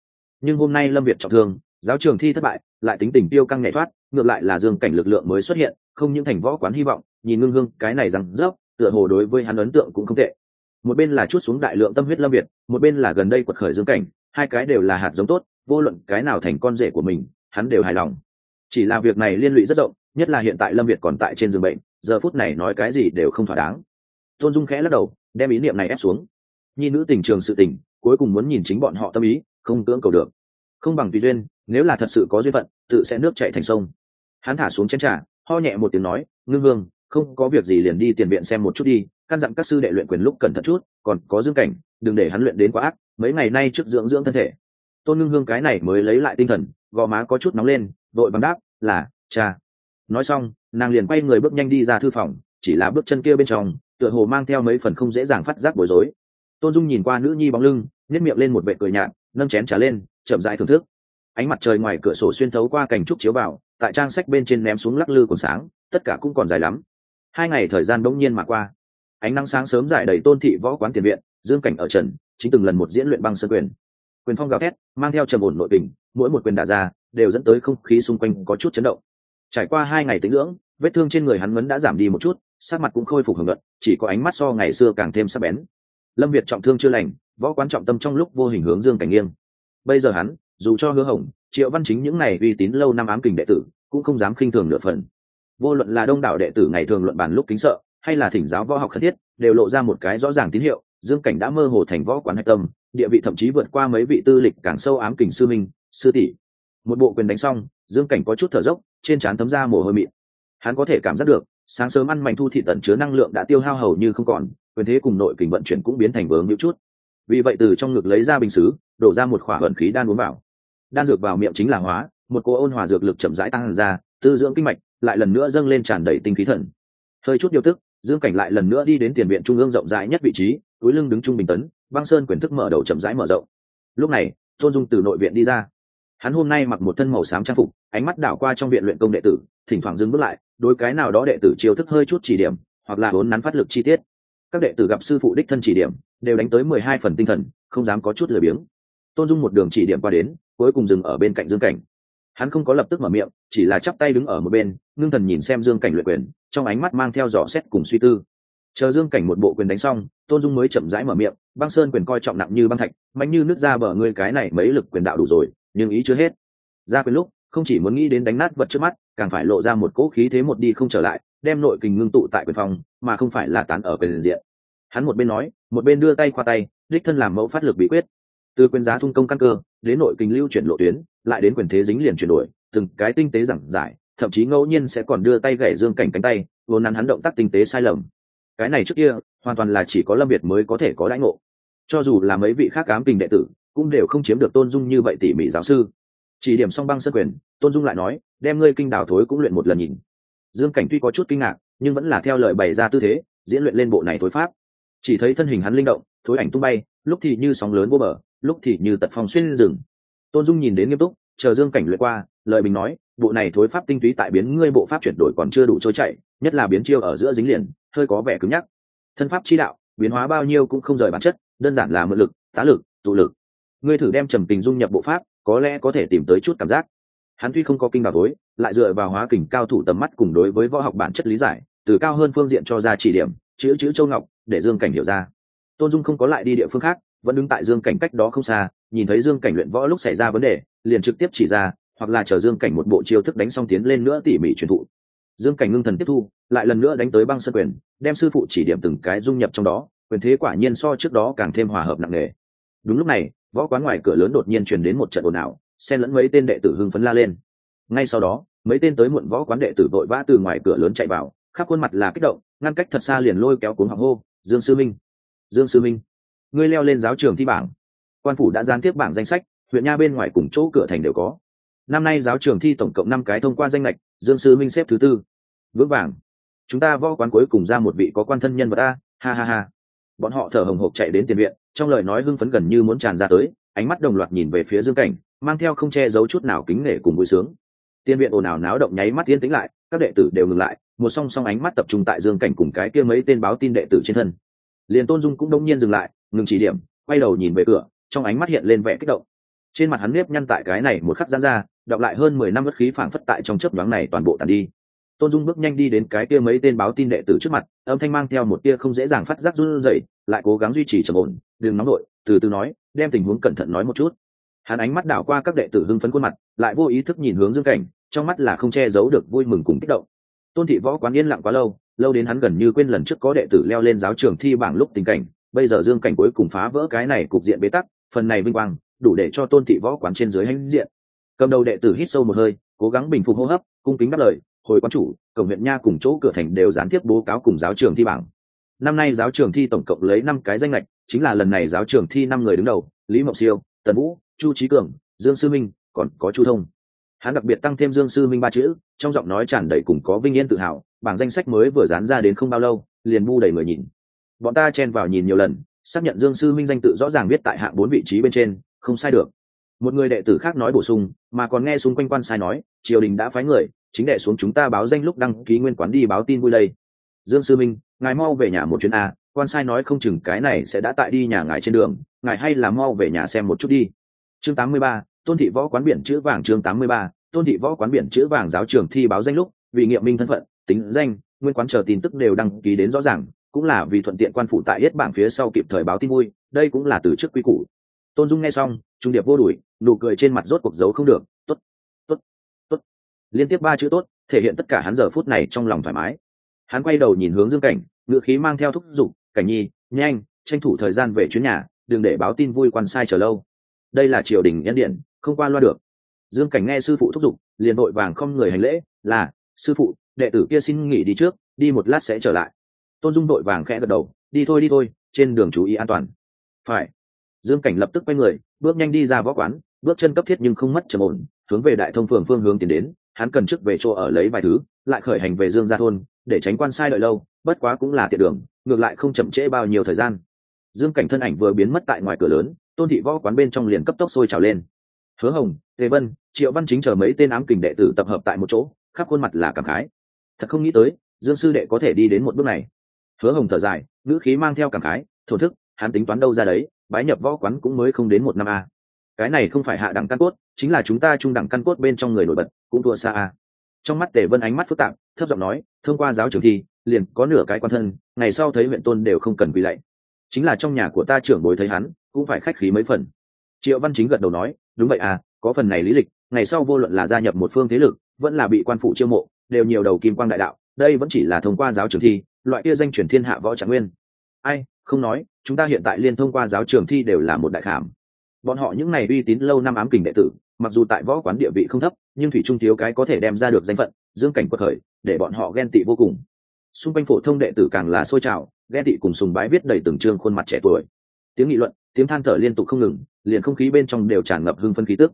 Nhưng hôm nay lâm việt trọng thương, giáo trường thi thất bại, lại tính tình tiêu căng nhảy thoát, ngược lại là dương cảnh lực lượng mới xuất hiện, không những thành võ quán hy vọng, nhìn ngưng hương, cái này rằng dốc, tựa hồ đối với hắn ấn tượng cũng không tệ. Một bên là chút xuống đại lượng tâm huyết lâm việt, một bên là gần đây quật khởi dương cảnh, hai cái đều là hạt giống tốt, vô luận cái nào thành con rể của mình, hắn đều hài lòng chỉ là việc này liên lụy rất rộng, nhất là hiện tại lâm việt còn tại trên giường bệnh, giờ phút này nói cái gì đều không thỏa đáng. Tôn dung khẽ lắc đầu, đem ý niệm này ép xuống. Nhi nữ tình trường sự tình, cuối cùng muốn nhìn chính bọn họ tâm ý, không cưỡng cầu được. Không bằng tùy duyên, nếu là thật sự có duyên phận, tự sẽ nước chạy thành sông. Hắn thả xuống chén trà, ho nhẹ một tiếng nói, ngưng hương không có việc gì liền đi tiền viện xem một chút đi, căn dặn các sư đệ luyện quyền lúc cẩn thận chút, còn có dương cảnh, đừng để hắn luyện đến quá ác, mấy ngày nay trước dưỡng dưỡng thân thể. Tôn ngưng hương cái này mới lấy lại tinh thần, gò má có chút nóng lên vội bằng đáp, là, cha. Nói xong, nàng liền quay người bước nhanh đi ra thư phòng, chỉ là bước chân kia bên trong, tựa hồ mang theo mấy phần không dễ dàng phát giác bối rối. Tôn dung nhìn qua nữ nhi bóng lưng nhét miệng lên một vệ cười nhạt, nâng chén trả lên, chậm rãi thưởng thức. Ánh mặt trời ngoài cửa sổ xuyên thấu qua cành trúc chiếu vào, tại trang sách bên trên ném xuống lắc lư còn sáng, tất cả cũng còn dài lắm. Hai ngày thời gian bỗng nhiên mà qua. Ánh nắng sáng sớm giải đầy tôn thị võ quán tiền viện, dương cảnh ở trần, chính từng lần một diễn luyện băng sân quyền. Quyền phong gào thét, mang theo trầm ổn nội tình mỗi một quyền đả ra, đều dẫn tới không khí xung quanh có chút chấn động. Trải qua hai ngày tĩnh dưỡng, vết thương trên người hắn vẫn đã giảm đi một chút, sắc mặt cũng khôi phục hưởng luận chỉ có ánh mắt so ngày xưa càng thêm sắc bén. Lâm việt trọng thương chưa lành, võ quán trọng tâm trong lúc vô hình hướng dương cảnh nghiêng. Bây giờ hắn, dù cho hứa hồng, triệu văn chính những này uy tín lâu năm ám kình đệ tử, cũng không dám khinh thường nửa phần. Vô luận là đông đảo đệ tử ngày thường luận bàn lúc kính sợ, hay là thỉnh giáo võ học khẩn thiết, đều lộ ra một cái rõ ràng tín hiệu, dương cảnh đã mơ hồ thành võ quán hạch tâm địa vị thậm chí vượt qua mấy vị tư lịch càng sâu ám kình sư minh, sư tỷ. Một bộ quyền đánh xong, dương cảnh có chút thở dốc, trên trán thấm ra mồ hôi mịn. Hắn có thể cảm giác được, sáng sớm ăn mảnh thu thị tận chứa năng lượng đã tiêu hao hầu như không còn, quyền thế cùng nội kình vận chuyển cũng biến thành vướng hữu chút. Vì vậy từ trong ngực lấy ra bình xứ, đổ ra một khỏa vận khí đan uống vào. Đan dược vào miệng chính là hóa, một cô ôn hòa dược lực chậm rãi tăng ra, tư dưỡng kinh mạch lại lần nữa dâng lên tràn đầy tinh khí thần. Hơi chút điều tức, dương cảnh lại lần nữa đi đến tiền viện trung ương rộng rãi nhất vị trí, túi lưng đứng trung bình tấn băng sơn quyền thức mở đầu chậm rãi mở rộng. Lúc này, tôn dung từ nội viện đi ra. Hắn hôm nay mặc một thân màu xám trang phục, ánh mắt đảo qua trong viện luyện công đệ tử, thỉnh thoảng dừng bước lại, đối cái nào đó đệ tử chiêu thức hơi chút chỉ điểm, hoặc là vốn nắn phát lực chi tiết. Các đệ tử gặp sư phụ đích thân chỉ điểm, đều đánh tới mười hai phần tinh thần, không dám có chút lười biếng. Tôn dung một đường chỉ điểm qua đến, cuối cùng dừng ở bên cạnh dương cảnh. Hắn không có lập tức mở miệng, chỉ là chắp tay đứng ở một bên, ngưng thần nhìn xem dương cảnh luyện quyền, trong ánh mắt mang theo dò xét cùng suy tư. Chờ dương cảnh một bộ quyền đánh xong, tôn dung mới chậm rãi mở miệng băng sơn quyền coi trọng nặng như băng thạch, mạnh như nước ra bờ ngươi cái này mấy lực quyền đạo đủ rồi, nhưng ý chưa hết. Ra quyền lúc, không chỉ muốn nghĩ đến đánh nát vật trước mắt, càng phải lộ ra một cỗ khí thế một đi không trở lại, đem nội kình ngưng tụ tại quyền phòng, mà không phải là tán ở quyền diện. Hắn một bên nói, một bên đưa tay qua tay, đích thân làm mẫu phát lực bí quyết. Từ quyền giá thung công căn cơ, đến nội kình lưu chuyển lộ tuyến, lại đến quyền thế dính liền chuyển đổi, từng cái tinh tế giảng giải, thậm chí ngẫu nhiên sẽ còn đưa tay gãy dương cảnh cánh tay vốn nắn hắn động tác tinh tế sai lầm. Cái này trước kia hoàn toàn là chỉ có lâm việt mới có thể có đãi ngộ. Cho dù là mấy vị khác cám tình đệ tử, cũng đều không chiếm được tôn dung như vậy tỉ mỉ giáo sư. Chỉ điểm song băng sân quyền, tôn dung lại nói, đem ngươi kinh đảo thối cũng luyện một lần nhìn. Dương cảnh tuy có chút kinh ngạc, nhưng vẫn là theo lời bày ra tư thế, diễn luyện lên bộ này thối pháp. Chỉ thấy thân hình hắn linh động, thối ảnh tung bay, lúc thì như sóng lớn vô bờ, lúc thì như tật phong xuyên rừng. Tôn dung nhìn đến nghiêm túc, chờ dương cảnh luyện qua, lời bình nói, bộ này thối pháp tinh túy tại biến ngươi bộ pháp chuyển đổi còn chưa đủ trôi chảy, nhất là biến chiêu ở giữa dính liền, hơi có vẻ cứng nhắc thân pháp chi đạo, biến hóa bao nhiêu cũng không rời bản chất, đơn giản là mượn lực, tá lực, tụ lực. Ngươi thử đem trầm tình dung nhập bộ pháp, có lẽ có thể tìm tới chút cảm giác. Hắn tuy không có kinh bà gối lại dựa vào hóa kình cao thủ tầm mắt cùng đối với võ học bản chất lý giải, từ cao hơn phương diện cho ra chỉ điểm, chữ chữ châu ngọc, để dương cảnh hiểu ra. Tôn dung không có lại đi địa phương khác, vẫn đứng tại dương cảnh cách đó không xa, nhìn thấy dương cảnh luyện võ lúc xảy ra vấn đề, liền trực tiếp chỉ ra, hoặc là chờ dương cảnh một bộ chiêu thức đánh xong tiến lên nữa tỉ mỉ truyền thụ dương cảnh ngưng thần tiếp thu, lại lần nữa đánh tới băng sân quyền, đem sư phụ chỉ điểm từng cái dung nhập trong đó, quyền thế quả nhiên so trước đó càng thêm hòa hợp nặng nề. Đúng lúc này, võ quán ngoài cửa lớn đột nhiên truyền đến một trận ồn ào, xen lẫn mấy tên đệ tử hưng phấn la lên. Ngay sau đó, mấy tên tới muộn võ quán đệ tử vội vã từ ngoài cửa lớn chạy vào, khắp khuôn mặt là kích động, ngăn cách thật xa liền lôi kéo cuốn hoàng hô, dương sư minh! Dương sư minh! Ngươi leo lên giáo trường thi bảng. Quan phủ đã gián tiếp bảng danh sách, huyện nha bên ngoài cùng chỗ cửa thành đều có năm nay giáo trường thi tổng cộng năm cái thông qua danh lệch, dương sư minh xếp thứ tư. Vững vàng. Chúng ta võ quán cuối cùng ra một vị có quan thân nhân vật a, ha ha ha. Bọn họ thở hồng hộc chạy đến tiền viện, trong lời nói hưng phấn gần như muốn tràn ra tới, ánh mắt đồng loạt nhìn về phía dương cảnh, mang theo không che giấu chút nào kính nể cùng vui sướng. Tiền viện ồn ào náo động nháy mắt tiến tĩnh lại, các đệ tử đều ngừng lại, một song song ánh mắt tập trung tại dương cảnh cùng cái kia mấy tên báo tin đệ tử trên thân. Liền tôn dung cũng đông nhiên dừng lại, ngừng chỉ điểm, quay đầu nhìn về cửa, trong ánh mắt hiện lên vẻ kích động. Trên mặt hắn nếp nhăn tại cái này một khắc gian ra đọc lại hơn mười năm bất khí phảng phất tại trong chớp nhoáng này toàn bộ tàn đi. Tôn dung bước nhanh đi đến cái kia mấy tên báo tin đệ tử trước mặt, âm thanh mang theo một tia không dễ dàng phát giác run rẩy, lại cố gắng duy trì trầm ổn, đừng nóng nổi từ từ nói, đem tình huống cẩn thận nói một chút. Hắn ánh mắt đảo qua các đệ tử hưng phấn khuôn mặt, lại vô ý thức nhìn hướng dương cảnh, trong mắt là không che giấu được vui mừng cùng kích động. Tôn thị võ quán yên lặng quá lâu lâu đến hắn gần như quên lần trước có đệ tử leo lên giáo trường thi bảng lúc tình cảnh, bây giờ dương cảnh cuối cùng phá vỡ cái này cục diện bế tắc, phần này vinh quang, đủ để cho tôn thị võ quán trên dưới hãnh diện cầm đầu đệ tử hít sâu một hơi, cố gắng bình phục hô hấp, cung kính đáp lời, hồi quán chủ, cổng huyện nha cùng chỗ cửa thành đều gián tiếp bố cáo cùng giáo trường thi bảng. Năm nay giáo trường thi tổng cộng lấy năm cái danh lệch chính là lần này giáo trường thi năm người đứng đầu, lý mộng siêu, tần vũ, chu trí cường, dương sư minh, còn có chu thông. Hắn đặc biệt tăng thêm dương sư minh ba chữ, trong giọng nói tràn đầy cùng có vinh yên tự hào, bảng danh sách mới vừa dán ra đến không bao lâu, liền bu đầy người nhìn. Bọn ta chen vào nhìn nhiều lần, xác nhận dương sư minh danh tự rõ ràng viết tại hạng bốn vị trí bên trên, không sai được một người đệ tử khác nói bổ sung mà còn nghe xung quanh quan sai nói triều đình đã phái người chính đệ xuống chúng ta báo danh lúc đăng ký nguyên quán đi báo tin vui đây. Dương sư minh ngài mau về nhà một chuyến a quan sai nói không chừng cái này sẽ đã tại đi nhà ngài trên đường ngài hay là mau về nhà xem một chút đi. Chương 83, tôn thị võ quán biển chữ vàng chương 83, tôn thị võ quán biển chữ vàng giáo trường thi báo danh lúc vì nghiệm minh thân phận tính danh nguyên quán chờ tin tức đều đăng ký đến rõ ràng cũng là vì thuận tiện quan phủ tại yết bảng phía sau kịp thời báo tin vui đây cũng là từ trước quy củ. Tôn dung nghe xong trung điệp vô đuổi nụ cười trên mặt rốt cuộc giấu không được, tốt tốt tốt. Liên tiếp ba chữ tốt thể hiện tất cả hắn giờ phút này trong lòng thoải mái. Hắn quay đầu nhìn hướng dương cảnh ngựa khí mang theo thúc giục, cảnh nhi, nhanh, tranh thủ thời gian về chuyến nhà, đừng để báo tin vui quan sai chờ lâu. Đây là triều đình nhân điện, không qua loa được. Dương cảnh nghe sư phụ thúc giục, liền vội vàng không người hành lễ, là, sư phụ, đệ tử kia xin nghỉ đi trước, đi một lát sẽ trở lại. Tôn dung vội vàng khẽ gật đầu, đi thôi đi thôi, trên đường chú ý an toàn. Phải. Dương cảnh lập tức quay người bước nhanh đi ra võ quán, bước chân cấp thiết nhưng không mất trầm ổn, hướng về đại thông phường phương hướng tiến đến, hắn cần trước về chỗ ở lấy vài thứ, lại khởi hành về dương gia thôn, để tránh quan sai đợi lâu, bất quá cũng là tiện đường, ngược lại không chậm trễ bao nhiêu thời gian. Dương cảnh thân ảnh vừa biến mất tại ngoài cửa lớn, tôn thị võ quán bên trong liền cấp tốc sôi trào lên. Hứa hồng, tề vân, triệu văn chính chờ mấy tên ám kình đệ tử tập hợp tại một chỗ, khắp khuôn mặt là cảm khái. Thật không nghĩ tới, dương sư đệ có thể đi đến một bước này. Hứa hồng thở dài, ngữ khí mang theo cảm khái, thổ thức, hắn tính toán đâu ra đấy? Bái nhập võ quán cũng mới không đến một năm a. Cái này không phải hạ đẳng căn cốt, chính là chúng ta trung đẳng căn cốt bên trong người nổi bật, cũng thua xa a. Trong mắt tề vân ánh mắt phức tạp, thấp giọng nói, thông qua giáo trường thi, liền có nửa cái quan thân, ngày sau thấy huyện tôn đều không cần vì lạy. Chính là trong nhà của ta trưởng bối thấy hắn, cũng phải khách khí mấy phần. Triệu văn chính gật đầu nói, đúng vậy à có phần này lý lịch, ngày sau vô luận là gia nhập một phương thế lực, vẫn là bị quan phụ chiêu mộ, đều nhiều đầu kim quang đại đạo, đây vẫn chỉ là thông qua giáo trường thi, loại kia danh truyền thiên hạ võ trạng nguyên. Ai không nói, chúng ta hiện tại liên thông qua giáo trường thi đều là một đại khảm. Bọn họ những này uy tín lâu năm ám kình đệ tử, mặc dù tại võ quán địa vị không thấp, nhưng thủy trung thiếu cái có thể đem ra được danh phận, dương cảnh quật khởi, để bọn họ ghen tị vô cùng. Xung quanh phổ thông đệ tử càng là sôi trào, ghen tị cùng sùng bái viết đầy từng trương khuôn mặt trẻ tuổi. Tiếng nghị luận, tiếng than thở liên tục không ngừng, liền không khí bên trong đều tràn ngập hưng phân khí tức.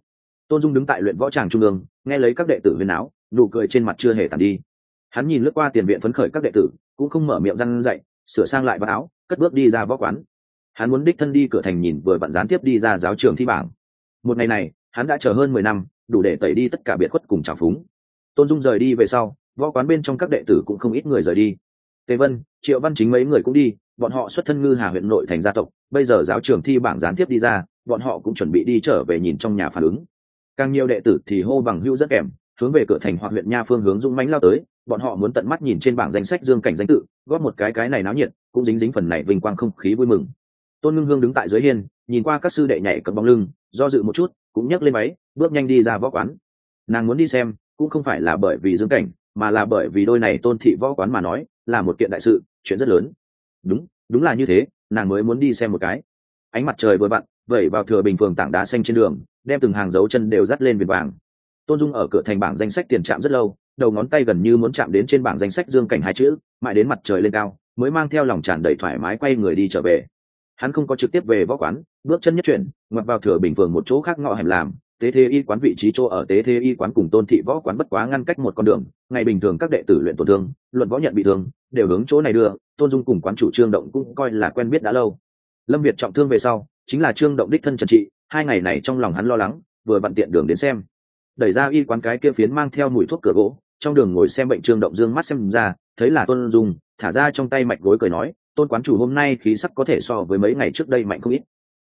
Tôn dung đứng tại luyện võ tràng trung ương, nghe lấy các đệ tử huyền áo nụ cười trên mặt chưa hề tàn đi. Hắn nhìn lướt qua tiền viện phấn khởi các đệ tử, cũng không mở miệng răn dậy sửa sang lại vào áo cất bước đi ra võ quán. Hắn muốn đích thân đi cửa thành nhìn vừa bạn gián tiếp đi ra giáo trường thi bảng. Một ngày này, hắn đã chờ hơn mười năm, đủ để tẩy đi tất cả biệt khuất cùng trào phúng. Tôn dung rời đi về sau, võ quán bên trong các đệ tử cũng không ít người rời đi. Tề vân, triệu văn chính mấy người cũng đi, bọn họ xuất thân ngư hà huyện nội thành gia tộc, bây giờ giáo trường thi bảng gián tiếp đi ra, bọn họ cũng chuẩn bị đi trở về nhìn trong nhà phản ứng. Càng nhiều đệ tử thì hô bằng hưu rất kèm, hướng về cửa thành hoặc huyện nha phương hướng dũng mánh lao tới, bọn họ muốn tận mắt nhìn trên bảng danh sách dương cảnh danh tự, góp một cái cái này náo nhiệt cũng dính dính phần này vinh quang không khí vui mừng. Tôn ngưng hương đứng tại dưới hiên, nhìn qua các sư đệ nhảy cầm bóng lưng, do dự một chút, cũng nhấc lên máy, bước nhanh đi ra võ quán. Nàng muốn đi xem, cũng không phải là bởi vì dương cảnh, mà là bởi vì đôi này tôn thị võ quán mà nói, là một kiện đại sự, chuyện rất lớn. Đúng đúng là như thế, nàng mới muốn đi xem một cái. Ánh mặt trời vừa vặn, vẩy vào thừa bình phường tảng đá xanh trên đường, đem từng hàng dấu chân đều dắt lên viền vàng. Tôn dung ở cửa thành bảng danh sách tiền trạm rất lâu, đầu ngón tay gần như muốn chạm đến trên bảng danh sách dương cảnh hai chữ, mãi đến mặt trời lên cao mới mang theo lòng tràn đầy thoải mái quay người đi trở về. Hắn không có trực tiếp về võ quán, bước chân nhất chuyển, ngoặt vào thừa bình phường một chỗ khác ngõ hẻm làm, tế thế y quán vị trí chỗ ở tế thế y quán cùng tôn thị võ quán bất quá ngăn cách một con đường, ngày bình thường các đệ tử luyện tổn thương, luận võ nhận bị thương, đều hướng chỗ này đưa, tôn dung cùng quán chủ trương động cũng coi là quen biết đã lâu. Lâm việt trọng thương về sau, chính là trương động đích thân trần trị, hai ngày này trong lòng hắn lo lắng, vừa bận tiện đường đến xem. Đẩy ra y quán cái kia phiến mang theo mùi thuốc cửa gỗ trong đường ngồi xem bệnh trương động dương mắt xem ra, thấy là tôn dung, thả ra trong tay mạch gối cười nói, tôn quán chủ, hôm nay khí sắc có thể so với mấy ngày trước đây mạnh không ít.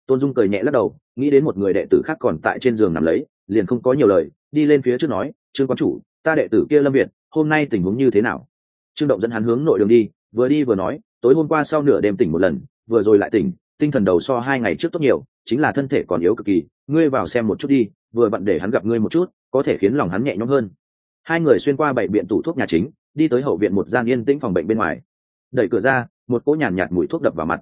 Tôn dung cười nhẹ lắc đầu, nghĩ đến một người đệ tử khác còn tại trên giường nằm lấy, liền không có nhiều lời, đi lên phía trước nói, trương quán chủ, ta đệ tử kia lâm việt, hôm nay tình huống như thế nào? Trương động dẫn hắn hướng nội đường đi, vừa đi vừa nói, tối hôm qua sau nửa đêm tỉnh một lần, vừa rồi lại tỉnh, tinh thần đầu so hai ngày trước tốt nhiều, chính là thân thể còn yếu cực kỳ, ngươi vào xem một chút đi, vừa bận để hắn gặp ngươi một chút, có thể khiến lòng hắn nhẹ nhõm hơn hai người xuyên qua bảy biện tủ thuốc nhà chính đi tới hậu viện một gian yên tĩnh phòng bệnh bên ngoài. Đẩy cửa ra một cỗ nhàn nhạt, nhạt mùi thuốc đập vào mặt.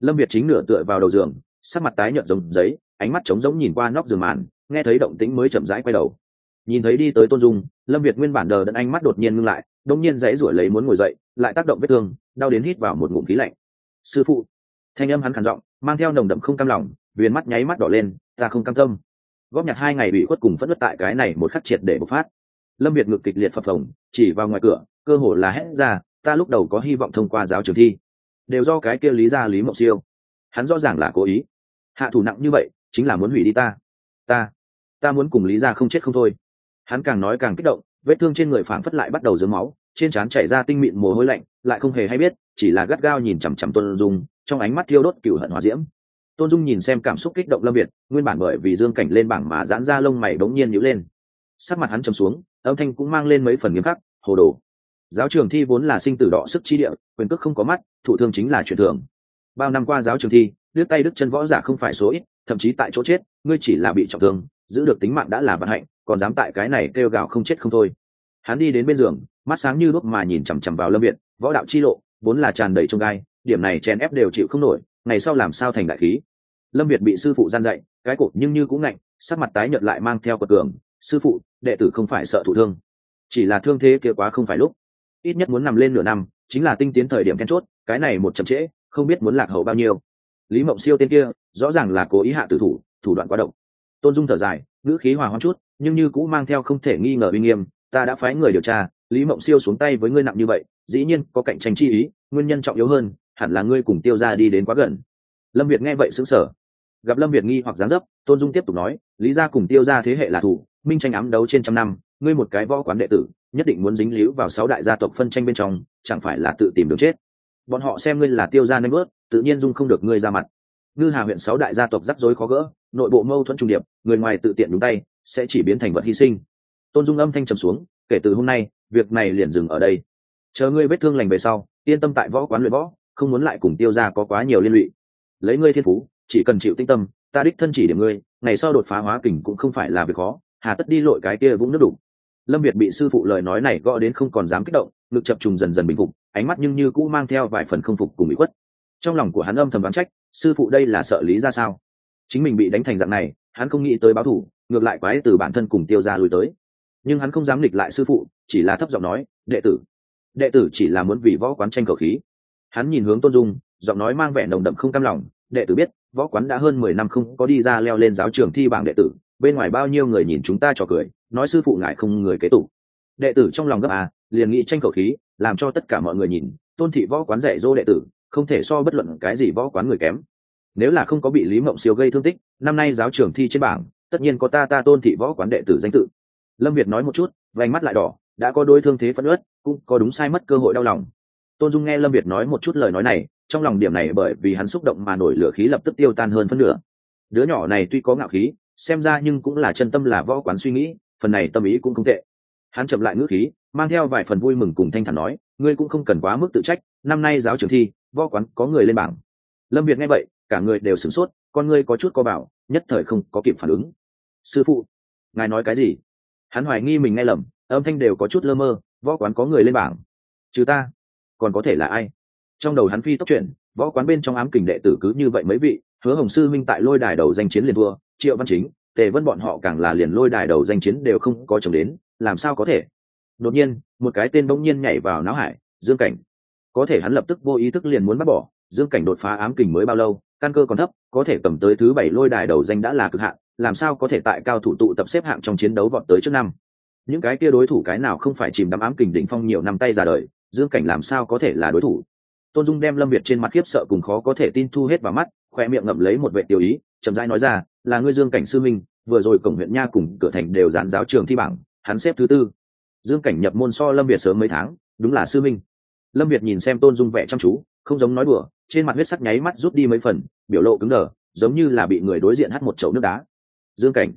Lâm việt chính nửa tựa vào đầu giường sắc mặt tái nhợt giống giấy ánh mắt trống giống nhìn qua nóc giường màn nghe thấy động tĩnh mới chậm rãi quay đầu. Nhìn thấy đi tới tôn dung lâm việt nguyên bản đờ đẫn ánh mắt đột nhiên ngưng lại đông nhiên dãy rủi lấy muốn ngồi dậy lại tác động vết thương đau đến hít vào một ngụm khí lạnh. Sư phụ. Thanh âm hắn khản giọng mang theo nồng đậm không cam lòng viền mắt nháy mắt đỏ lên ta không cam tâm. Góp nhặt hai ngày bị khuất cùng phẫn nứt tại cái này một khắc triệt để bộc phát lâm việt ngực kịch liệt phập phồng, chỉ vào ngoài cửa, cơ hồ là hét ra, ta lúc đầu có hy vọng thông qua giáo trường thi. Đều do cái kia lý ra lý mộng siêu. Hắn rõ ràng là cố ý. Hạ thủ nặng như vậy, chính là muốn hủy đi ta. Ta ta muốn cùng lý ra không chết không thôi. Hắn càng nói càng kích động, vết thương trên người phảng phất lại bắt đầu dướng máu, trên trán chảy ra tinh mịn mồ hôi lạnh, lại không hề hay biết, chỉ là gắt gao nhìn chằm chằm tôn dung, trong ánh mắt thiêu đốt cựu hận hòa diễm. Tôn dung nhìn xem cảm xúc kích động lâm việt, nguyên bản bởi vì dương cảnh lên bảng mà giãn ra lông mày đống nhiên nhữ lên. Sắc mặt hắn trầm xuống âm thanh cũng mang lên mấy phần nghiêm khắc, hồ đồ. Giáo trường thi vốn là sinh tử đỏ sức chi địa, quyền cước không có mắt, thủ thương chính là chuyện thường. Bao năm qua giáo trường thi đứt tay đứt chân võ giả không phải số ít, thậm chí tại chỗ chết, ngươi chỉ là bị trọng thương, giữ được tính mạng đã là vận hạnh, còn dám tại cái này kêu gào không chết không thôi. Hắn đi đến bên giường, mắt sáng như lúc mà nhìn chằm chằm vào lâm viện võ đạo chi lộ, vốn là tràn đầy trông gai, điểm này chèn ép đều chịu không nổi, ngày sau làm sao thành đại khí? Lâm việt bị sư phụ gian dạy, cái cột nhưng như cũng ngạnh, sắc mặt tái nhợt lại mang theo quật cường sư phụ, đệ tử không phải sợ thụ thương. Chỉ là thương thế kia quá không phải lúc. Ít nhất muốn nằm lên nửa năm, chính là tinh tiến thời điểm then chốt, cái này một chậm trễ, không biết muốn lạc hậu bao nhiêu. Lý mộng siêu tên kia, rõ ràng là cố ý hạ tử thủ thủ đoạn quá độc. Tôn dung thở dài, ngữ khí hòa hoãn chút, nhưng như cũng mang theo không thể nghi ngờ uy nghiêm, ta đã phái người điều tra, lý mộng siêu xuống tay với ngươi nặng như vậy, dĩ nhiên có cạnh tranh chi ý, nguyên nhân trọng yếu hơn, hẳn là ngươi cùng tiêu ra đi đến quá gần. Lâm việt nghe vậy xứng sở gặp lâm việt nghi hoặc gián dấp, tôn dung tiếp tục nói, lý ra cùng tiêu ra thế hệ là thủ minh tranh ám đấu trên trăm năm, ngươi một cái võ quán đệ tử, nhất định muốn dính líu vào sáu đại gia tộc phân tranh bên trong, chẳng phải là tự tìm đường chết. Bọn họ xem ngươi là tiêu gia nanh bớt tự nhiên dung không được ngươi ra mặt. Ngư hà huyện sáu đại gia tộc rắc rối khó gỡ, nội bộ mâu thuẫn trung điệp, người ngoài tự tiện đúng tay, sẽ chỉ biến thành vật hy sinh. Tôn dung âm thanh trầm xuống, kể từ hôm nay, việc này liền dừng ở đây. Chờ ngươi vết thương lành về sau, yên tâm tại võ quán luyện võ, không muốn lại cùng tiêu ra có quá nhiều liên lụy. Lấy ngươi thiên phú, chỉ cần chịu tinh tâm, ta đích thân chỉ điểm ngươi, ngày sau đột phá hóa kình cũng không phải là việc khó hà tất đi lội cái kia vũng nước đủ lâm việt bị sư phụ lời nói này gõ đến không còn dám kích động, ngực chập trùng dần dần bình phục, ánh mắt nhưng như cũ mang theo vài phần không phục cùng bị khuất. Trong lòng của hắn âm thầm ván trách, sư phụ đây là sợ lý ra sao? Chính mình bị đánh thành dạng này, hắn không nghĩ tới báo thủ, ngược lại quái từ bản thân cùng tiêu ra lùi tới. Nhưng hắn không dám nghịch lại sư phụ, chỉ là thấp giọng nói, đệ tử đệ tử chỉ là muốn vì võ quán tranh cầu khí. Hắn nhìn hướng tôn dung, giọng nói mang vẻ nồng đậm không cam lòng, đệ tử biết, võ quán đã hơn mười năm không có đi ra leo lên giáo trường thi bảng đệ tử bên ngoài bao nhiêu người nhìn chúng ta trò cười, nói sư phụ ngại không người kế tục. Đệ tử trong lòng gấp à liền nghĩ tranh cầu khí, làm cho tất cả mọi người nhìn, tôn thị võ quán dạy dỗ đệ tử, không thể so bất luận cái gì võ quán người kém. Nếu là không có bị lý mộng siêu gây thương tích, năm nay giáo trường thi trên bảng, tất nhiên có ta ta tôn thị võ quán đệ tử danh tự. Lâm việt nói một chút, vành mắt lại đỏ, đã có đôi thương thế phân ớt cũng có đúng sai mất cơ hội đau lòng. Tôn dung nghe lâm việt nói một chút lời nói này, trong lòng điểm này bởi vì hắn xúc động mà nổi lửa khí lập tức tiêu tan hơn phân nửa. Đứa nhỏ này tuy có ngạo khí xem ra nhưng cũng là chân tâm là võ quán suy nghĩ, phần này tâm ý cũng không tệ. Hắn chậm lại ngữ khí, mang theo vài phần vui mừng cùng thanh thản nói, ngươi cũng không cần quá mức tự trách, năm nay giáo trường thi, võ quán có người lên bảng. Lâm việt nghe vậy, cả người đều sửng sốt, con ngươi có chút co bảo, nhất thời không có kịp phản ứng. Sư phụ, ngài nói cái gì? Hắn hoài nghi mình nghe lầm, âm thanh đều có chút lơ mơ, võ quán có người lên bảng? Trừ ta, còn có thể là ai? Trong đầu hắn phi tốc chuyển, võ quán bên trong ám kình đệ tử cứ như vậy mấy vị, hứa hồng sư minh tại lôi đài đầu danh chiến liền thua triệu văn chính, tề vân bọn họ càng là liền lôi đài đầu danh chiến đều không có chồng đến, làm sao có thể? Đột nhiên, một cái tên bỗng nhiên nhảy vào não hải, dương cảnh. Có thể hắn lập tức vô ý thức liền muốn bắt bỏ, dương cảnh đột phá ám kình mới bao lâu, căn cơ còn thấp, có thể cầm tới thứ bảy lôi đài đầu danh đã là cực hạn, làm sao có thể tại cao thủ tụ tập xếp hạng trong chiến đấu vọt tới trước năm? Những cái kia đối thủ cái nào không phải chìm đắm ám kình đỉnh phong nhiều năm tay ra đời, dương cảnh làm sao có thể là đối thủ? Tôn dung đem lâm việt trên mặt khiếp sợ cùng khó có thể tin thu hết vào mắt, khoe miệng ngậm lấy một vệ tiêu ý, chậm rãi nói ra là ngươi dương cảnh sư minh, vừa rồi cổng huyện nha cùng cửa thành đều dán giáo trường thi bảng, hắn xếp thứ tư. Dương cảnh nhập môn so lâm việt sớm mấy tháng, đúng là sư minh. Lâm việt nhìn xem tôn dung vẻ chăm chú, không giống nói đùa, trên mặt huyết sắc nháy mắt rút đi mấy phần, biểu lộ cứng đờ, giống như là bị người đối diện hắt một chậu nước đá. Dương cảnh,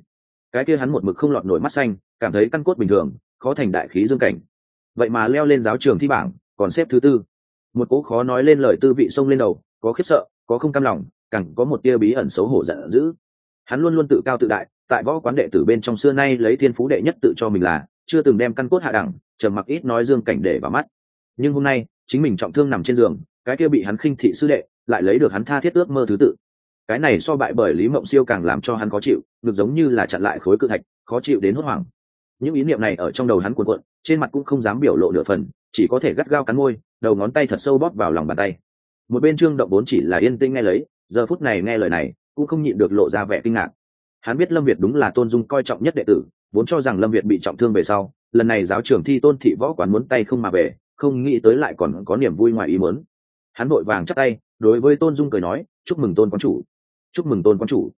cái kia hắn một mực không lọt nổi mắt xanh, cảm thấy căn cốt bình thường, khó thành đại khí dương cảnh. Vậy mà leo lên giáo trường thi bảng, còn xếp thứ tư. Một cố khó nói lên lời tư vị xông lên đầu, có khiếp sợ, có không cam lòng, càng có một tia bí ẩn xấu hổ giận dữ hắn luôn luôn tự cao tự đại, tại võ quán đệ tử bên trong xưa nay lấy thiên phú đệ nhất tự cho mình là, chưa từng đem căn cốt hạ đẳng, trầm mặc ít nói dương cảnh để vào mắt. Nhưng hôm nay, chính mình trọng thương nằm trên giường, cái kia bị hắn khinh thị sư đệ, lại lấy được hắn tha thiết ước mơ thứ tự. Cái này so bại bởi lý mộng siêu càng làm cho hắn khó chịu, ngược giống như là chặn lại khối cự thạch, khó chịu đến hốt hoảng. Những ý niệm này ở trong đầu hắn cuộn cuộn, trên mặt cũng không dám biểu lộ nửa phần, chỉ có thể gắt gao cắn môi, đầu ngón tay thật sâu bóp vào lòng bàn tay. Một bên trương động vốn chỉ là yên tĩnh nghe lấy, giờ phút này nghe lời này cũng không nhịn được lộ ra vẻ kinh ngạc. Hắn biết lâm việt đúng là tôn dung coi trọng nhất đệ tử, vốn cho rằng lâm việt bị trọng thương về sau, lần này giáo trưởng thi tôn thị võ quán muốn tay không mà về, không nghĩ tới lại còn có niềm vui ngoài ý muốn. Hắn vội vàng chắc tay, đối với tôn dung cười nói, chúc mừng tôn quán chủ. Chúc mừng tôn quán chủ.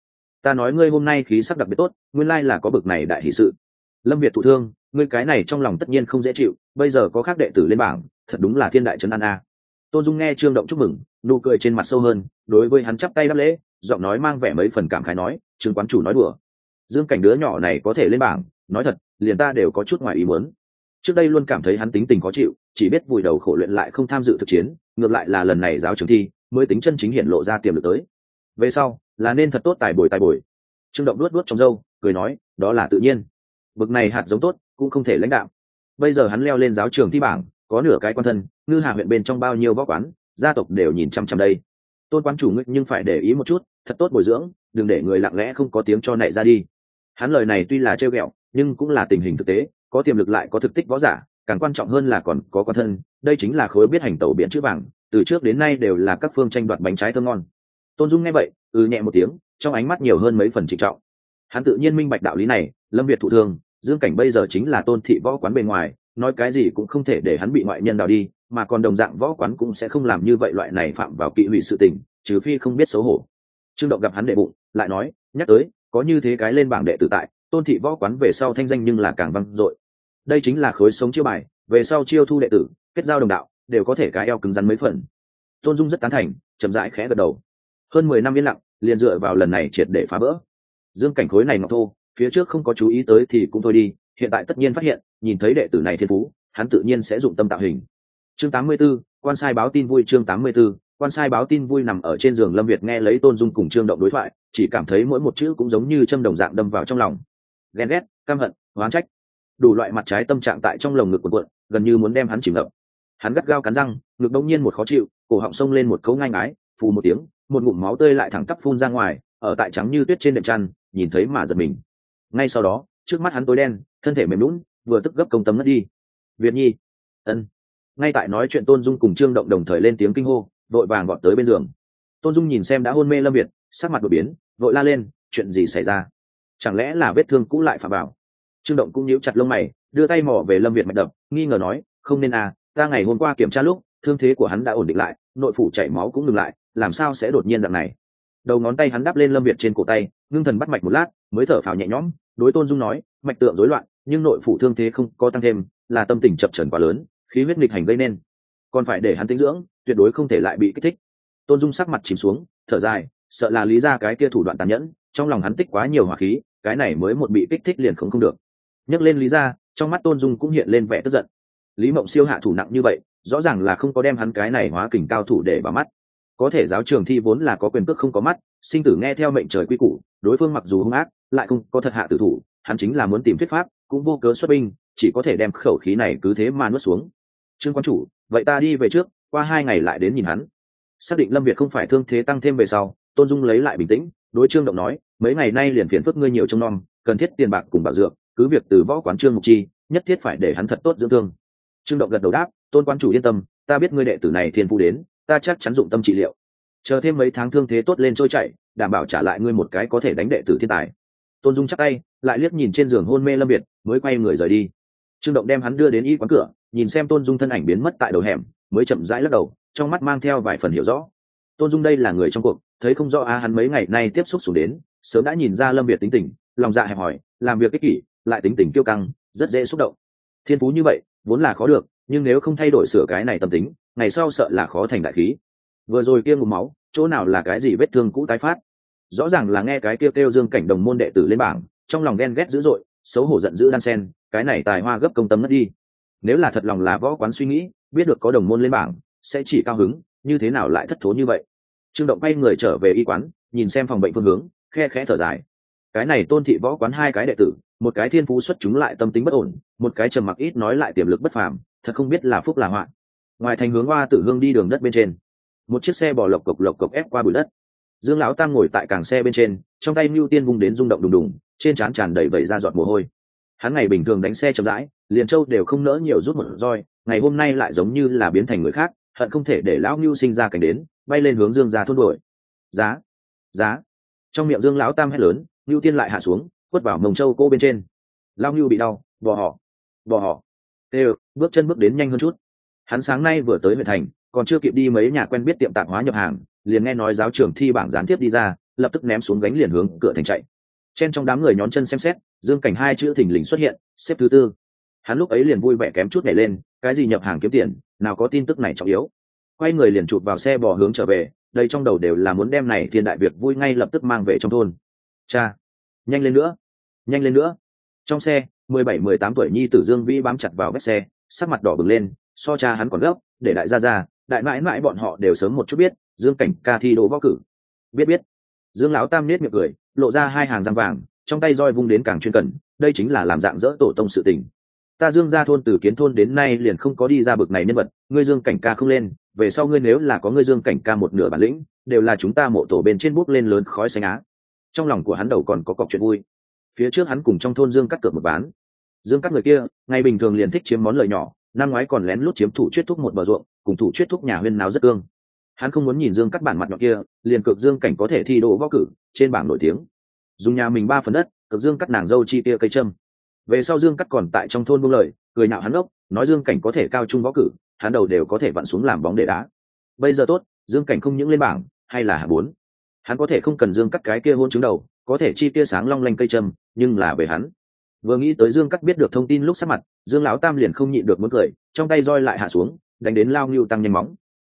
Ta nói ngươi hôm nay khí sắc đặc biệt tốt, nguyên lai là có bực này đại hỷ sự. Lâm việt thụ thương, ngươi cái này trong lòng tất nhiên không dễ chịu, bây giờ có khác đệ tử lên bảng, thật đúng là thiên đại trấn an a. Tôn dung nghe trương động chúc mừng, nụ cười trên mặt sâu hơn, đối với hắn chắp tay đáp lễ giọng nói mang vẻ mấy phần cảm khái nói trương quán chủ nói đùa. Dương cảnh đứa nhỏ này có thể lên bảng nói thật liền ta đều có chút ngoài ý muốn. Trước đây luôn cảm thấy hắn tính tình khó chịu chỉ biết vùi đầu khổ luyện lại không tham dự thực chiến ngược lại là lần này giáo trường thi mới tính chân chính hiện lộ ra tiềm lực tới. Về sau là nên thật tốt tài bồi tài bồi. Trương động luốt luốt trong râu, cười nói đó là tự nhiên. Bực này hạt giống tốt cũng không thể lãnh đạo. Bây giờ hắn leo lên giáo trường thi bảng có nửa cái quan thân ngư hạ huyện bên trong bao nhiêu võ quán gia tộc đều nhìn chăm chăm đây. Tôn quán chủ ngươi nhưng phải để ý một chút thật tốt bồi dưỡng, đừng để người lặng lẽ không có tiếng cho nảy ra đi. Hắn lời này tuy là trêu ghẹo, nhưng cũng là tình hình thực tế, có tiềm lực lại có thực tích võ giả, càng quan trọng hơn là còn có quan thân, đây chính là khối biết hành tẩu biển chữ vàng từ trước đến nay đều là các phương tranh đoạt bánh trái thơm ngon. Tôn dung nghe vậy ừ nhẹ một tiếng, trong ánh mắt nhiều hơn mấy phần trịnh trọng. Hắn tự nhiên minh bạch đạo lý này, lâm việt thụ thương, dương cảnh bây giờ chính là tôn thị võ quán bên ngoài, nói cái gì cũng không thể để hắn bị ngoại nhân đào đi, mà còn đồng dạng võ quán cũng sẽ không làm như vậy loại này phạm vào kỵ hủy sự tình, trừ phi không biết xấu hổ trương động gặp hắn đệ bụng lại nói nhắc tới có như thế cái lên bảng đệ tử tại tôn thị võ quán về sau thanh danh nhưng là càng văng dội. Đây chính là khối sống chiêu bài về sau chiêu thu đệ tử kết giao đồng đạo đều có thể cái eo cứng rắn mấy phần. Tôn dung rất tán thành chậm rãi khẽ gật đầu. Hơn mười năm yên lặng liền dựa vào lần này triệt để phá vỡ. Dương cảnh khối này ngọc thô phía trước không có chú ý tới thì cũng thôi đi hiện tại tất nhiên phát hiện nhìn thấy đệ tử này thiên phú hắn tự nhiên sẽ dụng tâm tạo hình. Chương 84, quan sai báo tin vui chương 84, quan sai báo tin vui nằm ở trên giường lâm việt nghe lấy tôn dung cùng trương động đối thoại, chỉ cảm thấy mỗi một chữ cũng giống như châm đồng dạng đâm vào trong lòng. Ghen ghét, căm hận, oán trách. Đủ loại mặt trái tâm trạng tại trong lồng ngực quần cuộn, gần như muốn đem hắn chìm ngập. Hắn gắt gao cắn răng, ngực đông nhiên một khó chịu, cổ họng sông lên một cấu ngang ái, phù một tiếng, một ngụm máu tươi lại thẳng tắp phun ra ngoài, ở tại trắng như tuyết trên đệm chăn, nhìn thấy mà giật mình. Ngay sau đó, trước mắt hắn tối đen, thân thể mềm lún vừa tức gấp công tâm mất đi. Việt nhi. Ân. Ngay tại nói chuyện, tôn dung cùng trương động đồng thời lên tiếng kinh hô vội vàng gọn tới bên giường. Tôn dung nhìn xem đã hôn mê lâm việt, sắc mặt đột biến, vội la lên, chuyện gì xảy ra? Chẳng lẽ là vết thương cũ lại phạm vào? Trương động cũng nhíu chặt lông mày, đưa tay mò về lâm việt mạch đập, nghi ngờ nói, không nên à ta ngày hôm qua kiểm tra lúc, thương thế của hắn đã ổn định lại, nội phủ chảy máu cũng ngừng lại, làm sao sẽ đột nhiên dạng này? Đầu ngón tay hắn đắp lên lâm việt trên cổ tay, ngưng thần bắt mạch một lát, mới thở phào nhẹ nhõm, đối tôn dung nói, mạch tượng rối loạn, nhưng nội phủ thương thế không có tăng thêm, là tâm tình chập trần quá lớn, khí huyết nghịch hành gây nên còn phải để hắn tính dưỡng, tuyệt đối không thể lại bị kích thích. Tôn dung sắc mặt chìm xuống, thở dài, sợ là lý ra cái kia thủ đoạn tàn nhẫn, trong lòng hắn tích quá nhiều hỏa khí, cái này mới một bị kích thích liền không không được. Nhắc lên lý ra, trong mắt tôn dung cũng hiện lên vẻ tức giận. Lý mộng siêu hạ thủ nặng như vậy, rõ ràng là không có đem hắn cái này hóa kình cao thủ để vào mắt. Có thể giáo trường thi vốn là có quyền cước không có mắt, sinh tử nghe theo mệnh trời quy củ, đối phương mặc dù hung ác, lại không có thật hạ tử thủ, hắn chính là muốn tìm thuyết pháp, cũng vô cớ xuất binh, chỉ có thể đem khẩu khí này cứ thế mà nuốt xuống. Trương quan chủ vậy ta đi về trước, qua hai ngày lại đến nhìn hắn. Xác định lâm việt không phải thương thế tăng thêm về sau, tôn dung lấy lại bình tĩnh, đối trương động nói, mấy ngày nay liền phiền phức ngươi nhiều trong non cần thiết tiền bạc cùng bảo dược, cứ việc từ võ quán trương mục chi, nhất thiết phải để hắn thật tốt dưỡng thương. Trương động gật đầu đáp, tôn quan chủ yên tâm, ta biết ngươi đệ tử này thiên phu đến, ta chắc chắn dụng tâm trị liệu. Chờ thêm mấy tháng thương thế tốt lên trôi chảy, đảm bảo trả lại ngươi một cái có thể đánh đệ tử thiên tài. Tôn dung chắc tay, lại liếc nhìn trên giường hôn mê lâm việt, mới quay người rời đi trương động đem hắn đưa đến y quán cửa, nhìn xem tôn dung thân ảnh biến mất tại đầu hẻm, mới chậm rãi lắc đầu, trong mắt mang theo vài phần hiểu rõ. Tôn dung đây là người trong cuộc, thấy không rõ a hắn mấy ngày nay tiếp xúc xuống đến, sớm đã nhìn ra lâm việt tính tình, lòng dạ hẹp hòi, làm việc ích kỷ, lại tính tình kiêu căng, rất dễ xúc động. Thiên phú như vậy, vốn là khó được, nhưng nếu không thay đổi sửa cái này tâm tính, ngày sau sợ là khó thành đại khí. Vừa rồi kia ngụm máu, chỗ nào là cái gì vết thương cũ tái phát? Rõ ràng là nghe cái kêu kêu dương cảnh đồng môn đệ tử lên bảng, trong lòng ghen ghét dữ dội, xấu hổ giận dữ đan sen cái này tài hoa gấp công tâm mất đi. Nếu là thật lòng là võ quán suy nghĩ, biết được có đồng môn lên bảng, sẽ chỉ cao hứng, như thế nào lại thất thố như vậy? Trương động bay người trở về y quán, nhìn xem phòng bệnh phương hướng, khe khẽ thở dài. Cái này tôn thị võ quán hai cái đệ tử, một cái thiên phú xuất chúng lại tâm tính bất ổn, một cái trầm mặc ít nói lại tiềm lực bất phàm, thật không biết là phúc là họa. Ngoài thành hướng hoa tử hương đi đường đất bên trên, một chiếc xe bò lộc cộc lộc cộc ép qua bụi đất. Dương lão tam ngồi tại càng xe bên trên, trong tay mưu tiên vung đến rung động đùng đùng, trên trán tràn đầy vẩy ra giọt mồ hôi hắn ngày bình thường đánh xe chậm rãi, liền châu đều không nỡ nhiều rút một roi, ngày hôm nay lại giống như là biến thành người khác, hận không thể để lão ngưu sinh ra cảnh đến, bay lên hướng dương ra thôn đuổi. Giá giá. Trong miệng dương lão tam hét lớn ngưu tiên lại hạ xuống, quất vào mồng châu cô bên trên. Lão ngưu bị đau bò họ bò họ. Tê bước chân bước đến nhanh hơn chút. Hắn sáng nay vừa tới huyện thành, còn chưa kịp đi mấy nhà quen biết tiệm tạp hóa nhập hàng, liền nghe nói giáo trưởng thi bảng gián tiếp đi ra, lập tức ném xuống gánh liền hướng cửa thành chạy. Chen trong đám người nhón chân xem xét dương cảnh hai chữ thình lình xuất hiện, xếp thứ tư. Hắn lúc ấy liền vui vẻ kém chút nhảy lên, cái gì nhập hàng kiếm tiền, nào có tin tức này trọng yếu. Quay người liền chụp vào xe bò hướng trở về, đây trong đầu đều là muốn đem này thiên đại việc vui ngay lập tức mang về trong thôn. Cha, nhanh lên nữa, nhanh lên nữa. Trong xe, mười bảy, mười tám tuổi nhi tử dương vĩ bám chặt vào vết xe, sắc mặt đỏ bừng lên, so cha hắn còn gấp, để đại gia ra, đại mãi mãi bọn họ đều sớm một chút biết, dương cảnh ca thi đỗ võ cử. Biết biết. Dương lão tam nết miệng cười, lộ ra hai hàng răng vàng trong tay roi vung đến càng chuyên cần, đây chính là làm dạng dỡ tổ tông sự tình. Ta dương ra thôn từ kiến thôn đến nay liền không có đi ra bực này nhân vật, ngươi dương cảnh ca không lên, về sau ngươi nếu là có ngươi dương cảnh ca một nửa bản lĩnh, đều là chúng ta mộ tổ bên trên bút lên lớn khói xanh á. Trong lòng của hắn đầu còn có cọc chuyện vui. Phía trước hắn cùng trong thôn dương cắt cược một bán dương cắt người kia, ngày bình thường liền thích chiếm món lợi nhỏ, năm ngoái còn lén lút chiếm thủ chuyết thúc một bờ ruộng, cùng thủ chuyết thúc nhà huyên nào rất ương. hắn không muốn nhìn dương cắt bản mặt nhỏ kia, liền cực dương cảnh có thể thi đỗ võ cử, trên bảng nổi tiếng dùng nhà mình ba phần đất, cực dương cắt nàng dâu chi tia cây trâm về sau dương cắt còn tại trong thôn buông lời, cười nhạo hắn ốc nói dương cảnh có thể cao trung võ cử, hắn đầu đều có thể vặn xuống làm bóng để đá. Bây giờ tốt, dương cảnh không những lên bảng, hay là hạ bốn. Hắn có thể không cần dương cắt cái kia hôn trứng đầu, có thể chi tia sáng long lanh cây trâm nhưng là về hắn. Vừa nghĩ tới dương cắt biết được thông tin lúc sắp mặt, dương lão tam liền không nhịn được muốn cười, trong tay roi lại hạ xuống, đánh đến lao ngưu tăng nhanh móng.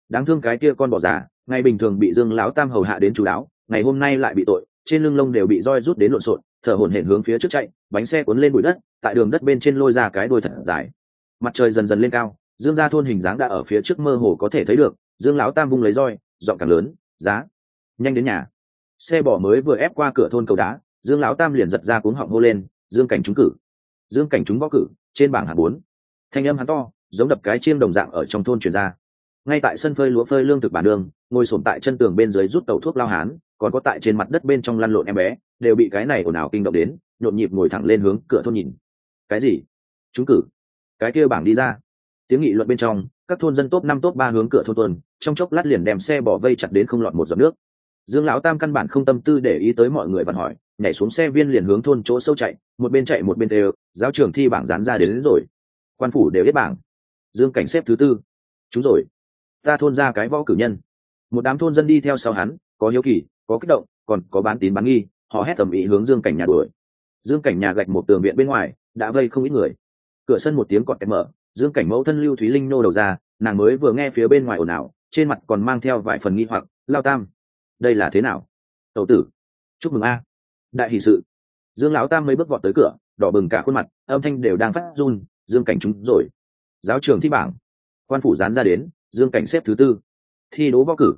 Đáng thương cái kia con bỏ già, ngày bình thường bị dương lão tam hầu hạ đến chú đáo ngày hôm nay lại bị tội trên lưng lông đều bị roi rút đến lộn xộn, thở hổn hển hướng phía trước chạy, bánh xe cuốn lên bụi đất, tại đường đất bên trên lôi ra cái đôi thật dài. Mặt trời dần dần lên cao, dương ra thôn hình dáng đã ở phía trước mơ hồ có thể thấy được, dương lão tam vung lấy roi dọn càng lớn, giá, nhanh đến nhà. Xe bỏ mới vừa ép qua cửa thôn cầu đá, dương lão tam liền giật ra cuống họng hô lên, dương cảnh trúng cử. Dương cảnh trúng võ cử, trên bảng hạng bốn. Thanh âm hắn to, giống đập cái chiêng đồng dạng ở trong thôn truyền ra. Ngay tại sân phơi lúa phơi lương thực bản đường, ngồi sổm tại chân tường bên dưới rút tàu thuốc lao hán còn có tại trên mặt đất bên trong lăn lộn em bé đều bị cái này ồn ào kinh động đến nhộn nhịp ngồi thẳng lên hướng cửa thôn nhìn. Cái gì? Chúng cử. Cái kia bảng đi ra. Tiếng nghị luận bên trong các thôn dân top năm top ba hướng cửa thôn tuần trong chốc lát liền đem xe bỏ vây chặt đến không lọt một giọt nước. Dương lão tam căn bản không tâm tư để ý tới mọi người và hỏi nhảy xuống xe viên liền hướng thôn chỗ sâu chạy một bên chạy một bên đều giáo trường thi bảng dán ra đến, đến rồi. Quan phủ đều biết bảng. Dương cảnh xếp thứ tư. Chúng rồi. Ta thôn ra cái võ cử nhân. Một đám thôn dân đi theo sau hắn có hiếu kỳ có kích động, còn có bán tín bán nghi, họ hét tầm ý hướng dương cảnh nhà đuổi. Dương cảnh nhà gạch một tường viện bên ngoài, đã vây không ít người. Cửa sân một tiếng cọt kẹt mở, dương cảnh mẫu thân lưu thúy linh nô đầu ra, nàng mới vừa nghe phía bên ngoài ồn ào, trên mặt còn mang theo vài phần nghi hoặc, lao tam, đây là thế nào? Tẩu tử. Chúc mừng a. Đại hì sự. Dương lão tam mới bước vọt tới cửa, đỏ bừng cả khuôn mặt, âm thanh đều đang phát run, dương cảnh chúng rồi. Giáo trường thi bảng. Quan phủ dán ra đến, dương cảnh xếp thứ tư. Thi đố võ cử.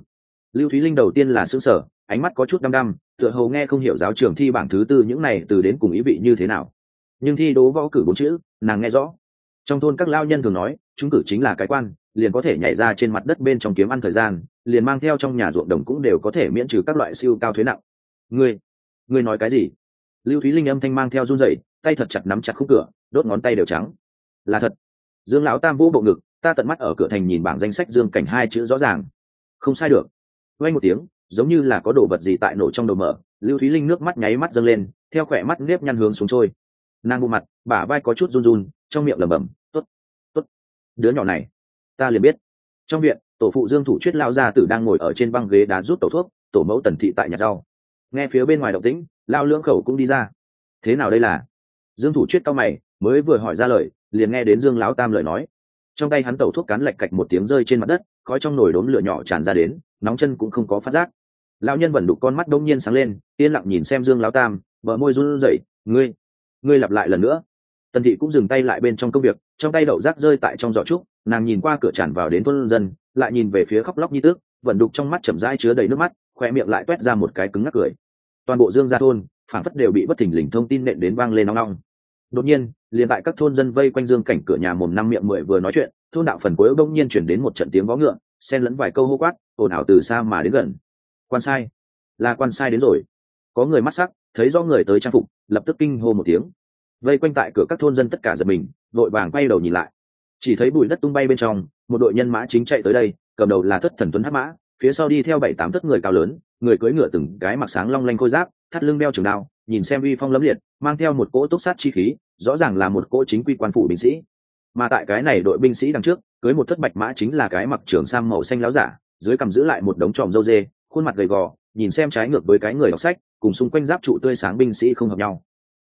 Lưu thúy linh đầu tiên là xương sở ánh mắt có chút đăm đăm, tựa hồ nghe không hiểu giáo trường thi bảng thứ tư những này từ đến cùng ý vị như thế nào. Nhưng thi đố võ cử bốn chữ, nàng nghe rõ. Trong thôn các lao nhân thường nói, chúng cử chính là cái quan, liền có thể nhảy ra trên mặt đất bên trong kiếm ăn thời gian, liền mang theo trong nhà ruộng đồng cũng đều có thể miễn trừ các loại siêu cao thuế nặng. Ngươi ngươi nói cái gì? Lưu thúy linh âm thanh mang theo run rẩy, tay thật chặt nắm chặt khúc cửa, đốt ngón tay đều trắng. Là thật. Dương lão tam vũ bộ ngực, ta tận mắt ở cửa thành nhìn bảng danh sách dương cảnh hai chữ rõ ràng. Không sai được. Quay một tiếng giống như là có đồ vật gì tại nổ trong đầu mở, lưu thúy linh nước mắt nháy mắt dâng lên, theo khỏe mắt nếp nhăn hướng xuống trôi. Nàng bộ mặt, bả vai có chút run run, trong miệng lẩm bẩm t ố t t ố t đứa nhỏ này, ta liền biết. Trong viện, tổ phụ dương thủ chuyết lao ra tử đang ngồi ở trên băng ghế đá rút tẩu thuốc, tổ mẫu tần thị tại nhà rau. Nghe phía bên ngoài động tĩnh lao lưỡng khẩu cũng đi ra. Thế nào đây là? Dương thủ chuyết cao mày, mới vừa hỏi ra lời, liền nghe đến dương lão tam lời nói. Trong tay hắn tẩu thuốc cán lạch cạch một tiếng rơi trên mặt đất, khói trong nồi đốm lửa nhỏ tràn ra đến, nóng chân cũng không có phát giác lão nhân vẫn đục con mắt đông nhiên sáng lên, yên lặng nhìn xem dương lão tam, bờ môi run rẩy, ngươi ngươi lặp lại lần nữa. Tần thị cũng dừng tay lại bên trong công việc, trong tay đậu rác rơi tại trong giỏ trúc, nàng nhìn qua cửa tràn vào đến thôn dân, lại nhìn về phía khóc lóc như tước vận đục trong mắt chậm rãi chứa đầy nước mắt khoe miệng lại toét ra một cái cứng ngắc cười. Toàn bộ dương gia thôn phản phất đều bị bất thình lình thông tin nện đến vang lên nong nong đột nhiên, liền tại các thôn dân vây quanh dương cảnh cửa nhà mồm năm miệng mười vừa nói chuyện, thôn đạo phần cuối đông nhiên chuyển đến một trận tiếng vó ngựa, xen lẫn vài câu hô quát, ồn ào từ xa mà đến gần quan sai. Là quan sai đến rồi. Có người mắt sắc, thấy do người tới trang phục, lập tức kinh hô một tiếng. Vây quanh tại cửa các thôn dân tất cả giật mình vội vàng quay đầu nhìn lại. Chỉ thấy bụi đất tung bay bên trong, một đội nhân mã chính chạy tới đây, cầm đầu là thất thần tuấn hát mã, phía sau đi theo bảy tám thất người cao lớn, người cưỡi ngựa từng cái mặc sáng long lanh khôi giáp, thắt lưng đeo trường đao, nhìn xem uy phong lấm liệt, mang theo một cỗ túc sát chi khí, rõ ràng là một cỗ chính quy quan phủ binh sĩ. Mà tại cái này đội binh sĩ đằng trước, cưới một thất bạch mã chính là cái mặc trường sang màu xanh láo giả, dưới cầm giữ lại một đống tròm dâu dê khuôn mặt gầy gò, nhìn xem trái ngược với cái người đọc sách, cùng xung quanh giáp trụ tươi sáng binh sĩ không hợp nhau.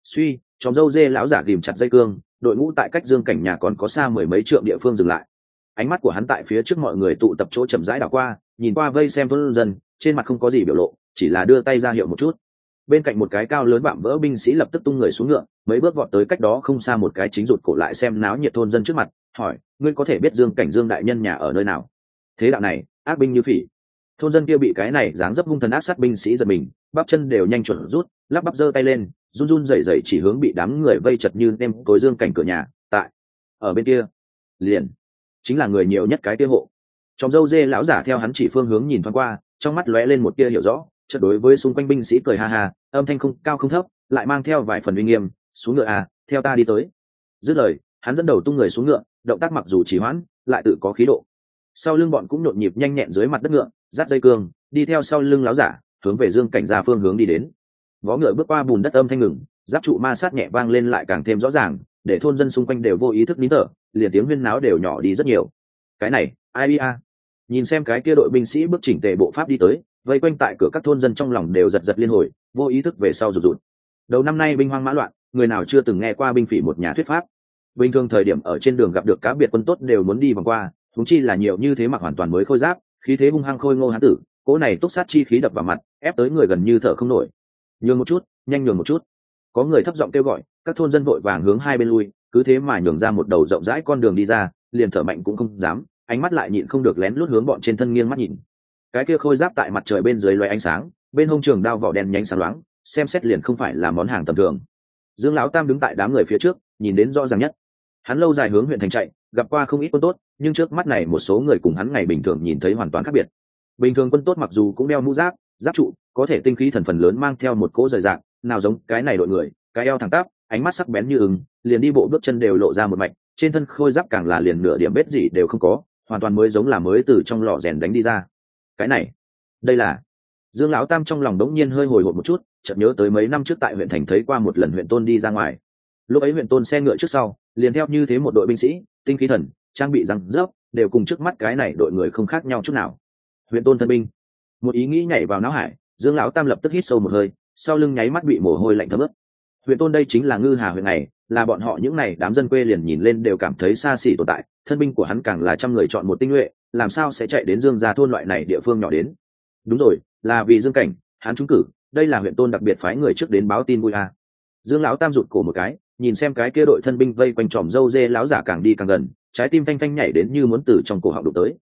Suy chóng dâu dê lão giả ghìm chặt dây cương, đội ngũ tại cách dương cảnh nhà còn có xa mười mấy trượng địa phương dừng lại. Ánh mắt của hắn tại phía trước mọi người tụ tập chỗ chậm rãi đảo qua, nhìn qua vây xem thôn dân, trên mặt không có gì biểu lộ, chỉ là đưa tay ra hiệu một chút. Bên cạnh một cái cao lớn bạm vỡ binh sĩ lập tức tung người xuống ngựa, mấy bước vọt tới cách đó không xa một cái chính rụt cổ lại xem náo nhiệt thôn dân trước mặt, hỏi, ngươi có thể biết dương cảnh dương đại nhân nhà ở nơi nào? Thế đạo này, ác binh như phỉ thôn dân kia bị cái này dáng dấp hung thần ác sát binh sĩ giật mình, bắp chân đều nhanh chuẩn rút, lắp bắp giơ tay lên, run run rẩy rẩy chỉ hướng bị đám người vây chật như nem tối dương cảnh cửa nhà, tại, ở bên kia, liền, chính là người nhiều nhất cái kia hộ. Trong dâu dê lão giả theo hắn chỉ phương hướng nhìn thoáng qua, trong mắt lóe lên một tia hiểu rõ, chợt đối với xung quanh binh sĩ cười ha ha, âm thanh không, cao không thấp, lại mang theo vài phần uy nghiêm, xuống ngựa à theo ta đi tới. Dứt lời, hắn dẫn đầu tung người xuống ngựa, động tác mặc dù chỉ hoãn, lại tự có khí độ. Sau lưng bọn cũng nhộn nhịp nhanh nhẹn dưới mặt đất ngựa dắt dây cương, đi theo sau lưng láo giả, hướng về dương cảnh ra phương hướng đi đến. Vó ngựa bước qua bùn đất âm thanh ngừng, giáp trụ ma sát nhẹ vang lên lại càng thêm rõ ràng, để thôn dân xung quanh đều vô ý thức nín thở, liền tiếng huyên náo đều nhỏ đi rất nhiều. Cái này, ai bia nhìn xem cái kia đội binh sĩ bước chỉnh tề bộ pháp đi tới, vây quanh tại cửa các thôn dân trong lòng đều giật giật liên hồi, vô ý thức về sau rụt rụt. Đầu năm nay binh hoang mã loạn, người nào chưa từng nghe qua binh phỉ một nhà thuyết pháp. Bình thường thời điểm ở trên đường gặp được cá biệt quân tốt đều muốn đi vòng qua thúng chi là nhiều như thế mặc hoàn toàn mới khôi giáp khí thế hung hăng khôi ngô hán tử, cỗ này túc sát chi khí đập vào mặt, ép tới người gần như thở không nổi. Nhường một chút, nhanh nhường một chút. Có người thấp giọng kêu gọi, các thôn dân vội vàng hướng hai bên lui, cứ thế mà nhường ra một đầu rộng rãi con đường đi ra, liền thở mạnh cũng không dám, ánh mắt lại nhịn không được lén lút hướng bọn trên thân nghiêng mắt nhìn. Cái kia khôi giáp tại mặt trời bên dưới loài ánh sáng, bên hông trường đao vỏ đen nhánh sáng loáng, xem xét liền không phải là món hàng tầm thường. Dương lão tam đứng tại đám người phía trước, nhìn đến rõ ràng nhất hắn lâu dài hướng huyện thành chạy, gặp qua không ít quân tốt, nhưng trước mắt này một số người cùng hắn ngày bình thường nhìn thấy hoàn toàn khác biệt. Bình thường quân tốt mặc dù cũng đeo mũ giáp giáp trụ, có thể tinh khí thần phần lớn mang theo một cỗ rời dạng nào giống cái này đội người, cái eo thẳng tắp, ánh mắt sắc bén như ứng liền đi bộ bước chân đều lộ ra một mạch, trên thân khôi giáp càng là liền nửa điểm vết gì đều không có, hoàn toàn mới giống là mới từ trong lò rèn đánh đi ra. Cái này, đây là dương lão tam trong lòng đống nhiên hơi hồi hộp một chút, chợt nhớ tới mấy năm trước tại huyện thành thấy qua một lần huyện tôn đi ra ngoài lúc ấy huyện tôn xe ngựa trước sau, liền theo như thế một đội binh sĩ, tinh khí thần, trang bị răng rớp, đều cùng trước mắt cái này đội người không khác nhau chút nào. Huyện tôn thân binh. Một ý nghĩ nhảy vào não hải, dương lão tam lập tức hít sâu một hơi, sau lưng nháy mắt bị mồ hôi lạnh thấm ướt. Huyện tôn đây chính là ngư hà huyện này, là bọn họ những n à y đám dân quê liền nhìn lên đều cảm thấy xa xỉ tồn tại, thân binh của hắn càng là trăm người chọn một tinh nhuệ, làm sao sẽ chạy đến dương gia thôn loại này địa phương nhỏ đến? Đúng rồi, là vì dương cảnh, hắn trúng cử, đây là huyện tôn đặc biệt phái người trước đến báo tin vui à. dương lão tam rụt cổ một cái nhìn xem cái kia đội thân binh vây quanh tròm dâu dê láo giả càng đi càng gần trái tim phanh phanh nhảy đến như muốn từ trong cổ họng đụng tới.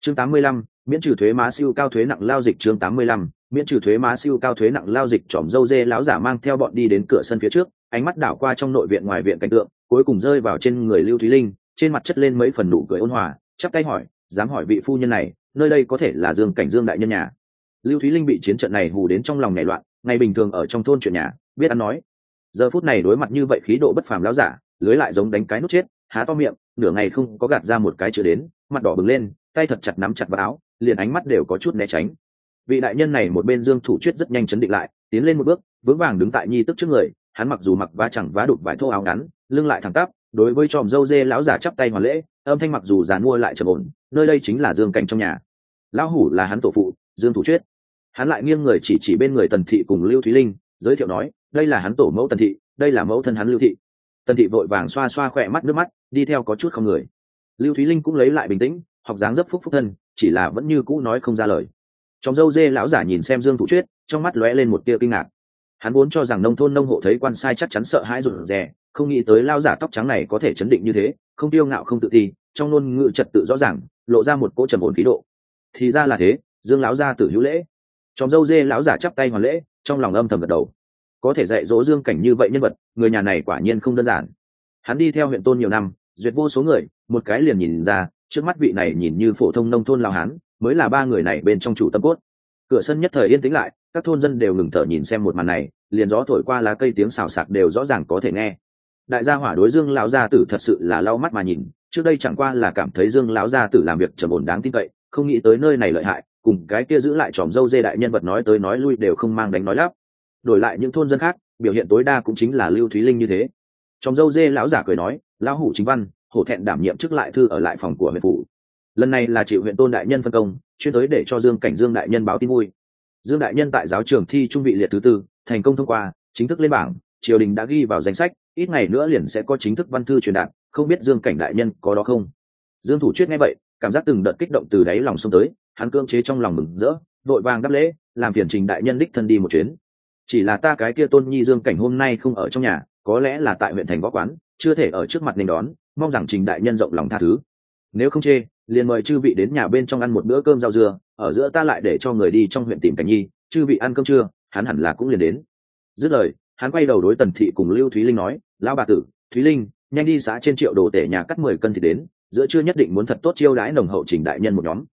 Chương 85, miễn trừ thuế má siêu cao thuế nặng lao dịch chương 85, miễn trừ thuế má siêu cao thuế nặng lao dịch tròm dâu dê láo giả mang theo bọn đi đến cửa sân phía trước ánh mắt đảo qua trong nội viện ngoài viện cảnh tượng cuối cùng rơi vào trên người lưu thúy linh trên mặt chất lên mấy phần nụ cười ôn hòa chắp tay hỏi dám hỏi vị phu nhân này nơi đây có thể là dương cảnh dương đại nhân nhà? Lưu thúy linh bị chiến trận này hù đến trong lòng nảy loạn ngày bình thường ở trong thôn chuyện nhà biết ăn nói giờ phút này đối mặt như vậy khí độ bất phàm láo giả, lưới lại giống đánh cái nút chết, há to miệng, nửa ngày không có gạt ra một cái chữ đến, mặt đỏ bừng lên, tay thật chặt nắm chặt vào áo, liền ánh mắt đều có chút né tránh. Vị đại nhân này một bên dương thủ chuyết rất nhanh chấn định lại, tiến lên một bước, vững vàng đứng tại nhi tức trước người, hắn mặc dù mặc va chẳng vá đục vải thô áo ngắn, lưng lại thẳng tắp, đối với tròm dâu dê lão giả chắp tay hoàn lễ, âm thanh mặc dù dàn mua lại trầm ổn, nơi đây chính là dương cảnh trong nhà. Lão hủ là hắn tổ phụ, dương thủ chuyết. Hắn lại nghiêng người chỉ chỉ bên người tần thị cùng lưu thúy linh, giới thiệu nói đây là hắn tổ mẫu tần thị, đây là mẫu thân hắn lưu thị. Tần thị vội vàng xoa xoa khỏe mắt, nước mắt, đi theo có chút không người. Lưu thúy linh cũng lấy lại bình tĩnh, học dáng dấp phúc phúc thân, chỉ là vẫn như cũ nói không ra lời. Trong dâu dê lão giả nhìn xem dương thủ chuyết, trong mắt lóe lên một tia kinh ngạc. Hắn vốn cho rằng nông thôn nông hộ thấy quan sai chắc chắn sợ hãi rụt rè, không nghĩ tới lao giả tóc trắng này có thể chấn định như thế, không tiêu ngạo không tự ti, trong ngôn ngữ trật tự rõ ràng, lộ ra một cỗ trầm ổn khí độ. Thì ra là thế, dương lão gia tử hữu lễ. Trong dâu dê lão giả chắp tay hoàn lễ, trong lòng âm thầm gật đầu có thể dạy dỗ dương cảnh như vậy nhân vật, người nhà này quả nhiên không đơn giản. Hắn đi theo huyện tôn nhiều năm, duyệt vô số người, một cái liền nhìn ra, trước mắt vị này nhìn như phổ thông nông thôn lao hán, mới là ba người này bên trong chủ tâm cốt. Cửa sân nhất thời yên tĩnh lại, các thôn dân đều ngừng thở nhìn xem một màn này, liền gió thổi qua lá cây tiếng xào sạc đều rõ ràng có thể nghe. Đại gia hỏa đối dương lão gia tử thật sự là lau mắt mà nhìn, trước đây chẳng qua là cảm thấy dương lão gia tử làm việc trầm ổn đáng tin cậy, không nghĩ tới nơi này lợi hại, cùng cái kia giữ lại tròm dâu dê đại nhân vật nói tới nói lui đều không mang đánh nói lắp đổi lại những thôn dân khác, biểu hiện tối đa cũng chính là lưu thúy linh như thế. Trong dâu dê lão giả cười nói, lão hủ chính văn, hổ thẹn đảm nhiệm chức lại thư ở lại phòng của huyện phủ. Lần này là chịu huyện tôn đại nhân phân công, chuyên tới để cho dương cảnh dương đại nhân báo tin vui. Dương đại nhân tại giáo trường thi trung vị liệt thứ tư, thành công thông qua, chính thức lên bảng, triều đình đã ghi vào danh sách, ít ngày nữa liền sẽ có chính thức văn thư truyền đạt, không biết dương cảnh đại nhân có đó không? Dương thủ chuyết nghe vậy, cảm giác từng đợt kích động từ đáy lòng xông tới, hắn cưỡng chế trong lòng mừng rỡ, vội vàng đáp lễ, làm phiền trình đại nhân đích thân đi một chuyến chỉ là ta cái kia tôn nhi dương cảnh hôm nay không ở trong nhà, có lẽ là tại huyện thành võ quán, chưa thể ở trước mặt nên đón, mong rằng trình đại nhân rộng lòng tha thứ. Nếu không chê, liền mời chư vị đến nhà bên trong ăn một bữa cơm rau dưa, ở giữa ta lại để cho người đi trong huyện tìm cảnh nhi, chư vị ăn cơm trưa hắn hẳn là cũng liền đến. Dứt lời, hắn quay đầu đối tần thị cùng lưu thúy linh nói, lão bà tử, thúy linh, nhanh đi xã trên triệu đồ tể nhà cắt mười cân thì đến, giữa chưa nhất định muốn thật tốt chiêu đãi nồng hậu trình đại nhân một nhóm.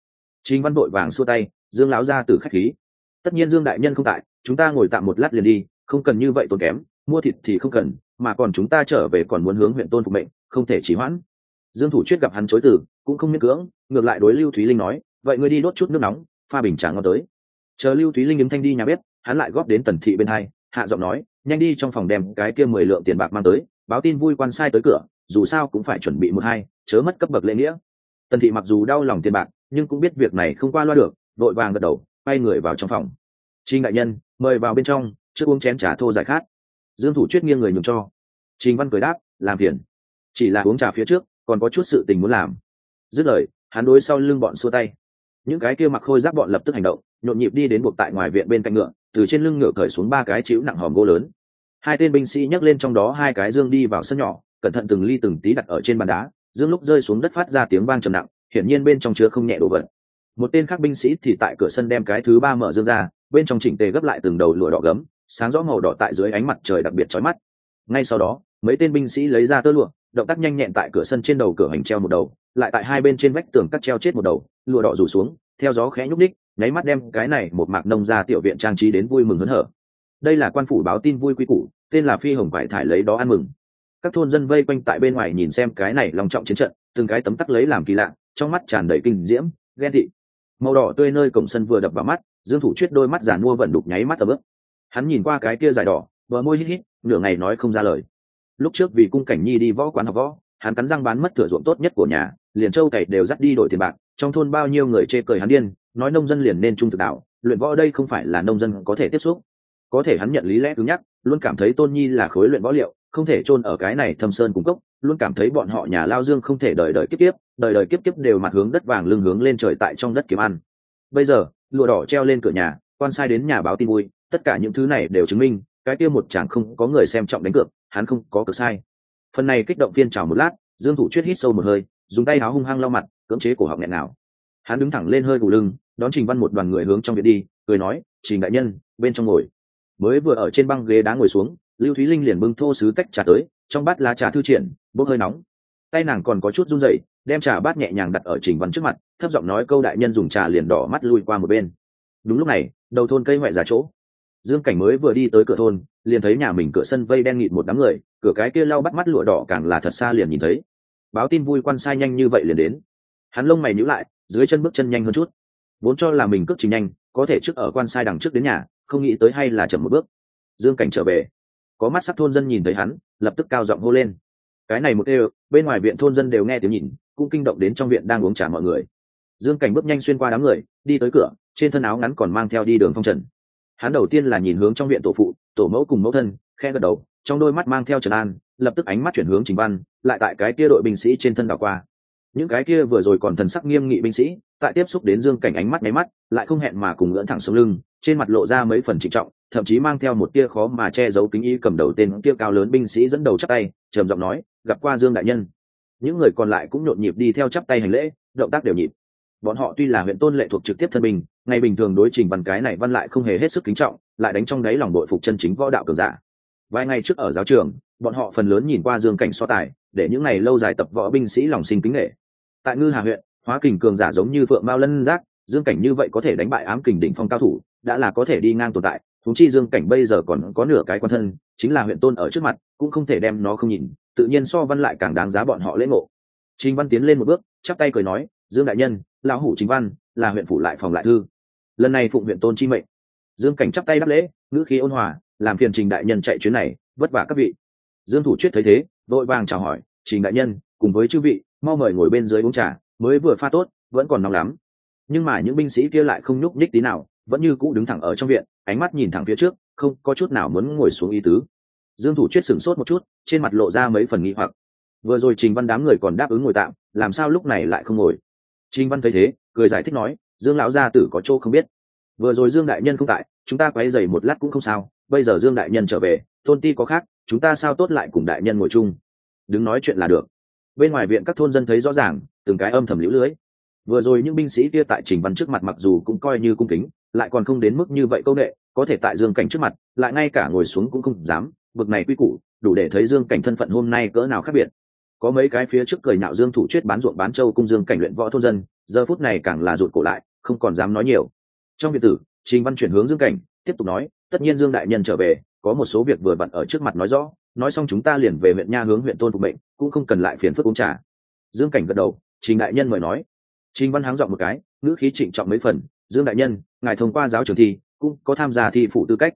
Chính văn vội vàng xua tay, dương lão ra từ khách khí tất nhiên dương đại nhân không tại, chúng ta ngồi tạm một lát liền đi, không cần như vậy tốn kém, mua thịt thì không cần, mà còn chúng ta trở về còn muốn hướng huyện tôn phục mệnh, không thể trì hoãn. Dương thủ chuyết gặp hắn chối từ, cũng không miễn cưỡng, ngược lại đối lưu thúy linh nói, vậy ngươi đi đốt chút nước nóng, pha bình trà ngon tới. Chờ lưu thúy linh đứng thanh đi nhà bếp, hắn lại góp đến tần thị bên hai, hạ giọng nói, nhanh đi trong phòng đem cái kia mười lượng tiền bạc mang tới, báo tin vui quan sai tới cửa, dù sao cũng phải chuẩn bị một hai, chớ mất cấp bậc lễ nghĩa. Tần thị mặc dù đau lòng tiền bạc, nhưng cũng biết việc này không qua loa được, vội vàng gật đầu quay người vào trong phòng. Trình đại nhân, mời vào bên trong, trước uống chén trà thô giải khát. Dương thủ chuyết nghiêng người nhường cho. Trình văn cười đáp, làm phiền. Chỉ là uống trà phía trước, còn có chút sự tình muốn làm. Dứt lời, hắn đối sau lưng bọn xua tay. Những cái kia mặc khôi giáp bọn lập tức hành động, nhộn nhịp đi đến buộc tại ngoài viện bên cạnh ngựa, từ trên lưng ngựa cởi xuống ba cái chịu nặng hòm gỗ lớn. Hai tên binh sĩ nhấc lên trong đó hai cái dương đi vào sân nhỏ, cẩn thận từng ly từng tí đặt ở trên bàn đá. Dương lúc rơi xuống đất phát ra tiếng vang trầm nặng, hiển nhiên bên trong chứa không nhẹ đồ vật một tên khác binh sĩ thì tại cửa sân đem cái thứ ba mở dương ra, bên trong chỉnh tề gấp lại từng đầu lụa đỏ gấm, sáng rõ màu đỏ tại dưới ánh mặt trời đặc biệt chói mắt. Ngay sau đó, mấy tên binh sĩ lấy ra tơ lụa, động tác nhanh nhẹn tại cửa sân trên đầu cửa hành treo một đầu, lại tại hai bên trên vách tường cắt treo chết một đầu, lụa đỏ rủ xuống, theo gió khẽ nhúc ních nháy mắt đem cái này một mạc nông ra tiểu viện trang trí đến vui mừng hớn hở. Đây là quan phủ báo tin vui quy củ, tên là phi hồng vải thải lấy đó ăn mừng. Các thôn dân vây quanh tại bên ngoài nhìn xem cái này lòng trọng chiến trận, từng cái tấm tắc lấy làm kỳ lạ, trong mắt tràn đầy kinh diễm, ghen thị màu đỏ tươi nơi cổng sân vừa đập vào mắt, dương thủ chuyết đôi mắt giàn mua vận đục nháy mắt tầm ướp hắn nhìn qua cái kia dài đỏ, bờ môi hít hít, nửa ngày nói không ra lời. Lúc trước vì cung cảnh nhi đi võ quán học võ, hắn cắn răng bán mất thửa ruộng tốt nhất của nhà, liền châu cày đều dắt đi đổi tiền bạc, trong thôn bao nhiêu người chê cười hắn điên, nói nông dân liền nên trung thực đạo, luyện võ đây không phải là nông dân có thể tiếp xúc. Có thể hắn nhận lý lẽ cứng nhắc, luôn cảm thấy tôn nhi là khối luyện võ liệu, không thể chôn ở cái này thâm sơn cung cốc, luôn cảm thấy bọn họ nhà lao dương không thể đời đời kiếp tiếp đời đời kiếp kiếp đều mặt hướng đất vàng lưng hướng lên trời tại trong đất kiếm ăn. Bây giờ, lụa đỏ treo lên cửa nhà, quan sai đến nhà báo tin vui, tất cả những thứ này đều chứng minh, cái kia một chàng không có người xem trọng đánh cược, hắn không có cược sai. Phần này kích động viên chào một lát, dương thủ chuyết hít sâu một hơi, dùng tay áo hung hăng lau mặt, cưỡng chế cổ họng nghẹn nào. Hắn đứng thẳng lên hơi gù lưng, đón trình văn một đoàn người hướng trong viện đi, cười nói, trình đại nhân, bên trong ngồi. Mới vừa ở trên băng ghế đá ngồi xuống, lưu thúy linh liền bưng thô sứ tách trà tới, trong bát lá trà thư triển, bốc hơi nóng tay nàng còn có chút run rẩy, đem trà bát nhẹ nhàng đặt ở trình văn trước mặt, thấp giọng nói câu đại nhân dùng trà liền đỏ mắt lui qua một bên. Đúng lúc này, đầu thôn cây ngoại giả chỗ. Dương cảnh mới vừa đi tới cửa thôn, liền thấy nhà mình cửa sân vây đen nghịt một đám người, cửa cái kia lau bắt mắt lụa đỏ càng là thật xa liền nhìn thấy. Báo tin vui quan sai nhanh như vậy liền đến. Hắn lông mày nhíu lại, dưới chân bước chân nhanh hơn chút. Vốn cho là mình cước trình nhanh, có thể trước ở quan sai đằng trước đến nhà, không nghĩ tới hay là chậm một bước. Dương cảnh trở về. Có mắt sắc thôn dân nhìn thấy hắn, lập tức cao giọng hô lên cái này một đều, bên ngoài viện thôn dân đều nghe tiếng nhìn, cũng kinh động đến trong viện đang uống trà mọi người. Dương cảnh bước nhanh xuyên qua đám người, đi tới cửa, trên thân áo ngắn còn mang theo đi đường phong trần. Hắn đầu tiên là nhìn hướng trong viện tổ phụ, tổ mẫu cùng mẫu thân khe gật đầu, trong đôi mắt mang theo trần an, lập tức ánh mắt chuyển hướng trình văn, lại tại cái kia đội binh sĩ trên thân đảo qua. Những cái kia vừa rồi còn thần sắc nghiêm nghị binh sĩ, tại tiếp xúc đến dương cảnh ánh mắt máy mắt, lại không hẹn mà cùng ngưỡng thẳng xuống lưng, trên mặt lộ ra mấy phần trịnh trọng, thậm chí mang theo một tia khó mà che giấu kính ý cầm đầu tên kia cao lớn binh sĩ dẫn đầu chắc tay, trầm giọng nói gặp qua dương đại nhân. Những người còn lại cũng nhộn nhịp đi theo chắp tay hành lễ động tác đều nhịp. Bọn họ tuy là huyện tôn lệ thuộc trực tiếp thân mình, ngày bình thường đối trình văn cái này văn lại không hề hết sức kính trọng lại đánh trong đáy lòng đội phục chân chính võ đạo cường giả. Vài ngày trước ở giáo trường bọn họ phần lớn nhìn qua dương cảnh so tài để những ngày lâu dài tập võ binh sĩ lòng sinh kính nghệ tại ngư hà huyện hóa kình cường giả giống như phượng mao lân giác dương cảnh như vậy có thể đánh bại ám kình đỉnh phong cao thủ đã là có thể đi ngang tồn tại thúng chi dương cảnh bây giờ còn có nửa cái quan thân chính là huyện tôn ở trước mặt cũng không thể đem nó không nhìn tự nhiên so văn lại càng đáng giá bọn họ lễ ngộ. Trình văn tiến lên một bước, chắp tay cười nói, dương đại nhân, lão hủ chính văn, là huyện phủ lại phòng lại thư. Lần này phụng huyện tôn chi mệnh. Dương cảnh chắp tay đáp lễ, ngữ khí ôn hòa, làm phiền trình đại nhân chạy chuyến này, vất vả các vị. Dương thủ chuyết thấy thế, vội vàng chào hỏi, trình đại nhân, cùng với chư vị, mau mời ngồi bên dưới uống trà, mới vừa pha tốt, vẫn còn nóng lắm. Nhưng mà những binh sĩ kia lại không nhúc nhích tí nào, vẫn như cũ đứng thẳng ở trong viện, ánh mắt nhìn thẳng phía trước, không có chút nào muốn ngồi xuống ý tứ dương thủ chuyết sửng sốt một chút, trên mặt lộ ra mấy phần nghi hoặc. Vừa rồi trình văn đám người còn đáp ứng ngồi tạm, làm sao lúc này lại không ngồi? Trình văn thấy thế, cười giải thích nói, dương lão gia tử có chỗ không biết. Vừa rồi dương đại nhân không tại, chúng ta quay dày một lát cũng không sao, bây giờ dương đại nhân trở về tôn ti có khác, chúng ta sao tốt lại cùng đại nhân ngồi chung? Đứng nói chuyện là được. Bên ngoài viện các thôn dân thấy rõ ràng, từng cái âm thầm lũ lưới. Vừa rồi những binh sĩ kia tại trình văn trước mặt mặc dù cũng coi như cung kính, lại còn không đến mức như vậy câu nghệ có thể tại dương cảnh trước mặt, lại ngay cả ngồi xuống cũng không dám bực này quy củ, đủ để thấy dương cảnh thân phận hôm nay cỡ nào khác biệt. Có mấy cái phía trước cười nạo dương thủ chuyết bán ruộng bán châu cung dương cảnh luyện võ thôn dân, giờ phút này càng là rụt cổ lại, không còn dám nói nhiều. Trong biệt tử, trình văn chuyển hướng dương cảnh, tiếp tục nói, tất nhiên dương đại nhân trở về, có một số việc vừa vặn ở trước mặt nói rõ, nói xong chúng ta liền về huyện nha hướng huyện tôn phục mệnh, cũng không cần lại phiền phức uống trà. Dương cảnh gật đầu, trình đại nhân mời nói. Trình văn háng dọn một cái, ngữ khí trịnh trọng mấy phần, dương đại nhân, ngài thông qua giáo trường thi, cũng có tham gia thi phụ tư cách.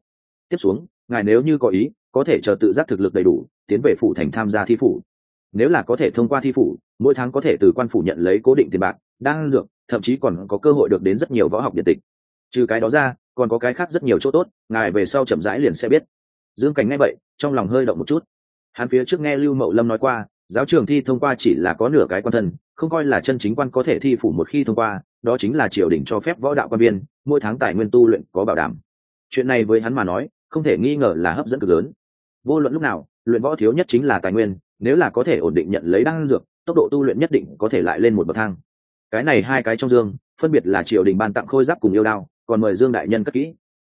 Tiếp xuống, ngài nếu như có ý có thể chờ tự giác thực lực đầy đủ, tiến về phủ thành tham gia thi phủ. Nếu là có thể thông qua thi phủ, mỗi tháng có thể từ quan phủ nhận lấy cố định tiền bạc đang dược, thậm chí còn có cơ hội được đến rất nhiều võ học điện tịch. Trừ cái đó ra, còn có cái khác rất nhiều chỗ tốt, ngài về sau chậm rãi liền sẽ biết. Dương cảnh ngay vậy, trong lòng hơi động một chút. Hắn phía trước nghe lưu mậu lâm nói qua, giáo trường thi thông qua chỉ là có nửa cái quan thân không coi là chân chính quan có thể thi phủ một khi thông qua, đó chính là triều đình cho phép võ đạo quan viên, mỗi tháng tài nguyên tu luyện có bảo đảm. Chuyện này với hắn mà nói, không thể nghi ngờ là hấp dẫn cực lớn vô luận lúc nào, luyện võ thiếu nhất chính là tài nguyên, nếu là có thể ổn định nhận lấy đan dược, tốc độ tu luyện nhất định có thể lại lên một bậc thang. Cái này hai cái trong dương, phân biệt là triều đình ban tặng khôi giáp cùng yêu đao, còn mời dương đại nhân cất kỹ.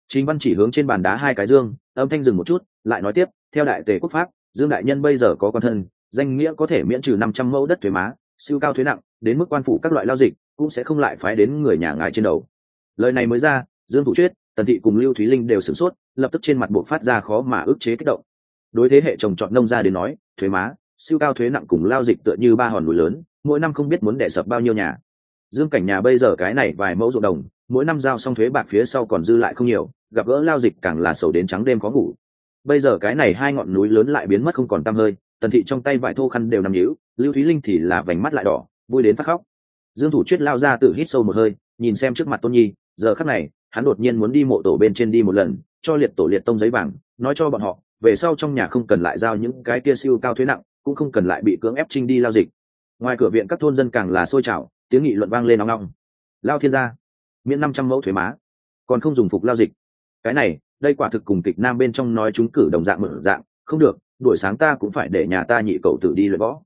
Chính văn chỉ hướng trên bàn đá hai cái dương, âm thanh dừng một chút, lại nói tiếp, theo đại tề quốc pháp, dương đại nhân bây giờ có con thân, danh nghĩa có thể miễn trừ năm trăm mẫu đất thuế má, siêu cao thuế nặng, đến mức quan phủ các loại lao dịch, cũng sẽ không lại phái đến người nhà ngài trên đầu. Lời này mới ra, dương thủ chuyết, tần thị cùng lưu thúy linh đều sửng sốt, lập tức trên mặt bộ phát ra khó mà ức chế kích động đối thế hệ trồng trọt nông ra đến nói, thuế má, siêu cao thuế nặng cùng lao dịch tựa như ba hòn núi lớn, mỗi năm không biết muốn đẻ sập bao nhiêu nhà. Dương cảnh nhà bây giờ cái này vài mẫu ruộng đồng, mỗi năm giao xong thuế bạc phía sau còn dư lại không nhiều, gặp gỡ lao dịch càng là sầu đến trắng đêm khó ngủ. Bây giờ cái này hai ngọn núi lớn lại biến mất không còn tăm hơi, tần thị trong tay vải thô khăn đều nằm nhíu, lưu thúy linh thì là vành mắt lại đỏ, vui đến phát khóc. Dương thủ chuyết lao ra tự hít sâu một hơi, nhìn xem trước mặt tôn nhi, giờ khắc này, hắn đột nhiên muốn đi mộ tổ bên trên đi một lần, cho liệt tổ liệt tông giấy vàng, nói cho bọn họ về sau trong nhà không cần lại giao những cái kia siêu cao thuế nặng, cũng không cần lại bị cưỡng ép trinh đi lao dịch. Ngoài cửa viện các thôn dân càng là sôi trào, tiếng nghị luận vang lên nóng nóng. Lao thiên gia, miễn năm trăm mẫu thuế má, còn không dùng phục lao dịch. Cái này, đây quả thực cùng kịch nam bên trong nói chúng cử đồng dạng mở dạng, không được đuổi sáng ta cũng phải để nhà ta nhị cậu tử đi luyện võ.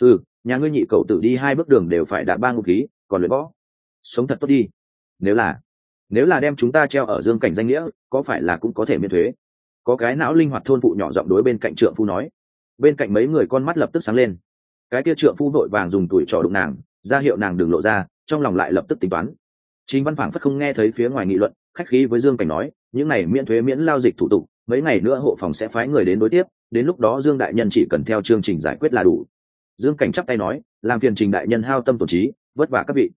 Ừ nhà ngươi nhị cậu tử đi hai bước đường đều phải đạt ba ngụ khí, còn luyện võ. Sống thật tốt đi. Nếu là nếu là đem chúng ta treo ở dương cảnh danh nghĩa, có phải là cũng có thể miễn thuế? Có cái não linh hoạt thôn phụ nhỏ giọng đối bên cạnh trượng phu nói. Bên cạnh mấy người con mắt lập tức sáng lên. Cái kia trượng phu vội vàng dùng tuổi trò đụng nàng, ra hiệu nàng đừng lộ ra, trong lòng lại lập tức tính toán. Chính văn phảng phất không nghe thấy phía ngoài nghị luận, khách khí với dương cảnh nói, những này miễn thuế miễn lao dịch thủ tục, mấy ngày nữa hộ phòng sẽ phái người đến đối tiếp, đến lúc đó dương đại nhân chỉ cần theo chương trình giải quyết là đủ. Dương cảnh chắp tay nói, làm phiền trình đại nhân hao tâm tổn trí, vất vả các vị.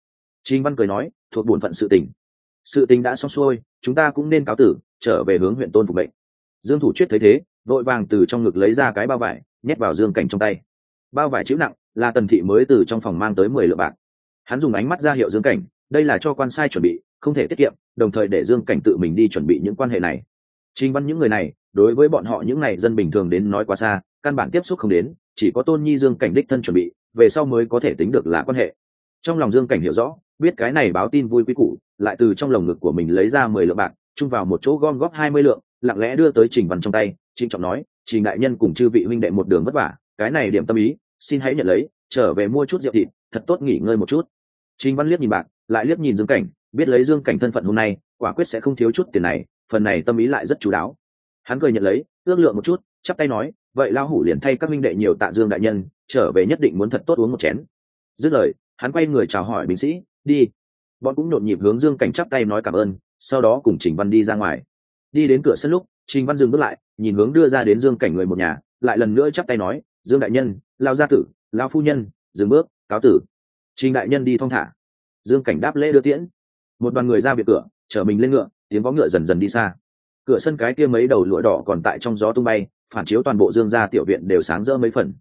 Trình văn cười nói, thuộc bổn phận sự tình. Sự tình đã xong xuôi, chúng ta cũng nên cáo tử, trở về hướng huyện tôn phục bệnh dương thủ chuyết thấy thế vội vàng từ trong ngực lấy ra cái bao vải nhét vào dương cảnh trong tay. Bao vải chữ nặng là tần thị mới từ trong phòng mang tới mười lượng bạc. Hắn dùng ánh mắt ra hiệu dương cảnh đây là cho quan sai chuẩn bị không thể tiết kiệm đồng thời để dương cảnh tự mình đi chuẩn bị những quan hệ này. Trình văn những người này đối với bọn họ những ngày dân bình thường đến nói quá xa căn bản tiếp xúc không đến chỉ có tôn nhi dương cảnh đích thân chuẩn bị về sau mới có thể tính được là quan hệ. Trong lòng dương cảnh hiểu rõ biết cái này báo tin vui quý cũ, lại từ trong lồng ngực của mình lấy ra mười lượng bạc chung vào một chỗ gom góp hai mươi lượng, lặng lẽ đưa tới trình văn trong tay, trịnh trọng nói, trình đại nhân cùng chư vị huynh đệ một đường vất vả, cái này điểm tâm ý, xin hãy nhận lấy, trở về mua chút rượu thịt, thật tốt nghỉ ngơi một chút. Trình văn liếc nhìn bạc lại liếc nhìn dương cảnh, biết lấy dương cảnh thân phận hôm nay, quả quyết sẽ không thiếu chút tiền này, phần này tâm ý lại rất chú đáo. Hắn cười nhận lấy, ước lượng một chút, chắp tay nói, vậy lao hủ liền thay các minh đệ nhiều tạ dương đại nhân, trở về nhất định muốn thật tốt uống một chén. Dứt lời, hắn quay người chào hỏi binh sĩ, đi. Bọn cũng nhộn nhịp hướng dương cảnh chắp tay nói cảm ơn sau đó cùng trình văn đi ra ngoài. Đi đến cửa sân lúc, trình văn dừng bước lại, nhìn hướng đưa ra đến dương cảnh người một nhà, lại lần nữa chắp tay nói, dương đại nhân lao gia tử lao phu nhân, dừng bước, cáo tử. Trình đại nhân đi thong thả. Dương cảnh đáp lễ đưa tiễn. Một đoàn người ra biệt cửa, chở mình lên ngựa, tiếng vó ngựa dần dần đi xa. Cửa sân cái kia mấy đầu lụa đỏ còn tại trong gió tung bay, phản chiếu toàn bộ dương gia tiểu viện đều sáng rỡ mấy phần.